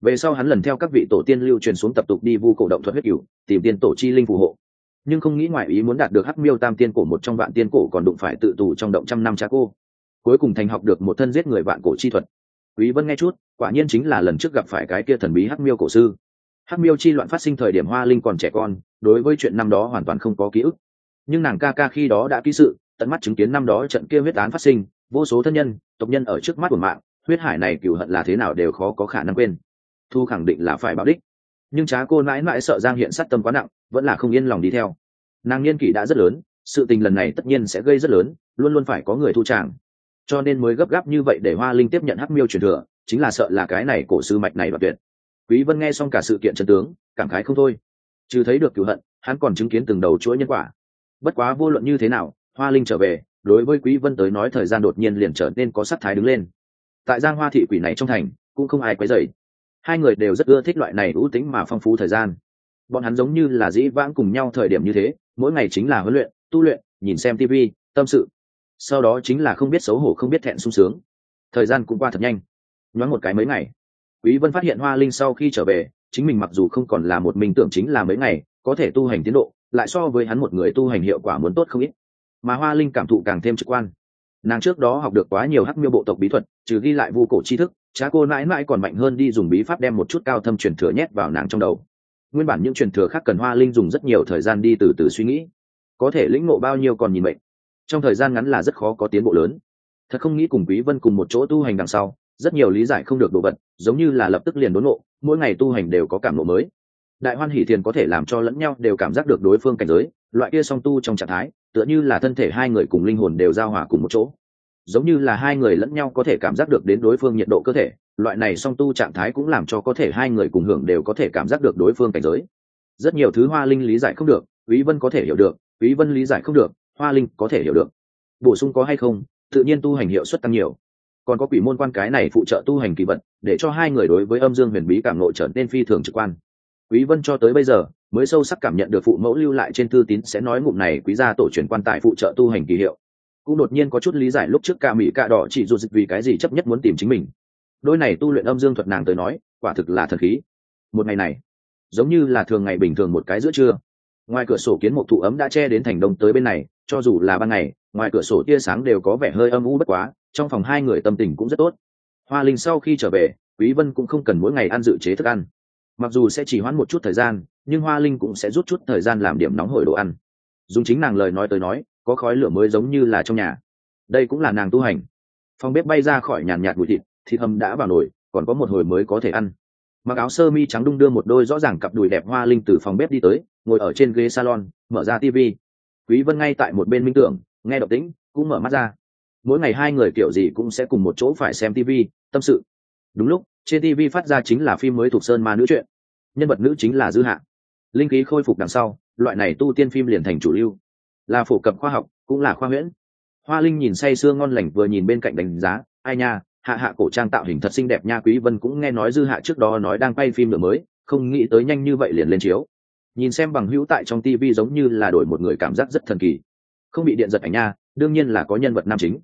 Về sau hắn lần theo các vị tổ tiên lưu truyền xuống tập tục đi vu cổ động thuật huyết cửu, tìm tiên tổ chi linh phù hộ. Nhưng không nghĩ ngoại ý muốn đạt được hắc miêu tam tiên cổ một trong vạn tiên cổ còn đụng phải tự tù trong động trăm năm cha cô. Cuối cùng thành học được một thân giết người vạn cổ chi thuật. Quý vân nghe chút, quả nhiên chính là lần trước gặp phải cái kia thần bí hắc miêu cổ sư. Hắc miêu chi loạn phát sinh thời điểm hoa linh còn trẻ con, đối với chuyện năm đó hoàn toàn không có ký ức nhưng nàng ca ca khi đó đã ký sự, tận mắt chứng kiến năm đó trận kia huyết án phát sinh, vô số thân nhân, tộc nhân ở trước mắt của mạng, huyết hải này cựu hận là thế nào đều khó có khả năng quên. Thu khẳng định là phải báo đích. Nhưng trá cô mãi mãi sợ giang hiện sát tâm quá nặng, vẫn là không yên lòng đi theo. Nàng niên kỷ đã rất lớn, sự tình lần này tất nhiên sẽ gây rất lớn, luôn luôn phải có người thu tràng. Cho nên mới gấp gáp như vậy để hoa linh tiếp nhận hắc miêu truyền thừa, chính là sợ là cái này cổ sư mạch này và tuyệt. Quý vân nghe xong cả sự kiện chân tướng, cảm khái không thôi. Trừ thấy được cửu hận, hắn còn chứng kiến từng đầu chuỗi nhân quả bất quá vô luận như thế nào, hoa linh trở về, đối với quý vân tới nói thời gian đột nhiên liền trở nên có sắc thái đứng lên. Tại giang hoa thị quỷ này trong thành, cũng không ai quấy rầy. Hai người đều rất ưa thích loại này ưu tính mà phong phú thời gian. Bọn hắn giống như là dĩ vãng cùng nhau thời điểm như thế, mỗi ngày chính là huấn luyện, tu luyện, nhìn xem tv tâm sự. Sau đó chính là không biết xấu hổ, không biết thẹn sung sướng. Thời gian cũng qua thật nhanh. Nhoáng một cái mấy ngày, quý vân phát hiện hoa linh sau khi trở về, chính mình mặc dù không còn là một mình tưởng chính là mấy ngày, có thể tu hành tiến độ lại so với hắn một người tu hành hiệu quả muốn tốt không ít. Mà hoa linh cảm thụ càng thêm trực quan. Nàng trước đó học được quá nhiều hắc miêu bộ tộc bí thuật, trừ ghi lại vu cổ tri thức, cha cô mãi mãi còn mạnh hơn đi dùng bí pháp đem một chút cao thâm truyền thừa nhét vào nàng trong đầu. Nguyên bản những truyền thừa khác cần hoa linh dùng rất nhiều thời gian đi từ từ suy nghĩ. Có thể lĩnh ngộ bao nhiêu còn nhìn mệnh. Trong thời gian ngắn là rất khó có tiến bộ lớn. Thật không nghĩ cùng quý vân cùng một chỗ tu hành đằng sau, rất nhiều lý giải không được đồ vật, giống như là lập tức liền đốn ngộ, mỗi ngày tu hành đều có cảm ngộ mới đại hoan hỷ thiền có thể làm cho lẫn nhau đều cảm giác được đối phương cảnh giới, loại kia song tu trong trạng thái, tựa như là thân thể hai người cùng linh hồn đều giao hòa cùng một chỗ. Giống như là hai người lẫn nhau có thể cảm giác được đến đối phương nhiệt độ cơ thể, loại này song tu trạng thái cũng làm cho có thể hai người cùng hưởng đều có thể cảm giác được đối phương cảnh giới. Rất nhiều thứ hoa linh lý giải không được, quý vân có thể hiểu được, quý vân lý giải không được, hoa linh có thể hiểu được. Bổ sung có hay không, tự nhiên tu hành hiệu suất tăng nhiều. Còn có quỷ môn quan cái này phụ trợ tu hành kỳ vật, để cho hai người đối với âm dương huyền bí cảm nội trở nên phi thường trực quan quý vân cho tới bây giờ, mới sâu sắc cảm nhận được phụ mẫu lưu lại trên thư tín sẽ nói ngụm này quý gia tổ truyền quan tài phụ trợ tu hành kỳ hiệu. Cũng đột nhiên có chút lý giải lúc trước cả mỹ cạ đỏ chỉ dù dịch vì cái gì chấp nhất muốn tìm chính mình. Đôi này tu luyện âm dương thuật nàng tới nói, quả thực là thần khí. Một ngày này, giống như là thường ngày bình thường một cái giữa trưa. Ngoài cửa sổ kiến một thụ ấm đã che đến thành đông tới bên này, cho dù là ban ngày, ngoài cửa sổ tia sáng đều có vẻ hơi âm u bất quá, trong phòng hai người tâm tình cũng rất tốt. Hoa linh sau khi trở về, quý vân cũng không cần mỗi ngày ăn dự chế thức ăn mặc dù sẽ chỉ hoãn một chút thời gian, nhưng hoa linh cũng sẽ rút chút thời gian làm điểm nóng hổi đồ ăn. Dùng chính nàng lời nói tới nói, có khói lửa mới giống như là trong nhà. Đây cũng là nàng tu hành. Phòng bếp bay ra khỏi nhàn nhạt bụi thịt thịt hầm đã vào nồi, còn có một hồi mới có thể ăn. Mặc áo sơ mi trắng đung đưa một đôi rõ ràng cặp đùi đẹp hoa linh từ phòng bếp đi tới, ngồi ở trên ghế salon, mở ra tv quý vân ngay tại một bên minh tưởng, nghe động tĩnh, cũng mở mắt ra. Mỗi ngày hai người kiểu gì cũng sẽ cùng một chỗ phải xem tv tâm sự. Đúng lúc trên tv phát ra chính là phim mới thuộc sơn ma nữ chuyện nhân vật nữ chính là dư hạ linh khí khôi phục đằng sau loại này tu tiên phim liền thành chủ lưu là phổ cập khoa học cũng là khoa huyễn hoa linh nhìn say sưa ngon lành vừa nhìn bên cạnh đánh giá ai nha hạ hạ cổ trang tạo hình thật xinh đẹp nha quý vân cũng nghe nói dư hạ trước đó nói đang quay phim nữa mới không nghĩ tới nhanh như vậy liền lên chiếu nhìn xem bằng hữu tại trong tivi giống như là đổi một người cảm giác rất thần kỳ không bị điện giật ảnh nha đương nhiên là có nhân vật nam chính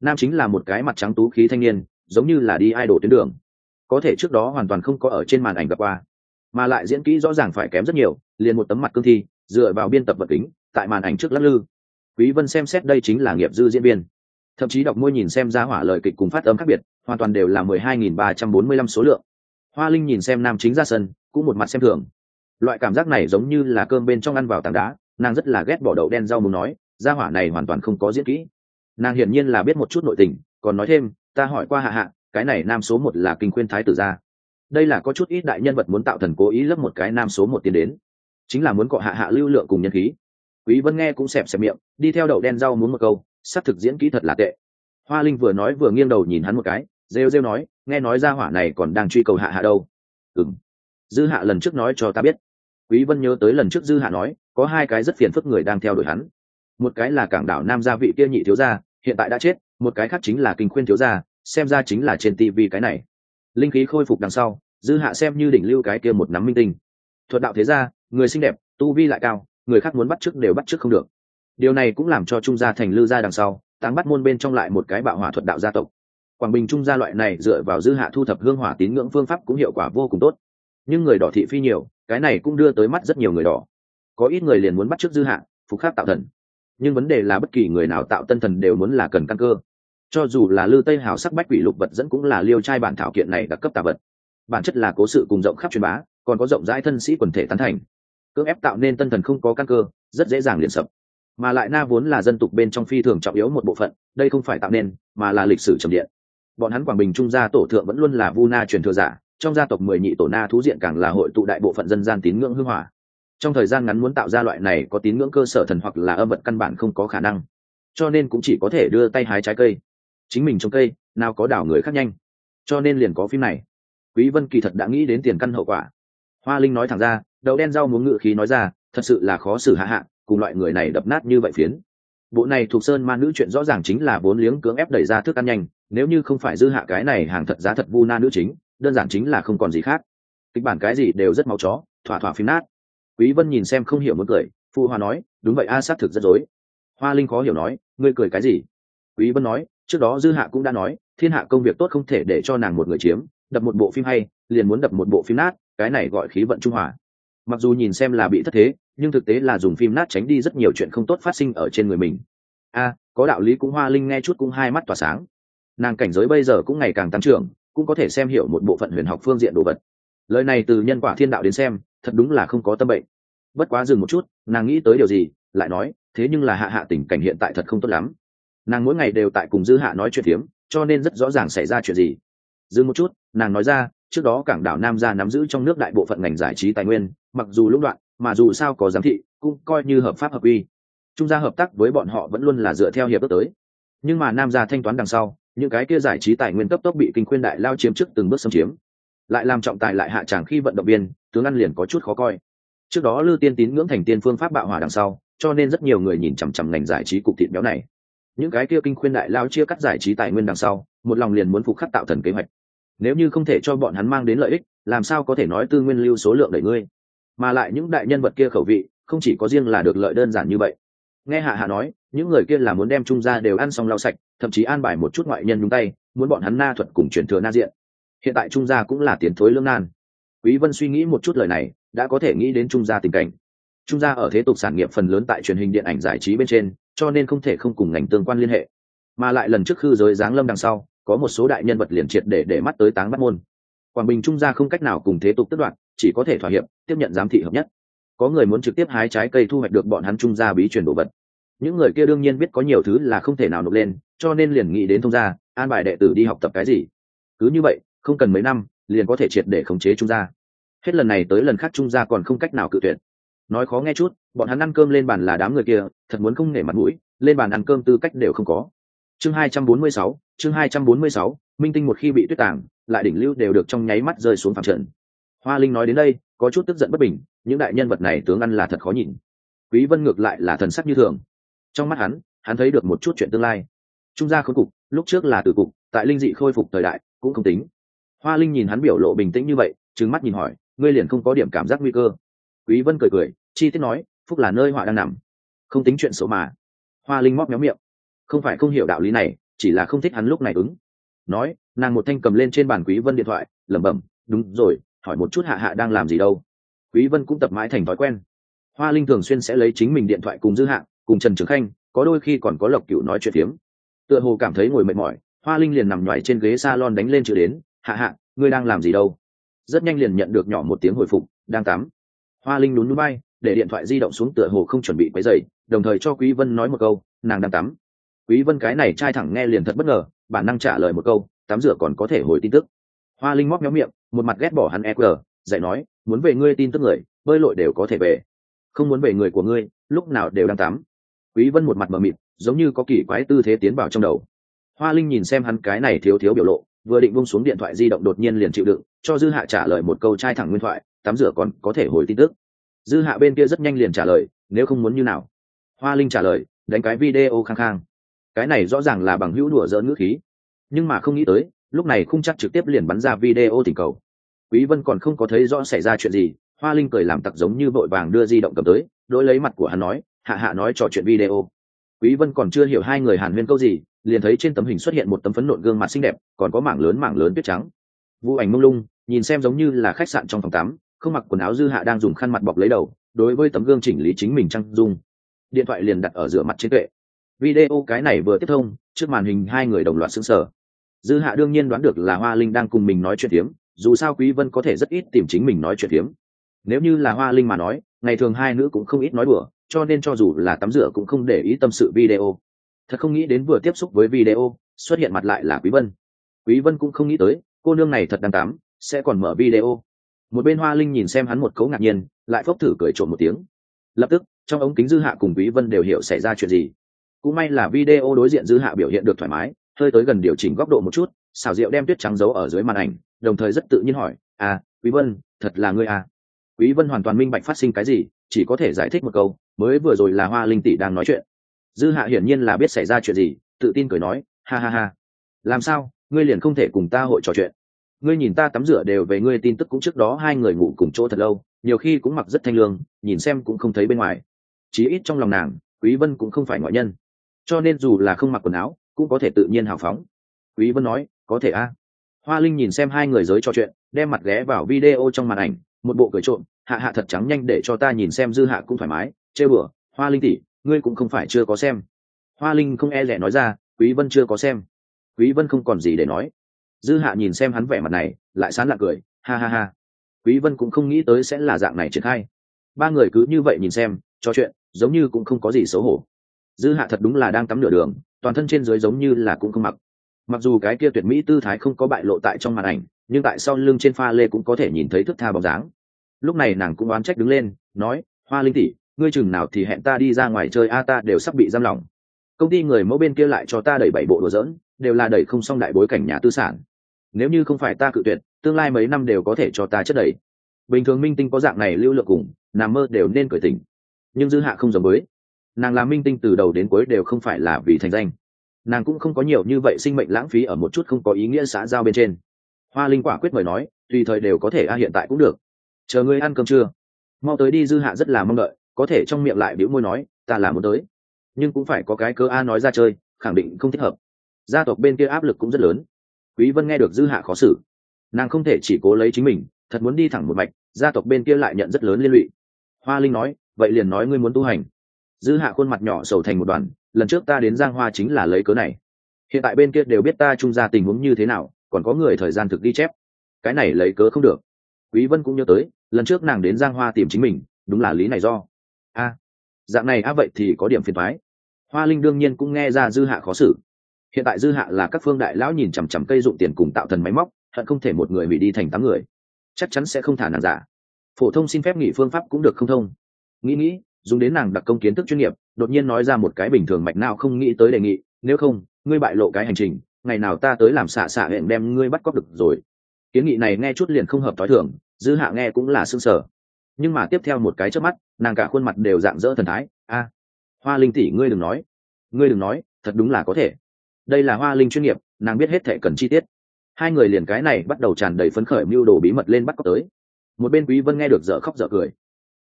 nam chính là một cái mặt trắng tú khí thanh niên giống như là đi idol tuyến đường có thể trước đó hoàn toàn không có ở trên màn ảnh gặp qua, mà lại diễn kỹ rõ ràng phải kém rất nhiều, liền một tấm mặt cương thi, dựa vào biên tập vật kính, tại màn ảnh trước lắc lư. Quý vân xem xét đây chính là nghiệp dư diễn viên. Thậm chí đọc môi nhìn xem ra hỏa lời kịch cùng phát âm khác biệt, hoàn toàn đều là 12.345 số lượng. Hoa linh nhìn xem nam chính ra sân, cũng một mặt xem thường. Loại cảm giác này giống như là cơm bên trong ăn vào tảng đá, nàng rất là ghét bỏ đậu đen rau muốn nói, ra hỏa này hoàn toàn không có diễn kỹ. Nàng hiển nhiên là biết một chút nội tình, còn nói thêm, ta hỏi qua hạ hạ cái này nam số một là kinh khuyên thái tử gia. Đây là có chút ít đại nhân vật muốn tạo thần cố ý lấp một cái nam số một tiến đến. Chính là muốn cọ hạ hạ lưu lượng cùng nhân khí. Quý vân nghe cũng xẹp xẹp miệng, đi theo đậu đen rau muốn một câu sắp thực diễn kỹ thật là tệ. Hoa linh vừa nói vừa nghiêng đầu nhìn hắn một cái, rêu rêu nói, nghe nói ra hỏa này còn đang truy cầu hạ hạ đâu. Ừm. Dư hạ lần trước nói cho ta biết. Quý vân nhớ tới lần trước dư hạ nói, có hai cái rất phiền phức người đang theo đuổi hắn. Một cái là cảng đảo nam gia vị kia nhị thiếu gia, hiện tại đã chết, một cái khác chính là kinh khuyên thiếu gia xem ra chính là trên tivi cái này. Linh khí khôi phục đằng sau, dư hạ xem như đỉnh lưu cái kia một nắm minh tinh. Thuật đạo thế gia, người xinh đẹp, tu vi lại cao, người khác muốn bắt trước đều bắt trước không được. Điều này cũng làm cho trung gia thành lư gia đằng sau, táng bắt môn bên trong lại một cái bạo hỏa thuật đạo gia tộc. Quảng bình trung gia loại này dựa vào dư hạ thu thập hương hỏa tín ngưỡng phương pháp cũng hiệu quả vô cùng tốt. Nhưng người đỏ thị phi nhiều, cái này cũng đưa tới mắt rất nhiều người đỏ. Có ít người liền muốn bắt trước dư hạ, phục khắc tạo thần. Nhưng vấn đề là bất kỳ người nào tạo tân thần đều muốn là cần căn cơ cho dù là lư tây hào sắc bách quỷ lục vật dẫn cũng là liêu trai bản thảo kiện này đặc cấp tà vật. Bản chất là cố sự cùng rộng khắp truyền bá, còn có rộng rãi thân sĩ quần thể tán thành. Cưỡng ép tạo nên tân thần không có căn cơ, rất dễ dàng liền sập. Mà lại na vốn là dân tục bên trong phi thường trọng yếu một bộ phận, đây không phải tạo nên, mà là lịch sử trầm điện. Bọn hắn quảng bình trung gia tổ thượng vẫn luôn là vu na truyền thừa giả, trong gia tộc mười nhị tổ na thú diện càng là hội tụ đại bộ phận dân gian tín ngưỡng hưng hỏa. Trong thời gian ngắn muốn tạo ra loại này có tín ngưỡng cơ sở thần hoặc là âm vật căn bản không có khả năng. Cho nên cũng chỉ có thể đưa tay hái trái cây chính mình trồng cây, nào có đảo người khác nhanh. Cho nên liền có phim này. Quý vân kỳ thật đã nghĩ đến tiền căn hậu quả. Hoa linh nói thẳng ra đầu đen rau muốn ngự khí nói ra, thật sự là khó xử hạ hạ, cùng loại người này đập nát như vậy phiến. Bộ này thuộc sơn ma nữ chuyện rõ ràng chính là bốn liếng cưỡng ép đẩy ra thức ăn nhanh, nếu như không phải dư hạ cái này hàng thật giá thật vu na nữ chính, đơn giản chính là không còn gì khác. Kịch bản cái gì đều rất máu chó, thỏa thỏa phim nát. Quý vân nhìn xem không hiểu muốn cười, phu hoa nói, đúng vậy a, xác thực rất dối. Hoa linh khó hiểu nói, ngươi cười cái gì? Quý vân nói trước đó dư hạ cũng đã nói, thiên hạ công việc tốt không thể để cho nàng một người chiếm, đập một bộ phim hay, liền muốn đập một bộ phim nát, cái này gọi khí vận trung hòa. Mặc dù nhìn xem là bị thất thế, nhưng thực tế là dùng phim nát tránh đi rất nhiều chuyện không tốt phát sinh ở trên người mình. A, có đạo lý cũng hoa linh nghe chút cũng hai mắt tỏa sáng. Nàng cảnh giới bây giờ cũng ngày càng tăng trưởng, cũng có thể xem hiểu một bộ phận huyền học phương diện đồ vật. Lời này từ nhân quả thiên đạo đến xem, thật đúng là không có tâm bệnh. Bất quá dừng một chút, nàng nghĩ tới điều gì, lại nói, thế nhưng là hạ hạ tình cảnh hiện tại thật không tốt lắm nàng mỗi ngày đều tại cùng dư hạ nói chuyện phiếm, cho nên rất rõ ràng xảy ra chuyện gì. Dừng một chút, nàng nói ra, trước đó cảng đảo nam gia nắm giữ trong nước đại bộ phận ngành giải trí tài nguyên, mặc dù lũng đoạn, mà dù sao có giám thị, cũng coi như hợp pháp hợp uy trung gia hợp tác với bọn họ vẫn luôn là dựa theo hiệp ước tới. Nhưng mà nam gia thanh toán đằng sau, những cái kia giải trí tài nguyên cấp tốc bị kinh khuyên đại lao chiếm trước từng bước xâm chiếm. Lại làm trọng tài lại hạ tràng khi vận động viên, tướng ăn liền có chút khó coi. Trước đó lư tiên tín ngưỡng thành tiên phương pháp bạo hòa đằng sau, cho nên rất nhiều người nhìn chằm chằm ngành giải trí cục thịt béo này những cái kia kinh khuyên đại lao chia cắt giải trí tài nguyên đằng sau, một lòng liền muốn phục khắc tạo thần kế hoạch. Nếu như không thể cho bọn hắn mang đến lợi ích, làm sao có thể nói tư nguyên lưu số lượng đẩy ngươi? Mà lại những đại nhân vật kia khẩu vị, không chỉ có riêng là được lợi đơn giản như vậy. Nghe hạ hạ nói, những người kia là muốn đem trung gia đều ăn xong lau sạch, thậm chí an bài một chút ngoại nhân nhúng tay, muốn bọn hắn na thuật cùng truyền thừa na diện. Hiện tại trung gia cũng là tiến thối lương nan. Quý vân suy nghĩ một chút lời này, đã có thể nghĩ đến trung gia tình cảnh. Trung gia ở thế tục sản nghiệp phần lớn tại truyền hình điện ảnh giải trí bên trên cho nên không thể không cùng ngành tương quan liên hệ. Mà lại lần trước khư giới giáng lâm đằng sau, có một số đại nhân vật liền triệt để để mắt tới táng bắt môn. Quảng bình trung gia không cách nào cùng thế tục tất đoạn chỉ có thể thỏa hiệp, tiếp nhận giám thị hợp nhất. Có người muốn trực tiếp hái trái cây thu hoạch được bọn hắn trung gia bí truyền đồ vật. Những người kia đương nhiên biết có nhiều thứ là không thể nào nộp lên, cho nên liền nghĩ đến thông gia, an bài đệ tử đi học tập cái gì. Cứ như vậy, không cần mấy năm, liền có thể triệt để khống chế trung gia. Hết lần này tới lần khác trung gia còn không cách nào cự tuyệt nói khó nghe chút bọn hắn ăn cơm lên bàn là đám người kia thật muốn không nể mặt mũi lên bàn ăn cơm tư cách đều không có. Chương 246, chương 246, minh tinh một khi bị tuyết tàng lại đỉnh lưu đều được trong nháy mắt rơi xuống phạm trận hoa linh nói đến đây có chút tức giận bất bình những đại nhân vật này tướng ăn là thật khó nhìn. Quý vân ngược lại là thần sắc như thường. Trong mắt hắn hắn thấy được một chút chuyện tương lai. Trung gia khốn cục lúc trước là tử cục tại linh dị khôi phục thời đại cũng không tính. Hoa linh nhìn hắn biểu lộ bình tĩnh như vậy trừng mắt nhìn hỏi ngươi liền không có điểm cảm giác nguy cơ? Quý vân cười cười, chi tiết nói, phúc là nơi họa đang nằm. Không tính chuyện xấu mà. Hoa linh móc méo miệng. Không phải không hiểu đạo lý này, chỉ là không thích hắn lúc này ứng. Nói, nàng một thanh cầm lên trên bàn quý vân điện thoại, lẩm bẩm, đúng rồi, hỏi một chút hạ hạ đang làm gì đâu. Quý vân cũng tập mãi thành thói quen. Hoa linh thường xuyên sẽ lấy chính mình điện thoại cùng dư hạ cùng trần trường khanh, có đôi khi còn có lộc cửu nói chuyện tiếng. tựa hồ cảm thấy ngồi mệt mỏi, hoa linh liền nằm nhoài trên ghế salon đánh lên chữ đến, hạ hạ, ngươi đang làm gì đâu? Rất nhanh liền nhận được nhỏ một tiếng hồi phục, đang tắm hoa linh lún núi bay để điện thoại di động xuống tựa hồ không chuẩn bị quấy dày đồng thời cho quý vân nói một câu, nàng đang tắm. Quý vân cái này trai thẳng nghe liền thật bất ngờ, bản năng trả lời một câu, tắm rửa còn có thể hồi tin tức. Hoa linh móc méo miệng, một mặt ghét bỏ hắn eq dạy nói, muốn về ngươi tin tức người, bơi lội đều có thể về. Không muốn về người của ngươi, lúc nào đều đang tắm. Quý vân một mặt mờ mịt, giống như có kỳ quái tư thế tiến vào trong đầu. Hoa linh nhìn xem hắn cái này thiếu thiếu biểu lộ, vừa định buông xuống điện thoại di động đột nhiên liền chịu đựng, cho dư hạ trả lời một câu trai thẳng nguyên thoại tắm rửa còn có thể hồi tin tức. Dư hạ bên kia rất nhanh liền trả lời, nếu không muốn như nào? Hoa linh trả lời, đánh cái video khang khang. Cái này rõ ràng là bằng hữu đùa dỡ ngữ khí. Nhưng mà không nghĩ tới, lúc này không chắc trực tiếp liền bắn ra video tình cầu. Quý vân còn không có thấy rõ xảy ra chuyện gì, hoa linh cười làm tặc giống như vội vàng đưa di động cầm tới, đối lấy mặt của hắn nói, hạ hạ nói trò chuyện video. Quý vân còn chưa hiểu hai người hàn huyên câu gì, liền thấy trên tấm hình xuất hiện một tấm phấn nộn gương mặt xinh đẹp, còn có mảng lớn mảng lớn tuyết trắng. Vũ ảnh mông lung, nhìn xem giống như là khách sạn trong phòng tắm không mặc quần áo dư hạ đang dùng khăn mặt bọc lấy đầu, đối với tấm gương chỉnh lý chính mình trăng dung. Điện thoại liền đặt ở giữa mặt trên kệ video cái này vừa tiếp thông, trước màn hình hai người đồng loạt sững sờ. Dư hạ đương nhiên đoán được là hoa linh đang cùng mình nói chuyện tiếng dù sao quý vân có thể rất ít tìm chính mình nói chuyện tiếng nếu như là hoa linh mà nói, ngày thường hai nữ cũng không ít nói đùa, cho nên cho dù là tắm rửa cũng không để ý tâm sự video. Thật không nghĩ đến vừa tiếp xúc với video, xuất hiện mặt lại là quý vân. Quý vân cũng không nghĩ tới, cô nương này thật đang tắm sẽ còn mở video một bên hoa linh nhìn xem hắn một cấu ngạc nhiên, lại phốc thử cười trộm một tiếng. Lập tức, trong ống kính dư hạ cùng quý vân đều hiểu xảy ra chuyện gì. Cũng may là video đối diện dư hạ biểu hiện được thoải mái, hơi tới gần điều chỉnh góc độ một chút, xảo diệu đem tuyết trắng giấu ở dưới màn ảnh, đồng thời rất tự nhiên hỏi à quý vân, thật là ngươi à? Quý vân hoàn toàn minh bạch phát sinh cái gì, chỉ có thể giải thích một câu, mới vừa rồi là hoa linh tỷ đang nói chuyện. Dư hạ hiển nhiên là biết xảy ra chuyện gì, tự tin cười nói, ha ha ha. Làm sao? Ngươi liền không thể cùng ta hội trò chuyện ngươi nhìn ta tắm rửa đều về ngươi tin tức cũng trước đó hai người ngủ cùng chỗ thật lâu, nhiều khi cũng mặc rất thanh lương, nhìn xem cũng không thấy bên ngoài. Chí ít trong lòng nàng, quý vân cũng không phải ngoại nhân. Cho nên dù là không mặc quần áo, cũng có thể tự nhiên hào phóng. Quý vân nói, có thể a. Hoa linh nhìn xem hai người giới trò chuyện, đem mặt ghé vào video trong màn ảnh, một bộ cười trộm, hạ hạ thật trắng nhanh để cho ta nhìn xem dư hạ cũng thoải mái, chê bừa, hoa linh tỷ, ngươi cũng không phải chưa có xem. Hoa linh không e rẻ nói ra, quý vân chưa có xem. Quý vân không còn gì để nói dư hạ nhìn xem hắn vẻ mặt này, lại sán lạc cười, ha ha ha. Quý vân cũng không nghĩ tới sẽ là dạng này triển khai. Ba người cứ như vậy nhìn xem, trò chuyện, giống như cũng không có gì xấu hổ. Dư hạ thật đúng là đang tắm nửa đường, toàn thân trên dưới giống như là cũng không mặc. Mặc dù cái kia tuyệt mỹ tư thái không có bại lộ tại trong màn ảnh, nhưng tại sau lưng trên pha lê cũng có thể nhìn thấy thức tha bóng dáng. Lúc này nàng cũng oán trách đứng lên, nói, hoa linh tỷ, ngươi chừng nào thì hẹn ta đi ra ngoài chơi, a, ta đều sắp bị giam lỏng. Công ty người mẫu bên kia lại cho ta đẩy bảy bộ đồ dỡn đều là đẩy không xong đại bối cảnh nhà tư sản nếu như không phải ta cự tuyệt, tương lai mấy năm đều có thể cho ta chất đẩy bình thường minh tinh có dạng này lưu lượng cùng nằm mơ đều nên cởi tình nhưng dư hạ không giống với. Nàng là minh tinh từ đầu đến cuối đều không phải là vì thành danh. Nàng cũng không có nhiều như vậy sinh mệnh lãng phí ở một chút không có ý nghĩa xã giao bên trên. Hoa linh quả quyết mời nói, tùy thời đều có thể a, hiện tại cũng được. Chờ ngươi ăn cơm chưa mau tới đi, dư hạ rất là mong đợi, có thể trong miệng lại biểu môi nói, ta là muốn tới. Nhưng cũng phải có cái cơ a nói ra chơi, khẳng định không thích hợp. Gia tộc bên kia áp lực cũng rất lớn quý vân nghe được dư hạ khó xử. Nàng không thể chỉ cố lấy chính mình, thật muốn đi thẳng một mạch, gia tộc bên kia lại nhận rất lớn liên lụy. Hoa linh nói, vậy liền nói ngươi muốn tu hành. Dư hạ khuôn mặt nhỏ sầu thành một đoàn, lần trước ta đến giang hoa chính là lấy cớ này. Hiện tại bên kia đều biết ta trung ra tình huống như thế nào, còn có người thời gian thực đi chép. Cái này lấy cớ không được. Quý vân cũng nhớ tới, lần trước nàng đến giang hoa tìm chính mình, đúng là lý này do. A, dạng này a vậy thì có điểm phiền thoái hoa linh đương nhiên cũng nghe ra dư hạ khó xử hiện tại dư hạ là các phương đại lão nhìn chằm chằm cây dụng tiền cùng tạo thần máy móc, hận không thể một người hủy đi thành tám người. Chắc chắn sẽ không thả nàng giả. Phổ thông xin phép nghỉ phương pháp cũng được không thông. Nghĩ nghĩ, dùng đến nàng đặc công kiến thức chuyên nghiệp, đột nhiên nói ra một cái bình thường mạch nào không nghĩ tới đề nghị, nếu không, ngươi bại lộ cái hành trình, ngày nào ta tới làm xạ xạ hẹn đem ngươi bắt cóc được rồi. Kiến nghị này nghe chút liền không hợp t h o i thường, dư hạ nghe cũng là s ư ơ n sở nhưng mà tiếp theo một cái trước mắt, nàng cả khuôn mặt đều dạng dỡ thần thái, a, hoa linh tỷ ngươi đừng nói. Ngươi đừng nói, thật đúng là có thể đây là hoa linh chuyên nghiệp, nàng biết hết thể cần chi tiết. Hai người liền cái này bắt đầu tràn đầy phấn khởi mưu đồ bí mật lên bắt cóc tới. Một bên quý vân nghe được dở khóc dở cười.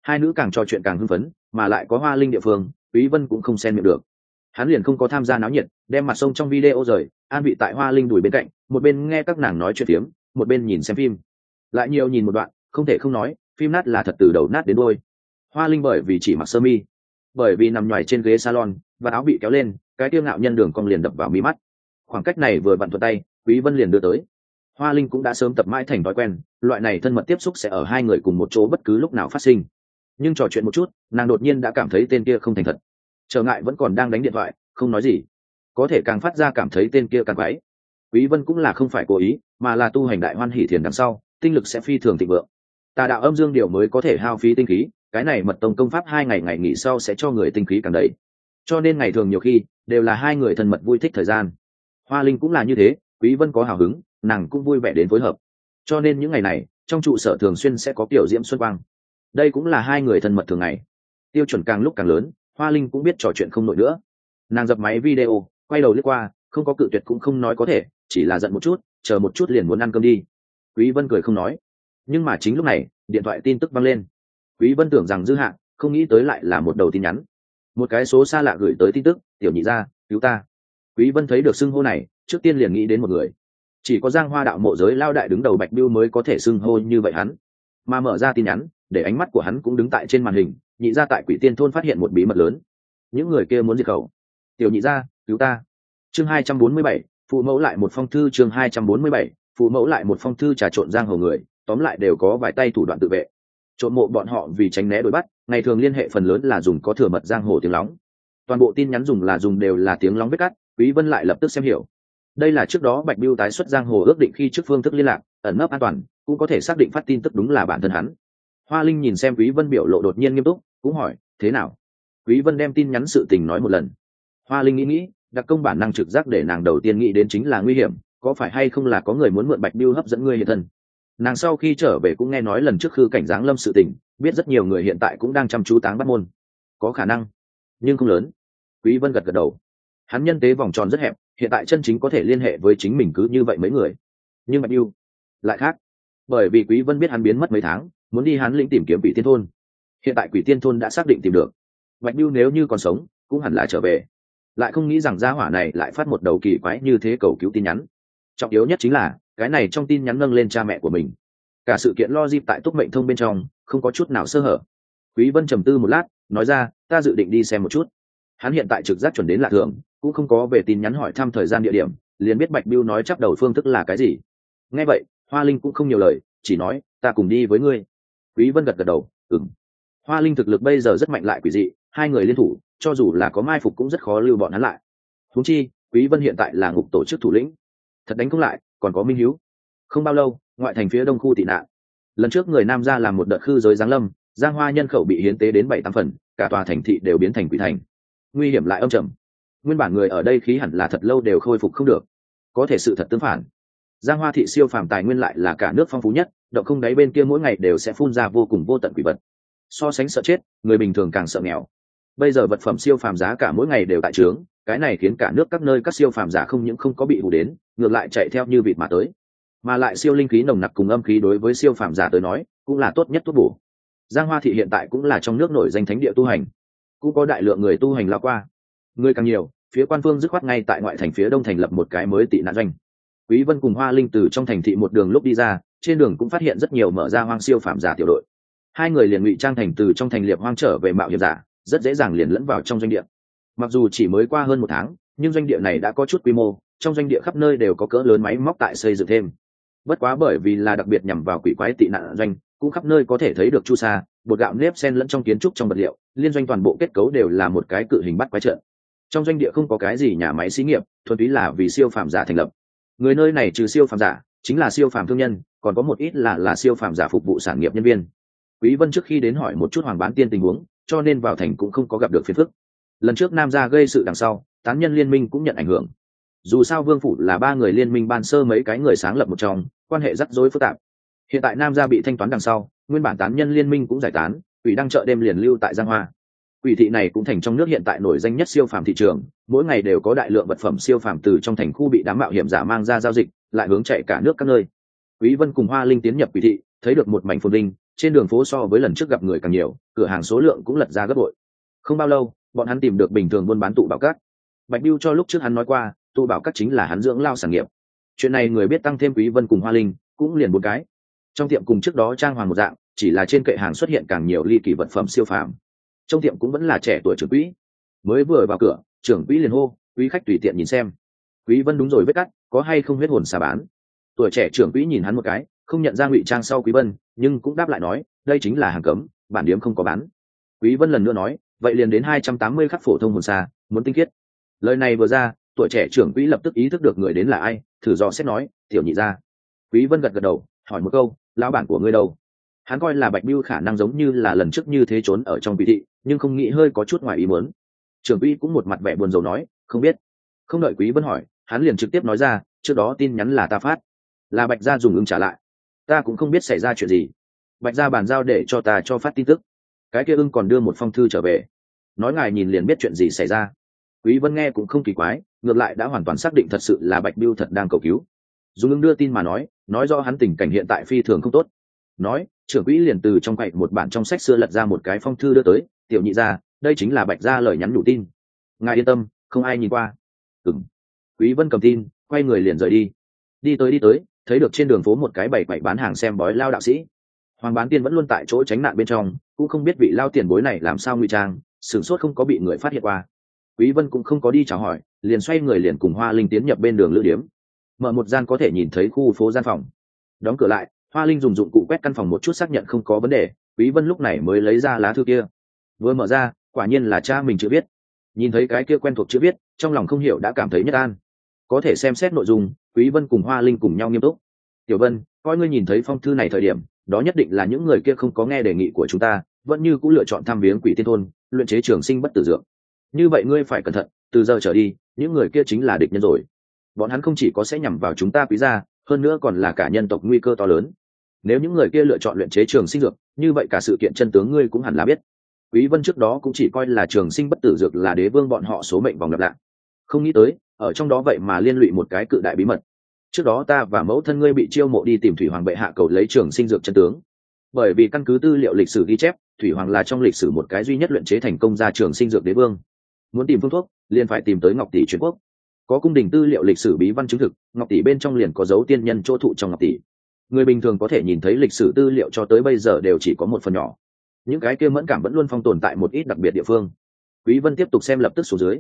Hai nữ càng trò chuyện càng hưng phấn, mà lại có hoa linh địa phương, quý vân cũng không xen miệng được. Hắn liền không có tham gia náo nhiệt, đem mặt sông trong video rời, an vị tại hoa linh đùi bên cạnh, một bên nghe các nàng nói chuyện phiếm, một bên nhìn xem phim. Lại nhiều nhìn một đoạn, không thể không nói, phim nát là thật từ đầu nát đến đôi hoa linh bởi vì chỉ mặc sơ mi, bởi vì nằm nhoài trên ghế salon, và áo bị kéo lên cái tiêu ngạo nhân đường cong liền đập vào mi mắt. Khoảng cách này vừa vặn thuật tay, quý vân liền đưa tới. Hoa linh cũng đã sớm tập mãi thành thói quen, loại này thân mật tiếp xúc sẽ ở hai người cùng một chỗ bất cứ lúc nào phát sinh. Nhưng trò chuyện một chút, nàng đột nhiên đã cảm thấy tên kia không thành thật. Trở ngại vẫn còn đang đánh điện thoại, không nói gì. Có thể càng phát ra cảm thấy tên kia càng quái. Quý vân cũng là không phải cố ý, mà là tu hành đại hoan hỷ thiền đằng sau, tinh lực sẽ phi thường thịnh vượng. Tà đạo âm dương điều mới có thể hao phí tinh khí, cái này mật tông công pháp hai ngày ngày nghỉ sau sẽ cho người tinh khí càng đầy. Cho nên ngày thường nhiều khi đều là hai người thân mật vui thích thời gian. Hoa linh cũng là như thế, quý vân có hào hứng, nàng cũng vui vẻ đến phối hợp. Cho nên những ngày này, trong trụ sở thường xuyên sẽ có kiểu diễm xuân quang. Đây cũng là hai người thân mật thường ngày. Tiêu chuẩn càng lúc càng lớn, hoa linh cũng biết trò chuyện không nổi nữa. Nàng dập máy video, quay đầu lướt qua, không có cự tuyệt cũng không nói có thể, chỉ là giận một chút, chờ một chút liền muốn ăn cơm đi. Quý vân cười không nói. Nhưng mà chính lúc này, điện thoại tin tức vang lên. Quý vân tưởng rằng dư hạ không nghĩ tới lại là một đầu tin nhắn một cái số xa lạ gửi tới tin tức, tiểu nhị ra, cứu ta. Quý vân thấy được xưng hô này, trước tiên liền nghĩ đến một người. Chỉ có giang hoa đạo mộ giới lao đại đứng đầu bạch biêu mới có thể xưng hô như vậy hắn. Mà mở ra tin nhắn, để ánh mắt của hắn cũng đứng tại trên màn hình, nhị ra tại quỷ tiên thôn phát hiện một bí mật lớn. Những người kia muốn diệt khẩu. Tiểu nhị ra, cứu ta. Chương hai trăm bốn mươi bảy, phụ mẫu lại một phong thư, chương hai trăm bốn mươi bảy, phụ mẫu lại một phong thư trà trộn giang hồ người, tóm lại đều có vài tay thủ đoạn tự vệ trộn mộ bọn họ vì tránh né đuổi bắt, ngày thường liên hệ phần lớn là dùng có thừa mật giang hồ tiếng lóng. Toàn bộ tin nhắn dùng là dùng đều là tiếng lóng vết cắt, quý vân lại lập tức xem hiểu. Đây là trước đó bạch biêu tái xuất giang hồ ước định khi trước phương thức liên lạc, ẩn nấp an toàn, cũng có thể xác định phát tin tức đúng là bản thân hắn. Hoa linh nhìn xem quý vân biểu lộ đột nhiên nghiêm túc, cũng hỏi, thế nào? Quý vân đem tin nhắn sự tình nói một lần. Hoa linh nghĩ nghĩ, đặc công bản năng trực giác để nàng đầu tiên nghĩ đến chính là nguy hiểm, có phải hay không là có người muốn mượn bạch biêu hấp dẫn ngươi hiện thân? Nàng sau khi trở về cũng nghe nói lần trước khư cảnh giáng lâm sự tình, biết rất nhiều người hiện tại cũng đang chăm chú táng bắt môn. Có khả năng, nhưng không lớn. Quý vân gật gật đầu. Hắn nhân tế vòng tròn rất hẹp, hiện tại chân chính có thể liên hệ với chính mình cứ như vậy mấy người. Nhưng bạch yêu, lại khác. Bởi vì quý vân biết hắn biến mất mấy tháng, muốn đi hắn lĩnh tìm kiếm quỷ tiên thôn. Hiện tại quỷ tiên thôn đã xác định tìm được. Bạch yêu nếu như còn sống, cũng hẳn là trở về. Lại không nghĩ rằng gia hỏa này lại phát một đầu kỳ quái như thế cầu cứu tin nhắn. Trọng yếu nhất chính là cái này trong tin nhắn nâng lên cha mẹ của mình. Cả sự kiện lo dịp tại túc mệnh thông bên trong, không có chút nào sơ hở. Quý vân trầm tư một lát, nói ra, ta dự định đi xem một chút. Hắn hiện tại trực giác chuẩn đến lạ thường, cũng không có về tin nhắn hỏi thăm thời gian địa điểm, liền biết bạch biêu nói chắp đầu phương thức là cái gì. Nghe vậy, hoa linh cũng không nhiều lời, chỉ nói, ta cùng đi với ngươi. Quý vân gật gật đầu, ừm. Hoa linh thực lực bây giờ rất mạnh lại quỷ dị, hai người liên thủ, cho dù là có mai phục cũng rất khó lưu bọn hắn lại. Húng chi, quý vân hiện tại là ngục tổ chức thủ lĩnh. Thật đánh không lại còn có minh hiếu. Không bao lâu, ngoại thành phía đông khu tị nạn. Lần trước người nam ra làm một đợt khư giới giáng lâm, giang hoa nhân khẩu bị hiến tế đến bảy tám phần, cả tòa thành thị đều biến thành quỷ thành. Nguy hiểm lại âm trầm. Nguyên bản người ở đây khí hẳn là thật lâu đều khôi phục không được. Có thể sự thật tương phản. Giang hoa thị siêu phàm tài nguyên lại là cả nước phong phú nhất, động không đáy bên kia mỗi ngày đều sẽ phun ra vô cùng vô tận quỷ vật. So sánh sợ chết, người bình thường càng sợ nghèo bây giờ vật phẩm siêu phàm giá cả mỗi ngày đều tại trướng, cái này khiến cả nước các nơi các siêu phàm giả không những không có bị hù đến, ngược lại chạy theo như vịt mà tới. Mà lại siêu linh khí nồng nặc cùng âm khí đối với siêu phàm giả tới nói, cũng là tốt nhất tốt bổ. Giang hoa thị hiện tại cũng là trong nước nổi danh thánh địa tu hành. Cũng có đại lượng người tu hành lao qua. Người càng nhiều, phía quan phương dứt khoát ngay tại ngoại thành phía đông thành lập một cái mới tị nạn doanh. Quý vân cùng hoa linh từ trong thành thị một đường lúc đi ra, trên đường cũng phát hiện rất nhiều mở ra hoang siêu phàm giả tiểu đội. Hai người liền ngụy trang thành từ trong thành liệp hoang trở về mạo hiểm giả rất dễ dàng liền lẫn vào trong doanh địa. Mặc dù chỉ mới qua hơn một tháng, nhưng doanh địa này đã có chút quy mô, trong doanh địa khắp nơi đều có cỡ lớn máy móc tại xây dựng thêm. Bất quá bởi vì là đặc biệt nhằm vào quỷ quái tị nạn doanh, cũng khắp nơi có thể thấy được chu sa, bột gạo nếp sen lẫn trong kiến trúc trong vật liệu, liên doanh toàn bộ kết cấu đều là một cái cự hình bắt quái trợn. trong doanh địa không có cái gì nhà máy xí nghiệp, thuần túy là vì siêu phàm giả thành lập. Người nơi này trừ siêu phàm giả, chính là siêu phàm thương nhân, còn có một ít là là siêu phàm giả phục vụ sản nghiệp nhân viên. Quý vân trước khi đến hỏi một chút hoàng bán tiên tình huống cho nên vào thành cũng không có gặp được phiền phức. Lần trước nam gia gây sự đằng sau, tán nhân liên minh cũng nhận ảnh hưởng. Dù sao vương phủ là ba người liên minh ban sơ mấy cái người sáng lập một trong, quan hệ rắc rối phức tạp. Hiện tại nam gia bị thanh toán đằng sau, nguyên bản tán nhân liên minh cũng giải tán ủy đăng chợ đêm liền lưu tại giang hoa. Quỷ thị này cũng thành trong nước hiện tại nổi danh nhất siêu phàm thị trường, mỗi ngày đều có đại lượng vật phẩm siêu phàm từ trong thành khu bị đám mạo hiểm giả mang ra giao dịch, lại hướng chạy cả nước các nơi. Quý vân cùng hoa linh tiến nhập quỷ thị, thấy được một mảnh phồn linh trên đường phố so với lần trước gặp người càng nhiều, cửa hàng số lượng cũng lật ra gấp bội. Không bao lâu, bọn hắn tìm được bình thường buôn bán tụ bảo cát. Bạch biêu cho lúc trước hắn nói qua, tụ bảo cát chính là hắn dưỡng lao sản nghiệp. Chuyện này người biết tăng thêm quý vân cùng hoa linh, cũng liền một cái. Trong tiệm cùng trước đó trang hoàng một dạng, chỉ là trên kệ hàng xuất hiện càng nhiều ly kỳ vật phẩm siêu phàm. Trong tiệm cũng vẫn là trẻ tuổi trưởng quỹ. Mới vừa vào cửa, trưởng quỹ liền hô, quý khách tùy tiện nhìn xem. Quý vân đúng rồi vết cắt, có hay không huyết hồn xà bán? Tuổi trẻ trưởng quỹ nhìn hắn một cái không nhận ra ngụy trang sau quý vân, nhưng cũng đáp lại nói, đây chính là hàng cấm, bản điếm không có bán. Quý vân lần nữa nói, vậy liền đến 280 khắc phổ thông hồn xa, muốn tinh khiết. Lời này vừa ra, tuổi trẻ trưởng quỹ lập tức ý thức được người đến là ai, thử dò xét nói, tiểu nhị ra quý vân gật gật đầu, hỏi một câu, lão bản của ngươi đâu? Hắn coi là bạch biêu khả năng giống như là lần trước như thế trốn ở trong vị thị, nhưng không nghĩ hơi có chút ngoài ý muốn. Trưởng quỹ cũng một mặt vẻ buồn rầu nói, không biết. Không đợi quý vân hỏi, hắn liền trực tiếp nói ra, trước đó tin nhắn là ta phát. Là bạch gia dùng ứng trả lại ta cũng không biết xảy ra chuyện gì. Bạch gia bàn giao để cho ta cho phát tin tức. Cái kia ưng còn đưa một phong thư trở về. Nói ngài nhìn liền biết chuyện gì xảy ra. Quý vân nghe cũng không kỳ quái, ngược lại đã hoàn toàn xác định thật sự là bạch biêu thật đang cầu cứu. Dùng ưng đưa tin mà nói nói do hắn tình cảnh hiện tại phi thường không tốt. Nói, trưởng quỹ liền từ trong quậy một bản trong sách xưa lật ra một cái phong thư đưa tới, tiểu nhị ra đây chính là bạch gia lời nhắn đủ tin. Ngài yên tâm, không ai nhìn qua. Ừng quý vân cầm tin, quay người liền rời đi. Đi tới đi tới thấy được trên đường phố một cái bày bảy bán hàng xem bói lao đạo sĩ. Hoàng bán tiên vẫn luôn tại chỗ tránh nạn bên trong, cũng không biết vị lao tiền bối này làm sao ngụy trang, sửng sốt không có bị người phát hiện qua. Quý vân cũng không có đi chào hỏi, liền xoay người liền cùng hoa linh tiến nhập bên đường lữ điếm. Mở một gian có thể nhìn thấy khu phố gian phòng. Đóng cửa lại, hoa linh dùng dụng cụ quét căn phòng một chút xác nhận không có vấn đề, quý vân lúc này mới lấy ra lá thư kia. Vừa mở ra, quả nhiên là cha mình chưa biết nhìn thấy cái kia quen thuộc chưa biết trong lòng không hiểu đã cảm thấy nhất an. Có thể xem xét nội dung quý vân cùng hoa linh cùng nhau nghiêm túc. Tiểu vân, coi ngươi nhìn thấy phong thư này thời điểm, đó nhất định là những người kia không có nghe đề nghị của chúng ta, vẫn như cũng lựa chọn tham viếng quỷ tiên thôn, luyện chế trường sinh bất tử dược. Như vậy ngươi phải cẩn thận, từ giờ trở đi, những người kia chính là địch nhân rồi. Bọn hắn không chỉ có sẽ nhằm vào chúng ta quý gia, hơn nữa còn là cả nhân tộc nguy cơ to lớn. Nếu những người kia lựa chọn luyện chế trường sinh dược, như vậy cả sự kiện chân tướng ngươi cũng hẳn là biết. Quý vân trước đó cũng chỉ coi là trường sinh bất tử dược là đế vương bọn họ số mệnh vòng lặp lại. Không nghĩ tới ở trong đó vậy mà liên lụy một cái cự đại bí mật. Trước đó ta và mẫu thân ngươi bị chiêu mộ đi tìm thủy hoàng bệ hạ cầu lấy trường sinh dược chân tướng. Bởi vì căn cứ tư liệu lịch sử ghi chép, thủy hoàng là trong lịch sử một cái duy nhất luyện chế thành công ra trường sinh dược đế vương. Muốn tìm phương thuốc, liền phải tìm tới ngọc tỷ truyền quốc. Có cung đình tư liệu lịch sử bí văn chứng thực, ngọc tỷ bên trong liền có dấu tiên nhân chỗ thụ trong ngọc tỷ. Người bình thường có thể nhìn thấy lịch sử tư liệu cho tới bây giờ đều chỉ có một phần nhỏ. Những cái kia mẫn cảm vẫn luôn phong tồn tại một ít đặc biệt địa phương. Quý vân tiếp tục xem lập tức xuống dưới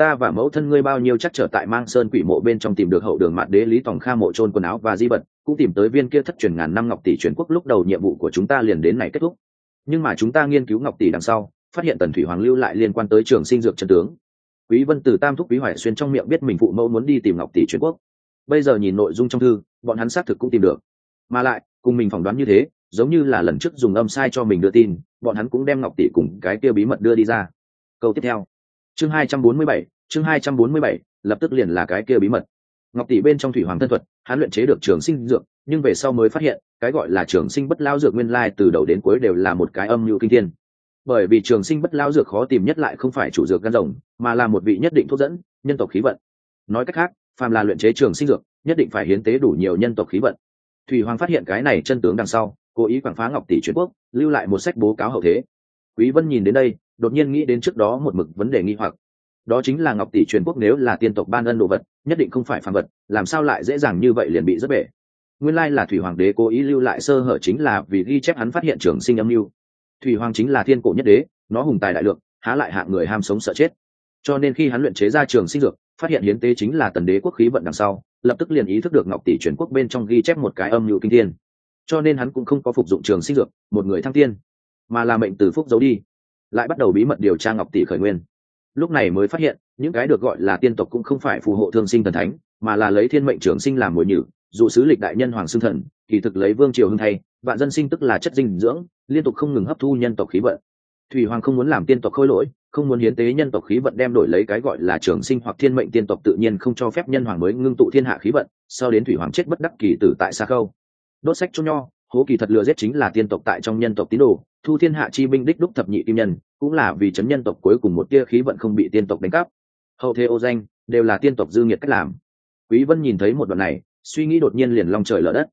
ta và mẫu thân ngươi bao nhiêu chắc trở tại mang sơn quỷ mộ bên trong tìm được hậu đường mạn đế lý tòng kha mộ trôn quần áo và di vật, cũng tìm tới viên kia thất truyền ngàn năm ngọc tỷ truyền quốc lúc đầu nhiệm vụ của chúng ta liền đến này kết thúc. Nhưng mà chúng ta nghiên cứu ngọc tỷ đằng sau, phát hiện tần thủy hoàng lưu lại liên quan tới trường sinh dược chân tướng. Quý vân từ tam thúc quý hoài xuyên trong miệng biết mình phụ mẫu muốn đi tìm ngọc tỷ truyền quốc. Bây giờ nhìn nội dung trong thư, bọn hắn xác thực cũng tìm được. Mà lại, cùng mình phỏng đoán như thế, giống như là lần trước dùng âm sai cho mình đưa tin, bọn hắn cũng đem ngọc tỷ cùng cái kia bí mật đưa đi ra. Câu tiếp theo chương 247, chương 247, lập tức liền là cái kia bí mật. Ngọc tỷ bên trong thủy hoàng thân thuật hắn luyện chế được trường sinh dược nhưng về sau mới phát hiện cái gọi là trường sinh bất lao dược nguyên lai từ đầu đến cuối đều là một cái âm mưu kinh thiên. Bởi vì trường sinh bất lao dược khó tìm nhất lại không phải chủ dược gan rồng mà là một vị nhất định thuốc dẫn nhân tộc khí vận. Nói cách khác phàm là luyện chế trường sinh dược nhất định phải hiến tế đủ nhiều nhân tộc khí vận. Thủy hoàng phát hiện cái này chân tướng đằng sau cố ý quảng phá ngọc tỷ truyền quốc lưu lại một sách bố cáo hậu thế. Quý vân nhìn đến đây đột nhiên nghĩ đến trước đó một mực vấn đề nghi hoặc. Đó chính là ngọc tỷ truyền quốc nếu là tiên tộc ban ân đồ vật, nhất định không phải phàm vật, làm sao lại dễ dàng như vậy liền bị rất bể. Nguyên lai là thủy hoàng đế cố ý lưu lại sơ hở chính là vì ghi chép hắn phát hiện trường sinh âm mưu. Thủy hoàng chính là thiên cổ nhất đế, nó hùng tài đại lượng, há lại hạng người ham sống sợ chết. Cho nên khi hắn luyện chế ra trường sinh dược, phát hiện hiến tế chính là tần đế quốc khí vận đằng sau, lập tức liền ý thức được ngọc tỷ truyền quốc bên trong ghi chép một cái âm mưu kinh thiên. Cho nên hắn cũng không có phục dụng trường sinh dược, một người thăng tiên, mà là mệnh từ phúc giấu đi lại bắt đầu bí mật điều tra ngọc tỷ khởi nguyên. Lúc này mới phát hiện, những cái được gọi là tiên tộc cũng không phải phù hộ thương sinh thần thánh, mà là lấy thiên mệnh trường sinh làm mồi nhử, dụ sứ lịch đại nhân hoàng xương thần, kỳ thực lấy vương triều hưng thay, vạn dân sinh tức là chất dinh dưỡng, liên tục không ngừng hấp thu nhân tộc khí vận. Thủy hoàng không muốn làm tiên tộc khôi lỗi, không muốn hiến tế nhân tộc khí vận đem đổi lấy cái gọi là trường sinh hoặc thiên mệnh tiên tộc tự nhiên không cho phép nhân hoàng mới ngưng tụ thiên hạ khí vận, sau đến thủy hoàng chết bất đắc kỳ tử tại xa khâu. Đốt sách cho nho hố kỳ thật lừa giết chính là tiên tộc tại trong nhân tộc tín đồ, thu thiên hạ chi binh đích đúc thập nhị kim nhân, cũng là vì chấn nhân tộc cuối cùng một tia khí vận không bị tiên tộc đánh cắp. Hậu thế ô danh, đều là tiên tộc dư nghiệt cách làm. Quý vân nhìn thấy một đoạn này, suy nghĩ đột nhiên liền long trời lở đất.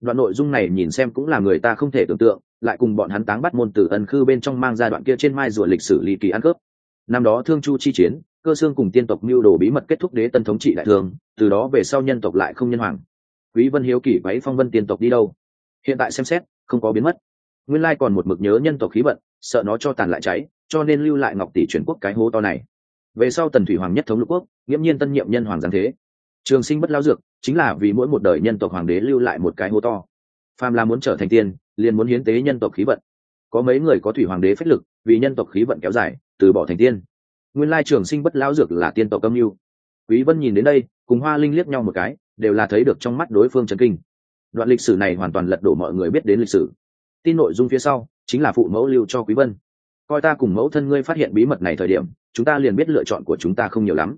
Đoạn nội dung này nhìn xem cũng là người ta không thể tưởng tượng, lại cùng bọn hắn táng bắt môn tử ân khư bên trong mang ra đoạn kia trên mai rùa lịch sử ly kỳ ăn cướp. Năm đó thương chu chi chiến, cơ xương cùng tiên tộc mưu đồ bí mật kết thúc đế tân thống trị đại thương từ đó về sau nhân tộc lại không nhân hoàng. Quý vân hiếu kỳ quấy phong vân tiên tộc đi đâu? Hiện tại xem xét, không có biến mất. Nguyên lai còn một mực nhớ nhân tộc khí vận, sợ nó cho tàn lại cháy, cho nên lưu lại ngọc tỷ chuyển quốc cái hố to này. Về sau tần thủy hoàng nhất thống lục quốc, nghiễm nhiên tân nhiệm nhân hoàng giáng thế. Trường sinh bất lao dược, chính là vì mỗi một đời nhân tộc hoàng đế lưu lại một cái hố to. Phàm là muốn trở thành tiên, liền muốn hiến tế nhân tộc khí vận. Có mấy người có thủy hoàng đế phách lực, vì nhân tộc khí vận kéo dài, từ bỏ thành tiên. Nguyên lai trường sinh bất lao dược là tiên tộc âm mưu. Quý vân nhìn đến đây, cùng hoa linh liếc nhau một cái, đều là thấy được trong mắt đối phương chấn kinh đoạn lịch sử này hoàn toàn lật đổ mọi người biết đến lịch sử. Tin nội dung phía sau chính là phụ mẫu lưu cho quý vân. Coi ta cùng mẫu thân ngươi phát hiện bí mật này thời điểm, chúng ta liền biết lựa chọn của chúng ta không nhiều lắm.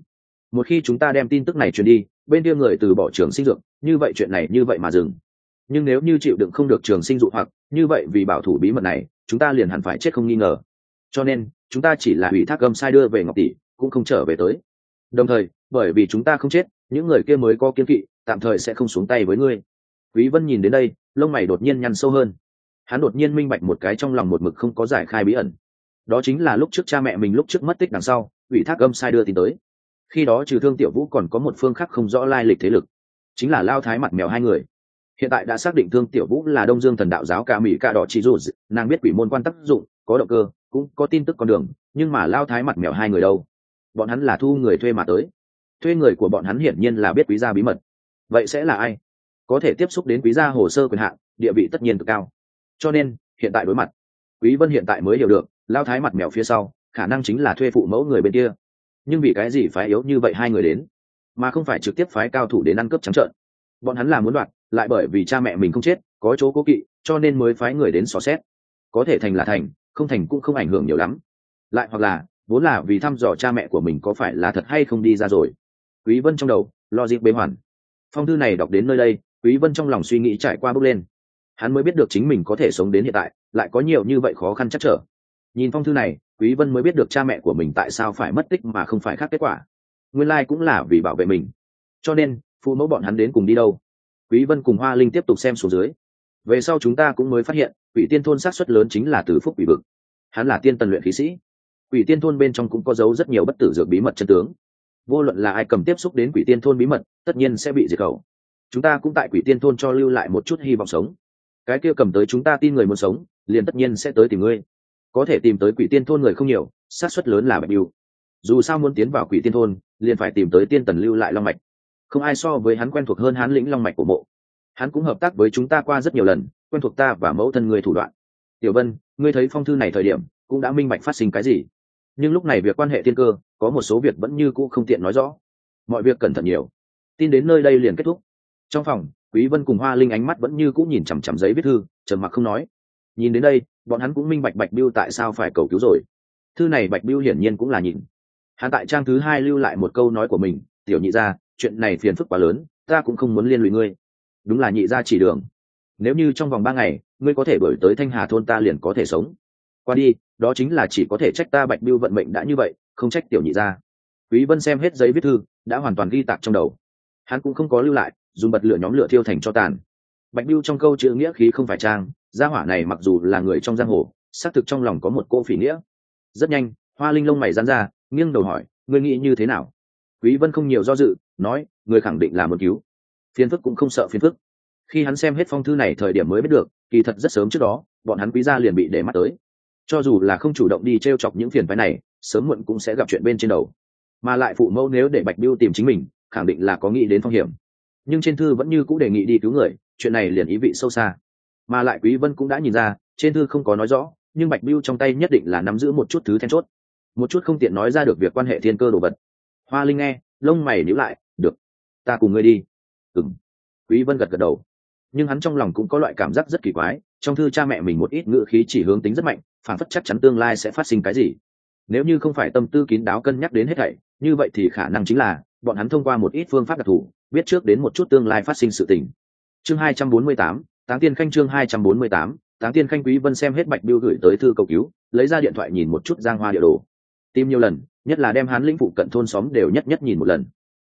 Một khi chúng ta đem tin tức này truyền đi, bên kia người từ bỏ trường sinh dược, như vậy chuyện này như vậy mà dừng. Nhưng nếu như chịu đựng không được trường sinh dụ hoặc, như vậy vì bảo thủ bí mật này, chúng ta liền hẳn phải chết không nghi ngờ. Cho nên, chúng ta chỉ là ủy thác gầm sai đưa về ngọc tỷ, cũng không trở về tới. Đồng thời, bởi vì chúng ta không chết, những người kia mới có kiên kỵ, tạm thời sẽ không xuống tay với ngươi quý vân nhìn đến đây, lông mày đột nhiên nhăn sâu hơn. Hắn đột nhiên minh bạch một cái trong lòng một mực không có giải khai bí ẩn. Đó chính là lúc trước cha mẹ mình lúc trước mất tích đằng sau, ủy thác âm sai đưa tin tới. Khi đó trừ thương tiểu vũ còn có một phương khác không rõ lai lịch thế lực, chính là lao thái mặt mèo hai người. Hiện tại đã xác định thương tiểu vũ là đông dương thần đạo giáo ca mỹ ca đỏ chỉ dù, nàng biết quỷ môn quan tác dụng, có động cơ, cũng có tin tức con đường, nhưng mà lao thái mặt mèo hai người đâu? Bọn hắn là thu người thuê mà tới. Thuê người của bọn hắn hiển nhiên là biết quý gia bí mật. Vậy sẽ là ai? Có thể tiếp xúc đến quý gia hồ sơ quyền hạn, địa vị tất nhiên cực cao. Cho nên, hiện tại đối mặt, quý vân hiện tại mới hiểu được, lao thái mặt mèo phía sau, khả năng chính là thuê phụ mẫu người bên kia. Nhưng vì cái gì phái yếu như vậy hai người đến? Mà không phải trực tiếp phái cao thủ đến ăn cướp trắng trợn. Bọn hắn là muốn đoạt, lại bởi vì cha mẹ mình không chết, có chỗ cố kỵ, cho nên mới phái người đến xò xét. Có thể thành là thành, không thành cũng không ảnh hưởng nhiều lắm. Lại hoặc là, vốn là vì thăm dò cha mẹ của mình có phải là thật hay không đi ra rồi. Quý vân trong đầu lo dịp bế hoàn. Phong thư này đọc đến nơi đây quý vân trong lòng suy nghĩ trải qua bước lên. Hắn mới biết được chính mình có thể sống đến hiện tại, lại có nhiều như vậy khó khăn chắc trở. Nhìn phong thư này, quý vân mới biết được cha mẹ của mình tại sao phải mất tích mà không phải khác kết quả. Nguyên lai like cũng là vì bảo vệ mình. Cho nên, phụ mẫu bọn hắn đến cùng đi đâu? Quý vân cùng hoa linh tiếp tục xem xuống dưới. Về sau chúng ta cũng mới phát hiện, quỷ tiên thôn sát xuất lớn chính là từ phúc quỷ vực. Hắn là tiên tần luyện khí sĩ. Quỷ tiên thôn bên trong cũng có giấu rất nhiều bất tử dược bí mật chân tướng. Vô luận là ai cầm tiếp xúc đến quỷ tiên thôn bí mật, tất nhiên sẽ bị diệt khẩu chúng ta cũng tại quỷ tiên thôn cho lưu lại một chút hy vọng sống. Cái kia cầm tới chúng ta tin người muốn sống, liền tất nhiên sẽ tới tìm ngươi. Có thể tìm tới quỷ tiên thôn người không nhiều, xác suất lớn là bạch biêu dù sao muốn tiến vào quỷ tiên thôn, liền phải tìm tới tiên tần lưu lại long mạch. Không ai so với hắn quen thuộc hơn hắn lĩnh long mạch của mộ. Hắn cũng hợp tác với chúng ta qua rất nhiều lần, quen thuộc ta và mẫu thân người thủ đoạn. Tiểu vân, ngươi thấy phong thư này thời điểm, cũng đã minh bạch phát sinh cái gì. Nhưng lúc này việc quan hệ tiên cơ, có một số việc vẫn như cũ không tiện nói rõ. Mọi việc cẩn thận nhiều. Tin đến nơi đây liền kết thúc trong phòng quý vân cùng hoa linh ánh mắt vẫn như cũ nhìn chằm chằm giấy viết thư trầm mặc không nói. Nhìn đến đây bọn hắn cũng minh bạch bạch biêu tại sao phải cầu cứu rồi. Thư này bạch biêu hiển nhiên cũng là nhìn. Hắn tại trang thứ hai lưu lại một câu nói của mình tiểu nhị gia, chuyện này phiền phức quá lớn ta cũng không muốn liên lụy ngươi. Đúng là nhị gia chỉ đường. Nếu như trong vòng ba ngày ngươi có thể đổi tới thanh hà thôn ta liền có thể sống. Qua đi đó chính là chỉ có thể trách ta bạch biêu vận mệnh đã như vậy không trách tiểu nhị gia. quý vân xem hết giấy viết thư đã hoàn toàn ghi tạc trong đầu. Hắn cũng không có lưu lại dùng bật lửa nhóm lửa thiêu thành cho tàn. Bạch biêu trong câu chữ nghĩa khí không phải trang, gia hỏa này mặc dù là người trong giang hồ, xác thực trong lòng có một cô phỉ nghĩa. Rất nhanh, hoa linh lông mày dán ra, nghiêng đầu hỏi, ngươi nghĩ như thế nào? Quý vân không nhiều do dự, nói người khẳng định là muốn cứu. Phiền phức cũng không sợ phiền phức. Khi hắn xem hết phong thư này thời điểm mới biết được, kỳ thật rất sớm trước đó, bọn hắn quý gia liền bị để mắt tới. Cho dù là không chủ động đi trêu chọc những phiền phái này, sớm muộn cũng sẽ gặp chuyện bên trên đầu. Mà lại phụ mẫu nếu để bạch biêu tìm chính mình, khẳng định là có nghĩ đến phong hiểm nhưng trên thư vẫn như cũng đề nghị đi cứu người, chuyện này liền ý vị sâu xa. Mà lại quý vân cũng đã nhìn ra, trên thư không có nói rõ, nhưng bạch biêu trong tay nhất định là nắm giữ một chút thứ then chốt. Một chút không tiện nói ra được việc quan hệ thiên cơ đồ vật. Hoa linh nghe, lông mày nhíu lại, được, ta cùng ngươi đi. Ừng quý vân gật gật đầu. Nhưng hắn trong lòng cũng có loại cảm giác rất kỳ quái, trong thư cha mẹ mình một ít ngữ khí chỉ hướng tính rất mạnh, phản phất chắc chắn tương lai sẽ phát sinh cái gì. Nếu như không phải tâm tư kín đáo cân nhắc đến hết thảy, như vậy thì khả năng chính là, bọn hắn thông qua một ít phương pháp đặc thù biết trước đến một chút tương lai phát sinh sự tình. Chương 248, táng tiên khanh chương 248, táng tiên khanh quý vân xem hết bạch biêu gửi tới thư cầu cứu lấy ra điện thoại nhìn một chút giang hoa địa đồ. Tìm nhiều lần nhất là đem hán lĩnh phụ cận thôn xóm đều nhất nhất nhìn một lần.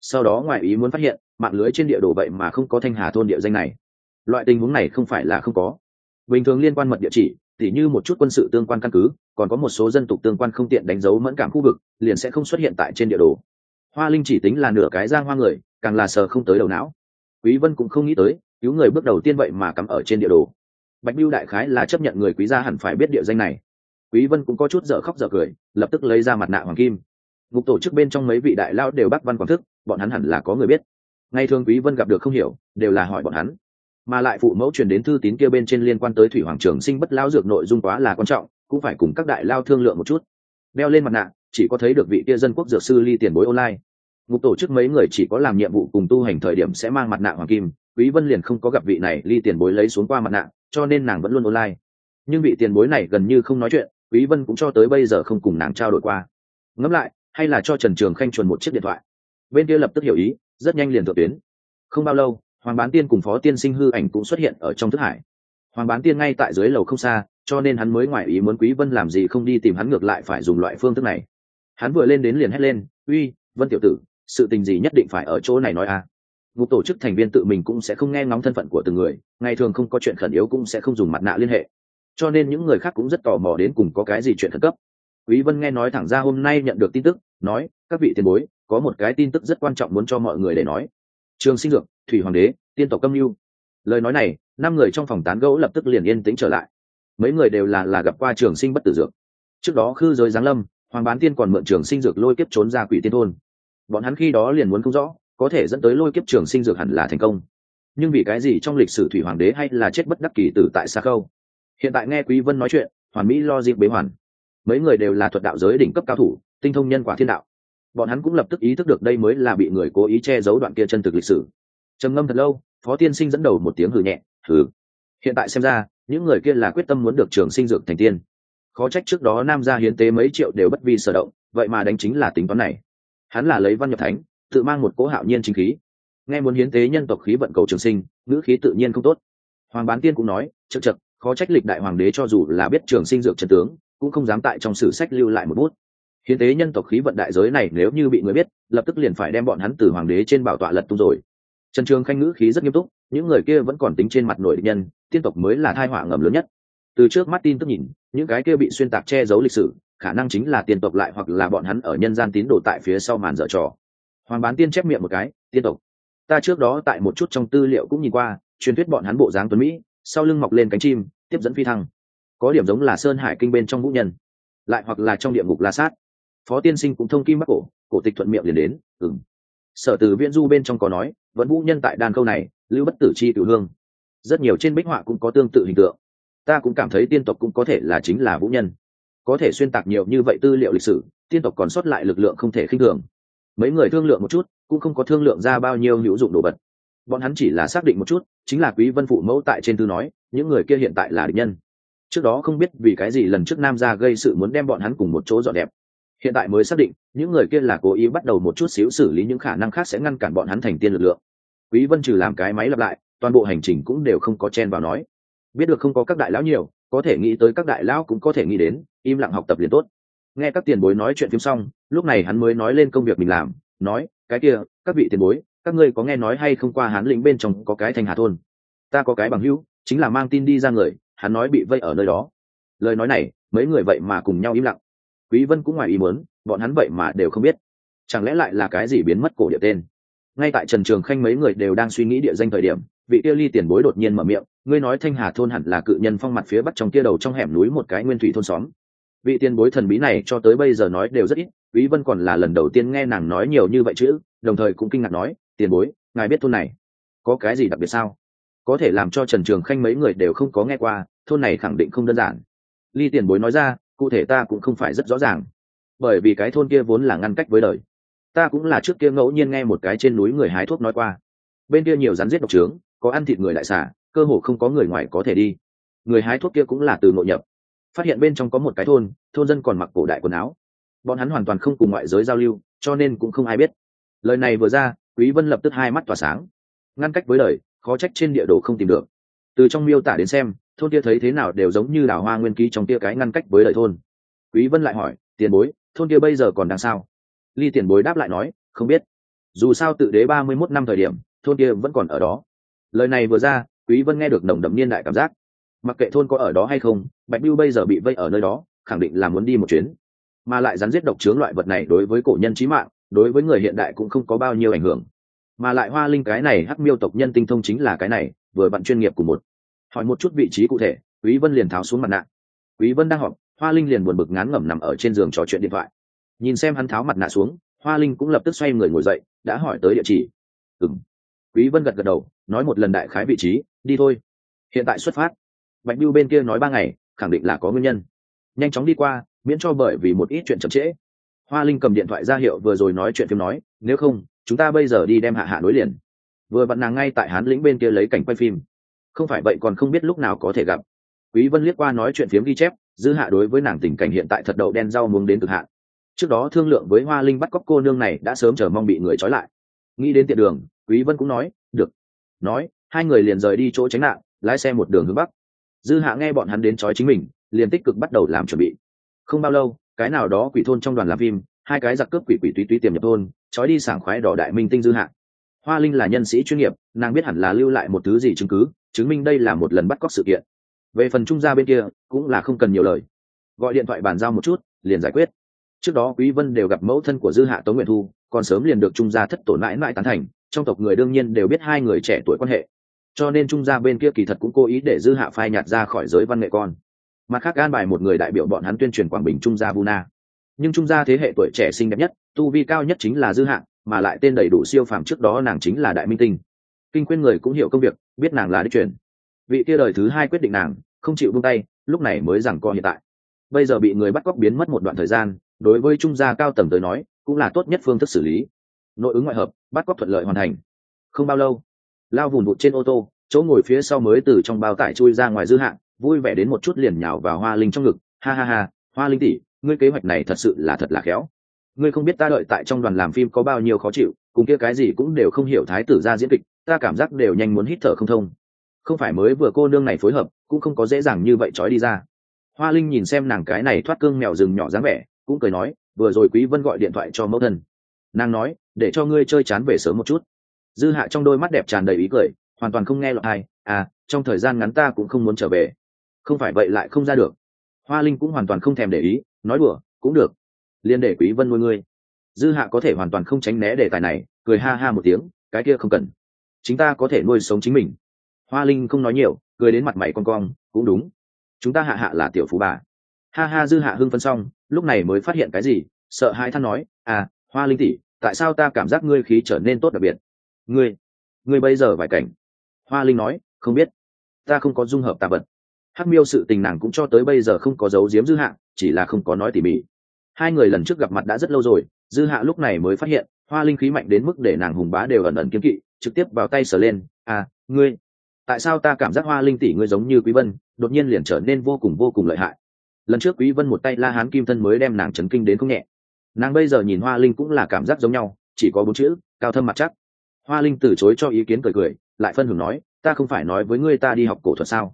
Sau đó ngoài ý muốn phát hiện mạng lưới trên địa đồ vậy mà không có thanh hà thôn địa danh này. Loại tình huống này không phải là không có. Bình thường liên quan mật địa chỉ tỉ như một chút quân sự tương quan căn cứ còn có một số dân tục tương quan không tiện đánh dấu mẫn cảm khu vực liền sẽ không xuất hiện tại trên địa đồ hoa linh chỉ tính là nửa cái giang hoa người, càng là sờ không tới đầu não. Quý vân cũng không nghĩ tới, cứu người bước đầu tiên vậy mà cắm ở trên địa đồ. Bạch biêu đại khái là chấp nhận người quý gia hẳn phải biết địa danh này. Quý vân cũng có chút dở khóc dở cười, lập tức lấy ra mặt nạ hoàng kim. Ngục tổ chức bên trong mấy vị đại lao đều bác văn quảng thức, bọn hắn hẳn là có người biết. Ngày thường quý vân gặp được không hiểu, đều là hỏi bọn hắn. Mà lại phụ mẫu truyền đến thư tín kia bên trên liên quan tới thủy hoàng trường sinh bất lao dược nội dung quá là quan trọng, cũng phải cùng các đại lao thương lượng một chút. Đeo lên mặt nạ chỉ có thấy được vị kia dân quốc dược sư ly tiền bối online. Ngục tổ chức mấy người chỉ có làm nhiệm vụ cùng tu hành thời điểm sẽ mang mặt nạ hoàng kim, quý vân liền không có gặp vị này ly tiền bối lấy xuống qua mặt nạ, cho nên nàng vẫn luôn online. Nhưng vị tiền bối này gần như không nói chuyện, quý vân cũng cho tới bây giờ không cùng nàng trao đổi qua. Ngẫm lại, hay là cho trần trường khanh chuẩn một chiếc điện thoại. Bên kia lập tức hiểu ý, rất nhanh liền thượng tuyến. Không bao lâu, hoàng bán tiên cùng phó tiên sinh hư ảnh cũng xuất hiện ở trong thức hải. Hoàng bán tiên ngay tại dưới lầu không xa, cho nên hắn mới ngoại ý muốn quý vân làm gì không đi tìm hắn ngược lại phải dùng loại phương thức này hắn vừa lên đến liền hét lên, uy, vân tiểu tử, sự tình gì nhất định phải ở chỗ này nói à? Ngục tổ chức thành viên tự mình cũng sẽ không nghe ngóng thân phận của từng người, ngày thường không có chuyện khẩn yếu cũng sẽ không dùng mặt nạ liên hệ. Cho nên những người khác cũng rất tò mò đến cùng có cái gì chuyện khẩn cấp. Quý vân nghe nói thẳng ra hôm nay nhận được tin tức, nói, các vị tiền bối, có một cái tin tức rất quan trọng muốn cho mọi người để nói. Trường sinh dược, thủy hoàng đế, tiên tộc câm lưu lời nói này, năm người trong phòng tán gẫu lập tức liền yên tĩnh trở lại. Mấy người đều là là gặp qua trường sinh bất tử dược. Trước đó khư giới giáng lâm hoàng bán tiên còn mượn trường sinh dược lôi kiếp trốn ra quỷ tiên thôn. Bọn hắn khi đó liền muốn không rõ, có thể dẫn tới lôi kiếp trường sinh dược hẳn là thành công. Nhưng vì cái gì trong lịch sử thủy hoàng đế hay là chết bất đắc kỳ tử tại xa khâu? Hiện tại nghe quý vân nói chuyện, hoàn mỹ lo dịp bế hoàn. Mấy người đều là thuật đạo giới đỉnh cấp cao thủ, tinh thông nhân quả thiên đạo. Bọn hắn cũng lập tức ý thức được đây mới là bị người cố ý che giấu đoạn kia chân thực lịch sử. Trầm ngâm thật lâu, phó tiên sinh dẫn đầu một tiếng hừ nhẹ, hừ. Hiện tại xem ra, những người kia là quyết tâm muốn được trường sinh dược thành tiên khó trách trước đó nam gia hiến tế mấy triệu đều bất vi sở động, vậy mà đánh chính là tính toán này. Hắn là lấy văn nhập thánh, tự mang một cố hạo nhiên chính khí. Nghe muốn hiến tế nhân tộc khí vận cầu trường sinh, ngữ khí tự nhiên không tốt. Hoàng bán tiên cũng nói chật chật khó trách lịch đại hoàng đế cho dù là biết trường sinh dược trần tướng, cũng không dám tại trong sử sách lưu lại một bút. Hiến tế nhân tộc khí vận đại giới này nếu như bị người biết, lập tức liền phải đem bọn hắn từ hoàng đế trên bảo tọa lật tung rồi. Trần trường khanh ngữ khí rất nghiêm túc, những người kia vẫn còn tính trên mặt nội địch nhân, tiên tộc mới là thai họa ngầm lớn nhất từ trước mắt tin tức nhìn, những cái kia bị xuyên tạc che giấu lịch sử, khả năng chính là tiên tộc lại hoặc là bọn hắn ở nhân gian tín đồ tại phía sau màn dở trò. Hoàng bán tiên chép miệng một cái, tiên tộc, ta trước đó tại một chút trong tư liệu cũng nhìn qua, truyền thuyết bọn hắn bộ dáng tuấn mỹ, sau lưng mọc lên cánh chim, tiếp dẫn phi thăng. Có điểm giống là sơn hải kinh bên trong vũ nhân, lại hoặc là trong địa ngục la sát. Phó tiên sinh cũng thông kim bắc cổ cổ tịch thuận miệng liền đến ừng sở từ viễn du bên trong có nói, vẫn vũ nhân tại đàn câu này, lưu bất tử chi cửu hương. Rất nhiều trên bích họa cũng có tương tự hình tượng ta cũng cảm thấy tiên tộc cũng có thể là chính là vũ nhân. Có thể xuyên tạc nhiều như vậy tư liệu lịch sử, tiên tộc còn sót lại lực lượng không thể khinh thường. Mấy người thương lượng một chút, cũng không có thương lượng ra bao nhiêu hữu dụng đồ vật. Bọn hắn chỉ là xác định một chút, chính là quý vân phụ mẫu tại trên tư nói, những người kia hiện tại là địch nhân. Trước đó không biết vì cái gì lần trước nam gia gây sự muốn đem bọn hắn cùng một chỗ dọn đẹp hiện tại mới xác định, những người kia là cố ý bắt đầu một chút xíu xử lý những khả năng khác sẽ ngăn cản bọn hắn thành tiên lực lượng. Quý vân trừ làm cái máy lặp lại, toàn bộ hành trình cũng đều không có chen vào nói biết được không có các đại lão nhiều, có thể nghĩ tới các đại lão cũng có thể nghĩ đến, im lặng học tập liền tốt. Nghe các tiền bối nói chuyện phim xong, lúc này hắn mới nói lên công việc mình làm, nói, cái kia, các vị tiền bối, các ngươi có nghe nói hay không qua hán lĩnh bên trong có cái thành hà thôn? Ta có cái bằng hữu, chính là mang tin đi ra người, hắn nói bị vây ở nơi đó. Lời nói này, mấy người vậy mà cùng nhau im lặng. Quý vân cũng ngoài ý muốn, bọn hắn vậy mà đều không biết. Chẳng lẽ lại là cái gì biến mất cổ địa tên? Ngay tại trần trường khanh mấy người đều đang suy nghĩ địa danh thời điểm vị tiêu ly tiền bối đột nhiên mở miệng, ngươi nói thanh hà thôn hẳn là cự nhân phong mặt phía bắc trong kia đầu trong hẻm núi một cái nguyên thủy thôn xóm. Vị tiền bối thần bí này cho tới bây giờ nói đều rất ít, quý vân còn là lần đầu tiên nghe nàng nói nhiều như vậy chứ đồng thời cũng kinh ngạc nói, tiền bối, ngài biết thôn này có cái gì đặc biệt sao? Có thể làm cho trần trường khanh mấy người đều không có nghe qua, thôn này khẳng định không đơn giản. Ly tiền bối nói ra, cụ thể ta cũng không phải rất rõ ràng, bởi vì cái thôn kia vốn là ngăn cách với đời. Ta cũng là trước kia ngẫu nhiên nghe một cái trên núi người hái thuốc nói qua. Bên kia nhiều rắn giết độc trướng có ăn thịt người đại xả cơ hồ không có người ngoài có thể đi. Người hái thuốc kia cũng là từ nội nhập. Phát hiện bên trong có một cái thôn thôn dân còn mặc cổ đại quần áo. Bọn hắn hoàn toàn không cùng ngoại giới giao lưu, cho nên cũng không ai biết. Lời này vừa ra, quý vân lập tức hai mắt tỏa sáng. Ngăn cách với lời khó trách trên địa đồ không tìm được. Từ trong miêu tả đến xem, thôn kia thấy thế nào đều giống như đào hoa nguyên ký trong kia cái ngăn cách với lời thôn. Quý vân lại hỏi, tiền bối, thôn kia bây giờ còn đang sao? Ly tiền bối đáp lại nói, không biết. Dù sao tự đế 31 năm thời điểm, thôn kia vẫn còn ở đó lời này vừa ra, quý vân nghe được nồng đậm niên đại cảm giác. Mặc kệ thôn có ở đó hay không, bạch biêu bây giờ bị vây ở nơi đó, khẳng định là muốn đi một chuyến. Mà lại rắn giết độc chướng loại vật này đối với cổ nhân trí mạng, đối với người hiện đại cũng không có bao nhiêu ảnh hưởng. Mà lại hoa linh cái này hắc miêu tộc nhân tinh thông chính là cái này, vừa bạn chuyên nghiệp của một. Hỏi một chút vị trí cụ thể, quý vân liền tháo xuống mặt nạ. Quý vân đang họp, hoa linh liền buồn bực ngán ngẩm nằm ở trên giường trò chuyện điện thoại. Nhìn xem hắn tháo mặt nạ xuống, hoa linh cũng lập tức xoay người ngồi dậy, đã hỏi tới địa chỉ. Ừm quý vân gật gật đầu, nói một lần đại khái vị trí, đi thôi. Hiện tại xuất phát. Bạch biêu bên kia nói ba ngày, khẳng định là có nguyên nhân. Nhanh chóng đi qua, miễn cho bởi vì một ít chuyện chậm trễ. Hoa linh cầm điện thoại ra hiệu vừa rồi nói chuyện phim nói, nếu không, chúng ta bây giờ đi đem hạ hạ nối liền. Vừa vặn nàng ngay tại hán lĩnh bên kia lấy cảnh quay phim. Không phải vậy còn không biết lúc nào có thể gặp. Quý vân liếc qua nói chuyện phiếm ghi chép, dư hạ đối với nàng tình cảnh hiện tại thật đầu đen rau muống đến cực hạn. Trước đó thương lượng với hoa linh bắt cóc cô nương này đã sớm chờ mong bị người trói lại nghĩ đến tiện đường, quý vân cũng nói, được. Nói, hai người liền rời đi chỗ tránh nạn, lái xe một đường hướng bắc. Dư hạ nghe bọn hắn đến trói chính mình, liền tích cực bắt đầu làm chuẩn bị. Không bao lâu, cái nào đó quỷ thôn trong đoàn làm phim, hai cái giặc cướp quỷ quỷ túy túy tiềm nhập thôn trói đi sảng khoái đỏ đại minh tinh dư hạ. Hoa linh là nhân sĩ chuyên nghiệp, nàng biết hẳn là lưu lại một thứ gì chứng cứ, chứng minh đây là một lần bắt cóc sự kiện. Về phần trung gia bên kia, cũng là không cần nhiều lời. Gọi điện thoại bàn giao một chút, liền giải quyết. Trước đó quý vân đều gặp mẫu thân của dư hạ tống nguyện thu còn sớm liền được trung gia thất tổ mãi mãi tán thành, trong tộc người đương nhiên đều biết hai người trẻ tuổi quan hệ. Cho nên trung gia bên kia kỳ thật cũng cố ý để dư hạ phai nhạt ra khỏi giới văn nghệ con. Mặt khác an bài một người đại biểu bọn hắn tuyên truyền quảng bình trung gia vuna nhưng trung gia thế hệ tuổi trẻ xinh đẹp nhất, tu vi cao nhất chính là dư hạ, mà lại tên đầy đủ siêu phàm trước đó nàng chính là đại minh tinh. Kinh khuyên người cũng hiểu công việc, biết nàng là đích truyền. Vị kia đời thứ hai quyết định nàng, không chịu buông tay, lúc này mới rằng co hiện tại. Bây giờ bị người bắt cóc biến mất một đoạn thời gian, đối với trung gia cao tầng tới nói cũng là tốt nhất phương thức xử lý. Nội ứng ngoại hợp, bắt cóc thuận lợi hoàn thành. Không bao lâu, lao vùn vụt trên ô tô, chỗ ngồi phía sau mới từ trong bao tải chui ra ngoài dư hạng, vui vẻ đến một chút liền nhào vào hoa linh trong ngực. Ha ha ha, hoa linh tỷ, ngươi kế hoạch này thật sự là thật là khéo. Ngươi không biết ta đợi tại trong đoàn làm phim có bao nhiêu khó chịu, cùng kia cái gì cũng đều không hiểu thái tử ra diễn kịch, ta cảm giác đều nhanh muốn hít thở không thông. Không phải mới vừa cô nương này phối hợp, cũng không có dễ dàng như vậy trói đi ra. Hoa linh nhìn xem nàng cái này thoát cương mèo rừng nhỏ dáng vẻ, cũng cười nói vừa rồi quý vân gọi điện thoại cho mẫu thân. Nàng nói, để cho ngươi chơi chán về sớm một chút. Dư hạ trong đôi mắt đẹp tràn đầy ý cười, hoàn toàn không nghe lọt ai à trong thời gian ngắn ta cũng không muốn trở về. Không phải vậy lại không ra được. Hoa linh cũng hoàn toàn không thèm để ý, nói đùa, cũng được. Liên để quý vân nuôi ngươi. Dư hạ có thể hoàn toàn không tránh né đề tài này, cười ha ha một tiếng, cái kia không cần. Chúng ta có thể nuôi sống chính mình. Hoa linh không nói nhiều, cười đến mặt mày con cong, cũng đúng. Chúng ta hạ hạ là tiểu phú bà ha ha, dư hạ hưng phân xong, lúc này mới phát hiện cái gì? Sợ hãi than nói à hoa linh tỷ, tại sao ta cảm giác ngươi khí trở nên tốt đặc biệt? Ngươi ngươi bây giờ vài cảnh? Hoa linh nói, không biết. Ta không có dung hợp tà vật. Hắc miêu sự tình nàng cũng cho tới bây giờ không có dấu diếm dư hạ, chỉ là không có nói tỉ mỉ. Hai người lần trước gặp mặt đã rất lâu rồi, dư hạ lúc này mới phát hiện, hoa linh khí mạnh đến mức để nàng hùng bá đều ẩn ẩn kiếm kỵ, trực tiếp vào tay sờ lên à ngươi, tại sao ta cảm giác hoa linh tỷ ngươi giống như quý vân, đột nhiên liền trở nên vô cùng vô cùng lợi hại? Lần trước quý vân một tay la hán kim thân mới đem nàng chấn kinh đến không nhẹ nàng bây giờ nhìn hoa linh cũng là cảm giác giống nhau chỉ có bốn chữ cao thâm mặt chắc hoa linh từ chối cho ý kiến cười cười lại phân hưởng nói ta không phải nói với ngươi ta đi học cổ thuật sao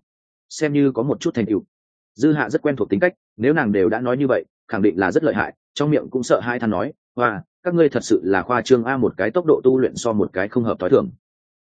xem như có một chút thành tựu dư hạ rất quen thuộc tính cách nếu nàng đều đã nói như vậy khẳng định là rất lợi hại trong miệng cũng sợ hai than nói hoa các ngươi thật sự là khoa trương a một cái tốc độ tu luyện so một cái không hợp t h ó i thường